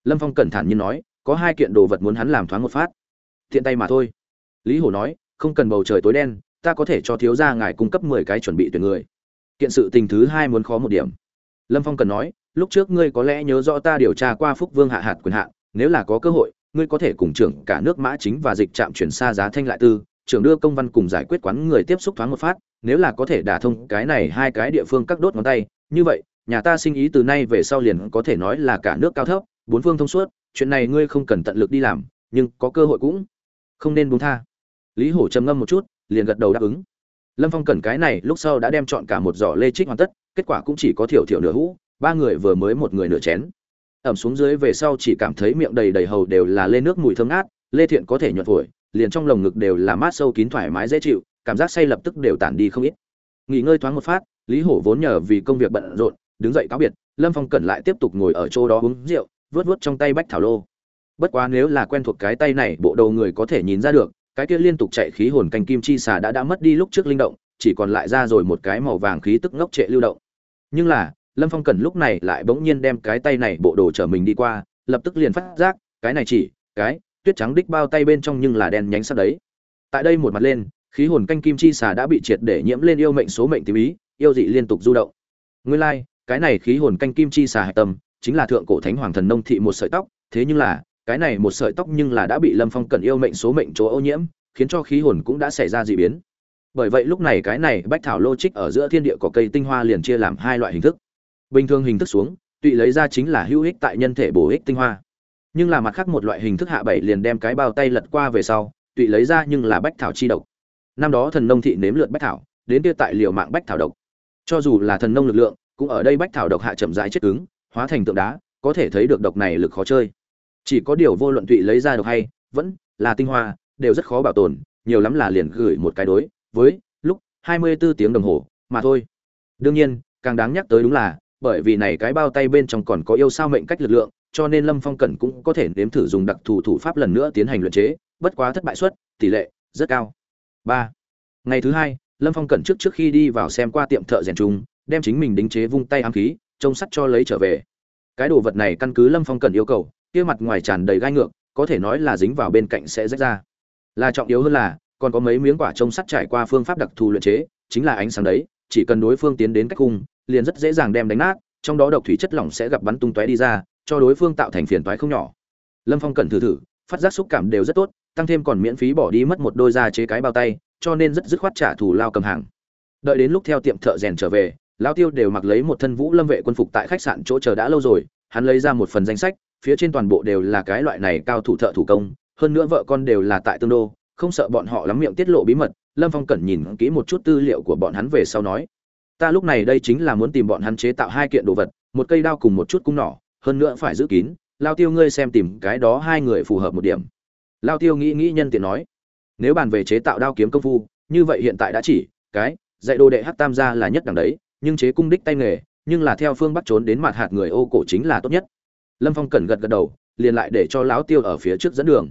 Lâm phong cẩn thản nhiên nói, có hai kiện đồ vật muốn hắn làm thoáng một phát. Thiện tay mà thôi. Lý hồ nói, không cần bầu trời tối đen, ta có thể cho thiếu gia ngài cung cấp mười cái chuẩn bị tuyển người kiện sự tình thứ hai muốn khó một điểm. Lâm phong cần nói, lúc trước ngươi có lẽ nhớ rõ ta điều tra qua phúc vương hạ hạt quyền hạn, nếu là có cơ hội, ngươi có thể cùng trưởng cả nước mã chính và dịch trạm chuyển xa giá thanh lại tư, trưởng đưa công văn cùng giải quyết quán người tiếp xúc thoáng một phát, nếu là có thể đả thông cái này hai cái địa phương các đốt ngón tay. Như vậy, nhà ta sinh ý từ nay về sau liền có thể nói là cả nước cao thấp, bốn phương thông suốt, chuyện này ngươi không cần tận lực đi làm, nhưng có cơ hội cũng không nên buông tha. Lý hổ trầm ngâm một chút, liền gật đầu đáp ứng lâm phong cần cái này, lúc sau đã đem chọn cả một giỏ lê trích hoàn tất, kết quả cũng chỉ có thiểu thiểu nửa hũ, ba người vừa mới một người nửa chén. Ẩm xuống dưới về sau chỉ cảm thấy miệng đầy đầy hầu đều là lê nước mùi thơm ngát, lê thiện có thể nhuận phổi, liền trong lồng ngực đều là mát sâu kín thoải mái dễ chịu, cảm giác say lập tức đều tản đi không ít. Nghỉ ngơi thoáng một phát, lý hổ vốn nhờ vì công việc bận rộn, đứng dậy cáo biệt, lâm phong cẩn lại tiếp tục ngồi ở chỗ đó uống rượu vớt vớt trong tay bách thảo lô. Bất quá nếu là quen thuộc cái tay này, bộ đầu người có thể nhìn ra được cái kia liên tục chạy khí hồn canh kim chi xà đã đã mất đi lúc trước linh động chỉ còn lại ra rồi một cái màu vàng khí tức ngốc trệ lưu động. Nhưng là lâm phong cần lúc này lại bỗng nhiên đem cái tay này bộ đồ chở mình đi qua lập tức liền phát giác cái này chỉ cái tuyết trắng đích bao tay bên trong nhưng là đen nhánh sắt đấy. Tại đây một mặt lên khí hồn canh kim chi xà đã bị triệt để nhiễm lên yêu mệnh số mệnh tím ý yêu dị liên tục du động. Nguyên lai、like, cái này khí hồn canh kim chi xà hạch tâm chính là thượng cổ thánh hoàng thần nông thị một sợi tóc thế nhưng là cái này một sợi tóc nhưng là đã bị lâm phong cẩn yêu mệnh số mệnh chỗ ô nhiễm, khiến cho khí hồn cũng đã xảy ra dị biến. Bởi vậy lúc này cái này bách thảo lô trích ở giữa thiên địa có cây tinh hoa liền chia làm hai loại hình thức. Bình thường hình thức xuống, tụy lấy ra chính là hữu ích tại nhân thể bổ ích tinh hoa. Nhưng là mặt khác một loại hình thức hạ bảy liền đem cái bao tay lật qua về sau, tụy lấy ra nhưng là bách thảo chi độc. Năm đó thần nông thị nếm lượt bách thảo, đến kia tại liều mạng bách thảo độc. Cho dù là thần nông lực lượng, cũng ở đây bách thảo độc hạ chậm rãi chết cứng, hóa thành tượng đá, có thể thấy được độc này lực khó chơi chỉ có điều vô luận tụy lấy ra được hay, vẫn là tinh hoa, đều rất khó bảo tồn, nhiều lắm là liền gửi một cái đối, với lúc 24 tiếng đồng hồ mà thôi. Đương nhiên, càng đáng nhắc tới đúng là, bởi vì này cái bao tay bên trong còn có yêu sao mệnh cách lực lượng, cho nên lâm phong cẩn cũng có thể nếm thử dùng đặc thù thủ pháp lần nữa tiến hành luyện chế, bất quá thất bại suất, tỷ lệ rất cao. Ba. Ngày thứ hai, lâm phong cẩn trước trước khi đi vào xem qua tiệm thợ rèn trung đem chính mình đính chế vung tay ám khí, trông sắt cho lấy trở về. Cái đồ vật này căn cứ lâm phong cẩn yêu cầu kia mặt ngoài tràn đầy gai ngược, có thể nói là dính vào bên cạnh sẽ rách ra. Là trọng yếu hơn là, còn có mấy miếng quả trông sắt trải qua phương pháp đặc thù luyện chế, chính là ánh sáng đấy, chỉ cần đối phương tiến đến cách cung liền rất dễ dàng đem đánh nát, trong đó độc thủy chất lỏng sẽ gặp bắn tung tóe đi ra, cho đối phương tạo thành phiền toái không nhỏ. Lâm phong cẩn thử thử, phát giác xúc cảm đều rất tốt, tăng thêm còn miễn phí bỏ đi mất một đôi da chế cái bao tay, cho nên rất dứt khoát trả thù lao cầm hàng. Đợi đến lúc theo tiệm thợ rèn trở về lao tiêu đều mặc lấy một thân vũ lâm vệ quân phục tại khách sạn chỗ chờ đã lâu rồi, hắn lấy ra một phần danh sách phía trên toàn bộ đều là cái loại này cao thủ thợ thủ công, hơn nữa vợ con đều là tại tương đô, không sợ bọn họ lắm miệng tiết lộ bí mật, lâm phong cẩn nhìn kỹ một chút tư liệu của bọn hắn về sau nói, ta lúc này đây chính là muốn tìm bọn hắn chế tạo hai kiện đồ vật, một cây đao cùng một chút cung nỏ, hơn nữa phải giữ kín, lao tiêu ngươi xem tìm cái đó hai người phù hợp một điểm. Lao tiêu nghĩ nghĩ nhân tiện nói, nếu bàn về chế tạo đao kiếm công phu, như vậy hiện tại đã chỉ, cái dạy đồ đệ hát tam gia là nhất đẳng đấy, nhưng chế cung đích tay nghề, nhưng là theo phương bắt trốn đến mặt hạt người ô cổ chính là tốt nhất lâm phong cẩn gật gật đầu liền lại để cho lão tiêu ở phía trước dẫn đường.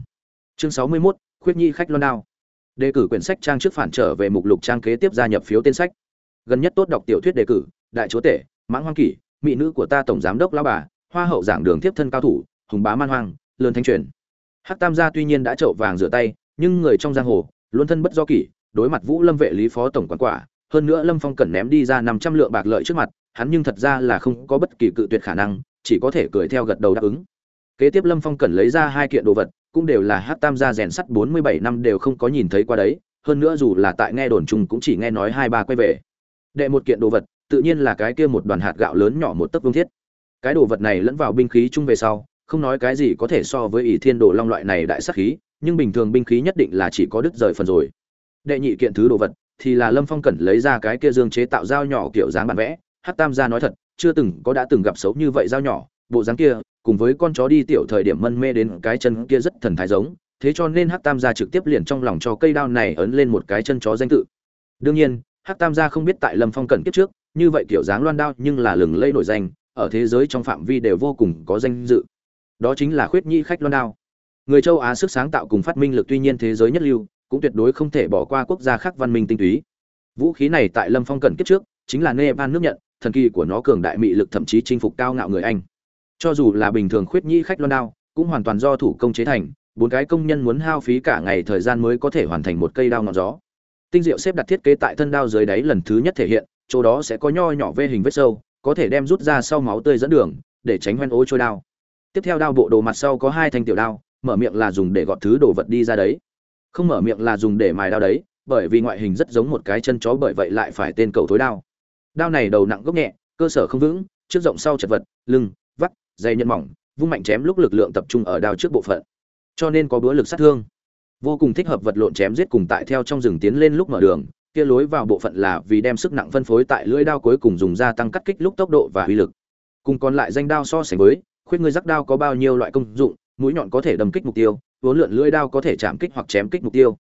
Chương sáu mươi 61, khuyết nhi khách loan đao. Đề cử quyển sách trang trước phản trở về mục lục trang kế tiếp gia nhập phiếu tên sách. Gần nhất tốt đọc tiểu thuyết đề cử đại chúa tể mãng hoang kỷ mỹ nữ của ta tổng giám đốc lão bà hoa hậu giảng đường tiếp thân cao thủ hùng bá man hoang lớn thanh truyền. Hắc tam gia tuy nhiên đã trậu vàng rửa tay nhưng người trong giang hồ luôn thân bất do kỷ đối mặt vũ lâm vệ lý phó tổng quản quả hơn nữa lâm phong cần ném đi ra năm trăm lượng bạc lợi trước mặt hắn nhưng thật ra là không có bất kỳ cự tuyệt khả năng chỉ có thể cười theo gật đầu đáp ứng. Kế tiếp lâm phong cần lấy ra hai kiện đồ vật, cũng đều là hát tam gia rèn sắt bốn mươi bảy năm đều không có nhìn thấy qua đấy, hơn nữa dù là tại nghe đồn chung cũng chỉ nghe nói hai ba quay về. Đệ một kiện đồ vật, tự nhiên là cái kia một đoàn hạt gạo lớn nhỏ một tấc vương thiết. Cái đồ vật này lẫn vào binh khí chung về sau, không nói cái gì có thể so với ỷ thiên đồ long loại này đại sắc khí, nhưng bình thường binh khí nhất định là chỉ có đứt rời phần rồi. Đệ nhị kiện thứ đồ vật, thì là lâm phong cẩn lấy ra cái kia dương chế tạo dao nhỏ kiểu dáng bản vẽ, hát tam gia nói thật chưa từng có đã từng gặp xấu như vậy dao nhỏ, bộ dáng kia, cùng với con chó đi tiểu thời điểm mân mê đến cái chân kia rất thần thái giống, thế cho nên hắc tam gia trực tiếp liền trong lòng cho cây đao này ấn lên một cái chân chó danh tự. Đương nhiên, hắc tam gia không biết tại lâm phong cẩn kiếp trước, như vậy kiểu dáng loan đao nhưng là lừng lây nổi danh, ở thế giới trong phạm vi đều vô cùng có danh dự. Đó chính là khuyết nhi khách loan đao. Người châu á sức sáng tạo cùng phát minh lực tuy nhiên thế giới nhất lưu, cũng tuyệt đối không thể bỏ qua quốc gia khác văn minh tinh túy. Vũ khí này tại lâm phong cẩn kiếp trước, chính là nepal nước nhận thần kỳ của nó cường đại mị lực thậm chí chinh phục cao ngạo người anh. Cho dù là bình thường khuyết nhi khách loan đao, cũng hoàn toàn do thủ công chế thành, bốn cái công nhân muốn hao phí cả ngày thời gian mới có thể hoàn thành một cây đao ngọn gió. Tinh diệu xếp đặt thiết kế tại thân đao dưới đáy lần thứ nhất thể hiện, chỗ đó sẽ có nho nhỏ vê hình vết sâu, có thể đem rút ra sau máu tươi dẫn đường, để tránh hoen ố trôi đao. Tiếp theo đao bộ đồ mặt sau có hai thanh tiểu đao, mở miệng là dùng để gọt thứ đồ vật đi ra đấy. Không mở miệng là dùng để mài đao đấy, bởi vì ngoại hình rất giống một cái chân chó bởi vậy lại phải tên cầu thối đao đao này đầu nặng gốc nhẹ, cơ sở không vững, trước rộng sau chật vật, lưng, vắt, dày nhân mỏng, vung mạnh chém lúc lực lượng tập trung ở đao trước bộ phận. Cho nên có búa lực sát thương. Vô cùng thích hợp vật lộn chém giết cùng tại theo trong rừng tiến lên lúc mở đường, kia lối vào bộ phận là vì đem sức nặng phân phối tại lưỡi đao cuối cùng dùng gia tăng cắt kích lúc tốc độ và uy lực. Cùng còn lại danh đao so sánh với, khuyết ngươi rắc đao có bao nhiêu loại công dụng, mũi nhọn có thể đâm kích mục tiêu, vốn lượn lưỡi đao có thể chạm kích hoặc chém kích mục tiêu.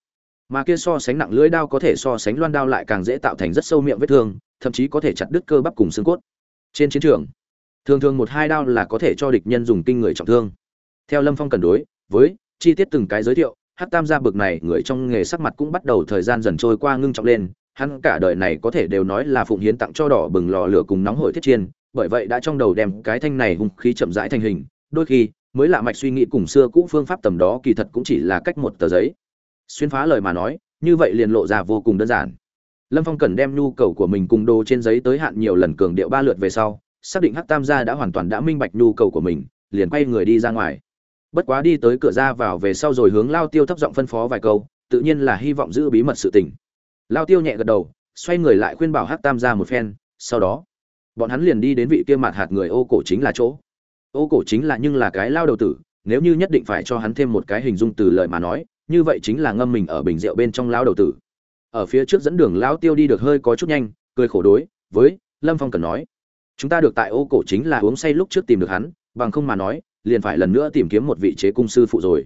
Mà kia so sánh nặng lưỡi đao có thể so sánh loan đao lại càng dễ tạo thành rất sâu miệng vết thương thậm chí có thể chặt đứt cơ bắp cùng xương cốt. Trên chiến trường, thường thường một hai đao là có thể cho địch nhân dùng kinh người trọng thương. Theo lâm phong cần đối, với chi tiết từng cái giới thiệu hát tam gia bực này người trong nghề sắc mặt cũng bắt đầu thời gian dần trôi qua ngưng trọng lên, hắn cả đời này có thể đều nói là phụng hiến tặng cho đỏ bừng lò lửa cùng nóng hổi thiết chiên, bởi vậy đã trong đầu đem cái thanh này hung khí chậm rãi thành hình, đôi khi mới lạ mạch suy nghĩ cùng xưa cũ phương pháp tầm đó kỳ thật cũng chỉ là cách một tờ giấy. Xuyên phá lời mà nói, như vậy liền lộ ra vô cùng đơn giản lâm phong cần đem nhu cầu của mình cùng đồ trên giấy tới hạn nhiều lần cường điệu ba lượt về sau, xác định hắc tam gia đã hoàn toàn đã minh bạch nhu cầu của mình, liền quay người đi ra ngoài. Bất quá đi tới cửa ra vào về sau rồi hướng lao tiêu thấp giọng phân phó vài câu, tự nhiên là hy vọng giữ bí mật sự tình. Lao tiêu nhẹ gật đầu, xoay người lại khuyên bảo hắc tam gia một phen, sau đó, bọn hắn liền đi đến vị kia mặt hạt người ô cổ chính là chỗ. Ô cổ chính là nhưng là cái lao đầu tử, nếu như nhất định phải cho hắn thêm một cái hình dung từ lời mà nói, như vậy chính là ngâm mình ở bình rượu bên trong lao đầu tử ở phía trước dẫn đường lão tiêu đi được hơi có chút nhanh, cười khổ đối với lâm phong cần nói, chúng ta được tại ô cổ chính là uống say lúc trước tìm được hắn, bằng không mà nói, liền phải lần nữa tìm kiếm một vị chế cung sư phụ rồi.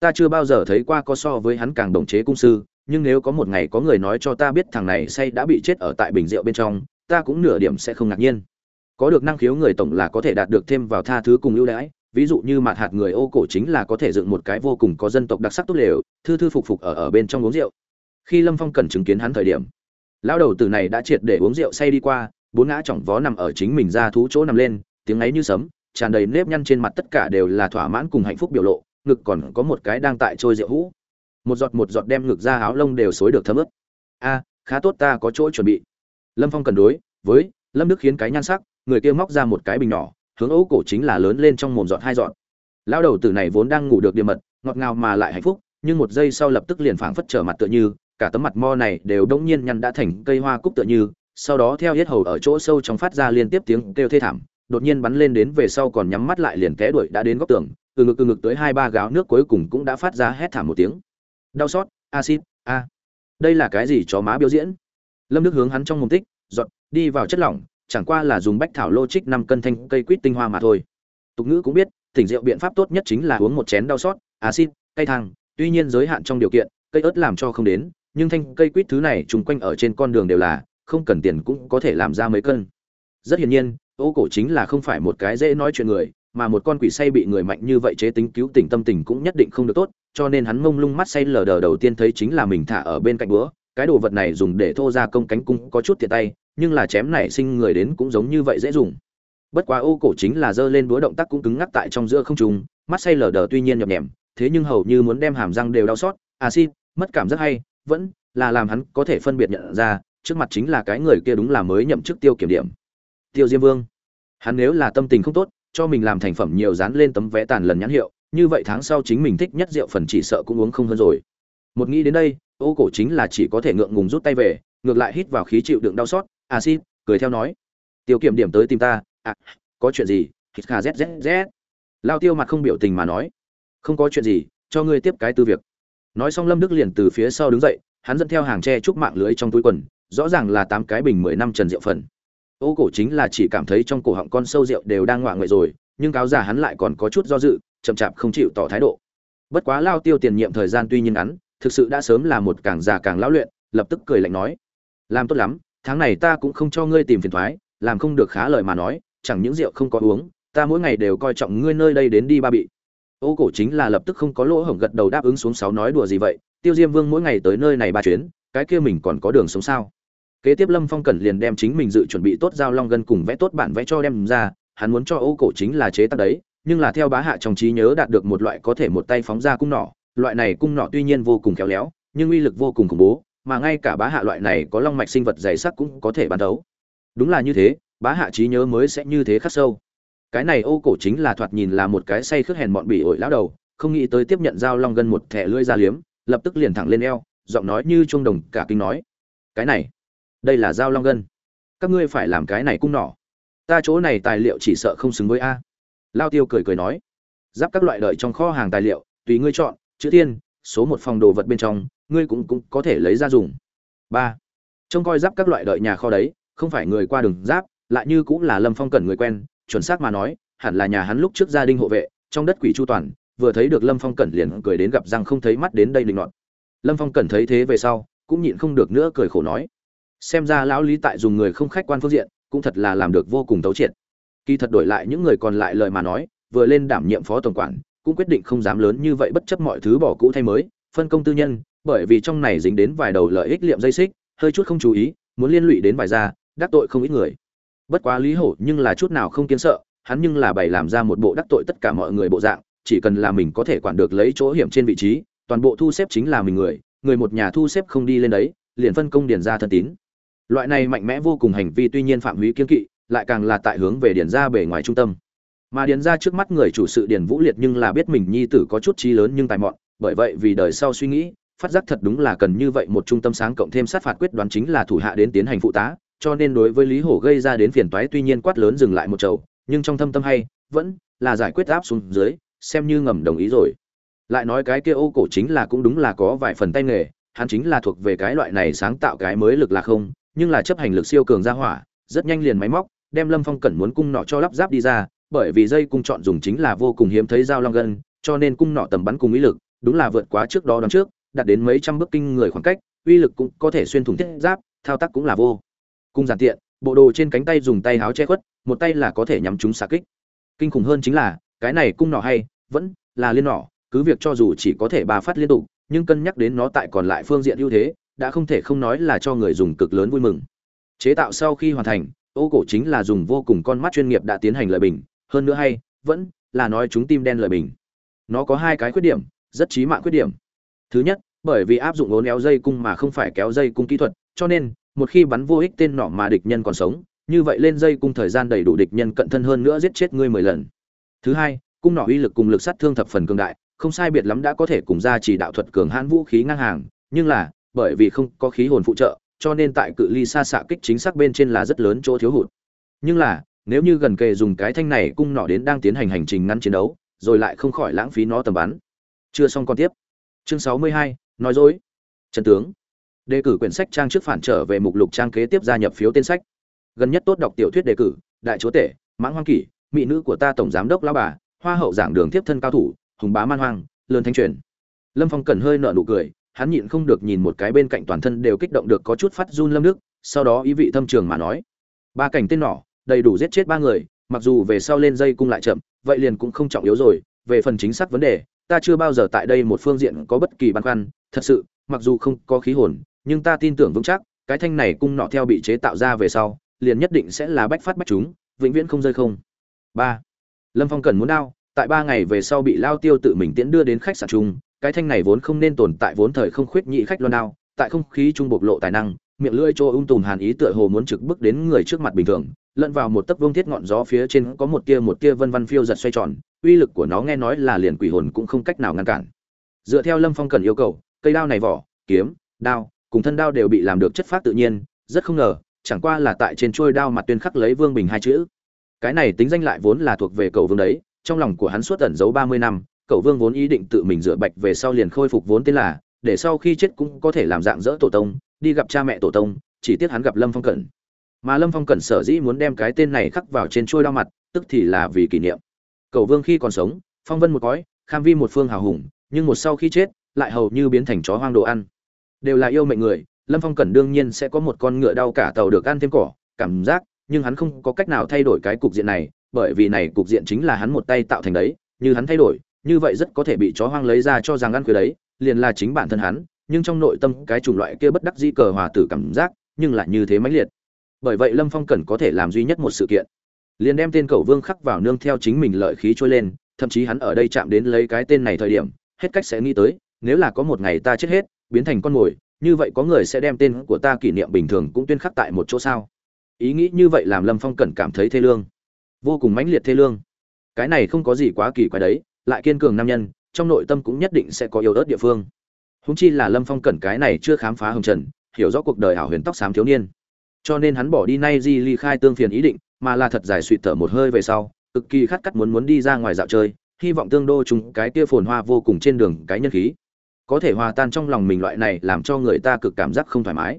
Ta chưa bao giờ thấy qua có so với hắn càng đồng chế cung sư, nhưng nếu có một ngày có người nói cho ta biết thằng này say đã bị chết ở tại bình rượu bên trong, ta cũng nửa điểm sẽ không ngạc nhiên. Có được năng khiếu người tổng là có thể đạt được thêm vào tha thứ cùng ưu đãi, ví dụ như mặt hạt người ô cổ chính là có thể dựng một cái vô cùng có dân tộc đặc sắc tốt lều, thư thư phục phục ở ở bên trong uống rượu khi lâm phong cần chứng kiến hắn thời điểm. Lão đầu tử này đã triệt để uống rượu say đi qua, bốn ngã chỏng vó nằm ở chính mình ra thú chỗ nằm lên, tiếng ấy như sấm, tràn đầy nếp nhăn trên mặt tất cả đều là thỏa mãn cùng hạnh phúc biểu lộ, ngực còn có một cái đang tại trôi rượu hũ. Một giọt một giọt đem ngực ra áo lông đều xối được thấm ướt. A, khá tốt ta có chỗ chuẩn bị. Lâm phong cần đối với lâm đức khiến cái nhan sắc, người kia móc ra một cái bình nhỏ, hướng ấu cổ chính là lớn lên trong mồm giọt hai giọt. Lão đầu tử này vốn đang ngủ được điềm mật, ngọt ngào mà lại hạnh phúc, nhưng một giây sau lập tức liền phảng phất trở mặt tựa như cả tấm mặt mo này đều đông nhiên nhăn đã thành cây hoa cúc tựa như, sau đó theo hết hầu ở chỗ sâu trong phát ra liên tiếp tiếng kêu thê thảm, đột nhiên bắn lên đến về sau còn nhắm mắt lại liền té đuổi đã đến góc tường, từ ngực từ ngực tới hai ba gáo nước cuối cùng cũng đã phát ra hét thảm một tiếng. Đau xót acid a. Đây là cái gì chó má biểu diễn? Lâm nước hướng hắn trong mồm tích, giọt, đi vào chất lỏng, chẳng qua là dùng bách thảo logic năm cân thanh cây quýt tinh hoa mà thôi. Tục ngữ cũng biết, tỉnh rượu biện pháp tốt nhất chính là uống một chén đau xót acid cây thang, tuy nhiên giới hạn trong điều kiện, cây ớt làm cho không đến nhưng thanh cây quýt thứ này trùng quanh ở trên con đường đều là, không cần tiền cũng có thể làm ra mấy cân. Rất hiển nhiên, ô cổ chính là không phải một cái dễ nói chuyện người, mà một con quỷ say bị người mạnh như vậy chế tính cứu tỉnh tâm tình cũng nhất định không được tốt, cho nên hắn mông lung mắt say lờ đờ đầu tiên thấy chính là mình thả ở bên cạnh búa. Cái đồ vật này dùng để thô ra công cánh cung có chút tiện tay, nhưng là chém này sinh người đến cũng giống như vậy dễ dùng. Bất quá ô cổ chính là giơ lên búa động tác cũng cứng ngắc tại trong giữa không trung, mắt say lờ đờ tuy nhiên nhập nhèm thế nhưng hầu như muốn đem hàm răng đều đau xót. Acid mất cảm rất hay vẫn là làm hắn có thể phân biệt nhận ra, trước mặt chính là cái người kia đúng là mới nhậm chức tiêu kiểm điểm. Tiêu diêm vương, hắn nếu là tâm tình không tốt, cho mình làm thành phẩm nhiều dán lên tấm vé tàn lần nhãn hiệu, như vậy tháng sau chính mình thích nhất rượu phần chỉ sợ cũng uống không hơn rồi. Một nghĩ đến đây, ô cổ chính là chỉ có thể ngượng ngùng rút tay về, ngược lại hít vào khí chịu đựng đau xót acid cười theo nói, tiêu kiểm điểm tới tìm ta à có chuyện gì? Hít kha zzz lao tiêu mặt không biểu tình mà nói, không có chuyện gì, cho ngươi tiếp cái tư việc nói xong lâm đức liền từ phía sau đứng dậy, hắn dẫn theo hàng tre trúc mạng lưới trong túi quần, rõ ràng là tám cái bình mười năm trần rượu phần. Ô cổ chính là chỉ cảm thấy trong cổ họng con sâu rượu đều đang ngoạ nguyện rồi, nhưng cáo già hắn lại còn có chút do dự, chậm chạp không chịu tỏ thái độ. Bất quá lao tiêu tiền nhiệm thời gian tuy nhiên ngắn, thực sự đã sớm là một càng già càng lão luyện, lập tức cười lạnh nói, làm tốt lắm, tháng này ta cũng không cho ngươi tìm phiền thoái, làm không được khá lời mà nói, chẳng những rượu không có uống, ta mỗi ngày đều coi trọng ngươi nơi đây đến đi ba bị ô cổ chính là lập tức không có lỗ hổng gật đầu đáp ứng xuống sáu nói đùa gì vậy, tiêu diêm vương mỗi ngày tới nơi này ba chuyến, cái kia mình còn có đường sống sao? Kế tiếp lâm phong cẩn liền đem chính mình dự chuẩn bị tốt giao long gân cùng vẽ tốt bản vẽ cho đem ra, hắn muốn cho ô cổ chính là chế tác đấy, nhưng là theo bá hạ trong trí nhớ đạt được một loại có thể một tay phóng ra cung nỏ, loại này cung nỏ tuy nhiên vô cùng khéo léo, nhưng uy lực vô cùng khủng bố, mà ngay cả bá hạ loại này có long mạch sinh vật dày sắc cũng có thể bắn đấu. Đúng là như thế, bá hạ trí nhớ mới sẽ như thế khắc sâu cái này ô cổ chính là thoạt nhìn là một cái say khướt hèn bọn bỉ ổi lão đầu, không nghĩ tới tiếp nhận dao long gân một thẻ lưỡi ra liếm, lập tức liền thẳng lên eo, giọng nói như trung đồng cả kinh nói. Cái này, đây là dao long gân. Các ngươi phải làm cái này cung nỏ ta chỗ này tài liệu chỉ sợ không xứng với a. Lao tiêu cười cười nói. Giáp các loại đợi trong kho hàng tài liệu, tùy ngươi chọn, chữ tiên số một phòng đồ vật bên trong, ngươi cũng cũng có thể lấy ra dùng. Ba. Trông coi giáp các loại đợi nhà kho đấy, không phải người qua đường giáp, lại như cũng là lâm phong cần người quen chuẩn xác mà nói, hẳn là nhà hắn lúc trước gia đình hộ vệ, trong đất quỷ chu toàn, vừa thấy được lâm phong cẩn liền cười đến gặp răng không thấy mắt đến đây định nọt. Lâm phong cẩn thấy thế về sau, cũng nhịn không được nữa cười khổ nói, xem ra lão lý tại dùng người không khách quan phương diện, cũng thật là làm được vô cùng tấu triệt. Kỳ thật đổi lại những người còn lại lời mà nói, vừa lên đảm nhiệm phó tổng quản, cũng quyết định không dám lớn như vậy bất chấp mọi thứ bỏ cũ thay mới, phân công tư nhân, bởi vì trong này dính đến vài đầu lợi ích liệm dây xích, hơi chút không chú ý, muốn liên lụy đến vài gia, đắc tội không ít người bất quá lý hổ nhưng là chút nào không kiến sợ, hắn nhưng là bày làm ra một bộ đắc tội tất cả mọi người bộ dạng, chỉ cần là mình có thể quản được lấy chỗ hiểm trên vị trí, toàn bộ thu xếp chính là mình người người một nhà thu xếp không đi lên đấy, liền phân công điền ra thân tín. Loại này mạnh mẽ vô cùng hành vi tuy nhiên phạm húy kiên kỵ, lại càng là tại hướng về điền ra bề ngoài trung tâm. Mà điền ra trước mắt người chủ sự điền vũ liệt nhưng là biết mình nhi tử có chút trí lớn nhưng tài mọn, bởi vậy vì đời sau suy nghĩ, phát giác thật đúng là cần như vậy một trung tâm sáng cộng thêm sát phạt quyết đoán chính là thủ hạ đến tiến hành phụ tá cho nên đối với lý hổ gây ra đến phiền toái tuy nhiên quát lớn dừng lại một chầu, nhưng trong thâm tâm hay, vẫn là giải quyết áp xuống dưới, xem như ngầm đồng ý rồi. Lại nói cái kia ô cổ chính là cũng đúng là có vài phần tay nghề, hắn chính là thuộc về cái loại này sáng tạo cái mới lực là không, nhưng là chấp hành lực siêu cường ra hỏa, rất nhanh liền máy móc, đem lâm phong cẩn muốn cung nọ cho lắp ráp đi ra, bởi vì dây cung chọn dùng chính là vô cùng hiếm thấy dao long gân, cho nên cung nọ tầm bắn cùng ý lực, đúng là vượt quá trước đó đón trước, đạt đến mấy trăm bước kinh người khoảng cách, uy lực cũng có thể xuyên thủng thiết giáp, thao tác cũng là vô cung giản tiện, bộ đồ trên cánh tay dùng tay háo che khuất, một tay là có thể nhắm chúng xạ kích. Kinh khủng hơn chính là, cái này cung nỏ hay, vẫn là liên nỏ, cứ việc cho dù chỉ có thể ba phát liên tục, nhưng cân nhắc đến nó tại còn lại phương diện ưu thế, đã không thể không nói là cho người dùng cực lớn vui mừng. Chế tạo sau khi hoàn thành, ô cổ chính là dùng vô cùng con mắt chuyên nghiệp đã tiến hành lợi bình, hơn nữa hay, vẫn là nói chúng tim đen lợi bình. Nó có hai cái khuyết điểm, rất chí mạng khuyết điểm. Thứ nhất, bởi vì áp dụng ốn éo dây cung mà không phải kéo dây cung kỹ thuật, cho nên một khi bắn vô ích tên nọ mà địch nhân còn sống, như vậy lên dây cung thời gian đầy đủ địch nhân cận thân hơn nữa giết chết ngươi mười lần. Thứ hai, cung nỏ uy lực cùng lực sát thương thập phần cường đại, không sai biệt lắm đã có thể cùng ra chỉ đạo thuật cường hãn vũ khí ngang hàng, nhưng là, bởi vì không có khí hồn phụ trợ, cho nên tại cự ly xa xạ kích chính xác bên trên là rất lớn chỗ thiếu hụt. Nhưng là, nếu như gần kề dùng cái thanh này cung nỏ đến đang tiến hành hành trình ngắn chiến đấu, rồi lại không khỏi lãng phí nó tầm bắn. Chưa xong còn tiếp. Chương sáu mươi hai, nói dối. Trần tướng đề cử quyển sách trang trước phản trở về mục lục trang kế tiếp gia nhập phiếu tên sách. Gần nhất tốt đọc tiểu thuyết đề cử, đại chúa tể, mãng hoang kỷ, mỹ nữ của ta tổng giám đốc lao bà, hoa hậu giảng đường tiếp thân cao thủ, hùng bá man hoang, lớn thanh truyền. Lâm phong cần hơi nợ nụ cười, hắn nhịn không được nhìn một cái bên cạnh toàn thân đều kích động được có chút phát run lâm nước, sau đó ý vị thâm trường mà nói. Ba cảnh tên nỏ đầy đủ giết chết ba người, mặc dù về sau lên dây cung lại chậm, vậy liền cũng không trọng yếu rồi, về phần chính xác vấn đề, ta chưa bao giờ tại đây một phương diện có bất kỳ băn khoăn, thật sự, mặc dù không có khí hồn nhưng ta tin tưởng vững chắc, cái thanh này cung nọ theo bị chế tạo ra về sau, liền nhất định sẽ là bách phát bách chúng, vĩnh viễn không rơi không. Ba, lâm phong cần muốn đao, tại ba ngày về sau bị lao tiêu tự mình tiễn đưa đến khách sạn chung, cái thanh này vốn không nên tồn tại, vốn thời không khuyết nhị khách loan đao, tại không khí trung bộc lộ tài năng, miệng lưỡi cho ung um tùm hàn ý tựa hồ muốn trực bức đến người trước mặt bình thường, lẫn vào một tấc vương thiết ngọn gió phía trên có một tia một tia vân vân phiêu giật xoay tròn, uy lực của nó nghe nói là liền quỷ hồn cũng không cách nào ngăn cản. Dựa theo lâm phong cần yêu cầu, cây đao này vỏ, kiếm, đao cùng thân đao đều bị làm được chất phát tự nhiên, rất không ngờ, chẳng qua là tại trên chuôi đao mặt tuyên khắc lấy vương bình hai chữ. Cái này tính danh lại vốn là thuộc về cầu vương đấy, trong lòng của hắn suốt ẩn giấu ba mươi năm, cậu vương vốn ý định tự mình rửa bạch về sau liền khôi phục vốn tên là, để sau khi chết cũng có thể làm dạng dỡ tổ tông, đi gặp cha mẹ tổ tông, chỉ tiếc hắn gặp lâm phong cẩn. Mà lâm phong cẩn sở dĩ muốn đem cái tên này khắc vào trên trôi đao mặt, tức thì là vì kỷ niệm. Cậu vương khi còn sống, phong vân một cõi, kham vi một phương hào hùng, nhưng một sau khi chết, lại hầu như biến thành chó hoang đồ ăn đều là yêu mệnh người, lâm phong Cần đương nhiên sẽ có một con ngựa đau cả tàu được ăn thêm cỏ, cảm giác, nhưng hắn không có cách nào thay đổi cái cục diện này, bởi vì này cục diện chính là hắn một tay tạo thành đấy, như hắn thay đổi, như vậy rất có thể bị chó hoang lấy ra cho rằng ăn khuya đấy, liền là chính bản thân hắn, nhưng trong nội tâm cái chủng loại kia bất đắc dĩ cờ hòa tử cảm giác, nhưng lại như thế mãnh liệt. Bởi vậy lâm phong cần có thể làm duy nhất một sự kiện, liền đem tên cầu vương khắc vào nương theo chính mình lợi khí trôi lên, thậm chí hắn ở đây chạm đến lấy cái tên này thời điểm, hết cách sẽ nghĩ tới, nếu là có một ngày ta chết hết biến thành con mồi, như vậy có người sẽ đem tên của ta kỷ niệm bình thường cũng tuyên khắc tại một chỗ sao? Ý nghĩ như vậy làm lâm phong cẩn cảm thấy thê lương. Vô cùng mãnh liệt thê lương. Cái này không có gì quá kỳ quái đấy, lại kiên cường nam nhân, trong nội tâm cũng nhất định sẽ có yếu ớt địa phương. Húng chi là lâm phong cẩn cái này chưa khám phá hồng trần, hiểu rõ cuộc đời hảo huyền tóc xám thiếu niên. Cho nên hắn bỏ đi nay di ly khai tương phiền ý định, mà là thật dài suy thở một hơi về sau, cực kỳ khát cắt muốn muốn đi ra ngoài dạo chơi, hy vọng tương đô chúng cái kia phồn hoa vô cùng trên đường cái nhân khí có thể hòa tan trong lòng mình loại này làm cho người ta cực cảm giác không thoải mái.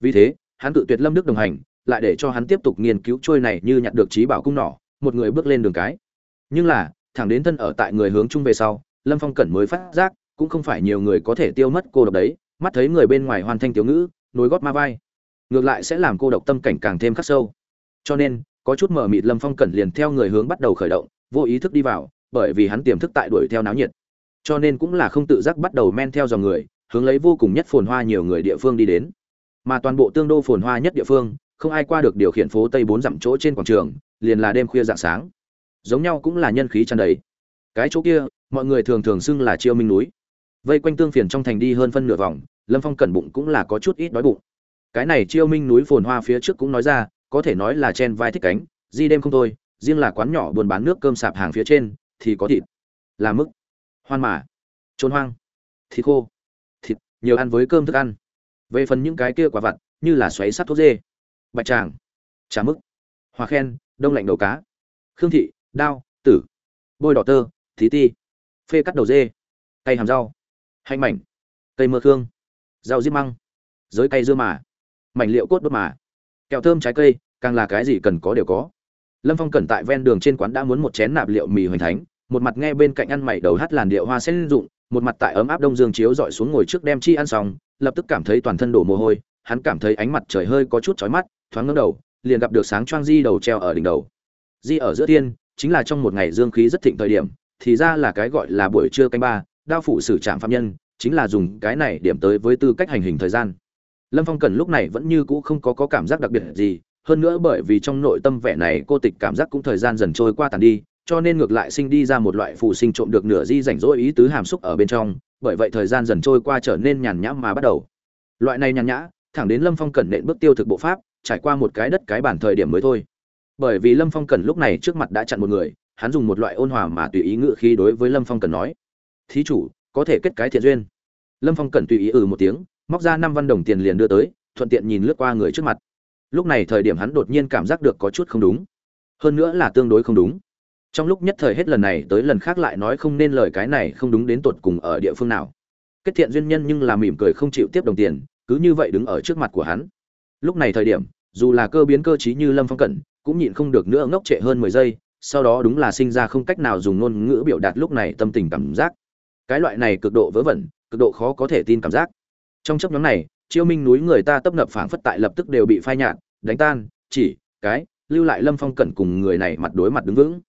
Vì thế, hắn tự tuyệt lâm đức đồng hành, lại để cho hắn tiếp tục nghiên cứu trôi này như nhặt được trí bảo cung nỏ, một người bước lên đường cái. Nhưng là, thẳng đến thân ở tại người hướng chung về sau, lâm phong cẩn mới phát giác, cũng không phải nhiều người có thể tiêu mất cô độc đấy, mắt thấy người bên ngoài hoàn thanh tiểu ngữ, nối gót ma vai. Ngược lại sẽ làm cô độc tâm cảnh càng thêm khắc sâu. Cho nên, có chút mở mịt lâm phong cẩn liền theo người hướng bắt đầu khởi động, vô ý thức đi vào, bởi vì hắn tiềm thức tại đuổi theo náo nhiệt cho nên cũng là không tự giác bắt đầu men theo dòng người, hướng lấy vô cùng nhất phồn hoa nhiều người địa phương đi đến. Mà toàn bộ tương đô phồn hoa nhất địa phương, không ai qua được điều khiển phố tây bốn dặm chỗ trên quảng trường, liền là đêm khuya dạng sáng. Giống nhau cũng là nhân khí tràn đầy. Cái chỗ kia, mọi người thường thường xưng là chiêu minh núi. Vây quanh tương phiền trong thành đi hơn phân nửa vòng, lâm phong cẩn bụng cũng là có chút ít đói bụng. Cái này chiêu minh núi phồn hoa phía trước cũng nói ra, có thể nói là chen vai thích cánh, di đêm không thôi, riêng là quán nhỏ buôn bán nước cơm sạp hàng phía trên, thì có thịt. Là mức hoan mà. Trốn hoang. Thịt khô. Thịt, nhiều ăn với cơm thức ăn. Về phần những cái kia quả vặt, như là xoáy sắt thuốc dê. Bạch tràng. Trà mức hòa khen, đông lạnh đầu cá. Khương thị, đao, tử. Bôi đỏ tơ, thí ti. Phê cắt đầu dê. Cây hàm rau. Hành mảnh. Cây mơ khương. Rau diếp măng. Giới cây dưa mà. Mảnh liệu cốt đốt mà. Kẹo thơm trái cây, càng là cái gì cần có đều có. Lâm phong cẩn tại ven đường trên quán đã muốn một chén nạp liệu mì hoành thánh một mặt nghe bên cạnh ăn mày đầu hát làn điệu hoa sen dụng một mặt tại ấm áp đông dương chiếu dọi xuống ngồi trước đem chi ăn xong lập tức cảm thấy toàn thân đổ mồ hôi hắn cảm thấy ánh mặt trời hơi có chút chói mắt thoáng ngẩng đầu liền gặp được sáng choang di đầu treo ở đỉnh đầu. Di ở giữa thiên, chính là trong một ngày dương khí rất thịnh thời điểm thì ra là cái gọi là buổi trưa canh ba đao phủ xử trạm phạm nhân chính là dùng cái này điểm tới với tư cách hành hình thời gian. Lâm phong cần lúc này vẫn như cũ không có, có cảm giác đặc biệt gì hơn nữa bởi vì trong nội tâm vẻ này cô tịch cảm giác cũng thời gian dần trôi qua tàn đi cho nên ngược lại sinh đi ra một loại phù sinh trộm được nửa di rảnh rỗi ý tứ hàm xúc ở bên trong, bởi vậy thời gian dần trôi qua trở nên nhàn nhã mà bắt đầu. Loại này nhàn nhã, thẳng đến lâm phong cẩn nện bước tiêu thực bộ pháp, trải qua một cái đất cái bản thời điểm mới thôi. Bởi vì lâm phong cẩn lúc này trước mặt đã chặn một người, hắn dùng một loại ôn hòa mà tùy ý ngự khi đối với lâm phong cẩn nói, thí chủ, có thể kết cái thiện duyên. Lâm phong cẩn tùy ý ừ một tiếng, móc ra năm văn đồng tiền liền đưa tới, thuận tiện nhìn lướt qua người trước mặt. Lúc này thời điểm hắn đột nhiên cảm giác được có chút không đúng. Hơn nữa là tương đối không đúng trong lúc nhất thời hết lần này tới lần khác lại nói không nên lời cái này không đúng đến tột cùng ở địa phương nào. Kết thiện duyên nhân nhưng là mỉm cười không chịu tiếp đồng tiền, cứ như vậy đứng ở trước mặt của hắn. Lúc này thời điểm, dù là cơ biến cơ t như lâm phong cẩn, cũng nhịn không được nữa ngốc trệ hơn mười giây, sau đó đúng là sinh ra không cách nào dùng ngôn ngữ biểu đạt lúc này tâm tình cảm giác. Cái loại này cực độ vớ vẩn, cực độ khó có thể tin cảm giác. Trong chấp nhóm này, chiêu minh núi người ta tấp nập phảng phất tại lập tức đều bị phai nhạt, đánh tan, chỉ, cái, lưu lại lâm phong cẩn cùng người này mặt đối mặt đứng vững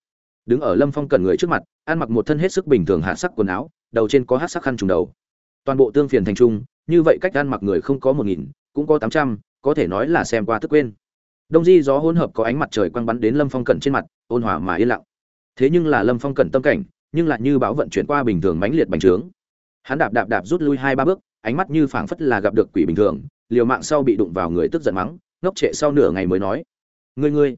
đứng ở lâm phong cẩn người trước mặt, ăn mặc một thân hết sức bình thường hạ sắc quần áo, đầu trên có hát sắc khăn trùng đầu. Toàn bộ tương phiền thành trung, như vậy cách ăn mặc người không có một nghìn, cũng có tám trăm, có thể nói là xem qua tức quên. Đông di gió hỗn hợp có ánh mặt trời quang bắn đến lâm phong cẩn trên mặt, ôn hòa mà yên lặng. Thế nhưng là lâm phong cẩn tâm cảnh, nhưng lại như bão vận chuyển qua bình thường mãnh liệt bành trướng. Hắn đạp đạp đạp rút lui hai ba bước, ánh mắt như phảng phất là gặp được quỷ bình thường, liều mạng sau bị đụng vào người tức giận mắng, ngốc trệ sau nửa ngày mới nói. Ngươi ngươi.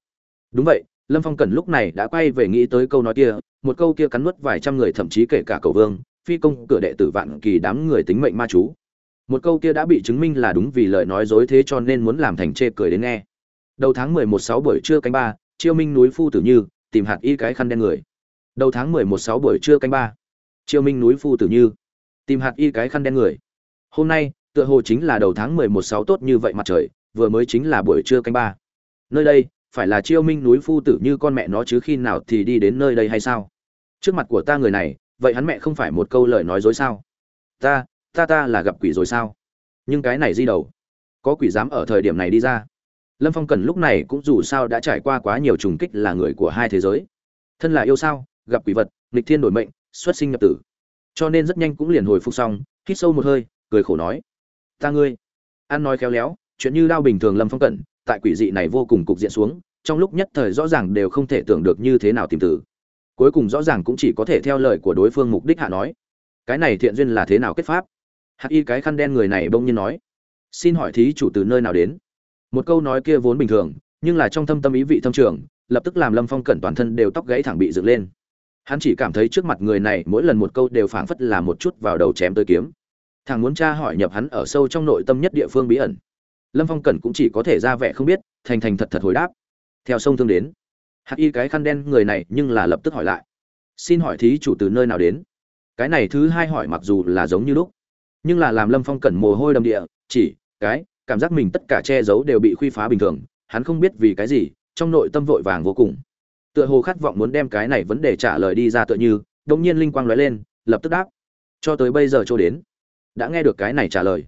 Đúng vậy lâm phong cẩn lúc này đã quay về nghĩ tới câu nói kia, một câu kia cắn nuốt vài trăm người, thậm chí kể cả cầu vương, phi công, cửa đệ tử vạn kỳ đám người tính mệnh ma chú. Một câu kia đã bị chứng minh là đúng vì lời nói dối thế cho nên muốn làm thành chê cười đến nghe. Đầu tháng mười một sáu buổi trưa canh ba, chiêu minh núi phu tử như, tìm hạt y cái khăn đen người. Đầu tháng mười một sáu buổi trưa canh ba, chiêu minh núi phu tử như, tìm hạt y cái khăn đen người. Hôm nay, tựa hồ chính là đầu tháng mười một sáu tốt như vậy mặt trời, vừa mới chính là buổi trưa canh ba. Nơi đây phải là chiêu minh núi phu tử như con mẹ nó chứ khi nào thì đi đến nơi đây hay sao? Trước mặt của ta người này, vậy hắn mẹ không phải một câu lời nói dối sao? Ta ta ta là gặp quỷ rồi sao? Nhưng cái này di đầu, có quỷ dám ở thời điểm này đi ra? Lâm phong cần lúc này cũng dù sao đã trải qua quá nhiều trùng kích là người của hai thế giới. Thân là yêu sao, gặp quỷ vật, nghịch thiên đổi mệnh, xuất sinh nhập tử. Cho nên rất nhanh cũng liền hồi phục xong, hít sâu một hơi, cười khổ nói. Ta ngươi, ăn nói khéo léo, chuyện như đao bình thường lâm phong cẩn tại quỷ dị này vô cùng cục diện xuống, trong lúc nhất thời rõ ràng đều không thể tưởng được như thế nào tìm tử cuối cùng rõ ràng cũng chỉ có thể theo lời của đối phương mục đích hạ nói, cái này thiện duyên là thế nào kết pháp? Hắc y cái khăn đen người này bỗng nhiên nói, xin hỏi thí chủ từ nơi nào đến? Một câu nói kia vốn bình thường, nhưng là trong thâm tâm ý vị thâm trường, lập tức làm lâm phong cẩn toàn thân đều tóc gãy thẳng bị dựng lên. Hắn chỉ cảm thấy trước mặt người này mỗi lần một câu đều phảng phất là một chút vào đầu chém tới kiếm. Thằng muốn tra hỏi nhập hắn ở sâu trong nội tâm nhất địa phương bí ẩn lâm phong cẩn cũng chỉ có thể ra vẻ không biết, thành thành thật thật hồi đáp. Theo sông thương đến, hắc y cái khăn đen người này nhưng là lập tức hỏi lại. Xin hỏi thí chủ từ nơi nào đến? Cái này thứ hai hỏi mặc dù là giống như lúc, nhưng là làm lâm phong cẩn mồ hôi đầm địa, chỉ cái cảm giác mình tất cả che giấu đều bị khuy phá bình thường, hắn không biết vì cái gì, trong nội tâm vội vàng vô cùng. Tựa hồ khát vọng muốn đem cái này vấn đề trả lời đi ra tựa như đông nhiên linh quang nói lên, lập tức đáp. Cho tới bây giờ cho đến, đã nghe được cái này trả lời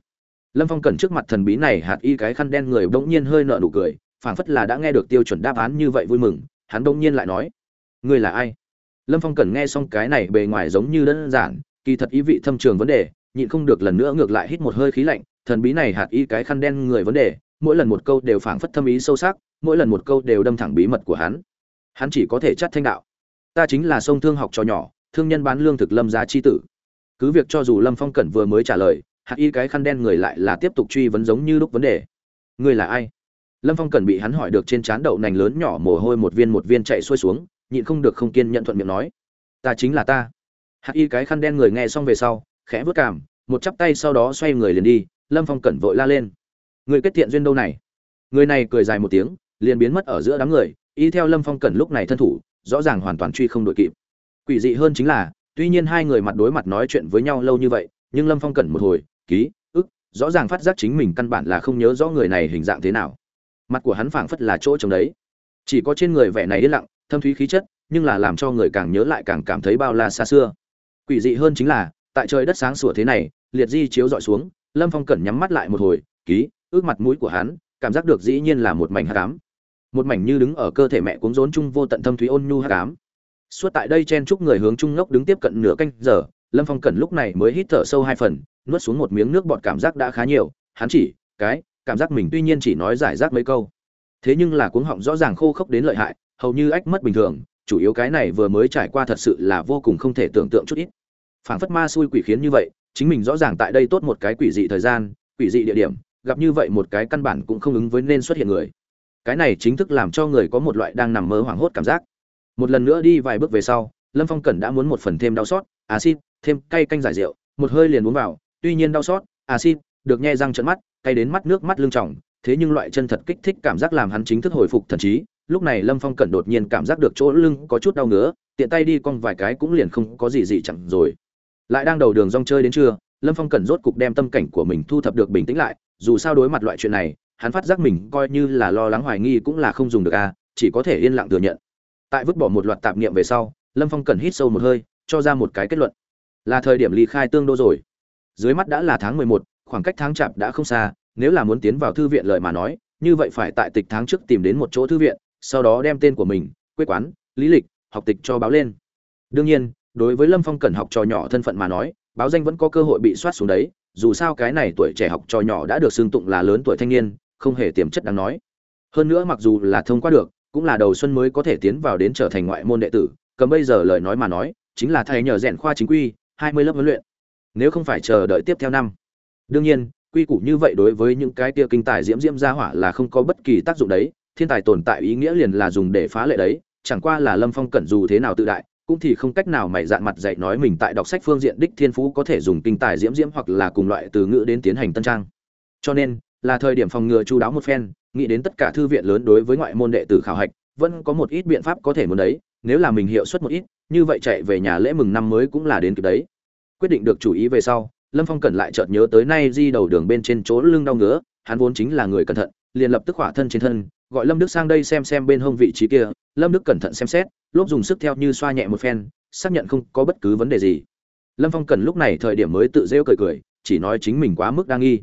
lâm phong cẩn trước mặt thần bí này hạt y cái khăn đen người bỗng nhiên hơi nợ nụ cười, phảng phất là đã nghe được tiêu chuẩn đáp án như vậy vui mừng, hắn bỗng nhiên lại nói, ngươi là ai? Lâm phong cẩn nghe xong cái này bề ngoài giống như đơn giản, kỳ thật ý vị thâm trường vấn đề, nhịn không được lần nữa ngược lại hít một hơi khí lạnh, thần bí này hạt y cái khăn đen người vấn đề, mỗi lần một câu đều phảng phất thâm ý sâu sắc, mỗi lần một câu đều đâm thẳng bí mật của hắn. Hắn chỉ có thể chắt thanh đạo. Ta chính là sông thương học trò nhỏ, thương nhân bán lương thực lâm gia chi tử. Cứ việc cho dù lâm phong cẩn vừa mới trả lời Hạ y cái khăn đen người lại là tiếp tục truy vấn giống như lúc vấn đề. Người là ai? Lâm phong Cần bị hắn hỏi được trên trán đậu nành lớn nhỏ mồ hôi một viên một viên chạy xuôi xuống, nhịn không được không kiên nhận thuận miệng nói. Ta chính là ta. Hạ y cái khăn đen người nghe xong về sau, khẽ vớt cảm, một chắp tay sau đó xoay người liền đi, lâm phong cẩn vội la lên. Người kết thiện duyên đâu này? Người này cười dài một tiếng, liền biến mất ở giữa đám người, y theo lâm phong cẩn lúc này thân thủ, rõ ràng hoàn toàn truy không đội kịp. Quỷ dị hơn chính là, tuy nhiên hai người mặt đối mặt nói chuyện với nhau lâu như vậy, nhưng lâm phong cẩn một hồi ký, ức, rõ ràng phát giác chính mình căn bản là không nhớ rõ người này hình dạng thế nào. Mặt của hắn phảng phất là chỗ trống đấy. Chỉ có trên người vẻ này yên lặng, thâm thúy khí chất, nhưng là làm cho người càng nhớ lại càng cảm thấy bao la xa xưa. Quỷ dị hơn chính là, tại trời đất sáng sủa thế này, liệt di chiếu dọi xuống, lâm phong cẩn nhắm mắt lại một hồi, ký, ước mặt mũi của hắn, cảm giác được dĩ nhiên là một mảnh hát cám một mảnh như đứng ở cơ thể mẹ cuống rốn chung vô tận thâm thúy ôn nhu hát cám suốt tại đây chen chúc người hướng trung ngốc đứng tiếp cận nửa canh giờ lâm phong cẩn lúc này mới hít thở sâu hai phần, nuốt xuống một miếng nước bọt cảm giác đã khá nhiều, hắn chỉ, cái, cảm giác mình tuy nhiên chỉ nói giải rác mấy câu, thế nhưng là cuống họng rõ ràng khô khốc đến lợi hại, hầu như ách mất bình thường, chủ yếu cái này vừa mới trải qua thật sự là vô cùng không thể tưởng tượng chút ít. Phảng phất ma xui quỷ khiến như vậy, chính mình rõ ràng tại đây tốt một cái quỷ dị thời gian, quỷ dị địa điểm, gặp như vậy một cái căn bản cũng không ứng với nên xuất hiện người. Cái này chính thức làm cho người có một loại đang nằm mơ hoảng hốt cảm giác. Một lần nữa đi vài bước về sau, lâm phong cẩn đã muốn một phần thêm đau xót acid thêm cay canh giải rượu một hơi liền uống vào tuy nhiên đau xót xin, được nhe răng trợn mắt cay đến mắt nước mắt lưng tròng thế nhưng loại chân thật kích thích cảm giác làm hắn chính thức hồi phục thần trí lúc này lâm phong cẩn đột nhiên cảm giác được chỗ lưng có chút đau ngứa tiện tay đi cong vài cái cũng liền không có gì gì chẳng rồi. Lại đang đầu đường rong chơi đến trưa lâm phong cẩn rốt cục đem tâm cảnh của mình thu thập được bình tĩnh lại dù sao đối mặt loại chuyện này hắn phát giác mình coi như là lo lắng hoài nghi cũng là không dùng được a à, chỉ có thể yên lặng thừa nhận. Tại vứt bỏ một loạt tạp niệm về sau lâm phong cẩn hít sâu một hơi cho ra một cái kết luận là thời điểm ly khai tương đô rồi. Dưới mắt đã là tháng mười một, khoảng cách tháng chạp đã không xa, nếu là muốn tiến vào thư viện lợi mà nói, như vậy phải tại tịch tháng trước tìm đến một chỗ thư viện, sau đó đem tên của mình, quê quán, lý lịch, học tịch cho báo lên. Đương nhiên, đối với lâm phong cẩn học trò nhỏ thân phận mà nói, báo danh vẫn có cơ hội bị soát xuống đấy, dù sao cái này tuổi trẻ học trò nhỏ đã được xưng tụng là lớn tuổi thanh niên, không hề tiềm chất đáng nói. Hơn nữa mặc dù là thông qua được, cũng là đầu xuân mới có thể tiến vào đến trở thành ngoại môn đệ tử, cầm bây giờ lời nói mà nói, chính là thầy nhờ rèn khoa chính quy hai mươi lớp huấn luyện, nếu không phải chờ đợi tiếp theo năm. Đương nhiên, quy củ như vậy đối với những cái tia kinh tài diễm diễm ra hỏa là không có bất kỳ tác dụng đấy, thiên tài tồn tại ý nghĩa liền là dùng để phá lệ đấy, chẳng qua là lâm phong cẩn dù thế nào tự đại, cũng thì không cách nào mày dạn mặt dạy nói mình tại đọc sách phương diện đích thiên phú có thể dùng kinh tài diễm diễm hoặc là cùng loại từ ngữ đến tiến hành tân trang. Cho nên, là thời điểm phòng ngừa chú đáo một phen, nghĩ đến tất cả thư viện lớn đối với ngoại môn đệ tử khảo hạch, vẫn có một ít biện pháp có thể muốn đấy nếu là mình hiệu suất một ít, như vậy chạy về nhà lễ mừng năm mới cũng là đến kịp đấy. Quyết định được chủ ý về sau, lâm phong cẩn lại chợt nhớ tới nay di đầu đường bên trên chỗ lưng đau ngứa, hắn vốn chính là người cẩn thận, liền lập tức hỏa thân trên thân, gọi lâm đức sang đây xem xem bên hông vị trí kia. Lâm đức cẩn thận xem xét, lốp dùng sức theo như xoa nhẹ một phen, xác nhận không có bất cứ vấn đề gì. Lâm phong cẩn lúc này thời điểm mới tự rêu cười cười, chỉ nói chính mình quá mức đa nghi.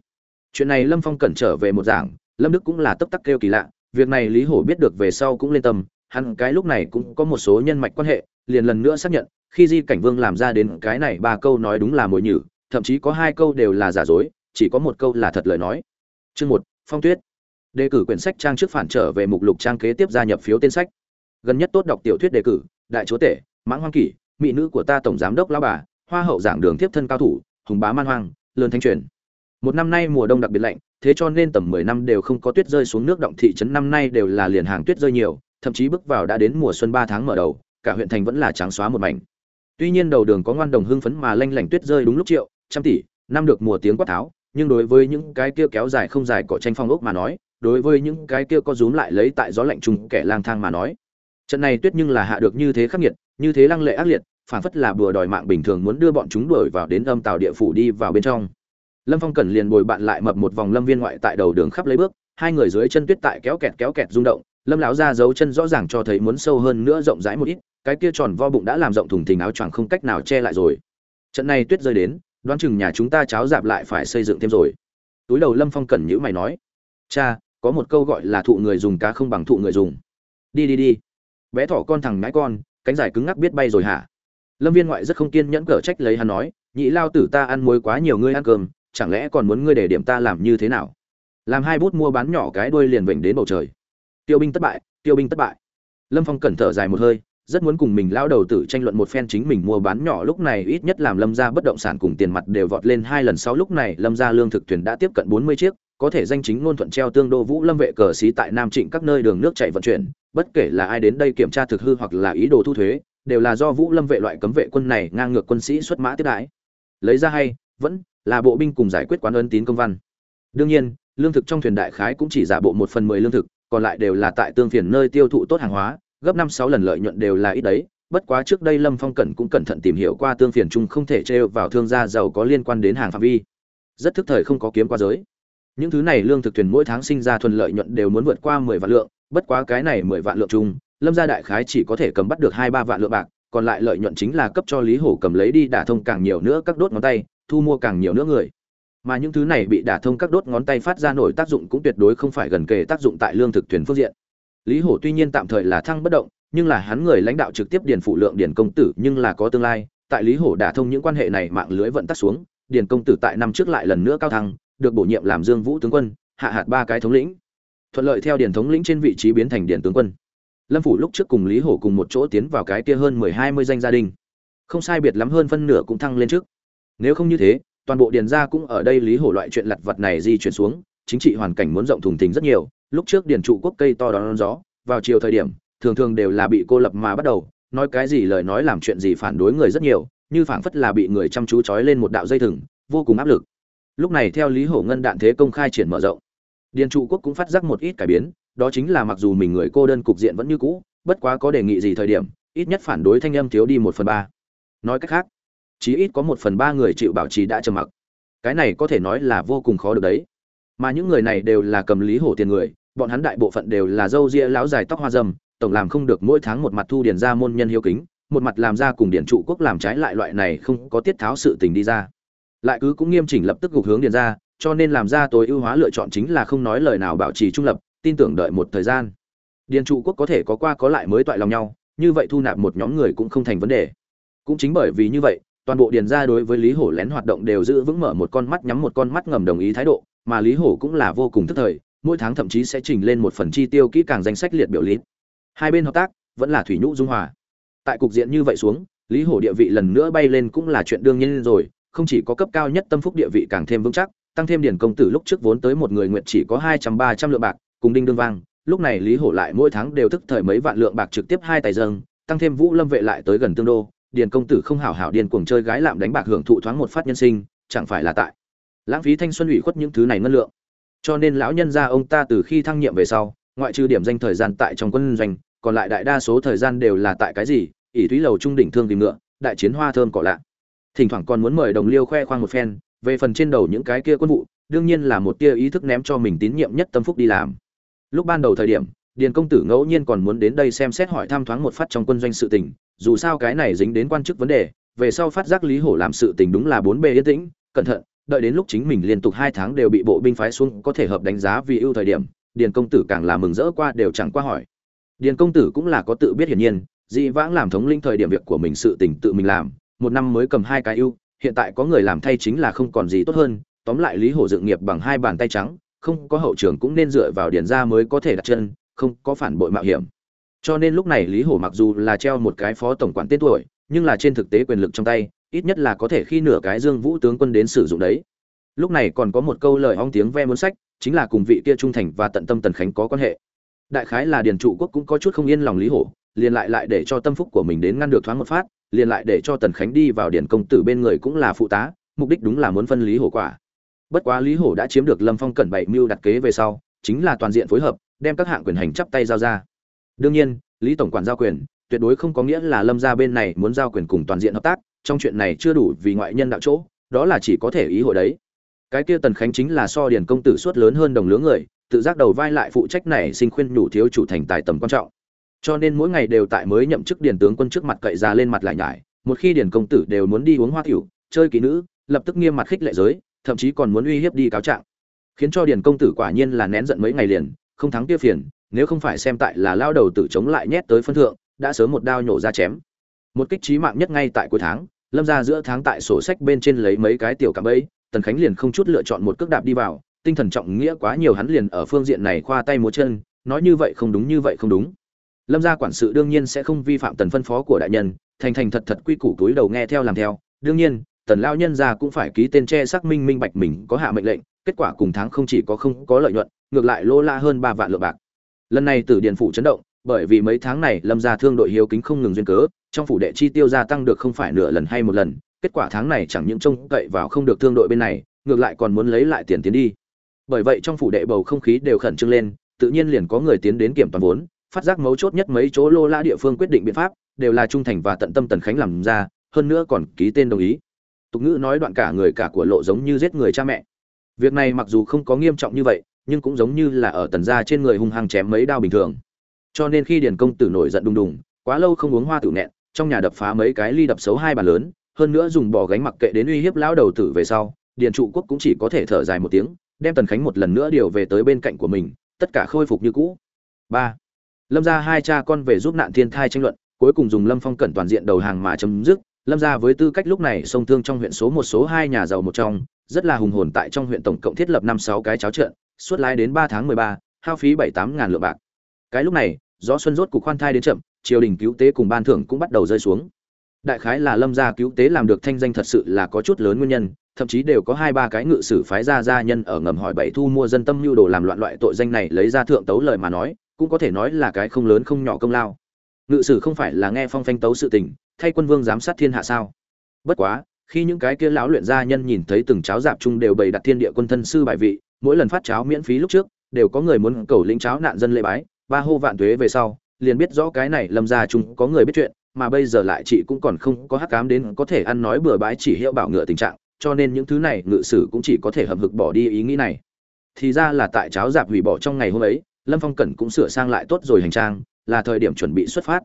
Chuyện này lâm phong cẩn trở về một giảng, lâm đức cũng là tấp tắc kêu kỳ lạ, việc này lý hổ biết được về sau cũng lên tâm hắn cái lúc này cũng có một số nhân mạch quan hệ, liền lần nữa xác nhận, khi di cảnh vương làm ra đến cái này ba câu nói đúng là mồi nhử, thậm chí có hai câu đều là giả dối, chỉ có một câu là thật lời nói. Chương một, phong tuyết. Đề cử quyển sách trang trước phản trở về mục lục trang kế tiếp gia nhập phiếu tên sách. Gần nhất tốt đọc tiểu thuyết đề cử, đại chúa tể, mãng hoang kỷ, mỹ nữ của ta tổng giám đốc lão bà, hoa hậu giảng đường tiếp thân cao thủ, hùng bá man hoang lớn thanh truyền. Một năm nay mùa đông đặc biệt lạnh, thế cho nên tầm mười năm đều không có tuyết rơi xuống nước động thị trấn năm nay đều là liền hàng tuyết rơi nhiều thậm chí bước vào đã đến mùa xuân ba tháng mở đầu, cả huyện thành vẫn là trắng xóa một mảnh. Tuy nhiên đầu đường có ngoan đồng hưng phấn mà lanh lảnh tuyết rơi đúng lúc triệu, trăm tỷ, năm được mùa tiếng quát tháo, nhưng đối với những cái kia kéo dài không dài cỏ tranh phong ốc mà nói, đối với những cái kia có rúm lại lấy tại gió lạnh trùng kẻ lang thang mà nói, trận này tuyết nhưng là hạ được như thế khắc nghiệt, như thế lăng lệ ác liệt phản phất là bừa đòi mạng bình thường muốn đưa bọn chúng đuổi vào đến âm tàu địa phủ đi vào bên trong. Lâm phong cẩn liền bồi bạn lại mập một vòng lâm viên ngoại tại đầu đường khắp lấy bước, hai người dưới chân tuyết tại kéo kẹt kéo kẹt rung động lâm lão ra dấu chân rõ ràng cho thấy muốn sâu hơn nữa rộng rãi một ít, cái kia tròn vo bụng đã làm rộng thùng thình áo choàng không cách nào che lại rồi. Trận này tuyết rơi đến, đoán chừng nhà chúng ta cháo dạp lại phải xây dựng thêm rồi. Túi đầu lâm phong cẩn nhữ mày nói, cha, có một câu gọi là thụ người dùng cá không bằng thụ người dùng. Đi đi đi. Bé thỏ con thằng ngãi con, cánh dài cứng ngắc biết bay rồi hả? Lâm viên ngoại rất không kiên nhẫn cở trách lấy hắn nói, nhị lao tử ta ăn muối quá nhiều ngươi ăn cơm, chẳng lẽ còn muốn ngươi để điểm ta làm như thế nào? Làm hai bút mua bán nhỏ cái đuôi liền vểnh đến bầu trời tiêu binh thất bại, tiêu binh thất bại. Lâm phong cẩn thở dài một hơi, rất muốn cùng mình lao đầu tử tranh luận một phen chính mình mua bán nhỏ lúc này ít nhất làm lâm ra bất động sản cùng tiền mặt đều vọt lên hai lần sau lúc này lâm ra lương thực thuyền đã tiếp cận bốn mươi chiếc, có thể danh chính ngôn thuận treo tương đô vũ lâm vệ cờ xí tại nam trịnh các nơi đường nước chạy vận chuyển, bất kể là ai đến đây kiểm tra thực hư hoặc là ý đồ thu thuế, đều là do vũ lâm vệ loại cấm vệ quân này ngang ngược quân sĩ xuất mã tiếp đãi. Lấy ra hay, vẫn là bộ binh cùng giải quyết quán ân tín công văn. Đương nhiên, lương thực trong thuyền đại khái cũng chỉ giả bộ một phần mười lương thực còn lại đều là tại tương phiền nơi tiêu thụ tốt hàng hóa, gấp năm sáu lần lợi nhuận đều là ít đấy. Bất quá trước đây lâm phong cẩn cũng cẩn thận tìm hiểu qua tương phiền chung không thể trêu vào thương gia giàu có liên quan đến hàng phạm vi. Rất thức thời không có kiếm qua giới. Những thứ này lương thực thuyền mỗi tháng sinh ra thuần lợi nhuận đều muốn vượt qua mười vạn lượng, bất quá cái này mười vạn lượng chung, lâm gia đại khái chỉ có thể cầm bắt được hai ba vạn lượng bạc, còn lại lợi nhuận chính là cấp cho lý hổ cầm lấy đi đả thông càng nhiều nữa các đốt ngón tay, thu mua càng nhiều nữa người mà những thứ này bị đả thông các đốt ngón tay phát ra nổi tác dụng cũng tuyệt đối không phải gần kề tác dụng tại lương thực thuyền phương diện. Lý hổ tuy nhiên tạm thời là thăng bất động, nhưng là hắn người lãnh đạo trực tiếp điền phụ lượng điền công tử nhưng là có tương lai, tại lý hổ đả thông những quan hệ này mạng lưới vận tắt xuống, điền công tử tại năm trước lại lần nữa cao thăng, được bổ nhiệm làm dương vũ tướng quân, hạ hạt ba cái thống lĩnh. Thuận lợi theo điền thống lĩnh trên vị trí biến thành điền tướng quân. Lâm phủ lúc trước cùng lý hổ cùng một chỗ tiến vào cái kia hơn mười hai mươi danh gia đình. Không sai biệt lắm hơn phân nửa cũng thăng lên trước. Nếu không như thế toàn bộ điền gia cũng ở đây lý hổ loại chuyện lặt vặt này di chuyển xuống, chính trị hoàn cảnh muốn rộng thùng thình rất nhiều. Lúc trước điền trụ quốc cây to đón gió, vào chiều thời điểm, thường thường đều là bị cô lập mà bắt đầu, nói cái gì lời nói làm chuyện gì phản đối người rất nhiều, như phảng phất là bị người chăm chú trói lên một đạo dây thừng, vô cùng áp lực. Lúc này theo lý hổ ngân đạn thế công khai triển mở rộng, điền trụ quốc cũng phát giác một ít cải biến, đó chính là mặc dù mình người cô đơn cục diện vẫn như cũ, bất quá có đề nghị gì thời điểm, ít nhất phản đối thanh âm thiếu đi một phần ba. Nói cách khác chí ít có một phần ba người chịu bảo trì đã trầm mặc. Cái này có thể nói là vô cùng khó được đấy. Mà những người này đều là cầm lý hổ tiền người, bọn hắn đại bộ phận đều là dâu ria láo dài tóc hoa dâm, tổng làm không được mỗi tháng một mặt thu điền ra môn nhân hiếu kính, một mặt làm ra cùng điển trụ quốc làm trái lại loại này không có tiết tháo sự tình đi ra. Lại cứ cũng nghiêm chỉnh lập tức gục hướng điền ra, cho nên làm ra tối ưu hóa lựa chọn chính là không nói lời nào bảo trì trung lập, tin tưởng đợi một thời gian. Điền trụ quốc có thể có qua có lại mới toại lòng nhau, như vậy thu nạp một nhóm người cũng không thành vấn đề. Cũng chính bởi vì như vậy toàn bộ điền ra đối với lý hổ lén hoạt động đều giữ vững mở một con mắt, nhắm một con mắt ngầm đồng ý thái độ, mà lý hổ cũng là vô cùng thức thời, mỗi tháng thậm chí sẽ trình lên một phần chi tiêu kỹ càng danh sách liệt biểu lý. Hai bên hợp tác, vẫn là thủy nhũ dung hòa. Tại cục diện như vậy xuống, lý hổ địa vị lần nữa bay lên cũng là chuyện đương nhiên rồi, không chỉ có cấp cao nhất tâm phúc địa vị càng thêm vững chắc, tăng thêm điển công tử lúc trước vốn tới một người nguyện chỉ có hai trăm ba trăm lượng bạc, cùng đinh đương vang, lúc này lý hổ lại mỗi tháng đều thức thời mấy vạn lượng bạc trực tiếp hai tài dâng, tăng thêm vũ lâm vệ lại tới gần tương đô điền công tử không hảo hảo điền cuồng chơi gái lạm đánh bạc hưởng thụ thoáng một phát nhân sinh, chẳng phải là tại lãng phí thanh xuân ủy khuất những thứ này ngân lượng. Cho nên lão nhân gia ông ta từ khi thăng nhiệm về sau, ngoại trừ điểm danh thời gian tại trong quân doanh, còn lại đại đa số thời gian đều là tại cái gì? ỷ thúy lầu trung đỉnh thương tìm ngựa, đại chiến hoa thơm cỏ lạ. Thỉnh thoảng còn muốn mời đồng liêu khoe khoang một phen, về phần trên đầu những cái kia quân vụ, đương nhiên là một tia ý thức ném cho mình tín nhiệm nhất tâm phúc đi làm. Lúc ban đầu thời điểm, điền công tử ngẫu nhiên còn muốn đến đây xem xét hỏi tham thoáng một phát trong quân doanh sự tình dù sao cái này dính đến quan chức vấn đề, về sau phát giác lý hổ làm sự tình đúng là bốn bề yên tĩnh, cẩn thận, đợi đến lúc chính mình liên tục hai tháng đều bị bộ binh phái xuống có thể hợp đánh giá vì ưu thời điểm, điền công tử càng là mừng rỡ qua đều chẳng qua hỏi. Điền công tử cũng là có tự biết hiển nhiên, dị vãng làm thống lĩnh thời điểm việc của mình sự tình tự mình làm, một năm mới cầm hai cái ưu, hiện tại có người làm thay chính là không còn gì tốt hơn, tóm lại lý hổ dựng nghiệp bằng hai bàn tay trắng, không có hậu trường cũng nên dựa vào điền ra mới có thể đặt chân, không có phản bội mạo hiểm cho nên lúc này lý hổ mặc dù là treo một cái phó tổng quản tên tuổi, nhưng là trên thực tế quyền lực trong tay, ít nhất là có thể khi nửa cái dương vũ tướng quân đến sử dụng đấy. Lúc này còn có một câu lời ong tiếng ve muốn sách, chính là cùng vị kia trung thành và tận tâm tần khánh có quan hệ. Đại khái là điền trụ quốc cũng có chút không yên lòng lý hổ, liền lại lại để cho tâm phúc của mình đến ngăn được thoáng một phát, liền lại để cho tần khánh đi vào điền công tử bên người cũng là phụ tá, mục đích đúng là muốn phân lý hổ quả. Bất quá lý hổ đã chiếm được lâm phong cẩn bảy mưu đặt kế về sau, chính là toàn diện phối hợp, đem các hạng quyền hành chắp tay giao ra đương nhiên, lý tổng quản giao quyền, tuyệt đối không có nghĩa là lâm gia bên này muốn giao quyền cùng toàn diện hợp tác, trong chuyện này chưa đủ vì ngoại nhân đạo chỗ, đó là chỉ có thể ý hội đấy. Cái kia tần khánh chính là so điền công tử suất lớn hơn đồng lứa người, tự giác đầu vai lại phụ trách này sinh khuyên nhủ thiếu chủ thành tài tầm quan trọng. Cho nên mỗi ngày đều tại mới nhậm chức điền tướng quân trước mặt cậy ra lên mặt lại nhải, một khi điền công tử đều muốn đi uống hoa tiểu, chơi kỹ nữ, lập tức nghiêm mặt khích lệ giới, thậm chí còn muốn uy hiếp đi cáo trạng. Khiến cho điền công tử quả nhiên là nén giận mấy ngày liền, không thắng kia phiền nếu không phải xem tại là lao đầu tử chống lại nhét tới phân thượng, đã sớm một đao nhổ ra chém. Một kích chí mạng nhất ngay tại cuối tháng, lâm gia giữa tháng tại sổ sách bên trên lấy mấy cái tiểu cảm bẫy, tần khánh liền không chút lựa chọn một cước đạp đi vào, tinh thần trọng nghĩa quá nhiều hắn liền ở phương diện này khoa tay múa chân, nói như vậy không đúng, như vậy không đúng. Lâm gia quản sự đương nhiên sẽ không vi phạm tần phân phó của đại nhân, thành thành thật thật quy củ túi đầu nghe theo làm theo. Đương nhiên, tần lão nhân gia cũng phải ký tên che xác minh minh bạch mình có hạ mệnh lệnh, kết quả cùng tháng không chỉ có không có lợi nhuận, ngược lại lô la hơn ba vạn lượng bạc lần này từ điện phủ chấn động, bởi vì mấy tháng này lâm gia thương đội hiếu kính không ngừng duyên cớ, trong phủ đệ chi tiêu gia tăng được không phải nửa lần hay một lần, kết quả tháng này chẳng những trông cậy vào không được thương đội bên này, ngược lại còn muốn lấy lại tiền tiến đi. Bởi vậy trong phủ đệ bầu không khí đều khẩn trương lên, tự nhiên liền có người tiến đến kiểm toàn vốn, phát giác mấu chốt nhất mấy chỗ lô la địa phương quyết định biện pháp, đều là trung thành và tận tâm tần khánh làm ra, hơn nữa còn ký tên đồng ý. Tục ngữ nói đoạn cả người cả của lộ giống như giết người cha mẹ. Việc này mặc dù không có nghiêm trọng như vậy nhưng cũng giống như là ở tần gia trên người hung hăng chém mấy đao bình thường. Cho nên khi điền công tử nổi giận đùng đùng, quá lâu không uống hoa tử nẹn, trong nhà đập phá mấy cái ly đập xấu hai bàn lớn, hơn nữa dùng bỏ gánh mặc kệ đến uy hiếp lão đầu tử về sau, điền trụ quốc cũng chỉ có thể thở dài một tiếng, đem tần khánh một lần nữa điều về tới bên cạnh của mình, tất cả khôi phục như cũ. Ba. Lâm gia hai cha con về giúp nạn thiên thai tranh luận, cuối cùng dùng lâm phong cẩn toàn diện đầu hàng mà chấm dứt. Lâm gia với tư cách lúc này sông thương trong huyện số một số hai nhà giàu một trong, rất là hùng hồn tại trong huyện tổng cộng thiết lập năm sáu cái cháo trợn suốt lái đến ba tháng mười ba, hao phí bảy tám ngàn lượng bạc. Cái lúc này, gió xuân rốt cục khoan thai đến chậm, triều đình cứu tế cùng ban thưởng cũng bắt đầu rơi xuống. Đại khái là lâm gia cứu tế làm được thanh danh thật sự là có chút lớn nguyên nhân, thậm chí đều có hai ba cái ngự sử phái ra gia nhân ở ngầm hỏi bảy thu mua dân tâm nhu đồ làm loạn loại tội danh này lấy ra thượng tấu lời mà nói, cũng có thể nói là cái không lớn không nhỏ công lao. Ngự sử không phải là nghe phong phanh tấu sự tình, thay quân vương giám sát thiên hạ sao? Bất quá, khi những cái kia lão luyện gia nhân nhìn thấy từng cháo dạp chung đều bày đặt thiên địa quân thân sư bài vị mỗi lần phát cháo miễn phí lúc trước, đều có người muốn cầu lĩnh cháo nạn dân lễ bái, ba hô vạn tuế về sau, liền biết rõ cái này lâm gia chúng có người biết chuyện, mà bây giờ lại chị cũng còn không có hắc cám đến có thể ăn nói bừa bãi chỉ hiệu bảo ngựa tình trạng, cho nên những thứ này ngự sử cũng chỉ có thể hầm hực bỏ đi ý nghĩ này. Thì ra là tại cháo dạp hủy bỏ trong ngày hôm ấy, lâm phong cẩn cũng sửa sang lại tốt rồi hành trang, là thời điểm chuẩn bị xuất phát.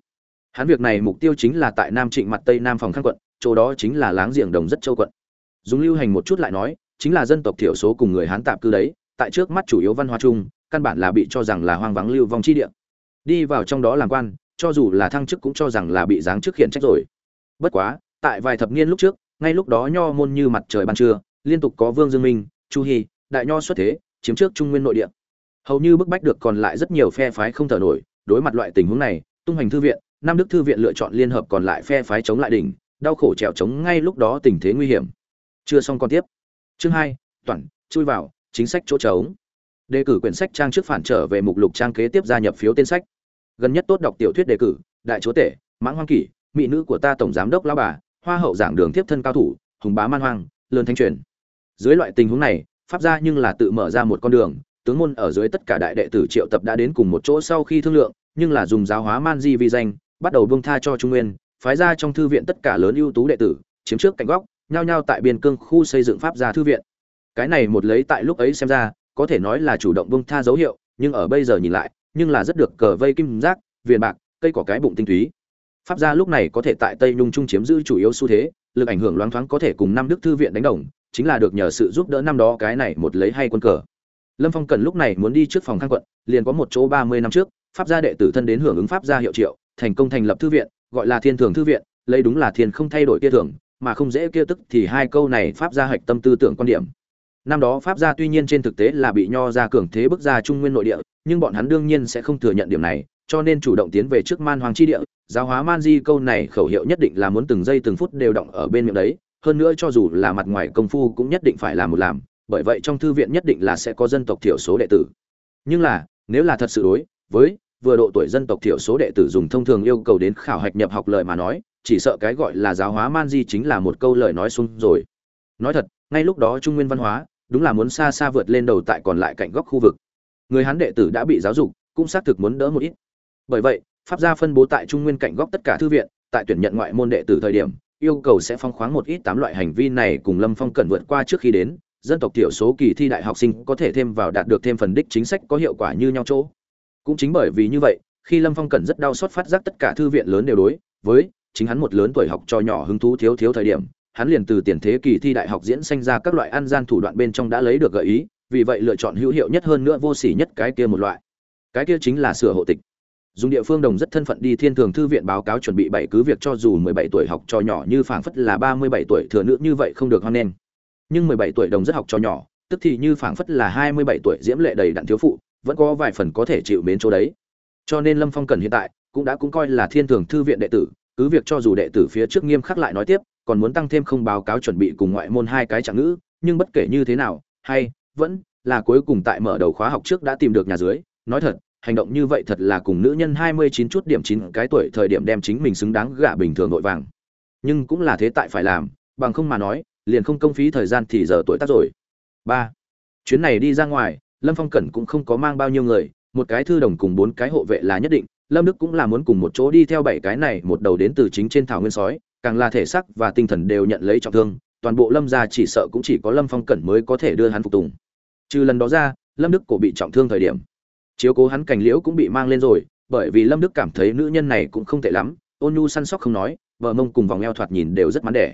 Hắn việc này mục tiêu chính là tại nam trịnh mặt tây nam phòng khang quận, chỗ đó chính là láng giềng đồng rất châu quận. Dùng lưu hành một chút lại nói chính là dân tộc thiểu số cùng người hán tạp cư đấy, tại trước mắt chủ yếu văn hóa chung, căn bản là bị cho rằng là hoang vắng lưu vong chi địa. Đi vào trong đó làm quan, cho dù là thăng chức cũng cho rằng là bị giáng chức khiển trách rồi. Bất quá, tại vài thập niên lúc trước, ngay lúc đó nho môn như mặt trời ban trưa, liên tục có vương dương minh, chu hy đại nho xuất thế, chiếm trước trung nguyên nội địa. Hầu như bức bách được còn lại rất nhiều phe phái không thở nổi, đối mặt loại tình huống này, tung hành thư viện, nam đức thư viện lựa chọn liên hợp còn lại phe phái chống lại đỉnh, đau khổ trèo chống ngay lúc đó tình thế nguy hiểm. Chưa xong còn tiếp chương hai, toàn, chui vào, chính sách chỗ trống. Đề cử quyển sách trang trước phản trở về mục lục trang kế tiếp gia nhập phiếu tên sách. Gần nhất tốt đọc tiểu thuyết đề cử, đại chúa tể, mãng hoang kỷ, mỹ nữ của ta tổng giám đốc lão bà, hoa hậu giảng đường tiếp thân cao thủ, hùng bá man hoang, lớn thanh truyền. Dưới loại tình huống này, pháp gia nhưng là tự mở ra một con đường, tướng môn ở dưới tất cả đại đệ tử triệu tập đã đến cùng một chỗ sau khi thương lượng, nhưng là dùng giáo hóa man di vi danh, bắt đầu bông tha cho trung nguyên, phái ra trong thư viện tất cả lớn ưu tú đệ tử, chiếm trước cạnh góc nhao nhao tại biên cương khu xây dựng pháp gia thư viện. Cái này một lấy tại lúc ấy xem ra, có thể nói là chủ động bông tha dấu hiệu, nhưng ở bây giờ nhìn lại, nhưng là rất được cờ vây kim giác, viền bạc, cây cỏ cái bụng tinh túy. Pháp gia lúc này có thể tại tây nhung trung chiếm giữ chủ yếu xu thế, lực ảnh hưởng loáng thoáng có thể cùng năm đức thư viện đánh đồng, chính là được nhờ sự giúp đỡ năm đó cái này một lấy hay quân cờ. Lâm phong cần lúc này muốn đi trước phòng khang quận, liền có một chỗ ba mươi năm trước, pháp gia đệ tử thân đến hưởng ứng pháp gia hiệu triệu, thành công thành lập thư viện, gọi là thiên thường thư viện, lấy đúng là thiên không thay đổi kia thường mà không dễ kia tức thì hai câu này pháp gia hạch tâm tư tưởng quan điểm. Năm đó pháp gia tuy nhiên trên thực tế là bị nho ra cường thế bức ra trung nguyên nội địa, nhưng bọn hắn đương nhiên sẽ không thừa nhận điểm này, cho nên chủ động tiến về trước man hoàng chi địa, giáo hóa man di câu này khẩu hiệu nhất định là muốn từng giây từng phút đều động ở bên miệng đấy, hơn nữa cho dù là mặt ngoài công phu cũng nhất định phải làm một làm, bởi vậy trong thư viện nhất định là sẽ có dân tộc thiểu số đệ tử. Nhưng là, nếu là thật sự đối với vừa độ tuổi dân tộc thiểu số đệ tử dùng thông thường yêu cầu đến khảo hạch nhập học lời mà nói chỉ sợ cái gọi là giáo hóa man di chính là một câu lời nói xung rồi. Nói thật, ngay lúc đó trung nguyên văn hóa, đúng là muốn xa xa vượt lên đầu tại còn lại cạnh góc khu vực. Người hán đệ tử đã bị giáo dục, cũng xác thực muốn đỡ một ít. Bởi vậy, pháp gia phân bố tại trung nguyên cạnh góc tất cả thư viện, tại tuyển nhận ngoại môn đệ tử thời điểm, yêu cầu sẽ phong khoáng một ít tám loại hành vi này cùng lâm phong cần vượt qua trước khi đến, dân tộc thiểu số kỳ thi đại học sinh có thể thêm vào đạt được thêm phần đích chính sách có hiệu quả như nhau chỗ. Cũng chính bởi vì như vậy, khi lâm phong cần rất đau xót phát giác tất cả thư viện lớn đều đối với chính hắn một lớn tuổi học trò nhỏ hứng thú thiếu thiếu thời điểm, hắn liền từ tiền thế kỳ thi đại học diễn sanh ra các loại ăn gian thủ đoạn bên trong đã lấy được gợi ý, vì vậy lựa chọn hữu hiệu nhất hơn nữa vô sỉ nhất cái kia một loại. Cái kia chính là sửa hộ tịch. Dùng địa phương đồng rất thân phận đi thiên thường thư viện báo cáo chuẩn bị bảy cứ việc cho dù mười bảy tuổi học trò nhỏ như phảng phất là ba mươi bảy tuổi thừa nữ như vậy không được hoan nên. nhưng mười bảy tuổi đồng rất học trò nhỏ, tức thì như phảng phất là hai mươi bảy tuổi diễm lệ đầy đặn thiếu phụ, vẫn có vài phần có thể chịu mến chỗ đấy. Cho nên lâm phong cần hiện tại cũng đã cũng coi là thiên thường thư viện đệ tử cứ việc cho dù đệ tử phía trước nghiêm khắc lại nói tiếp, còn muốn tăng thêm không báo cáo chuẩn bị cùng ngoại môn hai cái trạng ngữ, nhưng bất kể như thế nào, hay, vẫn là cuối cùng tại mở đầu khóa học trước đã tìm được nhà dưới, nói thật, hành động như vậy thật là cùng nữ nhân hai mươi chín chút điểm chín cái tuổi thời điểm đem chính mình xứng đáng gả bình thường nội vàng. Nhưng cũng là thế tại phải làm, bằng không mà nói, liền không công phí thời gian thì giờ tuổi tác rồi. Ba, chuyến này đi ra ngoài, lâm phong cẩn cũng không có mang bao nhiêu người, một cái thư đồng cùng bốn cái hộ vệ là nhất định lâm đức cũng là muốn cùng một chỗ đi theo bảy cái này, một đầu đến từ chính trên thảo nguyên sói, càng là thể sắc và tinh thần đều nhận lấy trọng thương, toàn bộ lâm gia chỉ sợ cũng chỉ có lâm phong cẩn mới có thể đưa hắn phục tùng. Trừ lần đó ra, lâm đức cổ bị trọng thương thời điểm. Chiếu cố hắn cành liễu cũng bị mang lên rồi, bởi vì lâm đức cảm thấy nữ nhân này cũng không tệ lắm, ôn nhu săn sóc không nói, vợ mông cùng vòng eo thoạt nhìn đều rất mắn đẻ.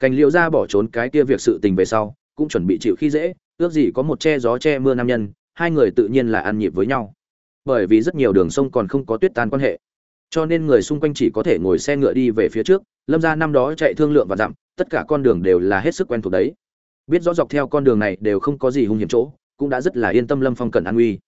Cành liễu ra bỏ trốn cái kia việc sự tình về sau, cũng chuẩn bị chịu khi dễ, ước gì có một che gió che mưa nam nhân, hai người tự nhiên là ăn nhịp với nhau bởi vì rất nhiều đường sông còn không có tuyết tan quan hệ. Cho nên người xung quanh chỉ có thể ngồi xe ngựa đi về phía trước, lâm ra năm đó chạy thương lượng và dặm, tất cả con đường đều là hết sức quen thuộc đấy. Biết rõ dọc theo con đường này đều không có gì hung hiểm chỗ, cũng đã rất là yên tâm lâm phong cần an nguy.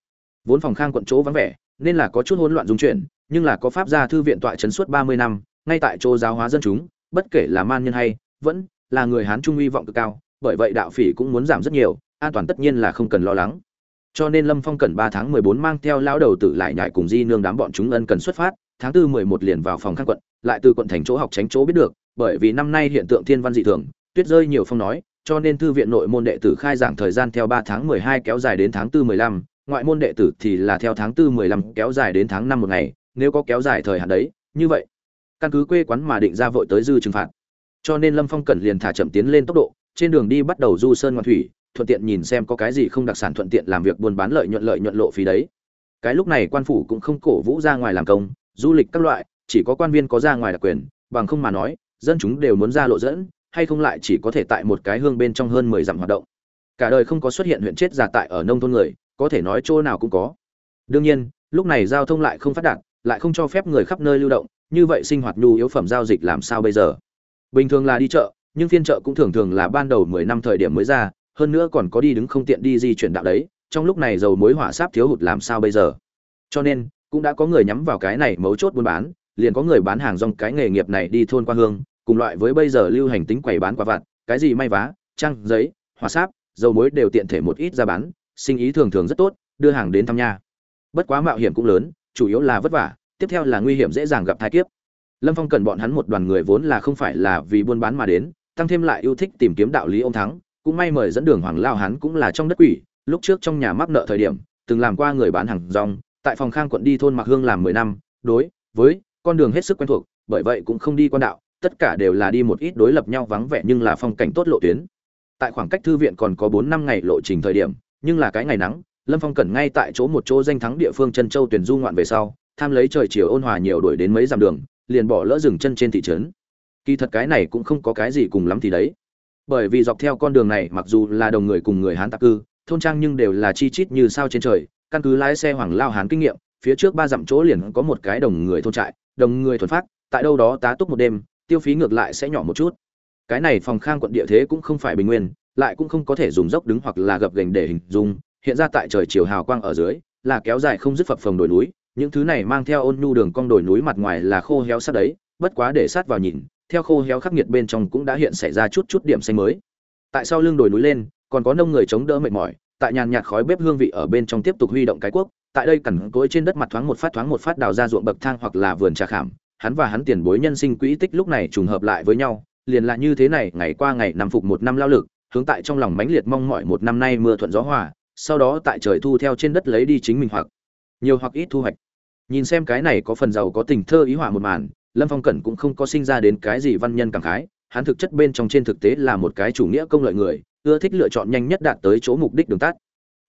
vốn phòng khang quận chỗ vắng vẻ, nên là có chút hỗn loạn dung chuyển, nhưng là có pháp gia thư viện tọa chấn suốt ba mươi năm, ngay tại chỗ giáo hóa dân chúng, bất kể là man nhân hay, vẫn là người hán trung uy vọng cực cao, bởi vậy đạo phỉ cũng muốn giảm rất nhiều, an toàn tất nhiên là không cần lo lắng cho nên lâm phong cần ba tháng mười bốn mang theo lão đầu tử lại nhảy cùng di nương đám bọn chúng ân cần xuất phát, tháng tư mười một liền vào phòng khang quận, lại từ quận thành chỗ học tránh chỗ biết được, bởi vì năm nay hiện tượng thiên văn dị thường, tuyết rơi nhiều phong nói, cho nên thư viện nội môn đệ tử khai giảng thời gian theo ba tháng mười hai kéo dài đến tháng tư mười lăm, ngoại môn đệ tử thì là theo tháng tư mười lăm kéo dài đến tháng năm một ngày, nếu có kéo dài thời hạn đấy, như vậy, căn cứ quê quán mà định ra vội tới dư trừng phạt. Cho nên lâm phong cần liền thả chậm tiến lên tốc độ, trên đường đi bắt đầu du sơn ngoan thủy thuận tiện nhìn xem có cái gì không đặc sản thuận tiện làm việc buôn bán lợi nhuận lợi nhuận lộ phí đấy. Cái lúc này quan phủ cũng không cổ vũ ra ngoài làm công, du lịch các loại, chỉ có quan viên có ra ngoài đặc quyền, bằng không mà nói, dân chúng đều muốn ra lộ dẫn, hay không lại chỉ có thể tại một cái hương bên trong hơn mười dặm hoạt động. Cả đời không có xuất hiện huyện chết già tại ở nông thôn người, có thể nói chỗ nào cũng có. Đương nhiên, lúc này giao thông lại không phát đạt, lại không cho phép người khắp nơi lưu động, như vậy sinh hoạt nhu yếu phẩm giao dịch làm sao bây giờ? Bình thường là đi chợ, nhưng phiên chợ cũng thường thường là ban đầu mười năm thời điểm mới ra hơn nữa còn có đi đứng không tiện đi di chuyển đạo đấy, trong lúc này dầu mối hỏa sáp thiếu hụt làm sao bây giờ? Cho nên, cũng đã có người nhắm vào cái này mấu chốt buôn bán, liền có người bán hàng rong cái nghề nghiệp này đi thôn qua hương, cùng loại với bây giờ lưu hành tính quầy bán quả vặt, cái gì may vá trăng giấy, hỏa sáp, dầu mối đều tiện thể một ít ra bán, sinh ý thường thường rất tốt, đưa hàng đến thăm nha. Bất quá mạo hiểm cũng lớn, chủ yếu là vất vả, tiếp theo là nguy hiểm dễ dàng gặp thai kiếp. Lâm phong cần bọn hắn một đoàn người vốn là không phải là vì buôn bán mà đến, tăng thêm lại yêu thích tìm kiếm đạo lý ông thắng cũng may mời dẫn đường hoàng lao hắn cũng là trong đất quỷ, lúc trước trong nhà mắc nợ thời điểm, từng làm qua người bán hàng rong, tại phòng khang quận đi thôn mặc hương làm mười năm, đối với con đường hết sức quen thuộc, bởi vậy cũng không đi quan đạo, tất cả đều là đi một ít đối lập nhau vắng vẻ nhưng là phong cảnh tốt lộ tuyến. Tại khoảng cách thư viện còn có bốn năm ngày lộ trình thời điểm, nhưng là cái ngày nắng, lâm phong cẩn ngay tại chỗ một chỗ danh thắng địa phương chân châu tuyển du ngoạn về sau, tham lấy trời chiều ôn hòa nhiều đuổi đến mấy dặm đường, liền bỏ lỡ dừng chân trên thị trấn. Kỳ thật cái này cũng không có cái gì cùng lắm thì đấy bởi vì dọc theo con đường này, mặc dù là đồng người cùng người hán tạp cư, thôn trang nhưng đều là chi chít như sao trên trời. Căn cứ lái xe hoàng lao hán kinh nghiệm, phía trước ba dặm chỗ liền có một cái đồng người thôn trại, đồng người thuần phát, tại đâu đó tá túc một đêm, tiêu phí ngược lại sẽ nhỏ một chút. Cái này phòng khang quận địa thế cũng không phải bình nguyên, lại cũng không có thể dùng dốc đứng hoặc là gập gành để hình dung, hiện ra tại trời chiều hào quang ở dưới, là kéo dài không dứt phập phồng đồi núi, những thứ này mang theo ôn nhu đường cong đồi núi mặt ngoài là khô héo sát đấy, bất quá để sát vào nhìn theo khô héo khắc nghiệt bên trong cũng đã hiện xảy ra chút chút điểm xanh mới. Tại sao lưng đồi núi lên, còn có nông người chống đỡ mệt mỏi, tại nhàn nhạt khói bếp hương vị ở bên trong tiếp tục huy động cái quốc tại đây cẩn cối trên đất mặt thoáng một phát thoáng một phát đào ra ruộng bậc thang hoặc là vườn trà khảm, hắn và hắn tiền bối nhân sinh quỹ tích lúc này trùng hợp lại với nhau, liền là như thế này, ngày qua ngày năm phục một năm lao lực, hướng tại trong lòng mãnh liệt mong mỏi một năm nay mưa thuận gió hòa, sau đó tại trời thu theo trên đất lấy đi chính mình hoặc nhiều hoặc ít thu hoạch. Nhìn xem cái này có phần giàu có tình thơ ý họa một màn lâm phong cẩn cũng không có sinh ra đến cái gì văn nhân cảm khái, hắn thực chất bên trong trên thực tế là một cái chủ nghĩa công lợi người, ưa thích lựa chọn nhanh nhất đạt tới chỗ mục đích đường tắt.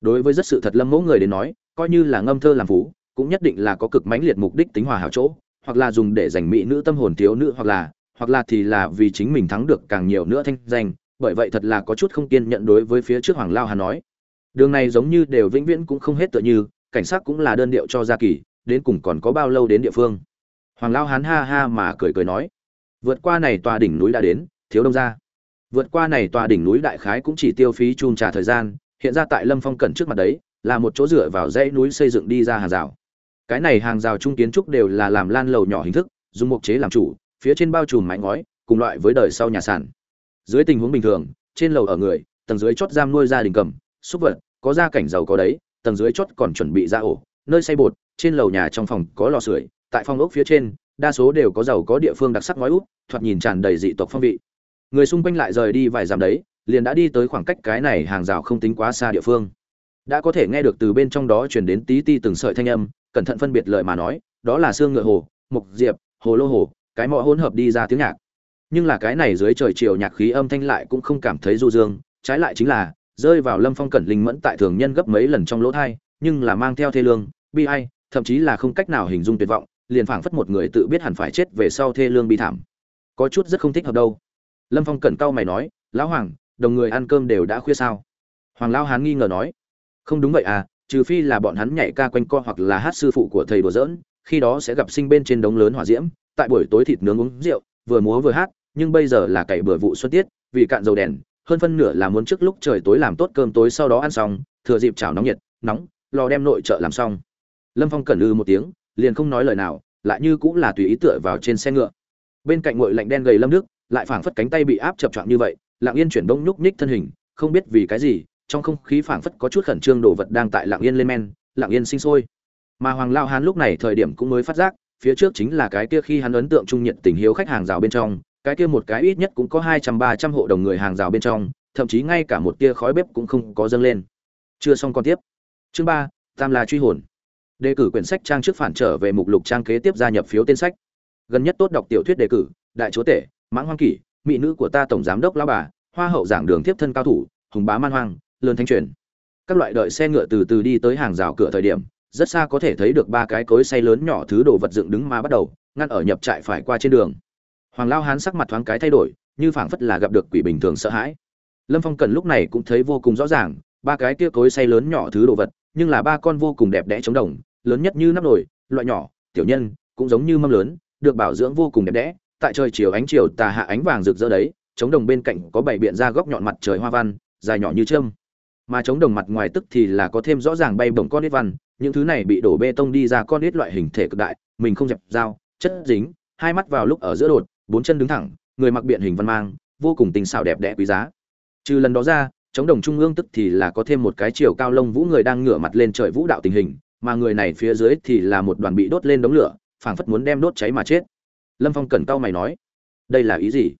Đối với rất sự thật lâm mẫu người đến nói, coi như là ngâm thơ làm phú, cũng nhất định là có cực mãnh liệt mục đích tính hòa hảo chỗ, hoặc là dùng để giành mỹ nữ tâm hồn thiếu nữ, hoặc là hoặc là thì là vì chính mình thắng được càng nhiều nữa thanh danh, bởi vậy thật là có chút không kiên nhận đối với phía trước hoàng lao hà nói. Đường này giống như đều vĩnh viễn cũng không hết tựa như, cảnh sát cũng là đơn điệu cho gia kỳ, đến cùng còn có bao lâu đến địa phương hoàng lao hán ha ha mà cười cười nói, vượt qua này tòa đỉnh núi đã đến, thiếu đông ra vượt qua này tòa đỉnh núi đại khái cũng chỉ tiêu phí chung trà thời gian, hiện ra tại lâm phong cẩn trước mặt đấy, là một chỗ dựa vào dãy núi xây dựng đi ra hàng rào. Cái này hàng rào trung kiến trúc đều là làm lan lầu nhỏ hình thức, dùng mục chế làm chủ, phía trên bao trùm mái ngói, cùng loại với đời sau nhà sàn. Dưới tình huống bình thường, trên lầu ở người, tầng dưới chót giam nuôi gia đình cầm, súc vật, có gia cảnh giàu có đấy, tầng dưới chót còn chuẩn bị ra ổ, nơi xây bột, trên lầu nhà trong phòng có lò sưởi tại phòng ốc phía trên, đa số đều có giàu có địa phương đặc sắc ngói út thoạt nhìn tràn đầy dị tộc phong vị. Người xung quanh lại rời đi vài dặm đấy, liền đã đi tới khoảng cách cái này hàng rào không tính quá xa địa phương. Đã có thể nghe được từ bên trong đó truyền đến tí ti từng sợi thanh âm, cẩn thận phân biệt lời mà nói, đó là xương ngựa hồ mục diệp, hồ lô hồ, cái mọ hỗn hợp đi ra tiếng nhạc. Nhưng là cái này dưới trời chiều nhạc khí âm thanh lại cũng không cảm thấy du dương, trái lại chính là, rơi vào lâm phong cẩn linh mẫn tại thường nhân gấp mấy lần trong lỗ thai, nhưng là mang theo thê lương, bi ai, thậm chí là không cách nào hình dung tuyệt vọng liền phảng phất một người tự biết hẳn phải chết về sau thê lương bi thảm. Có chút rất không thích hợp đâu. Lâm phong cẩn cau mày nói, lão hoàng, đồng người ăn cơm đều đã khuya sao? Hoàng lão hán nghi ngờ nói, không đúng vậy à trừ phi là bọn hắn nhảy ca quanh co hoặc là hát sư phụ của thầy đùa giỡn, khi đó sẽ gặp sinh bên trên đống lớn hỏa diễm, tại buổi tối thịt nướng uống rượu, vừa múa vừa hát, nhưng bây giờ là cày bừa vụ xuân tiết, vì cạn dầu đèn, hơn phân nửa là muốn trước lúc trời tối làm tốt cơm tối sau đó ăn xong, thừa dịp chảo nóng nhiệt, nóng lò đem nội trợ làm xong. Lâm phong cẩn lư một tiếng liền không nói lời nào, lại như cũng là tùy ý tựa vào trên xe ngựa. Bên cạnh ngội lạnh đen gầy lâm đức lại phảng phất cánh tay bị áp chập choạng như vậy, lặng yên chuyển đông nhúc nhích thân hình, không biết vì cái gì, trong không khí phảng phất có chút khẩn trương đồ vật đang tại lặng yên lên men, lặng yên sinh sôi. Mà hoàng lao hán lúc này thời điểm cũng mới phát giác, phía trước chính là cái kia khi hắn ấn tượng trung nhiệt tình hiếu khách hàng rào bên trong, cái kia một cái ít nhất cũng có hai trăm, ba trăm hộ đồng người hàng rào bên trong, thậm chí ngay cả một tia khói bếp cũng không có dâng lên. Chưa xong còn tiếp. Chương ba, tam là truy hồn đề cử quyển sách trang trước phản trở về mục lục trang kế tiếp gia nhập phiếu tên sách. Gần nhất tốt đọc tiểu thuyết đề cử, đại chúa tể, mãng hoang kỷ, mỹ nữ của ta tổng giám đốc lao bà, hoa hậu giảng đường tiếp thân cao thủ, hùng bá man hoang, lớn thanh truyền. Các loại đợi xe ngựa từ từ đi tới hàng rào cửa thời điểm, rất xa có thể thấy được ba cái cối say lớn nhỏ thứ đồ vật dựng đứng mà bắt đầu, ngăn ở nhập trại phải qua trên đường. Hoàng lao hán sắc mặt thoáng cái thay đổi, như phảng phất là gặp được quỷ bình thường sợ hãi. Lâm phong cần lúc này cũng thấy vô cùng rõ ràng, ba cái kia cối say lớn nhỏ thứ đồ vật, nhưng là ba con vô cùng đẹp đẽ chống đồng lớn nhất như nắp nồi, loại nhỏ, tiểu nhân, cũng giống như mâm lớn, được bảo dưỡng vô cùng đẹp đẽ tại trời chiều ánh chiều, tà hạ ánh vàng rực rỡ đấy, chống đồng bên cạnh có bảy biện ra góc nhọn mặt trời hoa văn, dài nhỏ như châm. mà chống đồng mặt ngoài tức thì là có thêm rõ ràng bay bổng con nít văn, những thứ này bị đổ bê tông đi ra con nít loại hình thể cực đại, mình không dẹp dao, chất dính, hai mắt vào lúc ở giữa đột, bốn chân đứng thẳng, người mặc biện hình văn mang, vô cùng tình xảo đẹp đẽ quý giá trừ lần đó ra, chống đồng trung ương tức thì là có thêm một cái chiều cao lông vũ người đang ngửa mặt lên trời vũ đạo tình hình mà người này phía dưới thì là một đoàn bị đốt lên đống lửa, phảng phất muốn đem đốt cháy mà chết. Lâm phong cẩn cao mày nói, đây là ý gì?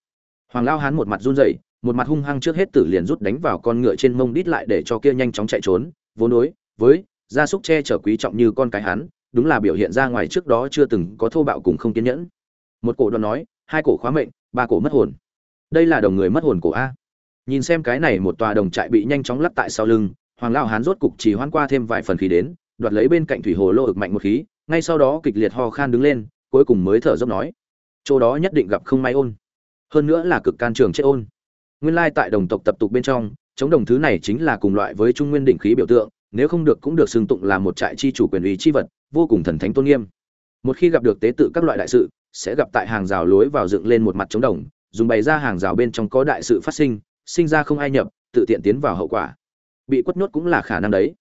Hoàng lao hán một mặt run rẩy, một mặt hung hăng trước hết tử liền rút đánh vào con ngựa trên mông đít lại để cho kia nhanh chóng chạy trốn, vốn đối với gia súc che chở quý trọng như con cái hắn, đúng là biểu hiện ra ngoài trước đó chưa từng có thô bạo cùng không kiên nhẫn. Một cổ đoàn nói, hai cổ khóa mệnh, ba cổ mất hồn. Đây là đồng người mất hồn cổ a. Nhìn xem cái này một tòa đồng trại bị nhanh chóng lắp tại sau lưng, hoàng lao hán rốt cục chỉ hoan qua thêm vài phần khí đến đoạt lấy bên cạnh thủy hồ lô ực mạnh một khí, ngay sau đó kịch liệt ho khan đứng lên, cuối cùng mới thở dốc nói, chỗ đó nhất định gặp không may ôn. Hơn nữa là cực can trường chết ôn. Nguyên lai tại đồng tộc tập tục bên trong, chống đồng thứ này chính là cùng loại với trung nguyên đỉnh khí biểu tượng, nếu không được cũng được xưng tụng là một trại chi chủ quyền ủy chi vật, vô cùng thần thánh tôn nghiêm. Một khi gặp được tế tự các loại đại sự, sẽ gặp tại hàng rào lối vào dựng lên một mặt chống đồng, dùng bày ra hàng rào bên trong có đại sự phát sinh sinh ra không ai nhập, tự tiện tiến vào hậu quả. Bị quất nhốt cũng là khả năng đấy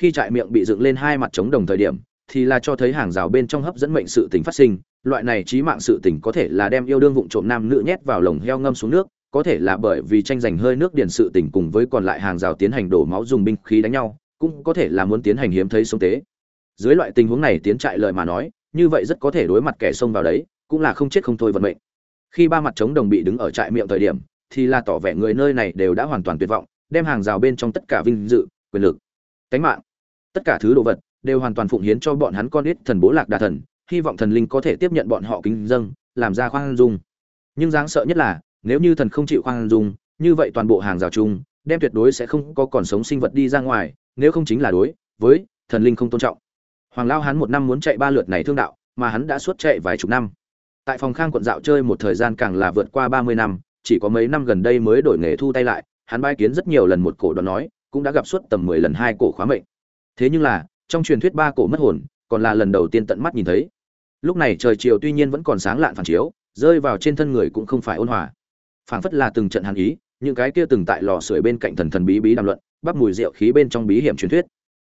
khi trại miệng bị dựng lên hai mặt trống đồng thời điểm, thì là cho thấy hàng rào bên trong hấp dẫn mệnh sự tình phát sinh. Loại này trí mạng sự tình có thể là đem yêu đương vụn trộm nam nữ nhét vào lồng heo ngâm xuống nước, có thể là bởi vì tranh giành hơi nước điền sự tình cùng với còn lại hàng rào tiến hành đổ máu dùng binh khí đánh nhau, cũng có thể là muốn tiến hành hiếm thấy sống tế. Dưới loại tình huống này tiến trại lời mà nói, như vậy rất có thể đối mặt kẻ xông vào đấy, cũng là không chết không thôi vận mệnh. Khi ba mặt trống đồng bị đứng ở trại miệng thời điểm, thì là tỏ vẻ người nơi này đều đã hoàn toàn tuyệt vọng, đem hàng rào bên trong tất cả vinh dự, quyền lực cánh mạng. Tất cả thứ đồ vật đều hoàn toàn phụng hiến cho bọn hắn con ít thần bố lạc đà thần, hy vọng thần linh có thể tiếp nhận bọn họ kính dâng, làm ra khoan dung. Nhưng đáng sợ nhất là, nếu như thần không chịu khoan dung, như vậy toàn bộ hàng rào chung, đem tuyệt đối sẽ không có còn sống sinh vật đi ra ngoài, nếu không chính là đối với thần linh không tôn trọng. Hoàng lao hắn một năm muốn chạy ba lượt này thương đạo, mà hắn đã suốt chạy vài chục năm. Tại phòng khang quận dạo chơi một thời gian càng là vượt qua ba mươi năm, chỉ có mấy năm gần đây mới đổi nghề thu tay lại, hắn bai kiến rất nhiều lần một cổ đoàn nói cũng đã gặp suốt tầm mười lần hai cổ khóa mệnh. Thế nhưng là, trong truyền thuyết ba cổ mất hồn, còn là lần đầu tiên tận mắt nhìn thấy. Lúc này trời chiều tuy nhiên vẫn còn sáng lạn phản chiếu, rơi vào trên thân người cũng không phải ôn hòa. Phảng phất là từng trận hàn ý, những cái kia từng tại lò sưởi bên cạnh thần thần bí bí đàm luận, bắp mùi rượu khí bên trong bí hiểm truyền thuyết,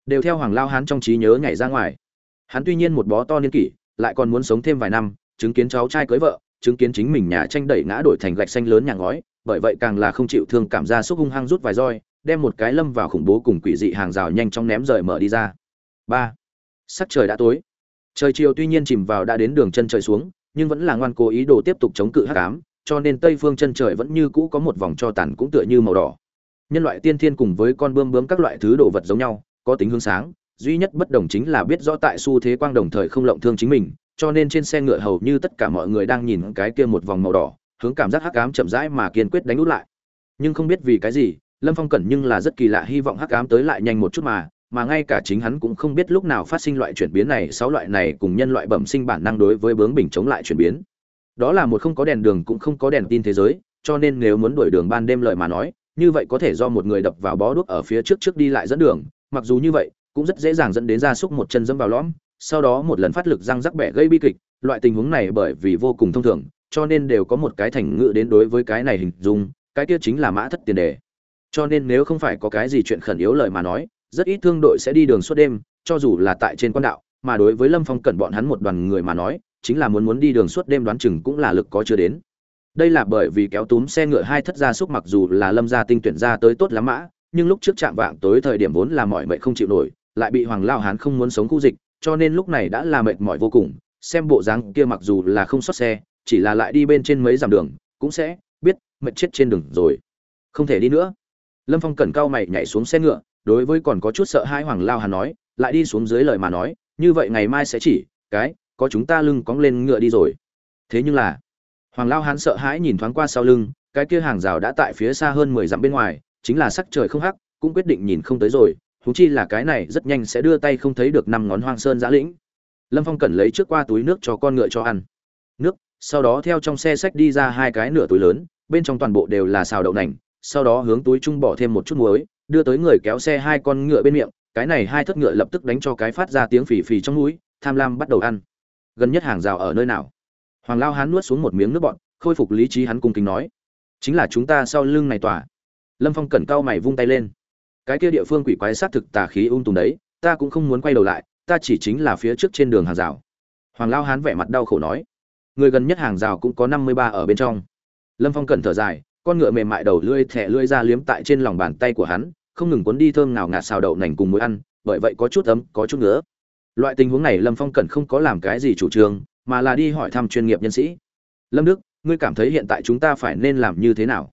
đều theo hoàng lao hán trong trí nhớ nhảy ra ngoài. Hắn tuy nhiên một bó to niên kỷ, lại còn muốn sống thêm vài năm, chứng kiến cháu trai cưới vợ, chứng kiến chính mình nhà tranh đẩy ngã đổi thành gạch xanh lớn nhà ngói, bởi vậy càng là không chịu thương cảm ra xúc hung hăng rút vài roi đem một cái lâm vào khủng bố cùng quỷ dị hàng rào nhanh chóng ném rời mở đi ra. Ba. Sắc trời đã tối. Trời chiều tuy nhiên chìm vào đã đến đường chân trời xuống, nhưng vẫn là ngoan cố ý đồ tiếp tục chống cự hắc ám, cho nên tây phương chân trời vẫn như cũ có một vòng cho tàn cũng tựa như màu đỏ. Nhân loại tiên thiên cùng với con bươm bướm các loại thứ đồ vật giống nhau, có tính hướng sáng, duy nhất bất đồng chính là biết rõ tại xu thế quang đồng thời không lộng thương chính mình, cho nên trên xe ngựa hầu như tất cả mọi người đang nhìn cái kia một vòng màu đỏ, hướng cảm giác hắc ám chậm rãi mà kiên quyết đánh út lại. Nhưng không biết vì cái gì lâm phong cẩn nhưng là rất kỳ lạ, hy vọng hắc ám tới lại nhanh một chút mà mà ngay cả chính hắn cũng không biết lúc nào phát sinh loại chuyển biến này, sáu loại này cùng nhân loại bẩm sinh bản năng đối với bướng bình chống lại chuyển biến. Đó là một không có đèn đường cũng không có đèn tin thế giới, cho nên nếu muốn đuổi đường ban đêm lợi mà nói, như vậy có thể do một người đập vào bó đuốc ở phía trước trước đi lại dẫn đường, mặc dù như vậy, cũng rất dễ dàng dẫn đến gia súc một chân dẫm vào lõm, sau đó một lần phát lực răng rắc bẻ gây bi kịch, loại tình huống này bởi vì vô cùng thông thường, cho nên đều có một cái thành ngữ đến đối với cái này hình dung, cái kia chính là mã thất tiền đề cho nên nếu không phải có cái gì chuyện khẩn yếu lời mà nói, rất ít thương đội sẽ đi đường suốt đêm, cho dù là tại trên quan đạo, mà đối với lâm phong cẩn bọn hắn một đoàn người mà nói, chính là muốn muốn đi đường suốt đêm đoán chừng cũng là lực có chưa đến. Đây là bởi vì kéo túm xe ngựa hai thất gia súc mặc dù là lâm gia tinh tuyển ra tới tốt lắm mã, nhưng lúc trước chạm vạng tối thời điểm vốn là mọi mệnh không chịu nổi, lại bị hoàng lao hán không muốn sống khu dịch, cho nên lúc này đã là mệt mỏi vô cùng, xem bộ dáng kia mặc dù là không xuất xe, chỉ là lại đi bên trên mấy dặm đường, cũng sẽ biết mệt chết trên đường rồi. Không thể đi nữa lâm phong cẩn cao mày nhảy xuống xe ngựa, đối với còn có chút sợ hai hoàng lao hán nói, lại đi xuống dưới lời mà nói, như vậy ngày mai sẽ chỉ, cái, có chúng ta lưng cóng lên ngựa đi rồi. Thế nhưng là, hoàng lao hán sợ hãi nhìn thoáng qua sau lưng, cái kia hàng rào đã tại phía xa hơn mười dặm bên ngoài, chính là sắc trời không hắc, cũng quyết định nhìn không tới rồi, huống chi là cái này rất nhanh sẽ đưa tay không thấy được năm ngón hoang sơn giã lĩnh. Lâm phong cẩn lấy trước qua túi nước cho con ngựa cho ăn. Nước, sau đó theo trong xe sách đi ra hai cái nửa túi lớn, bên trong toàn bộ đều là xào đậu nành sau đó hướng túi trung bỏ thêm một chút muối đưa tới người kéo xe hai con ngựa bên miệng cái này hai thất ngựa lập tức đánh cho cái phát ra tiếng phì phì trong núi tham lam bắt đầu ăn. Gần nhất hàng rào ở nơi nào? Hoàng lao hán nuốt xuống một miếng nước bọt, khôi phục lý trí hắn cung kính nói. Chính là chúng ta sau lưng này tỏa lâm phong cẩn cao mày vung tay lên. Cái kia địa phương quỷ quái sát thực tà khí ung tùm đấy ta cũng không muốn quay đầu lại ta chỉ chính là phía trước trên đường hàng rào. Hoàng lao hán vẻ mặt đau khổ nói. Người gần nhất hàng rào cũng có năm mươi ba ở bên trong. Lâm phong cẩn thở dài con ngựa mềm mại đầu lưỡi thẻ lưỡi ra liếm tại trên lòng bàn tay của hắn, không ngừng cuốn đi thơm ngào ngạt xào đậu nành cùng muối ăn, bởi vậy có chút ấm, có chút nữa loại tình huống này lâm phong cẩn không có làm cái gì chủ trương, mà là đi hỏi thăm chuyên nghiệp nhân sĩ. Lâm đức, ngươi cảm thấy hiện tại chúng ta phải nên làm như thế nào?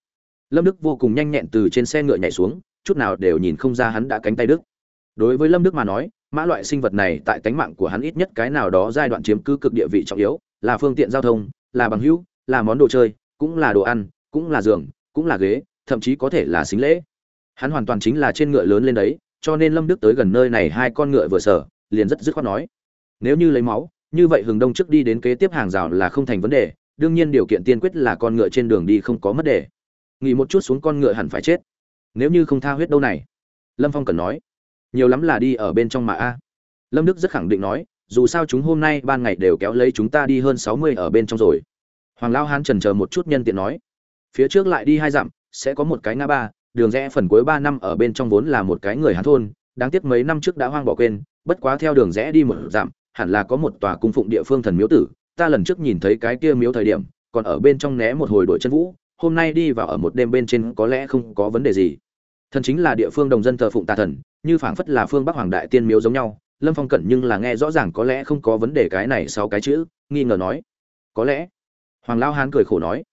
Lâm đức vô cùng nhanh nhẹn từ trên xe ngựa nhảy xuống, chút nào đều nhìn không ra hắn đã cánh tay đức đối với lâm đức mà nói, mã loại sinh vật này tại tánh mạng của hắn ít nhất cái nào đó giai đoạn chiếm cứ cực địa vị trọng yếu, là phương tiện giao thông, là bằng hữu, là món đồ chơi, cũng là đồ ăn cũng là giường, cũng là ghế, thậm chí có thể là xính lễ. Hắn hoàn toàn chính là trên ngựa lớn lên đấy, cho nên lâm đức tới gần nơi này hai con ngựa vừa sở, liền rất dứt khoát nói, nếu như lấy máu, như vậy hừng đông trước đi đến kế tiếp hàng rào là không thành vấn đề, đương nhiên điều kiện tiên quyết là con ngựa trên đường đi không có mất đề. Nghỉ một chút xuống con ngựa hẳn phải chết. Nếu như không tha huyết đâu này. Lâm phong cần nói, nhiều lắm là đi ở bên trong mà a. Lâm đức rất khẳng định nói, dù sao chúng hôm nay ban ngày đều kéo lấy chúng ta đi hơn sáu mươi ở bên trong rồi. Hoàng lao hán trần chờ một chút nhân tiện nói phía trước lại đi hai dặm, sẽ có một cái ngã ba, đường rẽ phần cuối ba năm ở bên trong vốn là một cái người hán thôn, đáng tiếc mấy năm trước đã hoang bỏ quên, bất quá theo đường rẽ đi một dặm, hẳn là có một tòa cung phụng địa phương thần miếu tử, ta lần trước nhìn thấy cái kia miếu thời điểm, còn ở bên trong né một hồi đội chân vũ, hôm nay đi vào ở một đêm bên trên có lẽ không có vấn đề gì. Thần chính là địa phương đồng dân thờ phụng tà thần, như phảng phất là phương bắc hoàng đại tiên miếu giống nhau, lâm phong cẩn nhưng là nghe rõ ràng có lẽ không có vấn đề cái này sau cái chữ, nghi ngờ nói, có lẽ? Hoàng lao hán cười khổ nói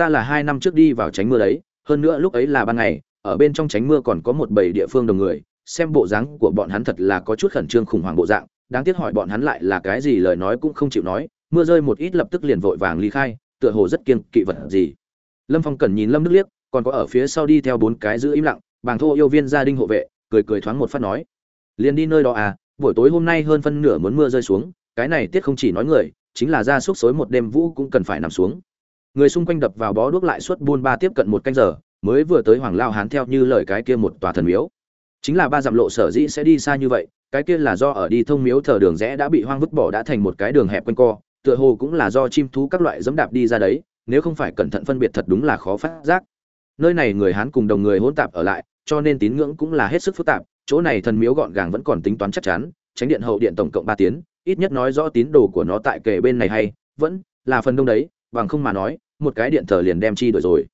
ta là hai năm trước đi vào tránh mưa đấy, hơn nữa lúc ấy là ban ngày, ở bên trong tránh mưa còn có một bầy địa phương đồng người, xem bộ dáng của bọn hắn thật là có chút khẩn trương khủng hoảng bộ dạng, đáng tiếc hỏi bọn hắn lại là cái gì lời nói cũng không chịu nói, mưa rơi một ít lập tức liền vội vàng ly khai, tựa hồ rất kiên kỵ vật gì. Lâm phong cần nhìn lâm nước liếc, còn có ở phía sau đi theo bốn cái giữ im lặng, bàng thô yêu viên gia đình hộ vệ, cười cười thoáng một phát nói, liền đi nơi đó à buổi tối hôm nay hơn phân nửa muốn mưa rơi xuống, cái này tiết không chỉ nói người, chính là ra xúc xối một đêm vũ cũng cần phải nằm xuống người xung quanh đập vào bó đuốc lại suốt buôn ba tiếp cận một canh giờ, mới vừa tới hoàng lao hán theo như lời cái kia một tòa thần miếu. Chính là ba dặm lộ sở dĩ sẽ đi xa như vậy, cái kia là do ở đi thông miếu thờ đường rẽ đã bị hoang vứt bỏ đã thành một cái đường hẹp quanh co, tựa hồ cũng là do chim thú các loại dẫm đạp đi ra đấy, nếu không phải cẩn thận phân biệt thật đúng là khó phát giác. Nơi này người hán cùng đồng người hỗn tạp ở lại, cho nên tín ngưỡng cũng là hết sức phức tạp, chỗ này thần miếu gọn gàng vẫn còn tính toán chắc chắn, tránh điện hậu điện tổng cộng ba tiếng ít nhất nói rõ tín đồ của nó tại kề bên này hay, vẫn là phần đông đấy bằng không mà nói, một cái điện thờ liền đem chi đổi rồi.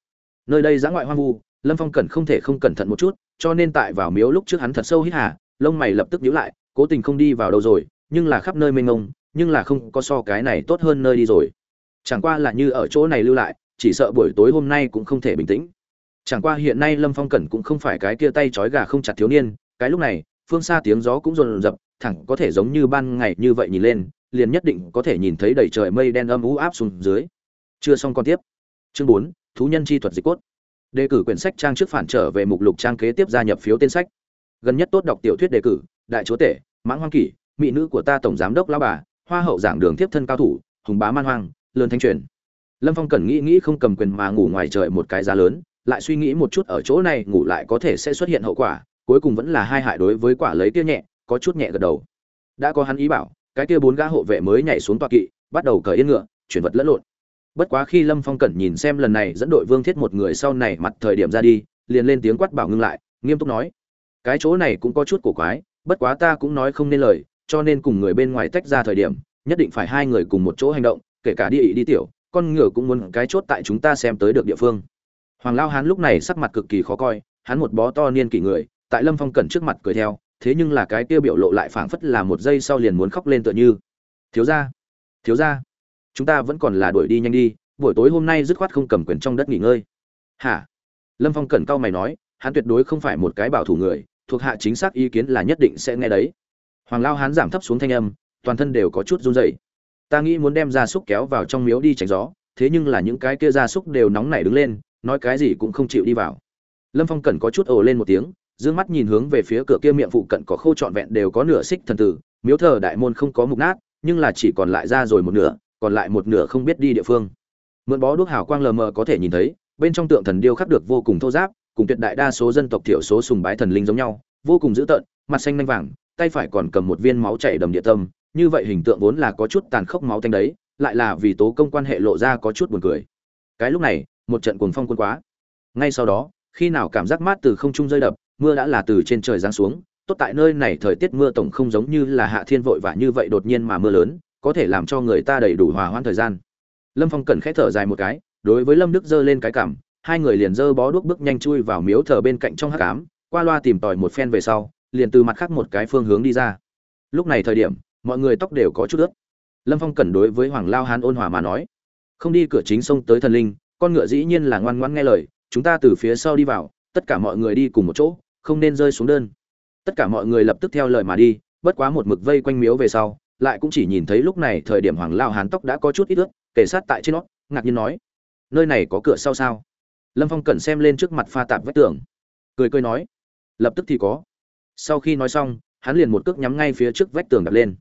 Nơi đây giã ngoại hoang vu, lâm phong cẩn không thể không cẩn thận một chút, cho nên tại vào miếu lúc trước hắn thật sâu hít hà, lông mày lập tức nhíu lại, cố tình không đi vào đâu rồi, nhưng là khắp nơi mênh mông, nhưng là không có so cái này tốt hơn nơi đi rồi. Chẳng qua là như ở chỗ này lưu lại, chỉ sợ buổi tối hôm nay cũng không thể bình tĩnh. Chẳng qua hiện nay lâm phong cẩn cũng không phải cái kia tay trói gà không chặt thiếu niên, cái lúc này, phương xa tiếng gió cũng rồn rập, thẳng có thể giống như ban ngày như vậy nhìn lên, liền nhất định có thể nhìn thấy đầy trời mây đen âm u áp xuống dưới chưa xong con tiếp. Chương bốn, thú nhân chi thuật dịch cốt. Đề cử quyển sách trang trước phản trở về mục lục trang kế tiếp gia nhập phiếu tên sách. Gần nhất tốt đọc tiểu thuyết đề cử, đại chúa tể, mãng hoang kỷ, mỹ nữ của ta tổng giám đốc lao bà, hoa hậu giảng đường tiếp thân cao thủ, hùng bá man hoang, lớn thanh truyền. Lâm phong cần nghĩ nghĩ không cầm quyền mà ngủ ngoài trời một cái giá lớn, lại suy nghĩ một chút ở chỗ này ngủ lại có thể sẽ xuất hiện hậu quả, cuối cùng vẫn là hai hại đối với quả lấy kia nhẹ, có chút nhẹ gật đầu. Đã có hắn ý bảo, cái kia bốn gã hộ vệ mới nhảy xuống toa kỵ, bắt đầu cởi yên ngựa, chuyển vật lẫn lộn bất quá khi lâm phong cẩn nhìn xem lần này dẫn đội vương thiết một người sau này mặt thời điểm ra đi, liền lên tiếng quát bảo ngưng lại, nghiêm túc nói, cái chỗ này cũng có chút cổ quái, bất quá ta cũng nói không nên lời, cho nên cùng người bên ngoài tách ra thời điểm, nhất định phải hai người cùng một chỗ hành động, kể cả đi ị đi tiểu, con ngựa cũng muốn cái chốt tại chúng ta xem tới được địa phương. Hoàng lao hán lúc này sắc mặt cực kỳ khó coi, hắn một bó to niên kỷ người, tại lâm phong cẩn trước mặt cười theo, thế nhưng là cái tiêu biểu lộ lại phảng phất là một giây sau liền muốn khóc lên tựa như, thiếu gia thiếu gia chúng ta vẫn còn là đuổi đi nhanh đi, buổi tối hôm nay dứt khoát không cầm quyền trong đất nghỉ ngơi. Hả? Lâm phong cẩn cau mày nói, hắn tuyệt đối không phải một cái bảo thủ người, thuộc hạ chính xác ý kiến là nhất định sẽ nghe đấy. Hoàng lao hán giảm thấp xuống thanh âm, toàn thân đều có chút run rẩy. Ta nghĩ muốn đem gia súc kéo vào trong miếu đi tránh gió, thế nhưng là những cái kia gia súc đều nóng nảy đứng lên, nói cái gì cũng không chịu đi vào. Lâm phong cẩn có chút ồ lên một tiếng, dương mắt nhìn hướng về phía cửa kia miệng phụ cận có khô trọn vẹn đều có nửa xích thần tử, miếu thờ đại môn không có mục nát, nhưng là chỉ còn lại ra rồi một nửa còn lại một nửa không biết đi địa phương. Mượn bó đuốc hào quang lờ mờ có thể nhìn thấy, bên trong tượng thần điêu khắc được vô cùng thô giáp, cùng tuyệt đại đa số dân tộc thiểu số sùng bái thần linh giống nhau, vô cùng dữ tợn, mặt xanh nanh vàng, tay phải còn cầm một viên máu chảy đầm địa tâm, như vậy hình tượng vốn là có chút tàn khốc máu tanh đấy, lại là vì tố công quan hệ lộ ra có chút buồn cười. Cái lúc này, một trận cuồng phong quân quá. Ngay sau đó, khi nào cảm giác mát từ không trung rơi đập, mưa đã là từ trên trời giáng xuống, tốt tại nơi này thời tiết mưa tổng không giống như là hạ thiên vội vã như vậy đột nhiên mà mưa lớn có thể làm cho người ta đầy đủ hòa hoãn thời gian. Lâm phong cần khẽ thở dài một cái, đối với lâm đức giơ lên cái cảm hai người liền giơ bó đuốc bước nhanh chui vào miếu thờ bên cạnh trong hắc ám, qua loa tìm tòi một phen về sau, liền từ mặt khác một cái phương hướng đi ra. Lúc này thời điểm, mọi người tóc đều có chút ướt. Lâm phong cẩn đối với hoàng lao hán ôn hòa mà nói, không đi cửa chính sông tới thần linh, con ngựa dĩ nhiên là ngoan ngoãn nghe lời, chúng ta từ phía sau đi vào, tất cả mọi người đi cùng một chỗ, không nên rơi xuống đơn. Tất cả mọi người lập tức theo lời mà đi, bất quá một mực vây quanh miếu về sau lại cũng chỉ nhìn thấy lúc này thời điểm hoàng lao hán tóc đã có chút ít ướt kể sát tại trên nó, ngạc nhiên nói, nơi này có cửa sau sao? Lâm phong cẩn xem lên trước mặt pha tạp vách tường, cười cười nói, lập tức thì có. Sau khi nói xong, hắn liền một cước nhắm ngay phía trước vách tường đặt lên.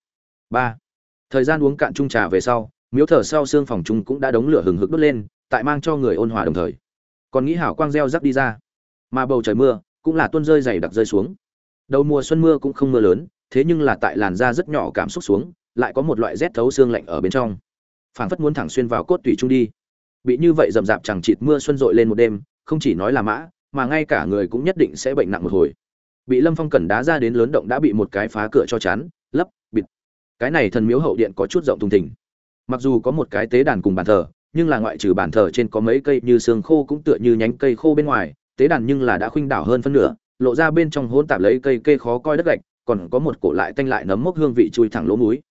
Ba. Thời gian uống cạn chung trà về sau, miếu thờ sau xương phòng chung cũng đã đống lửa hừng hực đốt lên, tại mang cho người ôn hòa đồng thời. Còn nghĩ hảo quang gieo rắc đi ra. Mà bầu trời mưa cũng là tuôn rơi dày đặc rơi xuống. Đầu mùa xuân mưa cũng không mưa lớn thế nhưng là tại làn da rất nhỏ cảm xúc xuống, lại có một loại rét thấu xương lạnh ở bên trong. Phảng phất muốn thẳng xuyên vào cốt tủy trung đi. Bị như vậy rầm rạp chẳng chịt mưa xuân dội lên một đêm, không chỉ nói là mã, mà ngay cả người cũng nhất định sẽ bệnh nặng một hồi. Bị lâm phong cẩn đá ra đến lớn động đã bị một cái phá cửa cho chắn, lấp, bịt. Cái này thần miếu hậu điện có chút rộng thùng thình. Mặc dù có một cái tế đàn cùng bàn thờ, nhưng là ngoại trừ bàn thờ trên có mấy cây như xương khô cũng tựa như nhánh cây khô bên ngoài, tế đàn nhưng là đã khuynh đảo hơn phân nửa, lộ ra bên trong hỗn tạp lấy cây kê khó coi đất gạch còn có một cổ lại tanh lại nấm mốc hương vị chui thẳng lỗ mũi,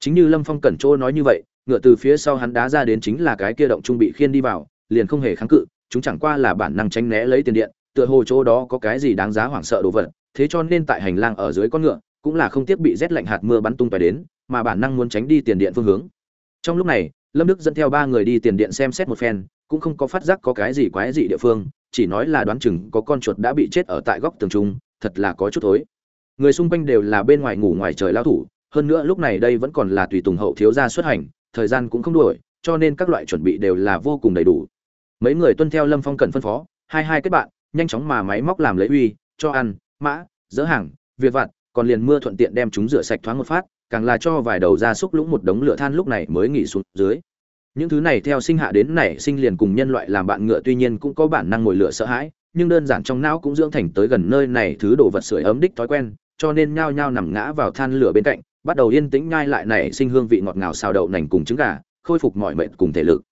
chính như lâm phong cẩn trô nói như vậy ngựa từ phía sau hắn đá ra đến chính là cái kia động trung bị khiên đi vào liền không hề kháng cự chúng chẳng qua là bản năng tránh né lấy tiền điện tựa hồ chỗ đó có cái gì đáng giá hoảng sợ đồ vật thế cho nên tại hành lang ở dưới con ngựa cũng là không tiếc bị rét lạnh hạt mưa bắn tung tóe đến mà bản năng muốn tránh đi tiền điện phương hướng. Trong lúc này lâm đức dẫn theo ba người đi tiền điện xem xét một phen cũng không có phát giác có cái gì quái dị địa phương chỉ nói là đoán chừng có con chuột đã bị chết ở tại góc tường trung thật là có chút thối người xung quanh đều là bên ngoài ngủ ngoài trời lao thủ, hơn nữa lúc này đây vẫn còn là tùy tùng hậu thiếu gia xuất hành, thời gian cũng không đuổi, cho nên các loại chuẩn bị đều là vô cùng đầy đủ. Mấy người tuân theo lâm phong cần phân phó, hai hai kết bạn, nhanh chóng mà máy móc làm lấy uy, cho ăn, mã, dỡ hàng, việc vặt, còn liền mưa thuận tiện đem chúng rửa sạch thoáng một phát, càng là cho vài đầu ra xúc lũng một đống lửa than lúc này mới nghỉ xuống dưới. Những thứ này theo sinh hạ đến nảy sinh liền cùng nhân loại làm bạn ngựa tuy nhiên cũng có bản năng ngồi lửa sợ hãi nhưng đơn giản trong não cũng dưỡng thành tới gần nơi này thứ đồ vật sưởi ấm đích thói quen, cho nên nhao nhao nằm ngã vào than lửa bên cạnh, bắt đầu yên tĩnh nhai lại nảy sinh hương vị ngọt ngào xào đậu nành cùng trứng gà, khôi phục mọi mệnh cùng thể lực.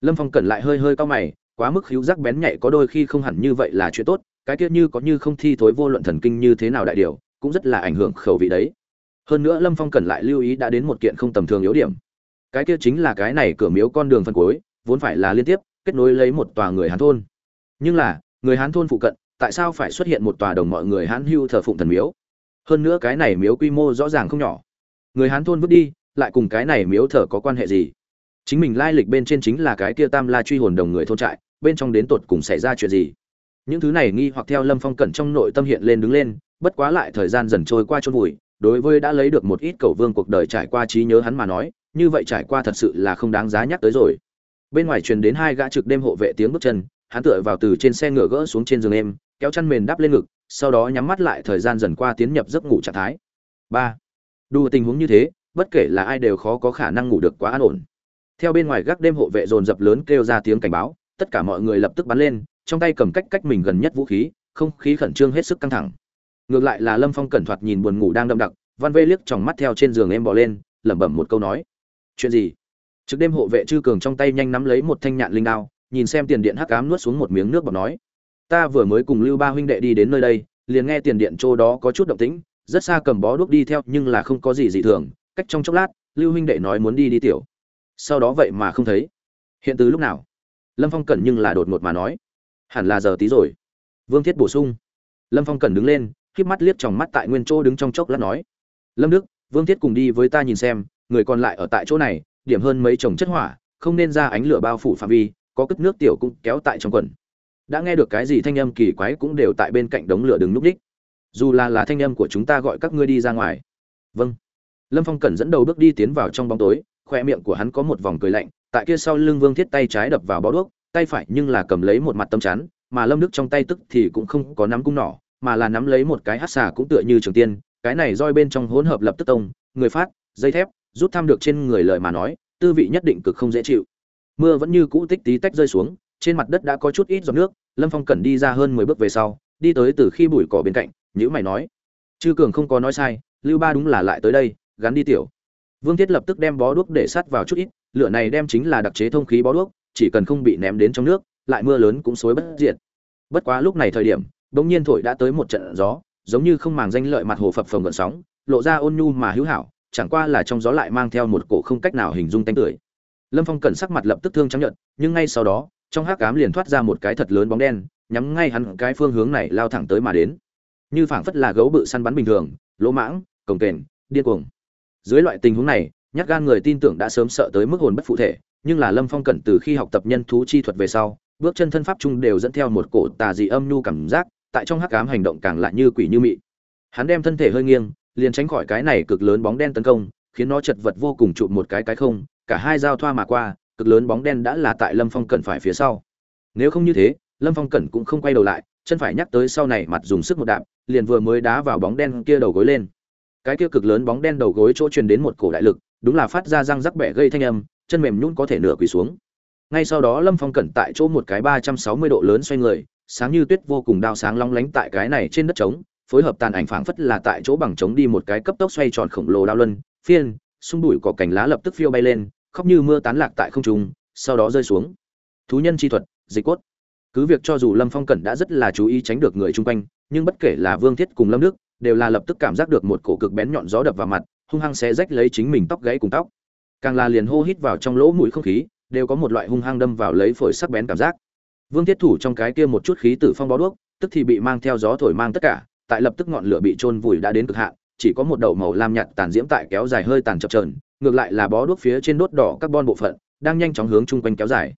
Lâm phong cẩn lại hơi hơi cao mày, quá mức hữu giác bén nhạy có đôi khi không hẳn như vậy là chuyện tốt, cái kia như có như không thi thối vô luận thần kinh như thế nào đại điều, cũng rất là ảnh hưởng khẩu vị đấy. Hơn nữa lâm phong cẩn lại lưu ý đã đến một kiện không tầm thường yếu điểm. Cái kia chính là cái này cửa miếu con đường phân cuối, vốn phải là liên tiếp, kết nối lấy một tòa người hán thôn. Nhưng là người hán thôn phụ cận, tại sao phải xuất hiện một tòa đồng mọi người hán hưu thờ phụng thần miếu? Hơn nữa cái này miếu quy mô rõ ràng không nhỏ. Người hán thôn vứt đi, lại cùng cái này miếu thờ có quan hệ gì? Chính mình lai lịch bên trên chính là cái kia tam la truy hồn đồng người thôn trại, bên trong đến tột cùng xảy ra chuyện gì? Những thứ này nghi hoặc theo lâm phong cẩn trong nội tâm hiện lên đứng lên, bất quá lại thời gian dần trôi qua chôn vùi, đối với đã lấy được một ít cầu vương cuộc đời trải qua trí nhớ hắn mà nói, như vậy trải qua thật sự là không đáng giá nhắc tới rồi. Bên ngoài truyền đến hai gã trực đêm hộ vệ tiếng bước chân hắn tựa vào từ trên xe ngựa gỡ xuống trên giường em, kéo chăn mền đắp lên ngực, sau đó nhắm mắt lại thời gian dần qua tiến nhập giấc ngủ trạng thái. Ba. Đủ tình huống như thế, bất kể là ai đều khó có khả năng ngủ được quá an ổn. Theo bên ngoài gác đêm hộ vệ dồn dập lớn kêu ra tiếng cảnh báo, tất cả mọi người lập tức bắn lên, trong tay cầm cách cách mình gần nhất vũ khí, không khí khẩn trương hết sức căng thẳng. Ngược lại là lâm phong cẩn thoạt nhìn buồn ngủ đang đậm đặc, văn vê liếc tròng mắt theo trên giường em bỏ lên, lẩm bẩm một câu nói. Chuyện gì? Trực đêm hộ vệ chư cường trong tay nhanh nắm lấy một thanh nhạn linh đao nhìn xem tiền điện hắc ám nuốt xuống một miếng nước bọt nói, ta vừa mới cùng lưu ba huynh đệ đi đến nơi đây, liền nghe tiền điện chỗ đó có chút động tĩnh, rất xa cầm bó đuốc đi theo, nhưng là không có gì dị thường, cách trong chốc lát, lưu huynh đệ nói muốn đi đi tiểu. Sau đó vậy mà không thấy. Hiện từ lúc nào? Lâm phong cẩn nhưng là đột ngột mà nói, hẳn là giờ tí rồi. Vương thiết bổ sung, lâm phong cẩn đứng lên k mắt liếc tròng mắt tại nguyên chỗ đứng trong chốc lát nói, lâm đức, vương thiết cùng đi với ta nhìn xem, người còn lại ở tại chỗ này, điểm hơn mấy chồng chất hỏa, không nên ra ánh lửa bao phủ phạm vi có cất nước tiểu cũng kéo tại trong quần. Đã nghe được cái gì thanh âm kỳ quái cũng đều tại bên cạnh đống lửa đứng núp đích. Dù là là thanh âm của chúng ta gọi các ngươi đi ra ngoài. Vâng. Lâm phong cẩn dẫn đầu bước đi tiến vào trong bóng tối, khoe miệng của hắn có một vòng cười lạnh, tại kia sau lưng vương thiết tay trái đập vào bó đuốc, tay phải nhưng là cầm lấy một mặt tâm chắn, mà lâm đức trong tay tức thì cũng không có nắm cung nỏ, mà là nắm lấy một cái hát xà cũng tựa như trường tiên, cái này roi bên trong hỗn hợp lập tức tông, người phát, dây thép, rút tham được trên người lời mà nói, tư vị nhất định cực không dễ chịu mưa vẫn như cũ tích tí tách rơi xuống, trên mặt đất đã có chút ít giọt nước, lâm phong cần đi ra hơn mười bước về sau, đi tới từ khi bụi cỏ bên cạnh nhữ mày nói, chư cường không có nói sai, lưu ba đúng là lại tới đây, gắn đi tiểu. Vương thiết lập tức đem bó đuốc để sát vào chút ít, lửa này đem chính là đặc chế thông khí bó đuốc, chỉ cần không bị ném đến trong nước, lại mưa lớn cũng xối bất diệt. Bất quá lúc này thời điểm, bỗng nhiên thổi đã tới một trận gió, giống như không màng danh lợi mặt hồ phập phồng gợn sóng, lộ ra ôn nhu mà hữu hảo, chẳng qua là trong gió lại mang theo một cổ không cách nào hình dung tanh tưởi lâm phong cẩn sắc mặt lập tức thương trắng nhận nhưng ngay sau đó, trong hát cám liền thoát ra một cái thật lớn bóng đen, nhắm ngay hắn cái phương hướng này lao thẳng tới mà đến. Như phảng phất là gấu bự săn bắn bình thường, lỗ mãng, cồng kềnh, điên cuồng. Dưới loại tình huống này, nhát gan người tin tưởng đã sớm sợ tới mức hồn bất phụ thể, nhưng là lâm phong cẩn từ khi học tập nhân thú chi thuật về sau, bước chân thân pháp chung đều dẫn theo một cổ tà dị âm nhu cảm giác, tại trong hắc cám hành động càng lại như quỷ như mị. Hắn đem thân thể hơi nghiêng, liền tránh khỏi cái này cực lớn bóng đen tấn công, khiến nó chật vật vô cùng chụp một cái cái không cả hai giao thoa mà qua, cực lớn bóng đen đã là tại lâm phong cẩn phải phía sau. Nếu không như thế, lâm phong cẩn cũng không quay đầu lại, chân phải nhắc tới sau này mặt dùng sức một đạp, liền vừa mới đá vào bóng đen kia đầu gối lên. Cái kia cực lớn bóng đen đầu gối chỗ truyền đến một cổ đại lực, đúng là phát ra răng rắc bẻ gây thanh âm, chân mềm nhún có thể nửa quỳ xuống. Ngay sau đó lâm phong cẩn tại chỗ một cái ba trăm sáu mươi độ lớn xoay người, sáng như tuyết vô cùng đao sáng long lánh tại cái này trên đất trống, phối hợp tàn ảnh phảng phất là tại chỗ bằng trống đi một cái cấp tốc xoay tròn khổng lồ đao luân, phiên, xung bụi cỏ cành lá lập tức phiêu bay lên khóc như mưa tán lạc tại không trung, sau đó rơi xuống. Thú nhân chi thuật, dịch cốt. Cứ việc cho dù lâm phong cẩn đã rất là chú ý tránh được người chung quanh, nhưng bất kể là vương thiết cùng lâm đức, đều là lập tức cảm giác được một cổ cực bén nhọn gió đập vào mặt, hung hăng xé rách lấy chính mình tóc gãy cùng tóc. Càng là liền hô hít vào trong lỗ mũi không khí, đều có một loại hung hăng đâm vào lấy phổi sắc bén cảm giác. Vương thiết thủ trong cái kia một chút khí tử phong bó đuốc, tức thì bị mang theo gió thổi mang tất cả, tại lập tức ngọn lửa bị trôn vùi đã đến cực hạn, chỉ có một đầu màu lam nhạt tàn diễm tại kéo dài hơi tàn chập chờn ngược lại là bó đuốc phía trên đốt đỏ carbon bộ phận, đang nhanh chóng hướng chung quanh kéo dài.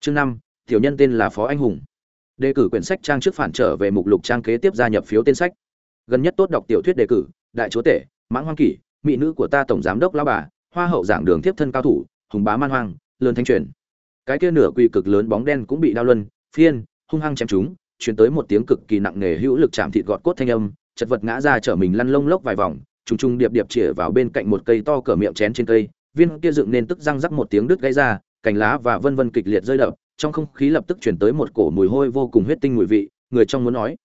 Chương năm, tiểu nhân tên là phó anh hùng. Đề cử quyển sách trang trước phản trở về mục lục trang kế tiếp gia nhập phiếu tên sách. Gần nhất tốt đọc tiểu thuyết đề cử, đại chúa tể, mãng hoang kỷ, mỹ nữ của ta tổng giám đốc lão bà, hoa hậu giảng đường tiếp thân cao thủ, hùng bá man hoang, lớn thanh truyền. Cái kia nửa quy cực lớn bóng đen cũng bị đao luân, phiên, hung hăng chém chúng chuyển tới một tiếng cực kỳ nặng nề hữu lực chạm thịt gọt cốt thanh âm, chật vật ngã ra trở mình lăn lông lốc vài vòng trùng trùng điệp điệp chĩa vào bên cạnh một cây to cỡ miệng chén trên cây, viên kia dựng nên tức răng rắc một tiếng đứt gãy ra, cành lá và vân vân kịch liệt rơi đập, trong không khí lập tức chuyển tới một cổ mùi hôi vô cùng huyết tinh mùi vị, người trong muốn nói.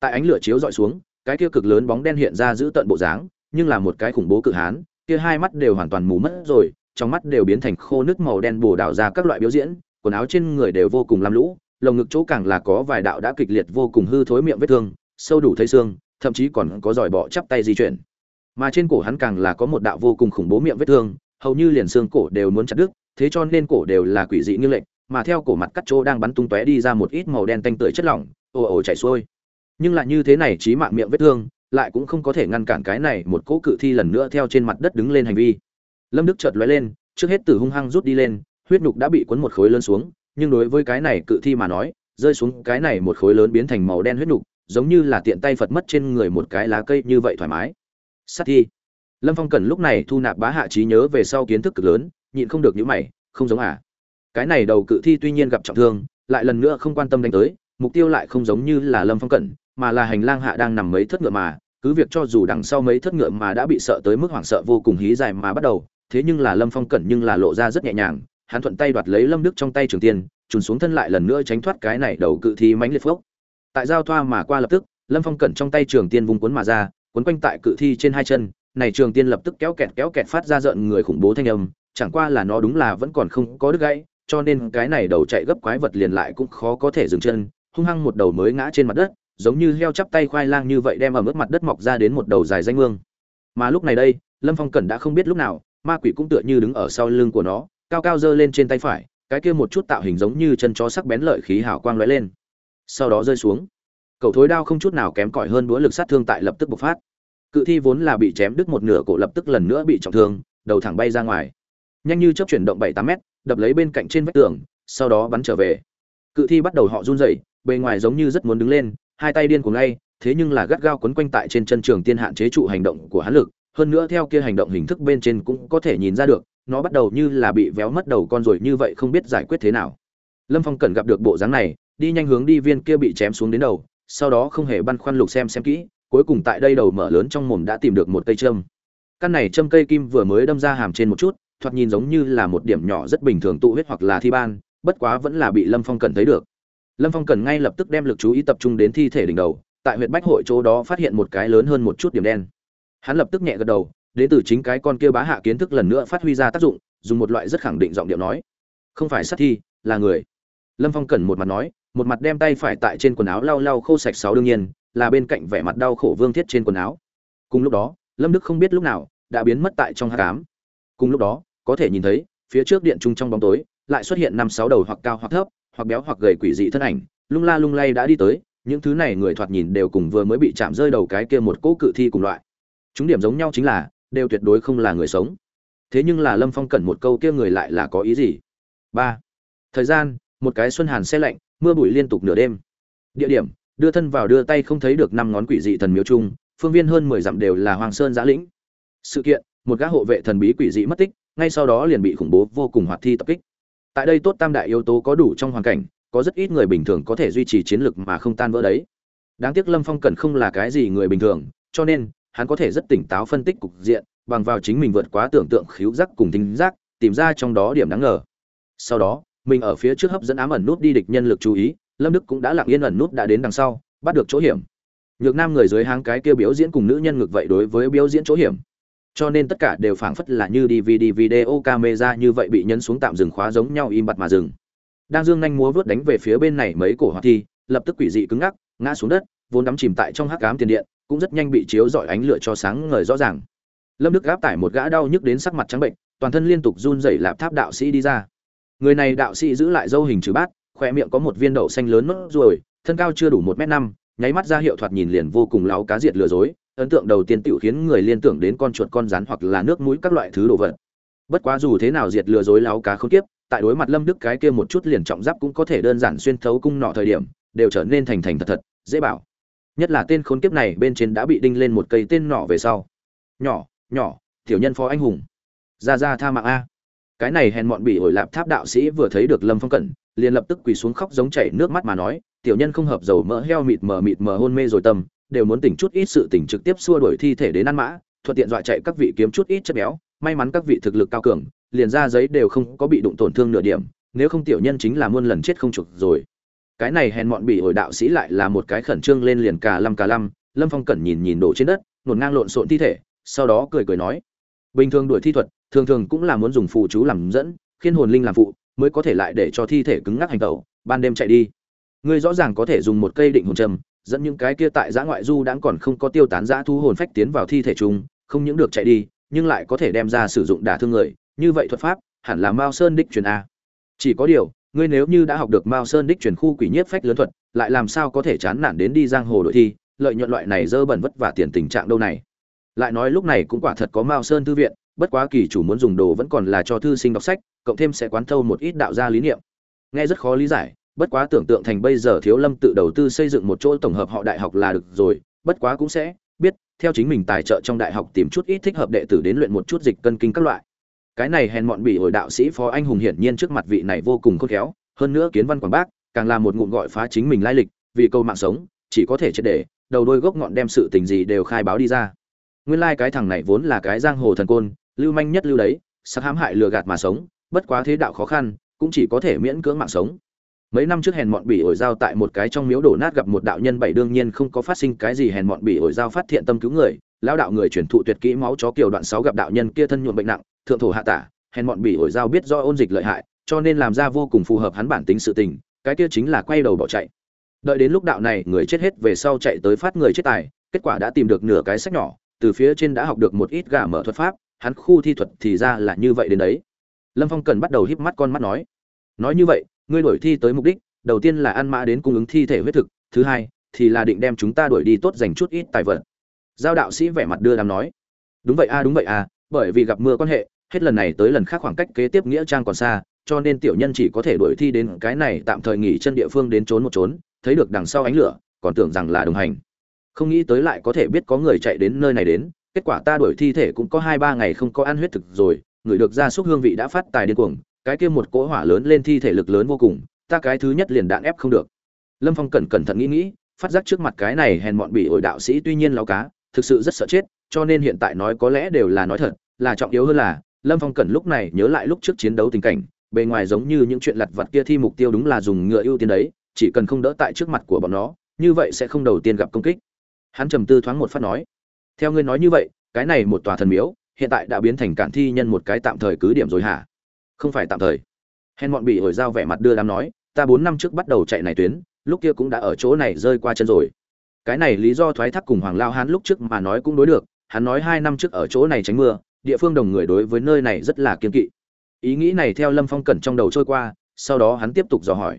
Tại ánh lửa chiếu dọi xuống, cái kia cực lớn bóng đen hiện ra giữ tận bộ dáng, nhưng là một cái khủng bố cự hán, kia hai mắt đều hoàn toàn mù mất rồi, trong mắt đều biến thành khô nước màu đen bổ đảo ra các loại biểu diễn, quần áo trên người đều vô cùng lam lũ, lồng ngực chỗ càng là có vài đạo đã kịch liệt vô cùng hư thối miệng vết thương, sâu đủ thấy xương, thậm chí còn có giỏi bọ chắp tay di chuyển mà trên cổ hắn càng là có một đạo vô cùng khủng bố miệng vết thương, hầu như liền xương cổ đều muốn chặt đứt, thế cho nên cổ đều là quỷ dị như lệnh mà theo cổ mặt cắt chỗ đang bắn tung tóe đi ra một ít màu đen tanh tưởi chất lỏng, ồ ồ chảy xuôi. Nhưng lại như thế này trí mạng miệng vết thương, lại cũng không có thể ngăn cản cái này một cỗ cự thi lần nữa theo trên mặt đất đứng lên hành vi. Lâm đức chợt lóe lên, trước hết từ hung hăng rút đi lên, huyết nhục đã bị cuốn một khối lớn xuống, nhưng đối với cái này cự thi mà nói, rơi xuống cái này một khối lớn biến thành màu đen huyết nhục, giống như là tiện tay phật mất trên người một cái lá cây như vậy thoải mái sát thi. Lâm phong cần lúc này thu nạp bá hạ trí nhớ về sau kiến thức cực lớn, nhịn không được những mày, không giống à. Cái này đầu cự thi tuy nhiên gặp trọng thương, lại lần nữa không quan tâm đánh tới, mục tiêu lại không giống như là lâm phong cẩn, mà là hành lang hạ đang nằm mấy thất ngựa mà, cứ việc cho dù đằng sau mấy thất ngựa mà đã bị sợ tới mức hoảng sợ vô cùng hí dài mà bắt đầu, thế nhưng là lâm phong cẩn nhưng là lộ ra rất nhẹ nhàng, hắn thuận tay đoạt lấy lâm đức trong tay trường tiên, trùn xuống thân lại lần nữa tránh thoát cái này đầu cự thi mánh liệt phốc. Tại giao thoa mà qua lập tức, lâm phong cẩn trong tay trường tiên vùng cuốn mà ra Quấn quanh tại cự thi trên hai chân, này trường tiên lập tức kéo kẹt kéo kẹt phát ra rợn người khủng bố thanh âm, chẳng qua là nó đúng là vẫn còn không có đứt gãy, cho nên cái này đầu chạy gấp quái vật liền lại cũng khó có thể dừng chân, hung hăng một đầu mới ngã trên mặt đất, giống như heo chắp tay khoai lang như vậy đem ở mức mặt đất mọc ra đến một đầu dài danh mương. Mà lúc này đây, lâm phong cẩn đã không biết lúc nào, ma quỷ cũng tựa như đứng ở sau lưng của nó, cao cao giơ lên trên tay phải, cái kia một chút tạo hình giống như chân chó sắc bén lợi khí hào quang lóe lên. Sau đó rơi xuống cậu thối đao không chút nào kém cỏi hơn đũa lực sát thương tại lập tức bộc phát. Cự thi vốn là bị chém đứt một nửa cổ lập tức lần nữa bị trọng thương, đầu thẳng bay ra ngoài. Nhanh như chớp chuyển động bảy tám mét, đập lấy bên cạnh trên vách tường, sau đó bắn trở về. Cự thi bắt đầu họ run rẩy, bề ngoài giống như rất muốn đứng lên, hai tay điên cuồng ngay, thế nhưng là gắt gao quấn quanh tại trên chân trường tiên hạn chế trụ hành động của hắn lực, hơn nữa theo kia hành động hình thức bên trên cũng có thể nhìn ra được, nó bắt đầu như là bị véo mất đầu con rồi như vậy không biết giải quyết thế nào. Lâm phong cần gặp được bộ dáng này, đi nhanh hướng đi viên kia bị chém xuống đến đầu sau đó không hề băn khoăn lục xem xem kỹ, cuối cùng tại đây đầu mở lớn trong mồm đã tìm được một cây châm. Căn này châm cây kim vừa mới đâm ra hàm trên một chút, thoạt nhìn giống như là một điểm nhỏ rất bình thường tụ huyết hoặc là thi ban, bất quá vẫn là bị lâm phong cần thấy được. Lâm phong cần ngay lập tức đem lực chú ý tập trung đến thi thể đỉnh đầu, tại huyện bách hội chỗ đó phát hiện một cái lớn hơn một chút điểm đen. Hắn lập tức nhẹ gật đầu, đến từ chính cái con kia bá hạ kiến thức lần nữa phát huy ra tác dụng, dùng một loại rất khẳng định giọng điệu nói. Không phải sát thi, là người. Lâm phong cần một mặt nói một mặt đem tay phải tại trên quần áo lau lau khô sạch sáu đương nhiên, là bên cạnh vẻ mặt đau khổ vương thiết trên quần áo. Cùng lúc đó, lâm đức không biết lúc nào, đã biến mất tại trong hát cám cùng lúc đó, có thể nhìn thấy, phía trước điện trung trong bóng tối, lại xuất hiện năm sáu đầu hoặc cao hoặc thấp, hoặc béo hoặc gầy quỷ dị thân ảnh, lung la lung lay đã đi tới, những thứ này người thoạt nhìn đều cùng vừa mới bị chạm rơi đầu cái kia một cỗ cự thi cùng loại. Chúng điểm giống nhau chính là, đều tuyệt đối không là người sống. Thế nhưng là lâm phong cần một câu kia người lại là có ý gì? Ba. Thời gian, một cái xuân hàn xe lạnh mưa bụi liên tục nửa đêm. Địa điểm, đưa thân vào đưa tay không thấy được năm ngón quỷ dị thần miếu chung, phương viên hơn mười dặm đều là hoàng sơn giã lĩnh. Sự kiện, một gã hộ vệ thần bí quỷ dị mất tích, ngay sau đó liền bị khủng bố vô cùng hoạt thi tập kích. Tại đây tốt tam đại yếu tố có đủ trong hoàn cảnh, có rất ít người bình thường có thể duy trì chiến lược mà không tan vỡ đấy. Đáng tiếc lâm phong cần không là cái gì người bình thường, cho nên, hắn có thể rất tỉnh táo phân tích cục diện, bằng vào chính mình vượt quá tưởng tượng khíu giác cùng tính giác, tìm ra trong đó điểm đáng ngờ. Sau đó mình ở phía trước hấp dẫn ám ẩn nút đi địch nhân lực chú ý, lâm đức cũng đã lặng yên ẩn nút đã đến đằng sau, bắt được chỗ hiểm. Nhược nam người dưới háng cái kia biểu diễn cùng nữ nhân ngược vậy đối với biểu diễn chỗ hiểm. Cho nên tất cả đều phảng phất là như dvd video camera như vậy bị nhấn xuống tạm dừng khóa giống nhau im bặt mà dừng. Đang dương nhanh múa vớt đánh về phía bên này mấy cổ hoạt thi, lập tức quỷ dị cứng ngắc, ngã xuống đất, vốn đắm chìm tại trong hắc ám tiền điện, cũng rất nhanh bị chiếu dọi ánh lửa cho sáng ngời rõ ràng. Lâm đức gáp tải một gã đau nhức đến sắc mặt trắng bệnh, toàn thân liên tục run rẩy lạp tháp đạo sĩ đi ra người này đạo sĩ giữ lại dâu hình chữ bát khoe miệng có một viên đậu xanh lớn nốt ruồi, thân cao chưa đủ một m năm, nháy mắt ra hiệu thoạt nhìn liền vô cùng láo cá diệt lừa dối. Ấn tượng đầu tiên tiểu khiến người liên tưởng đến con chuột con rắn hoặc là nước mũi các loại thứ đồ vật. Bất quá dù thế nào diệt lừa dối láo cá không tiếp tại đối mặt lâm đức cái kia một chút liền trọng giáp cũng có thể đơn giản xuyên thấu cung nọ thời điểm, đều trở nên thành thành thật thật, dễ bảo. Nhất là tên khốn kiếp này bên trên đã bị đinh lên một cây tên nọ về sau. Nhỏ nhỏ, tiểu nhân phó anh hùng. Ra ra tha mạng a cái này hèn mọn bị ổi lạp tháp đạo sĩ vừa thấy được lâm phong cẩn, liền lập tức quỳ xuống khóc giống chảy nước mắt mà nói, tiểu nhân không hợp dầu mỡ heo mịt mờ mịt mờ hôn mê rồi tâm, đều muốn tỉnh chút ít sự tỉnh trực tiếp xua đuổi thi thể đến ăn mã, thuận tiện dọa chạy các vị kiếm chút ít chất béo, may mắn các vị thực lực cao cường, liền ra giấy đều không có bị đụng tổn thương nửa điểm, nếu không tiểu nhân chính là muôn lần chết không trục rồi. Cái này hèn mọn bị ổi đạo sĩ lại là một cái khẩn trương lên liền cả lăm cả lăm, lâm phong cẩn nhìn nhìn đổ trên đất, nổn ngang lộn xộn thi thể, sau đó cười cười nói, bình thường đuổi thi thuật thường thường cũng là muốn dùng phụ chú làm dẫn, khiến hồn linh làm phụ, mới có thể lại để cho thi thể cứng ngắc hành tẩu, ban đêm chạy đi. Ngươi rõ ràng có thể dùng một cây định hồn trầm, dẫn những cái kia tại giã ngoại du đang còn không có tiêu tán giã thu hồn phách tiến vào thi thể chung, không những được chạy đi, nhưng lại có thể đem ra sử dụng đả thương người, như vậy thuật pháp, hẳn là mao sơn đích truyền a. Chỉ có điều, ngươi nếu như đã học được mao sơn đích truyền khu quỷ nhiếp phách lớn thuật, lại làm sao có thể chán nản đến đi giang hồ đội thi, lợi nhuận loại này dơ bẩn vất vả tiền tình trạng đâu này. Lại nói lúc này cũng quả thật có mao sơn thư viện bất quá kỳ chủ muốn dùng đồ vẫn còn là cho thư sinh đọc sách, cộng thêm sẽ quán thâu một ít đạo gia lý niệm. Nghe rất khó lý giải, bất quá tưởng tượng thành bây giờ thiếu lâm tự đầu tư xây dựng một chỗ tổng hợp họ đại học là được rồi, bất quá cũng sẽ biết, theo chính mình tài trợ trong đại học tìm chút ít thích hợp đệ tử đến luyện một chút dịch cân kinh các loại. Cái này hèn mọn bị hồi đạo sĩ phó anh hùng hiển nhiên trước mặt vị này vô cùng khôn khéo, hơn nữa kiến văn quảng bác, càng là một ngụm gọi phá chính mình lai lịch, vì câu mạng sống, chỉ có thể chết để, đầu đôi gốc ngọn đem sự tình gì đều khai báo đi ra. Nguyên lai like cái thằng này vốn là cái giang hồ thần côn lưu manh nhất lưu đấy, sắc hãm hại lừa gạt mà sống, bất quá thế đạo khó khăn, cũng chỉ có thể miễn cưỡng mạng sống. Mấy năm trước hèn mọn bị ổi dao tại một cái trong miếu đổ nát gặp một đạo nhân bảy đương nhiên không có phát sinh cái gì, hèn mọn bị ổi dao phát thiện tâm cứu người, lão đạo người truyền thụ tuyệt kỹ máu chó kiều đoạn sáu gặp đạo nhân kia thân nhuộm bệnh nặng, thượng thổ hạ tả, hèn mọn bị ổi dao biết do ôn dịch lợi hại, cho nên làm ra vô cùng phù hợp hắn bản tính sự tình, cái kia chính là quay đầu bỏ chạy. Đợi đến lúc đạo này người chết hết về sau chạy tới phát người chết tài, kết quả đã tìm được nửa cái sách nhỏ, từ phía trên đã học được một ít gà mở thuật pháp hắn khu thi thuật thì ra là như vậy đến đấy. Lâm phong cần bắt đầu híp mắt con mắt nói nói như vậy, ngươi đổi thi tới mục đích, đầu tiên là ăn mã đến cung ứng thi thể huyết thực, thứ hai thì là định đem chúng ta đuổi đi tốt dành chút ít tài vật. Giao đạo sĩ vẻ mặt đưa đàm nói, đúng vậy a, đúng vậy a, bởi vì gặp mưa quan hệ, hết lần này tới lần khác khoảng cách kế tiếp nghĩa trang còn xa, cho nên tiểu nhân chỉ có thể đuổi thi đến cái này tạm thời nghỉ chân địa phương đến trốn một trốn, thấy được đằng sau ánh lửa, còn tưởng rằng là đồng hành. Không nghĩ tới lại có thể biết có người chạy đến nơi này đến kết quả ta đuổi thi thể cũng có hai ba ngày không có ăn huyết thực rồi, người được ra súc hương vị đã phát tài điên cuồng, cái kia một cỗ hỏa lớn lên thi thể lực lớn vô cùng, ta cái thứ nhất liền đạn ép không được. Lâm phong cẩn cẩn thận nghĩ nghĩ, phát giác trước mặt cái này hèn mọn bị ổi đạo sĩ tuy nhiên lao cá, thực sự rất sợ chết, cho nên hiện tại nói có lẽ đều là nói thật, là trọng yếu hơn là, lâm phong cẩn lúc này nhớ lại lúc trước chiến đấu tình cảnh, bề ngoài giống như những chuyện lặt vặt kia thi mục tiêu đúng là dùng ngựa ưu tiên đấy, chỉ cần không đỡ tại trước mặt của bọn nó, như vậy sẽ không đầu tiên gặp công kích. Hắn trầm tư thoáng một phát nói theo ngươi nói như vậy, cái này một tòa thần miếu, hiện tại đã biến thành cản thi nhân một cái tạm thời cứ điểm rồi hả? Không phải tạm thời. Hèn bọn bị hồi dao vẻ mặt đưa đám nói, ta bốn năm trước bắt đầu chạy này tuyến, lúc kia cũng đã ở chỗ này rơi qua chân rồi. Cái này lý do thoái thác cùng hoàng lao hán lúc trước mà nói cũng đối được, hắn nói hai năm trước ở chỗ này tránh mưa, địa phương đồng người đối với nơi này rất là kiên kỵ. Ý nghĩ này theo lâm phong cẩn trong đầu trôi qua, sau đó hắn tiếp tục dò hỏi.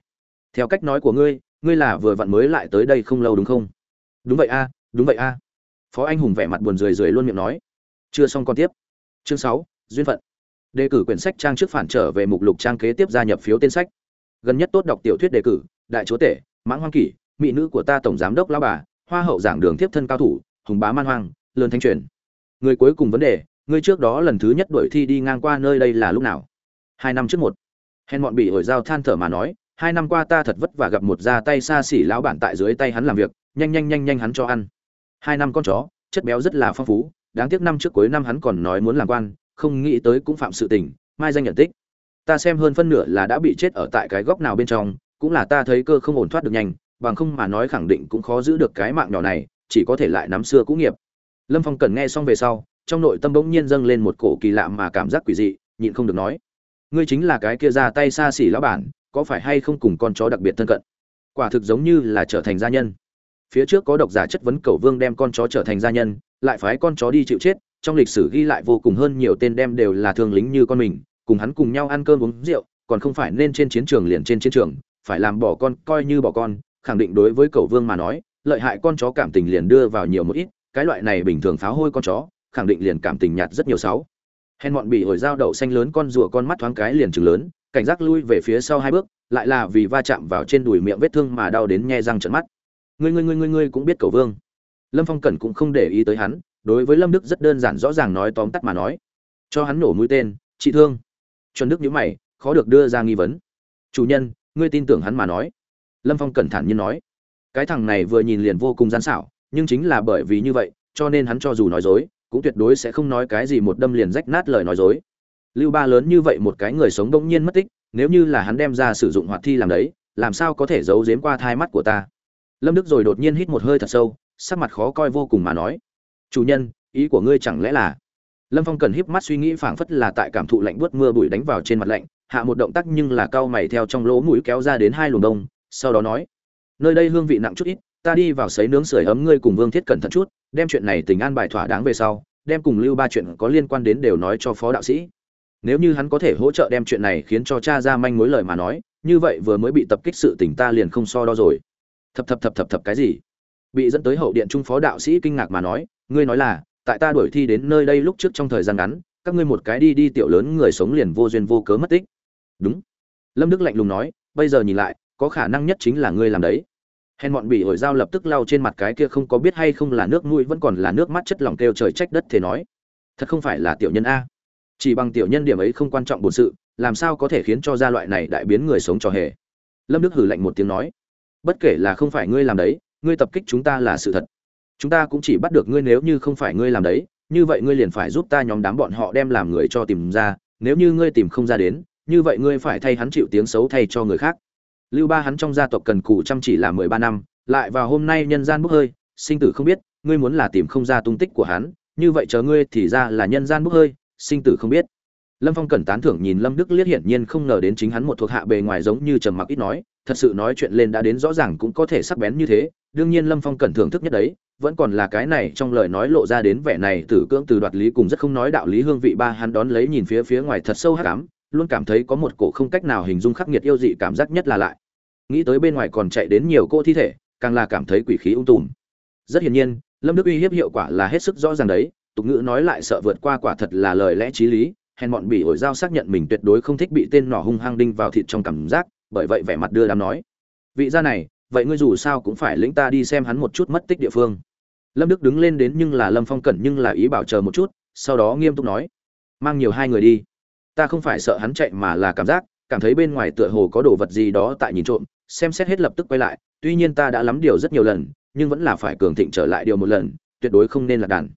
Theo cách nói của ngươi ngươi là vừa vặn mới lại tới đây không lâu đúng không? Đúng vậy a, đúng vậy a phó anh hùng vẻ mặt buồn rười rượi luôn miệng nói. Chưa xong còn tiếp. Chương sáu, duyên phận. Đề cử quyển sách trang trước phản trở về mục lục trang kế tiếp gia nhập phiếu tên sách. Gần nhất tốt đọc tiểu thuyết đề cử, đại chúa tể, mãng hoang kỷ, mỹ nữ của ta tổng giám đốc lão bà, hoa hậu giảng đường tiếp thân cao thủ, hùng bá man hoang, lớn thanh truyền. Người cuối cùng vấn đề, người trước đó lần thứ nhất đuổi thi đi ngang qua nơi đây là lúc nào? Hai năm trước một. Hèn bọn bị hồi giao than thở mà nói, hai năm qua ta thật vất vả gặp một da tay xa xỉ lão bản tại dưới tay hắn làm việc, nhanh nhanh nhanh nhanh hắn cho ăn hai năm con chó, chất béo rất là phong phú, đáng tiếc năm trước cuối năm hắn còn nói muốn làm quan, không nghĩ tới cũng phạm sự tình, mai danh nhận tích. Ta xem hơn phân nửa là đã bị chết ở tại cái góc nào bên trong, cũng là ta thấy cơ không ổn thoát được nhanh, bằng không mà nói khẳng định cũng khó giữ được cái mạng nhỏ này, chỉ có thể lại nắm xưa cũ nghiệp. Lâm phong cần nghe xong về sau, trong nội tâm bỗng nhiên dâng lên một cổ kỳ lạ mà cảm giác quỷ dị, nhịn không được nói. Ngươi chính là cái kia ra tay xa xỉ lão bản, có phải hay không cùng con chó đặc biệt thân cận? Quả thực giống như là trở thành gia nhân phía trước có độc giả chất vấn cầu vương đem con chó trở thành gia nhân, lại phái con chó đi chịu chết, trong lịch sử ghi lại vô cùng hơn nhiều tên đem đều là thương lính như con mình, cùng hắn cùng nhau ăn cơm uống rượu, còn không phải nên trên chiến trường liền trên chiến trường, phải làm bỏ con, coi như bỏ con, khẳng định đối với cầu vương mà nói, lợi hại con chó cảm tình liền đưa vào nhiều một ít, cái loại này bình thường pháo hôi con chó, khẳng định liền cảm tình nhạt rất nhiều sáu. Hèn bọn bị hồi dao đậu xanh lớn con rùa con mắt thoáng cái liền chừng lớn, cảnh giác lui về phía sau hai bước, lại là vì va chạm vào trên đùi miệng vết thương mà đau đến nhe răng trợn mắt ngươi ngươi ngươi ngươi ngươi cũng biết cầu vương. Lâm phong cẩn cũng không để ý tới hắn, đối với lâm đức rất đơn giản rõ ràng nói tóm tắt mà nói. Cho hắn nổ mũi tên, chị thương. Chuẩn đức nhữ mày, khó được đưa ra nghi vấn. Chủ nhân, ngươi tin tưởng hắn mà nói. Lâm phong cẩn thản nhiên nói. Cái thằng này vừa nhìn liền vô cùng gian xảo, nhưng chính là bởi vì như vậy, cho nên hắn cho dù nói dối, cũng tuyệt đối sẽ không nói cái gì một đâm liền rách nát lời nói dối. Lưu ba lớn như vậy một cái người sống đông nhiên mất tích, nếu như là hắn đem ra sử dụng hoạt thi làm đấy, làm sao có thể giấu giếm qua thai mắt của ta? Lâm đức rồi đột nhiên hít một hơi thật sâu, sắc mặt khó coi vô cùng mà nói, chủ nhân, ý của ngươi chẳng lẽ là lâm phong cần híp mắt suy nghĩ phảng phất là tại cảm thụ lạnh buốt mưa bụi đánh vào trên mặt lạnh, hạ một động tác nhưng là cau mày theo trong lỗ mũi kéo ra đến hai luồng đông, sau đó nói, nơi đây hương vị nặng chút ít, ta đi vào sấy nướng sưởi ấm ngươi cùng vương thiết cẩn thận chút, đem chuyện này tình an bài thỏa đáng về sau, đem cùng lưu ba chuyện có liên quan đến đều nói cho phó đạo sĩ. Nếu như hắn có thể hỗ trợ đem chuyện này khiến cho cha ra manh mối lời mà nói, như vậy vừa mới bị tập kích sự tình ta liền không so đo rồi thập thập thập thập thập cái gì? Bị dẫn tới hậu điện trung phó đạo sĩ kinh ngạc mà nói, ngươi nói là, tại ta đuổi thi đến nơi đây lúc trước trong thời gian ngắn, các ngươi một cái đi đi tiểu lớn người sống liền vô duyên vô cớ mất tích. Đúng. Lâm đức lạnh lùng nói, bây giờ nhìn lại, có khả năng nhất chính là ngươi làm đấy. Hèn bọn bị ổi dao lập tức lau trên mặt cái kia không có biết hay không là nước mũi vẫn còn là nước mắt chất lỏng kêu trời trách đất thế nói. Thật không phải là tiểu nhân a. Chỉ bằng tiểu nhân điểm ấy không quan trọng bổn sự, làm sao có thể khiến cho gia loại này đại biến người sống trò hề. Lâm đức hử lạnh một tiếng nói bất kể là không phải ngươi làm đấy, ngươi tập kích chúng ta là sự thật. Chúng ta cũng chỉ bắt được ngươi nếu như không phải ngươi làm đấy, như vậy ngươi liền phải giúp ta nhóm đám bọn họ đem làm người cho tìm ra, nếu như ngươi tìm không ra đến, như vậy ngươi phải thay hắn chịu tiếng xấu thay cho người khác. Lưu ba hắn trong gia tộc cần cù chăm chỉ là mười ba năm, lại vào hôm nay nhân gian bốc hơi, sinh tử không biết, ngươi muốn là tìm không ra tung tích của hắn, như vậy chờ ngươi thì ra là nhân gian bốc hơi, sinh tử không biết lâm phong cẩn tán thưởng nhìn lâm đức liếc hiển nhiên không ngờ đến chính hắn một thuộc hạ bề ngoài giống như trầm mặc ít nói, thật sự nói chuyện lên đã đến rõ ràng cũng có thể sắc bén như thế, đương nhiên lâm phong cẩn thưởng thức nhất đấy, vẫn còn là cái này trong lời nói lộ ra đến vẻ này tử cưỡng từ đoạt lý cùng rất không nói đạo lý hương vị ba hắn đón lấy nhìn phía phía ngoài thật sâu hắc ám, luôn cảm thấy có một cổ không cách nào hình dung khắc nghiệt yêu dị cảm giác nhất là lại. Nghĩ tới bên ngoài còn chạy đến nhiều cô thi thể, càng là cảm thấy quỷ khí ung tùm. Rất hiển nhiên, lâm đức uy hiếp hiệu quả là hết sức rõ ràng đấy, tục ngữ nói lại sợ vượt qua quả thật là lời lẽ t r í lý hèn bọn bị ổi dao xác nhận mình tuyệt đối không thích bị tên nỏ hung hăng đinh vào thịt trong cảm giác, bởi vậy vẻ mặt đưa đám nói. Vị gia này, vậy ngươi dù sao cũng phải lĩnh ta đi xem hắn một chút mất tích địa phương. Lâm đức đứng lên đến nhưng là lâm phong cẩn nhưng là ý bảo chờ một chút, sau đó nghiêm túc nói. Mang nhiều hai người đi. Ta không phải sợ hắn chạy mà là cảm giác, cảm thấy bên ngoài tựa hồ có đồ vật gì đó tại nhìn trộm, xem xét hết lập tức quay lại, tuy nhiên ta đã lắm điều rất nhiều lần, nhưng vẫn là phải cường thịnh trở lại điều một lần, tuyệt đối không nên là đàn.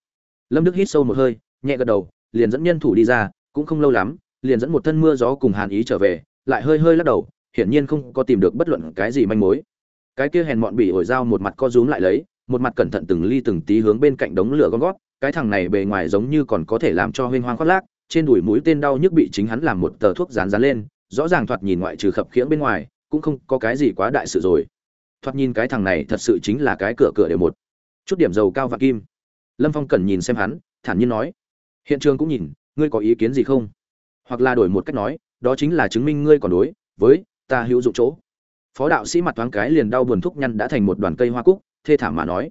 Lâm đức hít sâu một hơi, nhẹ gật đầu, liền dẫn nhân thủ đi ra cũng không lâu lắm, liền dẫn một thân mưa gió cùng hàn ý trở về, lại hơi hơi lắc đầu, hiển nhiên không có tìm được bất luận cái gì manh mối. Cái kia hèn mọn bị ổi dao một mặt co rúm lại lấy, một mặt cẩn thận từng ly từng tí hướng bên cạnh đống lửa gom gót, cái thằng này bề ngoài giống như còn có thể làm cho huyên hoang khoác lác, trên đùi mũi tên đau nhức bị chính hắn làm một tờ thuốc dán dán lên, rõ ràng thoạt nhìn ngoại trừ khập khiễng bên ngoài, cũng không có cái gì quá đại sự rồi. Thoạt nhìn cái thằng này thật sự chính là cái cửa cửa đều một. Chút điểm dầu cao và kim. Lâm phong cần nhìn xem hắn, thản nhiên nói. Hiện trường cũng nhìn ngươi có ý kiến gì không? Hoặc là đổi một cách nói, đó chính là chứng minh ngươi còn đối với ta hữu dụng chỗ. Phó đạo sĩ mặt thoáng cái liền đau buồn thúc nhăn đã thành một đoàn cây hoa cúc, thê thảm mà nói,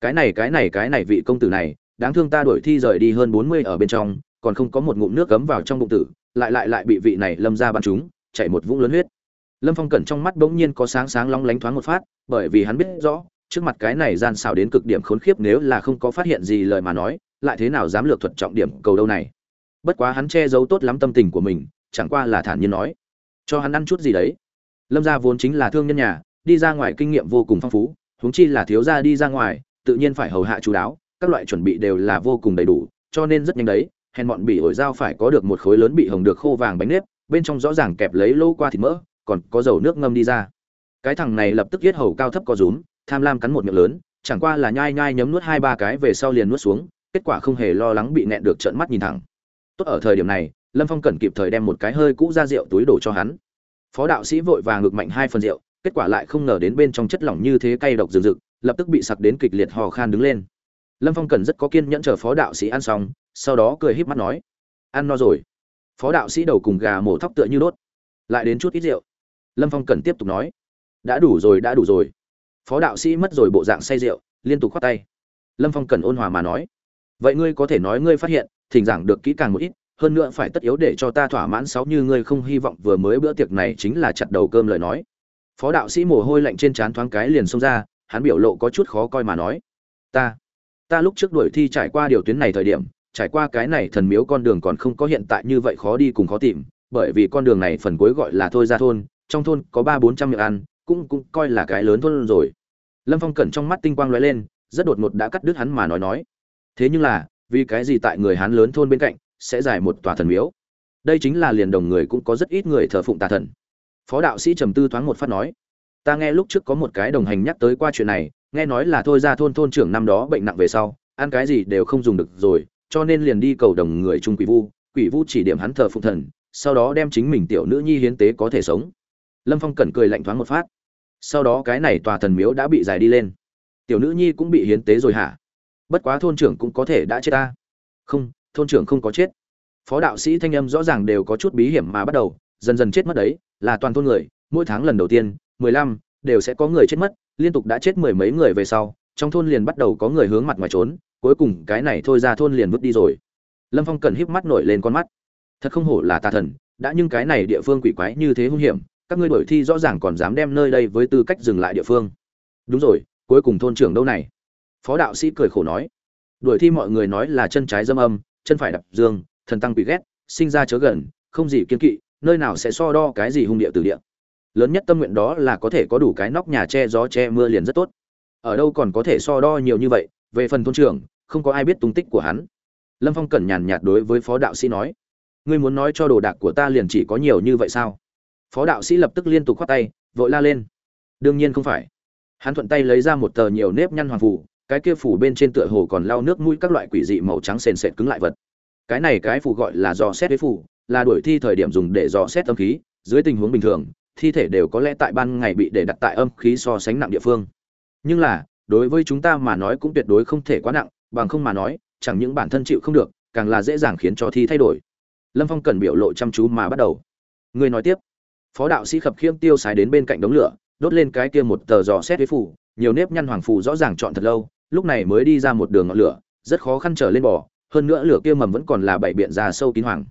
cái này cái này cái này vị công tử này, đáng thương ta đổi thi rời đi hơn bốn mươi ở bên trong, còn không có một ngụm nước cấm vào trong bụng tử, lại lại lại bị vị này lâm ra bắn chúng chảy một vũng lớn huyết. Lâm phong cẩn trong mắt bỗng nhiên có sáng sáng long lánh thoáng một phát, bởi vì hắn biết rõ, trước mặt cái này gian xào đến cực điểm khốn khiếp nếu là không có phát hiện gì lời mà nói, lại thế nào dám lược thuật trọng điểm cầu đâu này? Bất quá hắn che giấu tốt lắm tâm tình của mình, chẳng qua là thản nhiên nói. Cho hắn ăn chút gì đấy. Lâm gia vốn chính là thương nhân nhà, đi ra ngoài kinh nghiệm vô cùng phong phú, huống chi là thiếu gia đi ra ngoài, tự nhiên phải hầu hạ chú đáo, các loại chuẩn bị đều là vô cùng đầy đủ, cho nên rất nhanh đấy, hèn bọn bị ổi dao phải có được một khối lớn bị hồng được khô vàng bánh nếp, bên trong rõ ràng kẹp lấy lô qua thịt mỡ, còn có dầu nước ngâm đi ra. Cái thằng này lập tức yết hầu cao thấp có rúm, tham lam cắn một miệng lớn, chẳng qua là nhai nhai nhấm nuốt hai ba cái về sau liền nuốt xuống, kết quả không hề lo lắng bị nẹn được trợn mắt nhìn thẳng tốt ở thời điểm này, lâm phong cần kịp thời đem một cái hơi cũ ra rượu túi đổ cho hắn. Phó đạo sĩ vội vàng ngược mạnh hai phần rượu, kết quả lại không ngờ đến bên trong chất lỏng như thế cay độc rừng rực, lập tức bị sặc đến kịch liệt hò khan đứng lên. Lâm phong cần rất có kiên nhẫn chờ phó đạo sĩ ăn xong, sau đó cười híp mắt nói, ăn no rồi. Phó đạo sĩ đầu cùng gà mổ thóc tựa như đốt. Lại đến chút ít rượu. Lâm phong cần tiếp tục nói, đã đủ rồi, đã đủ rồi. Phó đạo sĩ mất rồi bộ dạng say rượu, liên tục khoát tay. Lâm phong cần ôn hòa mà nói, vậy ngươi có thể nói ngươi phát hiện thỉnh giảng được kỹ càng một ít, hơn nữa phải tất yếu để cho ta thỏa mãn sáu như ngươi không hy vọng vừa mới bữa tiệc này chính là chặt đầu cơm lời nói. Phó đạo sĩ mồ hôi lạnh trên trán thoáng cái liền xông ra, hắn biểu lộ có chút khó coi mà nói. Ta ta lúc trước đuổi thi trải qua điều tuyến này thời điểm, trải qua cái này thần miếu con đường còn không có hiện tại như vậy khó đi cùng khó tìm, bởi vì con đường này phần cuối gọi là thôi ra thôn, trong thôn có ba bốn trăm miệng ăn, cũng cũng coi là cái lớn thôn rồi. Lâm phong cẩn trong mắt tinh quang lóe lên, rất đột ngột đã cắt đứt hắn mà nói nói. Thế nhưng là vì cái gì tại người hán lớn thôn bên cạnh sẽ giải một tòa thần miếu? Đây chính là liền đồng người cũng có rất ít người thờ phụng tà thần. Phó đạo sĩ trầm tư thoáng một phát nói, ta nghe lúc trước có một cái đồng hành nhắc tới qua chuyện này, nghe nói là thôi ra thôn thôn trưởng năm đó bệnh nặng về sau, ăn cái gì đều không dùng được rồi, cho nên liền đi cầu đồng người trung quỷ vu quỷ vu chỉ điểm hắn thờ phụng thần, sau đó đem chính mình tiểu nữ nhi hiến tế có thể sống. Lâm phong cẩn cười lạnh thoáng một phát, sau đó cái này tòa thần miếu đã bị giải đi lên. Tiểu nữ nhi cũng bị hiến tế rồi hả? Bất quá thôn trưởng cũng có thể đã chết ta. Không, thôn trưởng không có chết. Phó đạo sĩ thanh âm rõ ràng đều có chút bí hiểm mà bắt đầu, dần dần chết mất đấy, là toàn thôn người, mỗi tháng lần đầu tiên, mười lăm, đều sẽ có người chết mất, liên tục đã chết mười mấy người về sau, trong thôn liền bắt đầu có người hướng mặt ngoài trốn, cuối cùng cái này thôi ra thôn liền vứt đi rồi. Lâm phong cần híp mắt nổi lên con mắt. Thật không hổ là tà thần, đã nhưng cái này địa phương quỷ quái như thế hung hiểm, các ngươi đổi thi rõ ràng còn dám đem nơi đây với tư cách dừng lại địa phương. Đúng rồi, cuối cùng thôn trưởng đâu này? Phó đạo sĩ cười khổ nói, đuổi thi mọi người nói là chân trái dâm âm, chân phải đập dương, thần tăng bị ghét, sinh ra chớ gần, không gì kiên kỵ, nơi nào sẽ so đo cái gì hung địa từ địa. Lớn nhất tâm nguyện đó là có thể có đủ cái nóc nhà che gió che mưa liền rất tốt. Ở đâu còn có thể so đo nhiều như vậy, về phần thôn trưởng, không có ai biết tung tích của hắn. Lâm phong cẩn nhàn nhạt đối với phó đạo sĩ nói, ngươi muốn nói cho đồ đạc của ta liền chỉ có nhiều như vậy sao? Phó đạo sĩ lập tức liên tục khoát tay, vội la lên, đương nhiên không phải. Hắn thuận tay lấy ra một tờ nhiều nếp nhăn hoàng phủ cái kia phủ bên trên tựa hồ còn lau nước mũi các loại quỷ dị màu trắng sền sệt cứng lại vật. Cái này cái phủ gọi là dò xét với phủ, là đuổi thi thời điểm dùng để dò xét âm khí, dưới tình huống bình thường, thi thể đều có lẽ tại ban ngày bị để đặt tại âm khí so sánh nặng địa phương. Nhưng là, đối với chúng ta mà nói cũng tuyệt đối không thể quá nặng, bằng không mà nói, chẳng những bản thân chịu không được, càng là dễ dàng khiến cho thi thay đổi. Lâm phong cần biểu lộ chăm chú mà bắt đầu. Người nói tiếp. Phó đạo sĩ khập khiễng tiêu xài đến bên cạnh đống lửa, đốt lên cái kia một tờ dò xét với phủ, nhiều nếp nhăn hoàng phủ rõ ràng chọn thật lâu lúc này mới đi ra một đường ngọn lửa, rất khó khăn trở lên bò, hơn nữa lửa kia mầm vẫn còn là bảy biện ra sâu kín hoàng.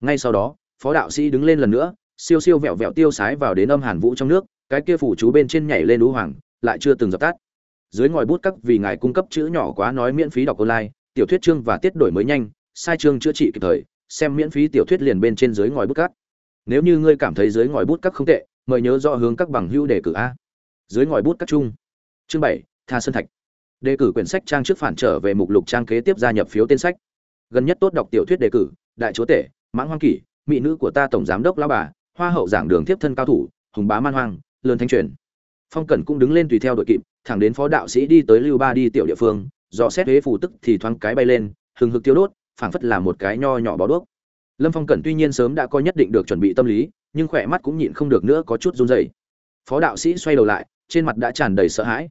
Ngay sau đó, phó đạo sĩ đứng lên lần nữa, siêu siêu vẹo vẹo tiêu sái vào đến âm hàn vũ trong nước, cái kia phủ chú bên trên nhảy lên đũ hoàng, lại chưa từng dập tắt. Dưới ngòi bút cắt vì ngài cung cấp chữ nhỏ quá nói miễn phí đọc online, tiểu thuyết chương và tiết đổi mới nhanh, sai chương chữa trị kịp thời, xem miễn phí tiểu thuyết liền bên trên dưới ngòi bút cắt nếu như ngươi cảm thấy dưới ngòi bút cắt không tệ, mời nhớ rõ hướng các bằng hữu đề cử a. Dưới ngòi bút cắt chung. Chương bảy, tha sơn thạch đề cử quyển sách trang trước phản trở về mục lục trang kế tiếp gia nhập phiếu tên sách. Gần nhất tốt đọc tiểu thuyết đề cử, đại chúa tể, mãng hoang kỷ, mỹ nữ của ta tổng giám đốc lao bà, hoa hậu giảng đường tiếp thân cao thủ, hùng bá man hoang, lớn thanh truyền. Phong cẩn cũng đứng lên tùy theo đội kịp, thẳng đến phó đạo sĩ đi tới lưu ba đi tiểu địa phương do xét huế phù tức thì thoáng cái bay lên, hừng hực tiêu đốt, phảng phất là một cái nho nhỏ bó đuốc. Lâm phong cẩn tuy nhiên sớm đã có nhất định được chuẩn bị tâm lý, nhưng khỏe mắt cũng nhịn không được nữa có chút run rẩy. Phó đạo sĩ xoay đầu lại, trên mặt đã tràn đầy sợ hãi.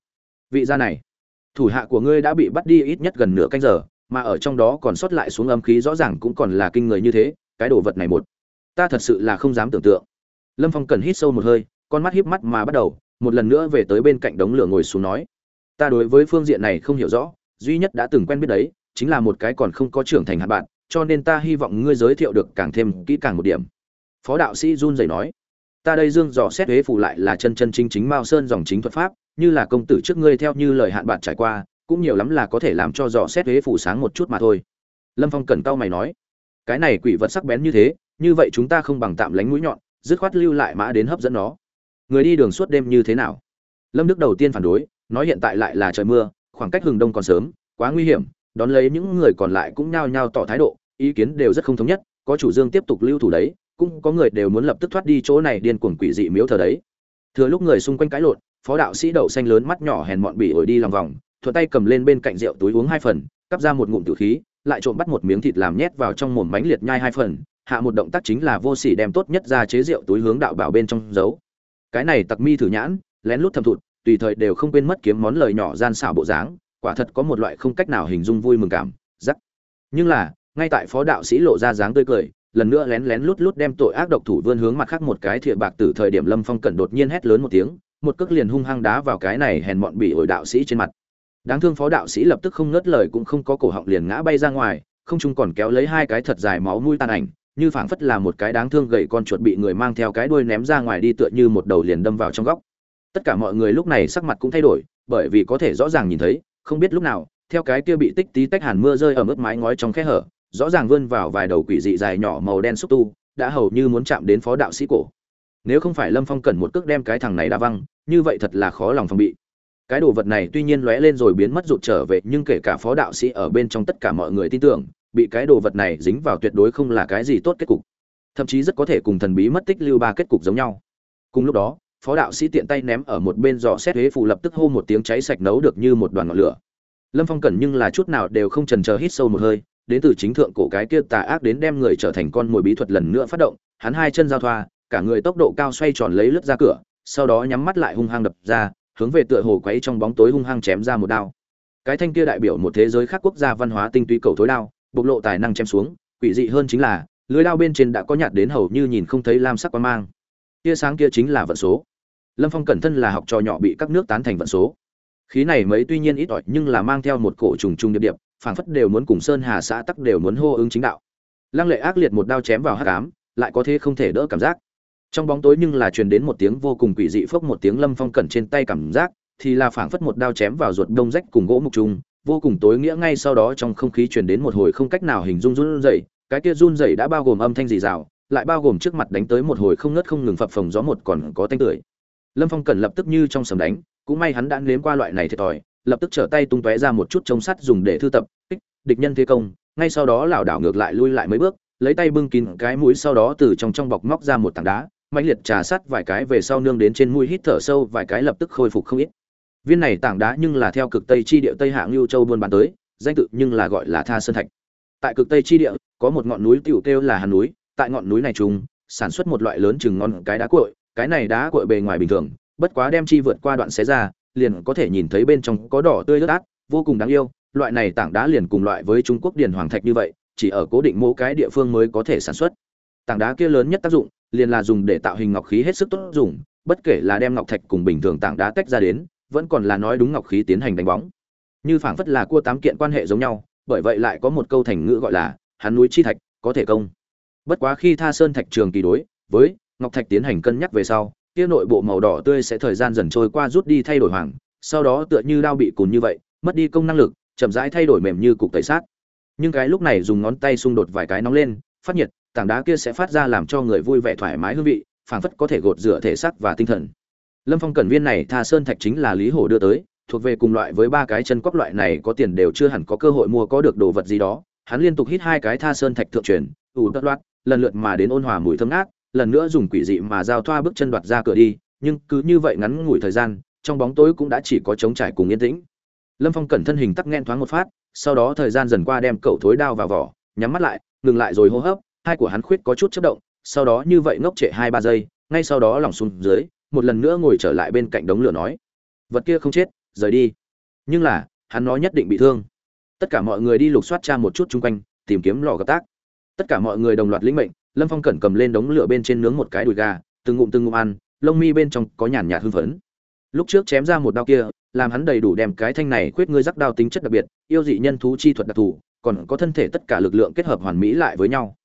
Vị gia này thủ hạ của ngươi đã bị bắt đi ít nhất gần nửa canh giờ, mà ở trong đó còn sót lại xuống âm khí rõ ràng cũng còn là kinh người như thế, cái đồ vật này một. Ta thật sự là không dám tưởng tượng. Lâm phong cần hít sâu một hơi, con mắt híp mắt mà bắt đầu, một lần nữa về tới bên cạnh đống lửa ngồi xuống nói. Ta đối với phương diện này không hiểu rõ, duy nhất đã từng quen biết đấy, chính là một cái còn không có trưởng thành hạt bạn, cho nên ta hy vọng ngươi giới thiệu được càng thêm kỹ càng một điểm. Phó đạo sĩ run rẩy nói. Ta đây dương dò xét huế phụ lại là chân chân chính chính mao sơn dòng chính thuật pháp như là công tử trước ngươi theo như lời hạn bạn trải qua, cũng nhiều lắm là có thể làm cho dò xét huế phủ sáng một chút mà thôi. Lâm phong cẩn tao mày nói. Cái này quỷ vật sắc bén như thế, như vậy chúng ta không bằng tạm lánh mũi nhọn, dứt khoát lưu lại mã đến hấp dẫn nó. Người đi đường suốt đêm như thế nào? Lâm đức đầu tiên phản đối, nói hiện tại lại là trời mưa, khoảng cách hừng đông còn sớm, quá nguy hiểm, đón lấy những người còn lại cũng nhao nhao tỏ thái độ, ý kiến đều rất không thống nhất, có chủ dương tiếp tục lưu thủ đấy, cũng có người đều muốn lập tức thoát đi chỗ này điên cuồng quỷ dị miếu thờ đấy. Thừa lúc người xung quanh cãi lộn phó đạo sĩ đậu xanh lớn mắt nhỏ hèn mọn bỉ ổi đi lòng vòng, thuận tay cầm lên bên cạnh rượu túi uống hai phần, cắp ra một ngụm tử khí, lại trộm bắt một miếng thịt làm nhét vào trong mồm bánh liệt nhai hai phần. Hạ một động tác chính là vô sỉ đem tốt nhất ra chế rượu túi hướng đạo bảo bên trong giấu. Cái này tặc mi thử nhãn, lén lút thầm thụt, tùy thời đều không quên mất kiếm món lời nhỏ gian xảo bộ dáng, quả thật có một loại không cách nào hình dung vui mừng cảm giắc nhưng là, ngay tại phó đạo sĩ lộ ra dáng tươi cười, lần nữa lén lén lút lút đem tội ác độc thủ vươn hướng mặt khác một cái thìa bạc từ thời điểm lâm phong cẩn đột nhiên hét lớn một tiếng một cước liền hung hăng đá vào cái này hèn mọn bị ổi đạo sĩ trên mặt. Đáng thương phó đạo sĩ lập tức không ngớt lời cũng không có cổ họng liền ngã bay ra ngoài, không chung còn kéo lấy hai cái thật dài máu mũi tàn ảnh, như phảng phất là một cái đáng thương gậy con chuột bị người mang theo cái đuôi ném ra ngoài đi tựa như một đầu liền đâm vào trong góc. Tất cả mọi người lúc này sắc mặt cũng thay đổi, bởi vì có thể rõ ràng nhìn thấy, không biết lúc nào, theo cái kia bị tích tí tách hàn mưa rơi ở mức mái ngói trong khe hở, rõ ràng vươn vào vài đầu quỷ dị dài nhỏ màu đen xúc tu, đã hầu như muốn chạm đến phó đạo sĩ cổ nếu không phải lâm phong cần một cước đem cái thằng này đa văng, như vậy thật là khó lòng phòng bị. Cái đồ vật này tuy nhiên lóe lên rồi biến mất rụt trở về, nhưng kể cả phó đạo sĩ ở bên trong tất cả mọi người tin tưởng, bị cái đồ vật này dính vào tuyệt đối không là cái gì tốt kết cục. Thậm chí rất có thể cùng thần bí mất tích lưu ba kết cục giống nhau. Cùng lúc đó, phó đạo sĩ tiện tay ném ở một bên giò xét huế phù lập tức hô một tiếng cháy sạch nấu được như một đoàn ngọn lửa. Lâm phong cẩn nhưng là chút nào đều không trần chờ hít sâu một hơi, đến từ chính thượng cổ cái kia tà ác đến đem người trở thành con mồi bí thuật lần nữa phát động, hắn hai chân giao thoa cả người tốc độ cao xoay tròn lấy lướt ra cửa, sau đó nhắm mắt lại hung hăng đập ra, hướng về tựa hồ quấy trong bóng tối hung hăng chém ra một đao. Cái thanh kia đại biểu một thế giới khác quốc gia văn hóa tinh túy cầu thối đao, bộc lộ tài năng chém xuống, quỷ dị hơn chính là, lưới đao bên trên đã có nhạt đến hầu như nhìn không thấy lam sắc quan mang. Tia sáng kia chính là vận số. Lâm phong cẩn thân là học trò nhỏ bị các nước tán thành vận số. Khí này mấy tuy nhiên ít ỏi nhưng là mang theo một cổ trùng trùng điệp điệp, phảng phất đều muốn cùng sơn hà xã tắc đều muốn hô ứng chính đạo. Lăng lệ ác liệt một đao chém vào hát cám lại có thế không thể đỡ cảm giác trong bóng tối nhưng là truyền đến một tiếng vô cùng quỷ dị phốc một tiếng lâm phong cẩn trên tay cảm giác, thì là phảng phất một đao chém vào ruột đông rách cùng gỗ mục trùng, vô cùng tối nghĩa ngay sau đó trong không khí truyền đến một hồi không cách nào hình dung run rẩy, cái kia run rẩy đã bao gồm âm thanh dị rào lại bao gồm trước mặt đánh tới một hồi không ngớt không ngừng phập phồng gió một còn có tanh tưởi. Lâm phong cẩn lập tức như trong sầm đánh, cũng may hắn đã nếm qua loại này thiệt thòi, lập tức trở tay tung tóe ra một chút chống sắt dùng để thư tập, kích, địch nhân thế công, ngay sau đó lảo đảo ngược lại lui lại mấy bước, lấy tay bưng kín cái mũi sau đó từ trong trong bọc móc ra một tảng đá mạnh liệt trà sát vài cái về sau nương đến trên mũi hít thở sâu vài cái lập tức khôi phục không ít. Viên này tảng đá nhưng là theo cực tây chi địa tây hạng lưu châu buôn bán tới, danh tự nhưng là gọi là tha sơn thạch. Tại cực tây chi địa, có một ngọn núi tiểu kêu là hàn núi, tại ngọn núi này trùng, sản xuất một loại lớn chừng ngon cái đá cuội, cái này đá cuội bề ngoài bình thường, bất quá đem chi vượt qua đoạn xé ra, liền có thể nhìn thấy bên trong có đỏ tươi ướt át, vô cùng đáng yêu, loại này tảng đá liền cùng loại với trung quốc điền hoàng thạch như vậy, chỉ ở cố định mỗi cái địa phương mới có thể sản xuất. Tảng đá kia lớn nhất tác dụng liền là dùng để tạo hình ngọc khí hết sức tốt dùng, bất kể là đem ngọc thạch cùng bình thường tảng đá tách ra đến, vẫn còn là nói đúng ngọc khí tiến hành đánh bóng. Như phảng phất là cua tám kiện quan hệ giống nhau, bởi vậy lại có một câu thành ngữ gọi là, hắn núi chi thạch, có thể công. Bất quá khi tha sơn thạch trường kỳ đối, với ngọc thạch tiến hành cân nhắc về sau, kia nội bộ màu đỏ tươi sẽ thời gian dần trôi qua rút đi thay đổi hoàng sau đó tựa như đao bị cùn như vậy, mất đi công năng lực, chậm rãi thay đổi mềm như cục tẩy sát. Nhưng cái lúc này dùng ngón tay xung đột vài cái nóng lên, phát nhiệt tảng đá kia sẽ phát ra làm cho người vui vẻ thoải mái hương vị, phảng phất có thể gột rửa thể xác và tinh thần. Lâm phong cần viên này tha sơn thạch chính là lý hổ đưa tới, thuộc về cùng loại với ba cái chân quắp loại này có tiền đều chưa hẳn có cơ hội mua có được đồ vật gì đó. Hắn liên tục hít hai cái tha sơn thạch thượng truyền, ủ tất loát lần lượt mà đến ôn hòa mùi thơm ngát, lần nữa dùng quỷ dị mà giao thoa bước chân đoạt ra cửa đi, nhưng cứ như vậy ngắn ngủi thời gian, trong bóng tối cũng đã chỉ có trống trải cùng yên tĩnh. Lâm phong cẩn thân hình tắc nghẽn thoáng một phát, sau đó thời gian dần qua đem cậu thối đao vào vỏ, nhắm mắt lại, ngừng lại rồi hô hấp hai của hắn khuyết có chút chất động, sau đó như vậy ngốc trệ hai ba giây, ngay sau đó lỏng xuống dưới, một lần nữa ngồi trở lại bên cạnh đống lửa nói, vật kia không chết, rời đi. Nhưng là, hắn nói nhất định bị thương. Tất cả mọi người đi lục soát cha một chút chung quanh, tìm kiếm lò gặp tác. Tất cả mọi người đồng loạt lĩnh mệnh, lâm phong cẩn cầm lên đống lửa bên trên nướng một cái đùi gà, từng ngụm từng ngụm ăn, lông mi bên trong có nhàn nhạt hưng phấn. Lúc trước chém ra một đao kia, làm hắn đầy đủ đem cái thanh này khuyết ngươi rắc đao tính chất đặc biệt, yêu dị nhân thú chi thuật đặc thù, còn có thân thể tất cả lực lượng kết hợp hoàn mỹ lại với nhau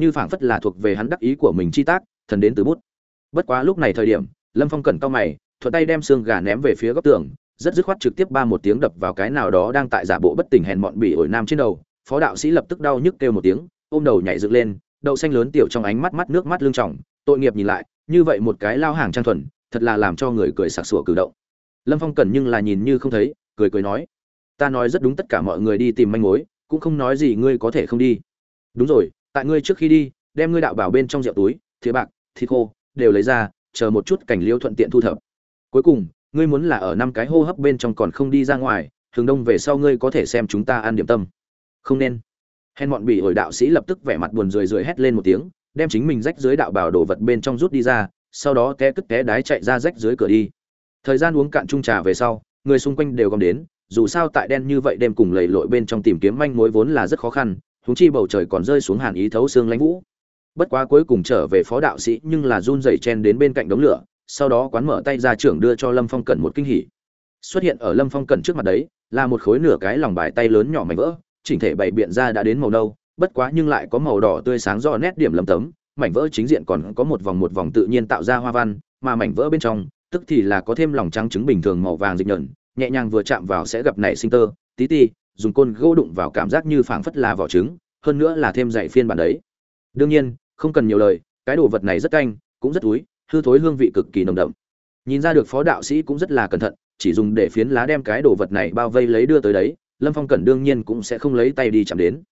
như phảng phất là thuộc về hắn đắc ý của mình chi tác, thần đến từ bút. Bất quá lúc này thời điểm, lâm phong cẩn cao mày, thuận tay đem xương gà ném về phía góc tường, rất dứt khoát trực tiếp ba một tiếng đập vào cái nào đó đang tại giả bộ bất tỉnh hèn mọn bị ổi nam trên đầu. Phó đạo sĩ lập tức đau nhức kêu một tiếng, ôm đầu nhảy dựng lên, đậu xanh lớn tiểu trong ánh mắt mắt nước mắt lưng tròng, tội nghiệp nhìn lại, như vậy một cái lao hàng trang thuần, thật là làm cho người cười sặc sủa cử động. Lâm phong cần nhưng là nhìn như không thấy, cười cười nói, ta nói rất đúng tất cả mọi người đi tìm manh mối, cũng không nói gì ngươi có thể không đi. Đúng rồi tại ngươi trước khi đi, đem ngươi đạo bảo bên trong rượu túi, thìa bạc, thịt khô, đều lấy ra, chờ một chút cảnh liêu thuận tiện thu thập. Cuối cùng, ngươi muốn là ở năm cái hô hấp bên trong còn không đi ra ngoài, thường đông về sau ngươi có thể xem chúng ta ăn điểm tâm. Không nên. Hèn bọn bị ổi đạo sĩ lập tức vẻ mặt buồn rười rượi hét lên một tiếng, đem chính mình rách dưới đạo bảo đồ vật bên trong rút đi ra, sau đó té cất té đái chạy ra rách dưới cửa đi. Thời gian uống cạn chung trà về sau, người xung quanh đều gom đến, dù sao tại đen như vậy đêm cùng lầy lội bên trong tìm kiếm manh mối vốn là rất khó khăn huống chi bầu trời còn rơi xuống hàn ý thấu xương lãnh vũ. Bất quá cuối cùng trở về phó đạo sĩ nhưng là run rẩy chen đến bên cạnh đống lửa sau đó quán mở tay ra trưởng đưa cho lâm phong cẩn một kinh hỉ. Xuất hiện ở lâm phong cẩn trước mặt đấy là một khối nửa cái lòng bài tay lớn nhỏ mảnh vỡ chỉnh thể bảy biện ra đã đến màu nâu bất quá nhưng lại có màu đỏ tươi sáng rõ nét điểm lấm tấm mảnh vỡ chính diện còn có một vòng một vòng tự nhiên tạo ra hoa văn mà mảnh vỡ bên trong tức thì là có thêm lòng trắng trứng bình thường màu vàng dịch nhợn nhẹ nhàng vừa chạm vào sẽ gặp nảy sinh tơ tí tí, dùng côn gỗ đụng vào cảm giác như phảng phất là vỏ trứng, hơn nữa là thêm dạy phiên bản đấy. Đương nhiên, không cần nhiều lời, cái đồ vật này rất canh, cũng rất túi, hư thối hương vị cực kỳ nồng đậm. Nhìn ra được phó đạo sĩ cũng rất là cẩn thận, chỉ dùng để phiến lá đem cái đồ vật này bao vây lấy đưa tới đấy, lâm phong cẩn đương nhiên cũng sẽ không lấy tay đi chạm đến.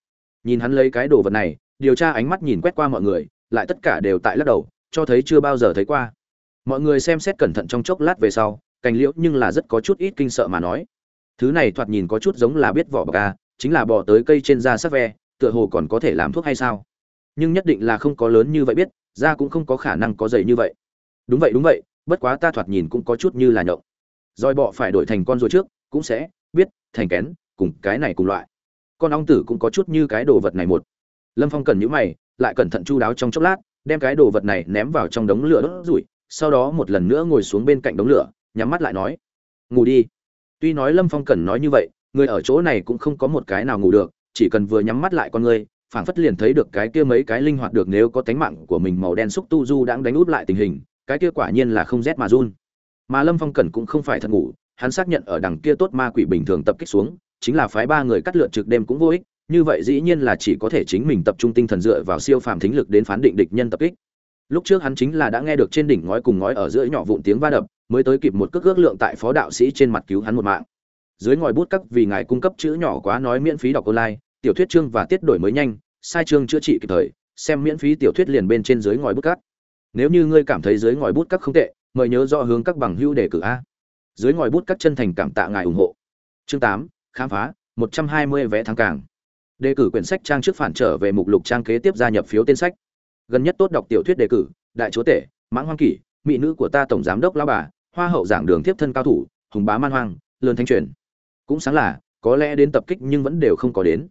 Nhìn hắn lấy cái đồ vật này, điều tra ánh mắt nhìn quét qua mọi người, lại tất cả đều tại lắc đầu, cho thấy chưa bao giờ thấy qua. Mọi người xem xét cẩn thận trong chốc lát về sau, cành liễu nhưng là rất có chút ít kinh sợ mà nói thứ này thoạt nhìn có chút giống là biết vỏ bọc a chính là bỏ tới cây trên da sắc ve, tựa hồ còn có thể làm thuốc hay sao? Nhưng nhất định là không có lớn như vậy biết, da cũng không có khả năng có dày như vậy. Đúng vậy đúng vậy, bất quá ta thoạt nhìn cũng có chút như là nhậu roi bọ phải đổi thành con ruồi trước, cũng sẽ biết, thành kén, cùng cái này cùng loại. Con ong tử cũng có chút như cái đồ vật này một. Lâm phong cần nhữ mày, lại cẩn thận chu đáo trong chốc lát, đem cái đồ vật này ném vào trong đống lửa đốt rủi, sau đó một lần nữa ngồi xuống bên cạnh đống lửa, nhắm mắt lại nói, ngủ đi tuy nói lâm phong cần nói như vậy, người ở chỗ này cũng không có một cái nào ngủ được, chỉ cần vừa nhắm mắt lại con người, phảng phất liền thấy được cái kia mấy cái linh hoạt được nếu có tánh mạng của mình màu đen xúc tu du đang đánh út lại tình hình, cái kia quả nhiên là không rét mà run. Mà lâm phong cẩn cũng không phải thật ngủ, hắn xác nhận ở đằng kia tốt ma quỷ bình thường tập kích xuống, chính là phái ba người cắt lượt trực đêm cũng vô ích, như vậy dĩ nhiên là chỉ có thể chính mình tập trung tinh thần dựa vào siêu phàm thính lực đến phán định địch nhân tập kích. Lúc trước hắn chính là đã nghe được trên đỉnh ngói cùng ngói ở giữa nhỏ vụn tiếng va đập mới tới kịp một cước ước lượng tại phó đạo sĩ trên mặt cứu hắn một mạng. Dưới ngòi bút các vì ngài cung cấp chữ nhỏ quá nói miễn phí đọc online, tiểu thuyết chương và tiết đổi mới nhanh, sai chương chữa trị kịp thời, xem miễn phí tiểu thuyết liền bên trên dưới ngòi bút cắt nếu như ngươi cảm thấy dưới ngòi bút các không tệ, mời nhớ rõ hướng các bằng hữu đề cử a. Dưới ngòi bút các chân thành cảm tạ ngài ủng hộ. Chương tám, khám phá, một trăm hai mươi vé tháng càng. Đề cử quyển sách trang trước phản trở về mục lục trang kế tiếp gia nhập phiếu tên sách. Gần nhất tốt đọc tiểu thuyết đề cử, đại chúa tể, mãng hoang kỷ, mỹ nữ của ta tổng giám đốc lao bà hoa hậu giảng đường tiếp thân cao thủ, hùng bá man hoang, lớn thanh truyền. Cũng sáng là, có lẽ đến tập kích nhưng vẫn đều không có đến.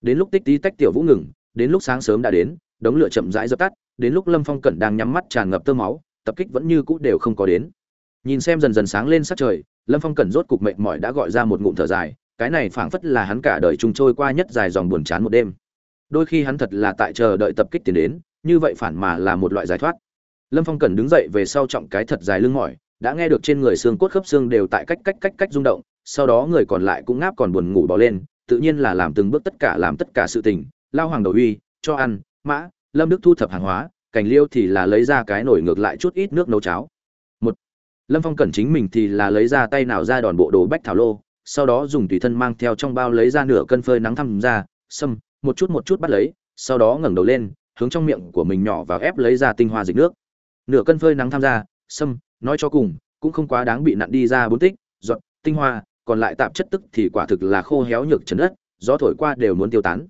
Đến lúc tích tí tách tiểu vũ ngừng, đến lúc sáng sớm đã đến, đống lửa chậm rãi dập tắt, đến lúc lâm phong cẩn đang nhắm mắt tràn ngập tơ máu, tập kích vẫn như cũ đều không có đến. Nhìn xem dần dần sáng lên sát trời, lâm phong cẩn rốt cục mệt mỏi đã gọi ra một ngụm thở dài, cái này phảng phất là hắn cả đời trùng trôi qua nhất dài dòng buồn chán một đêm. Đôi khi hắn thật là tại chờ đợi tập kích tiến đến, như vậy phản mà là một loại giải thoát. Lâm phong cẩn đứng dậy về sau trọng cái thật dài lưng mỏi đã nghe được trên người xương cốt khớp xương đều tại cách cách cách cách rung động, sau đó người còn lại cũng ngáp còn buồn ngủ bỏ lên, tự nhiên là làm từng bước tất cả làm tất cả sự tình, lao hoàng đầu uy, cho ăn, mã, lâm đức thu thập hàng hóa, cảnh liêu thì là lấy ra cái nồi ngược lại chút ít nước nấu cháo. Một, lâm phong cẩn chính mình thì là lấy ra tay nào ra đòn bộ đồ bách thảo lô, sau đó dùng tùy thân mang theo trong bao lấy ra nửa cân phơi nắng thăm ra xâm một chút một chút bắt lấy, sau đó ngẩng đầu lên, hướng trong miệng của mình nhỏ vào ép lấy ra tinh hoa dịch nước. Nửa cân phơi nắng tham gia xâm nói cho cùng, cũng không quá đáng bị nặn đi ra bốn tích, giọt, tinh hoa, còn lại tạp chất tức thì quả thực là khô héo nhược trần đất, gió thổi qua đều muốn tiêu tán.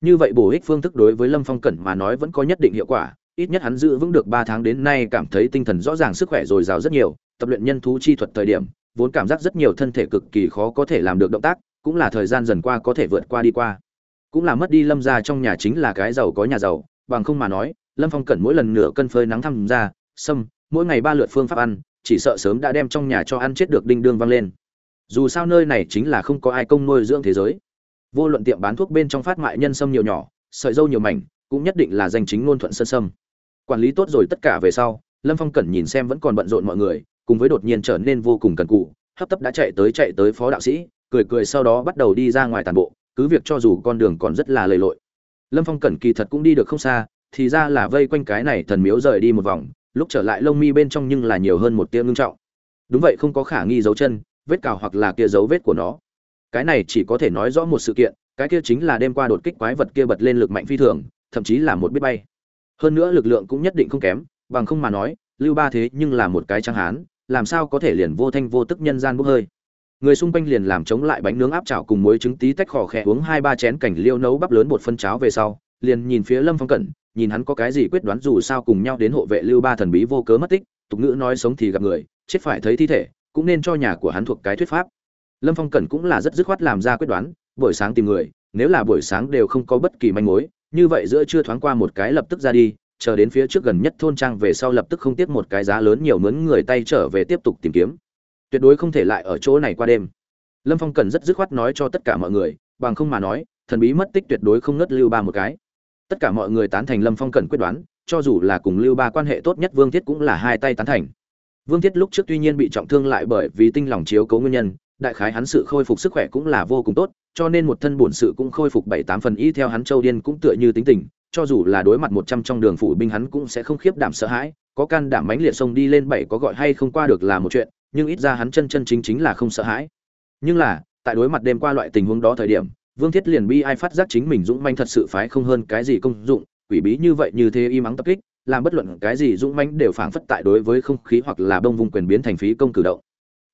Như vậy bổ ích phương thức đối với lâm phong cẩn mà nói vẫn có nhất định hiệu quả, ít nhất hắn giữ vững được ba tháng đến nay cảm thấy tinh thần rõ ràng sức khỏe dồi dào rất nhiều, tập luyện nhân thú chi thuật thời điểm, vốn cảm giác rất nhiều thân thể cực kỳ khó có thể làm được động tác, cũng là thời gian dần qua có thể vượt qua đi qua. Cũng là mất đi lâm ra trong nhà chính là cái giàu có nhà giàu, bằng không mà nói, lâm phong cẩn mỗi lần nửa cân phơi nắng thăm ra, sâm mỗi ngày ba lượt phương pháp ăn, chỉ sợ sớm đã đem trong nhà cho ăn chết được đinh đương vang lên. Dù sao nơi này chính là không có ai công nuôi dưỡng thế giới. Vô luận tiệm bán thuốc bên trong phát mại nhân sâm nhiều nhỏ, sợi dâu nhiều mảnh, cũng nhất định là danh chính ngôn thuận sơn sâm. Quản lý tốt rồi tất cả về sau, lâm phong cẩn nhìn xem vẫn còn bận rộn mọi người, cùng với đột nhiên trở nên vô cùng cần cụ hấp tấp đã chạy tới chạy tới phó đạo sĩ, cười cười sau đó bắt đầu đi ra ngoài tàn bộ, cứ việc cho dù con đường còn rất là lầy lội. Lâm phong cẩn kỳ thật cũng đi được không xa, thì ra là vây quanh cái này thần miếu rời đi một vòng lúc trở lại lông mi bên trong nhưng là nhiều hơn một tia ngưng trọng. Đúng vậy, không có khả nghi dấu chân, vết cào hoặc là kia dấu vết của nó. Cái này chỉ có thể nói rõ một sự kiện, cái kia chính là đêm qua đột kích quái vật kia bật lên lực mạnh phi thường, thậm chí là một biết bay. Hơn nữa lực lượng cũng nhất định không kém, bằng không mà nói, lưu ba thế nhưng là một cái trắng hán, làm sao có thể liền vô thanh vô tức nhân gian bốc hơi. Người xung quanh liền làm chống lại bánh nướng áp chảo cùng muối trứng tí tách khò khẽ uống hai ba chén cảnh liêu nấu bắp lớn bột phân cháo về sau, liền nhìn phía lâm phong cẩn nhìn hắn có cái gì quyết đoán dù sao cùng nhau đến hộ vệ lưu ba thần bí vô cớ mất tích, tục ngữ nói sống thì gặp người, chết phải thấy thi thể, cũng nên cho nhà của hắn thuộc cái thuyết pháp. Lâm phong cẩn cũng là rất dứt khoát làm ra quyết đoán, buổi sáng tìm người, nếu là buổi sáng đều không có bất kỳ manh mối, như vậy giữa chưa thoáng qua một cái lập tức ra đi, chờ đến phía trước gần nhất thôn trang về sau lập tức không tiếp một cái giá lớn nhiều mướn người tay trở về tiếp tục tìm kiếm. Tuyệt đối không thể lại ở chỗ này qua đêm. Lâm phong cần rất dứt khoát nói cho tất cả mọi người, bằng không mà nói, thần bí mất tích tuyệt đối không ngất lưu ba một cái tất cả mọi người tán thành lâm phong cần quyết đoán, cho dù là cùng lưu ba quan hệ tốt nhất vương thiết cũng là hai tay tán thành. Vương thiết lúc trước tuy nhiên bị trọng thương lại bởi vì tinh lòng chiếu cấu nguyên nhân, đại khái hắn sự khôi phục sức khỏe cũng là vô cùng tốt, cho nên một thân bổn sự cũng khôi phục bảy tám phần y theo hắn châu điên cũng tựa như tính tình, cho dù là đối mặt một trăm trong đường phủ binh hắn cũng sẽ không khiếp đảm sợ hãi, có can đảm mánh liệt sông đi lên bảy có gọi hay không qua được là một chuyện, nhưng ít ra hắn chân chân chính chính là không sợ hãi. Nhưng là, tại đối mặt đêm qua loại tình huống đó thời điểm vương thiết liền bi ai phát giác chính mình dũng manh thật sự phái không hơn cái gì công dụng, quỷ bí như vậy như thế y mắng tập kích, làm bất luận cái gì dũng manh đều phảng phất tại đối với không khí hoặc là bông vùng quyền biến thành phí công cử động.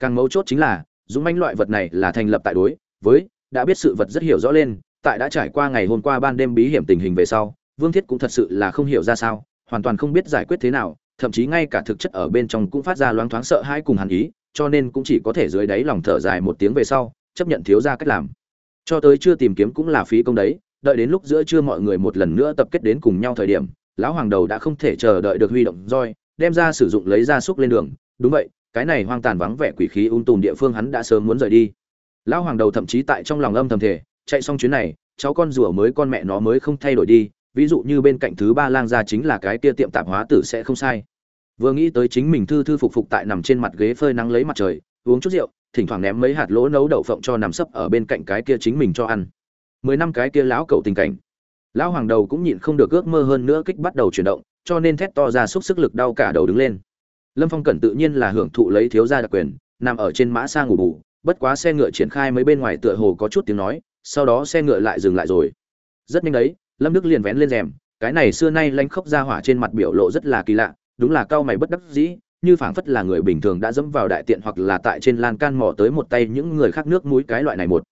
Càng mấu chốt chính là, dũng manh loại vật này là thành lập tại đối, với, đã biết sự vật rất hiểu rõ lên, tại đã trải qua ngày hôm qua ban đêm bí hiểm tình hình về sau, vương thiết cũng thật sự là không hiểu ra sao, hoàn toàn không biết giải quyết thế nào, thậm chí ngay cả thực chất ở bên trong cũng phát ra loáng thoáng sợ hãi cùng hàn ý, cho nên cũng chỉ có thể dưới đáy lòng thở dài một tiếng về sau, chấp nhận thiếu ra cách làm cho tới chưa tìm kiếm cũng là phí công đấy, đợi đến lúc giữa trưa mọi người một lần nữa tập kết đến cùng nhau thời điểm, lão hoàng đầu đã không thể chờ đợi được huy động roi, đem ra sử dụng lấy ra xúc lên đường. Đúng vậy, cái này hoang tàn vắng vẻ quỷ khí ung tùm địa phương hắn đã sớm muốn rời đi. Lão hoàng đầu thậm chí tại trong lòng âm thầm thể chạy xong chuyến này, cháu con rùa mới con mẹ nó mới không thay đổi đi, ví dụ như bên cạnh thứ ba lang gia chính là cái kia tiệm tạp hóa tử sẽ không sai. Vừa nghĩ tới chính mình thư thư phục phục tại nằm trên mặt ghế phơi nắng lấy mặt trời, uống chút rượu thỉnh thoảng ném mấy hạt lỗ nấu đậu phộng cho nằm sấp ở bên cạnh cái kia chính mình cho ăn. Mười năm cái kia lão cậu tình cảnh. Lão hoàng đầu cũng nhịn không được ước mơ hơn nữa kích bắt đầu chuyển động, cho nên thét to ra xúc sức lực đau cả đầu đứng lên. Lâm phong cẩn tự nhiên là hưởng thụ lấy thiếu gia đặc quyền, nằm ở trên mã xa ngủ bù, bất quá xe ngựa triển khai mấy bên ngoài tựa hồ có chút tiếng nói, sau đó xe ngựa lại dừng lại rồi. Rất nhanh đấy, lâm đức liền vén lên rèm, cái này xưa nay lanh khốc ra hỏa trên mặt biểu lộ rất là kỳ lạ, đúng là cao mày bất đắc dĩ như phảng phất là người bình thường đã dẫm vào đại tiện hoặc là tại trên lan can mò tới một tay những người khác nước mũi cái loại này một.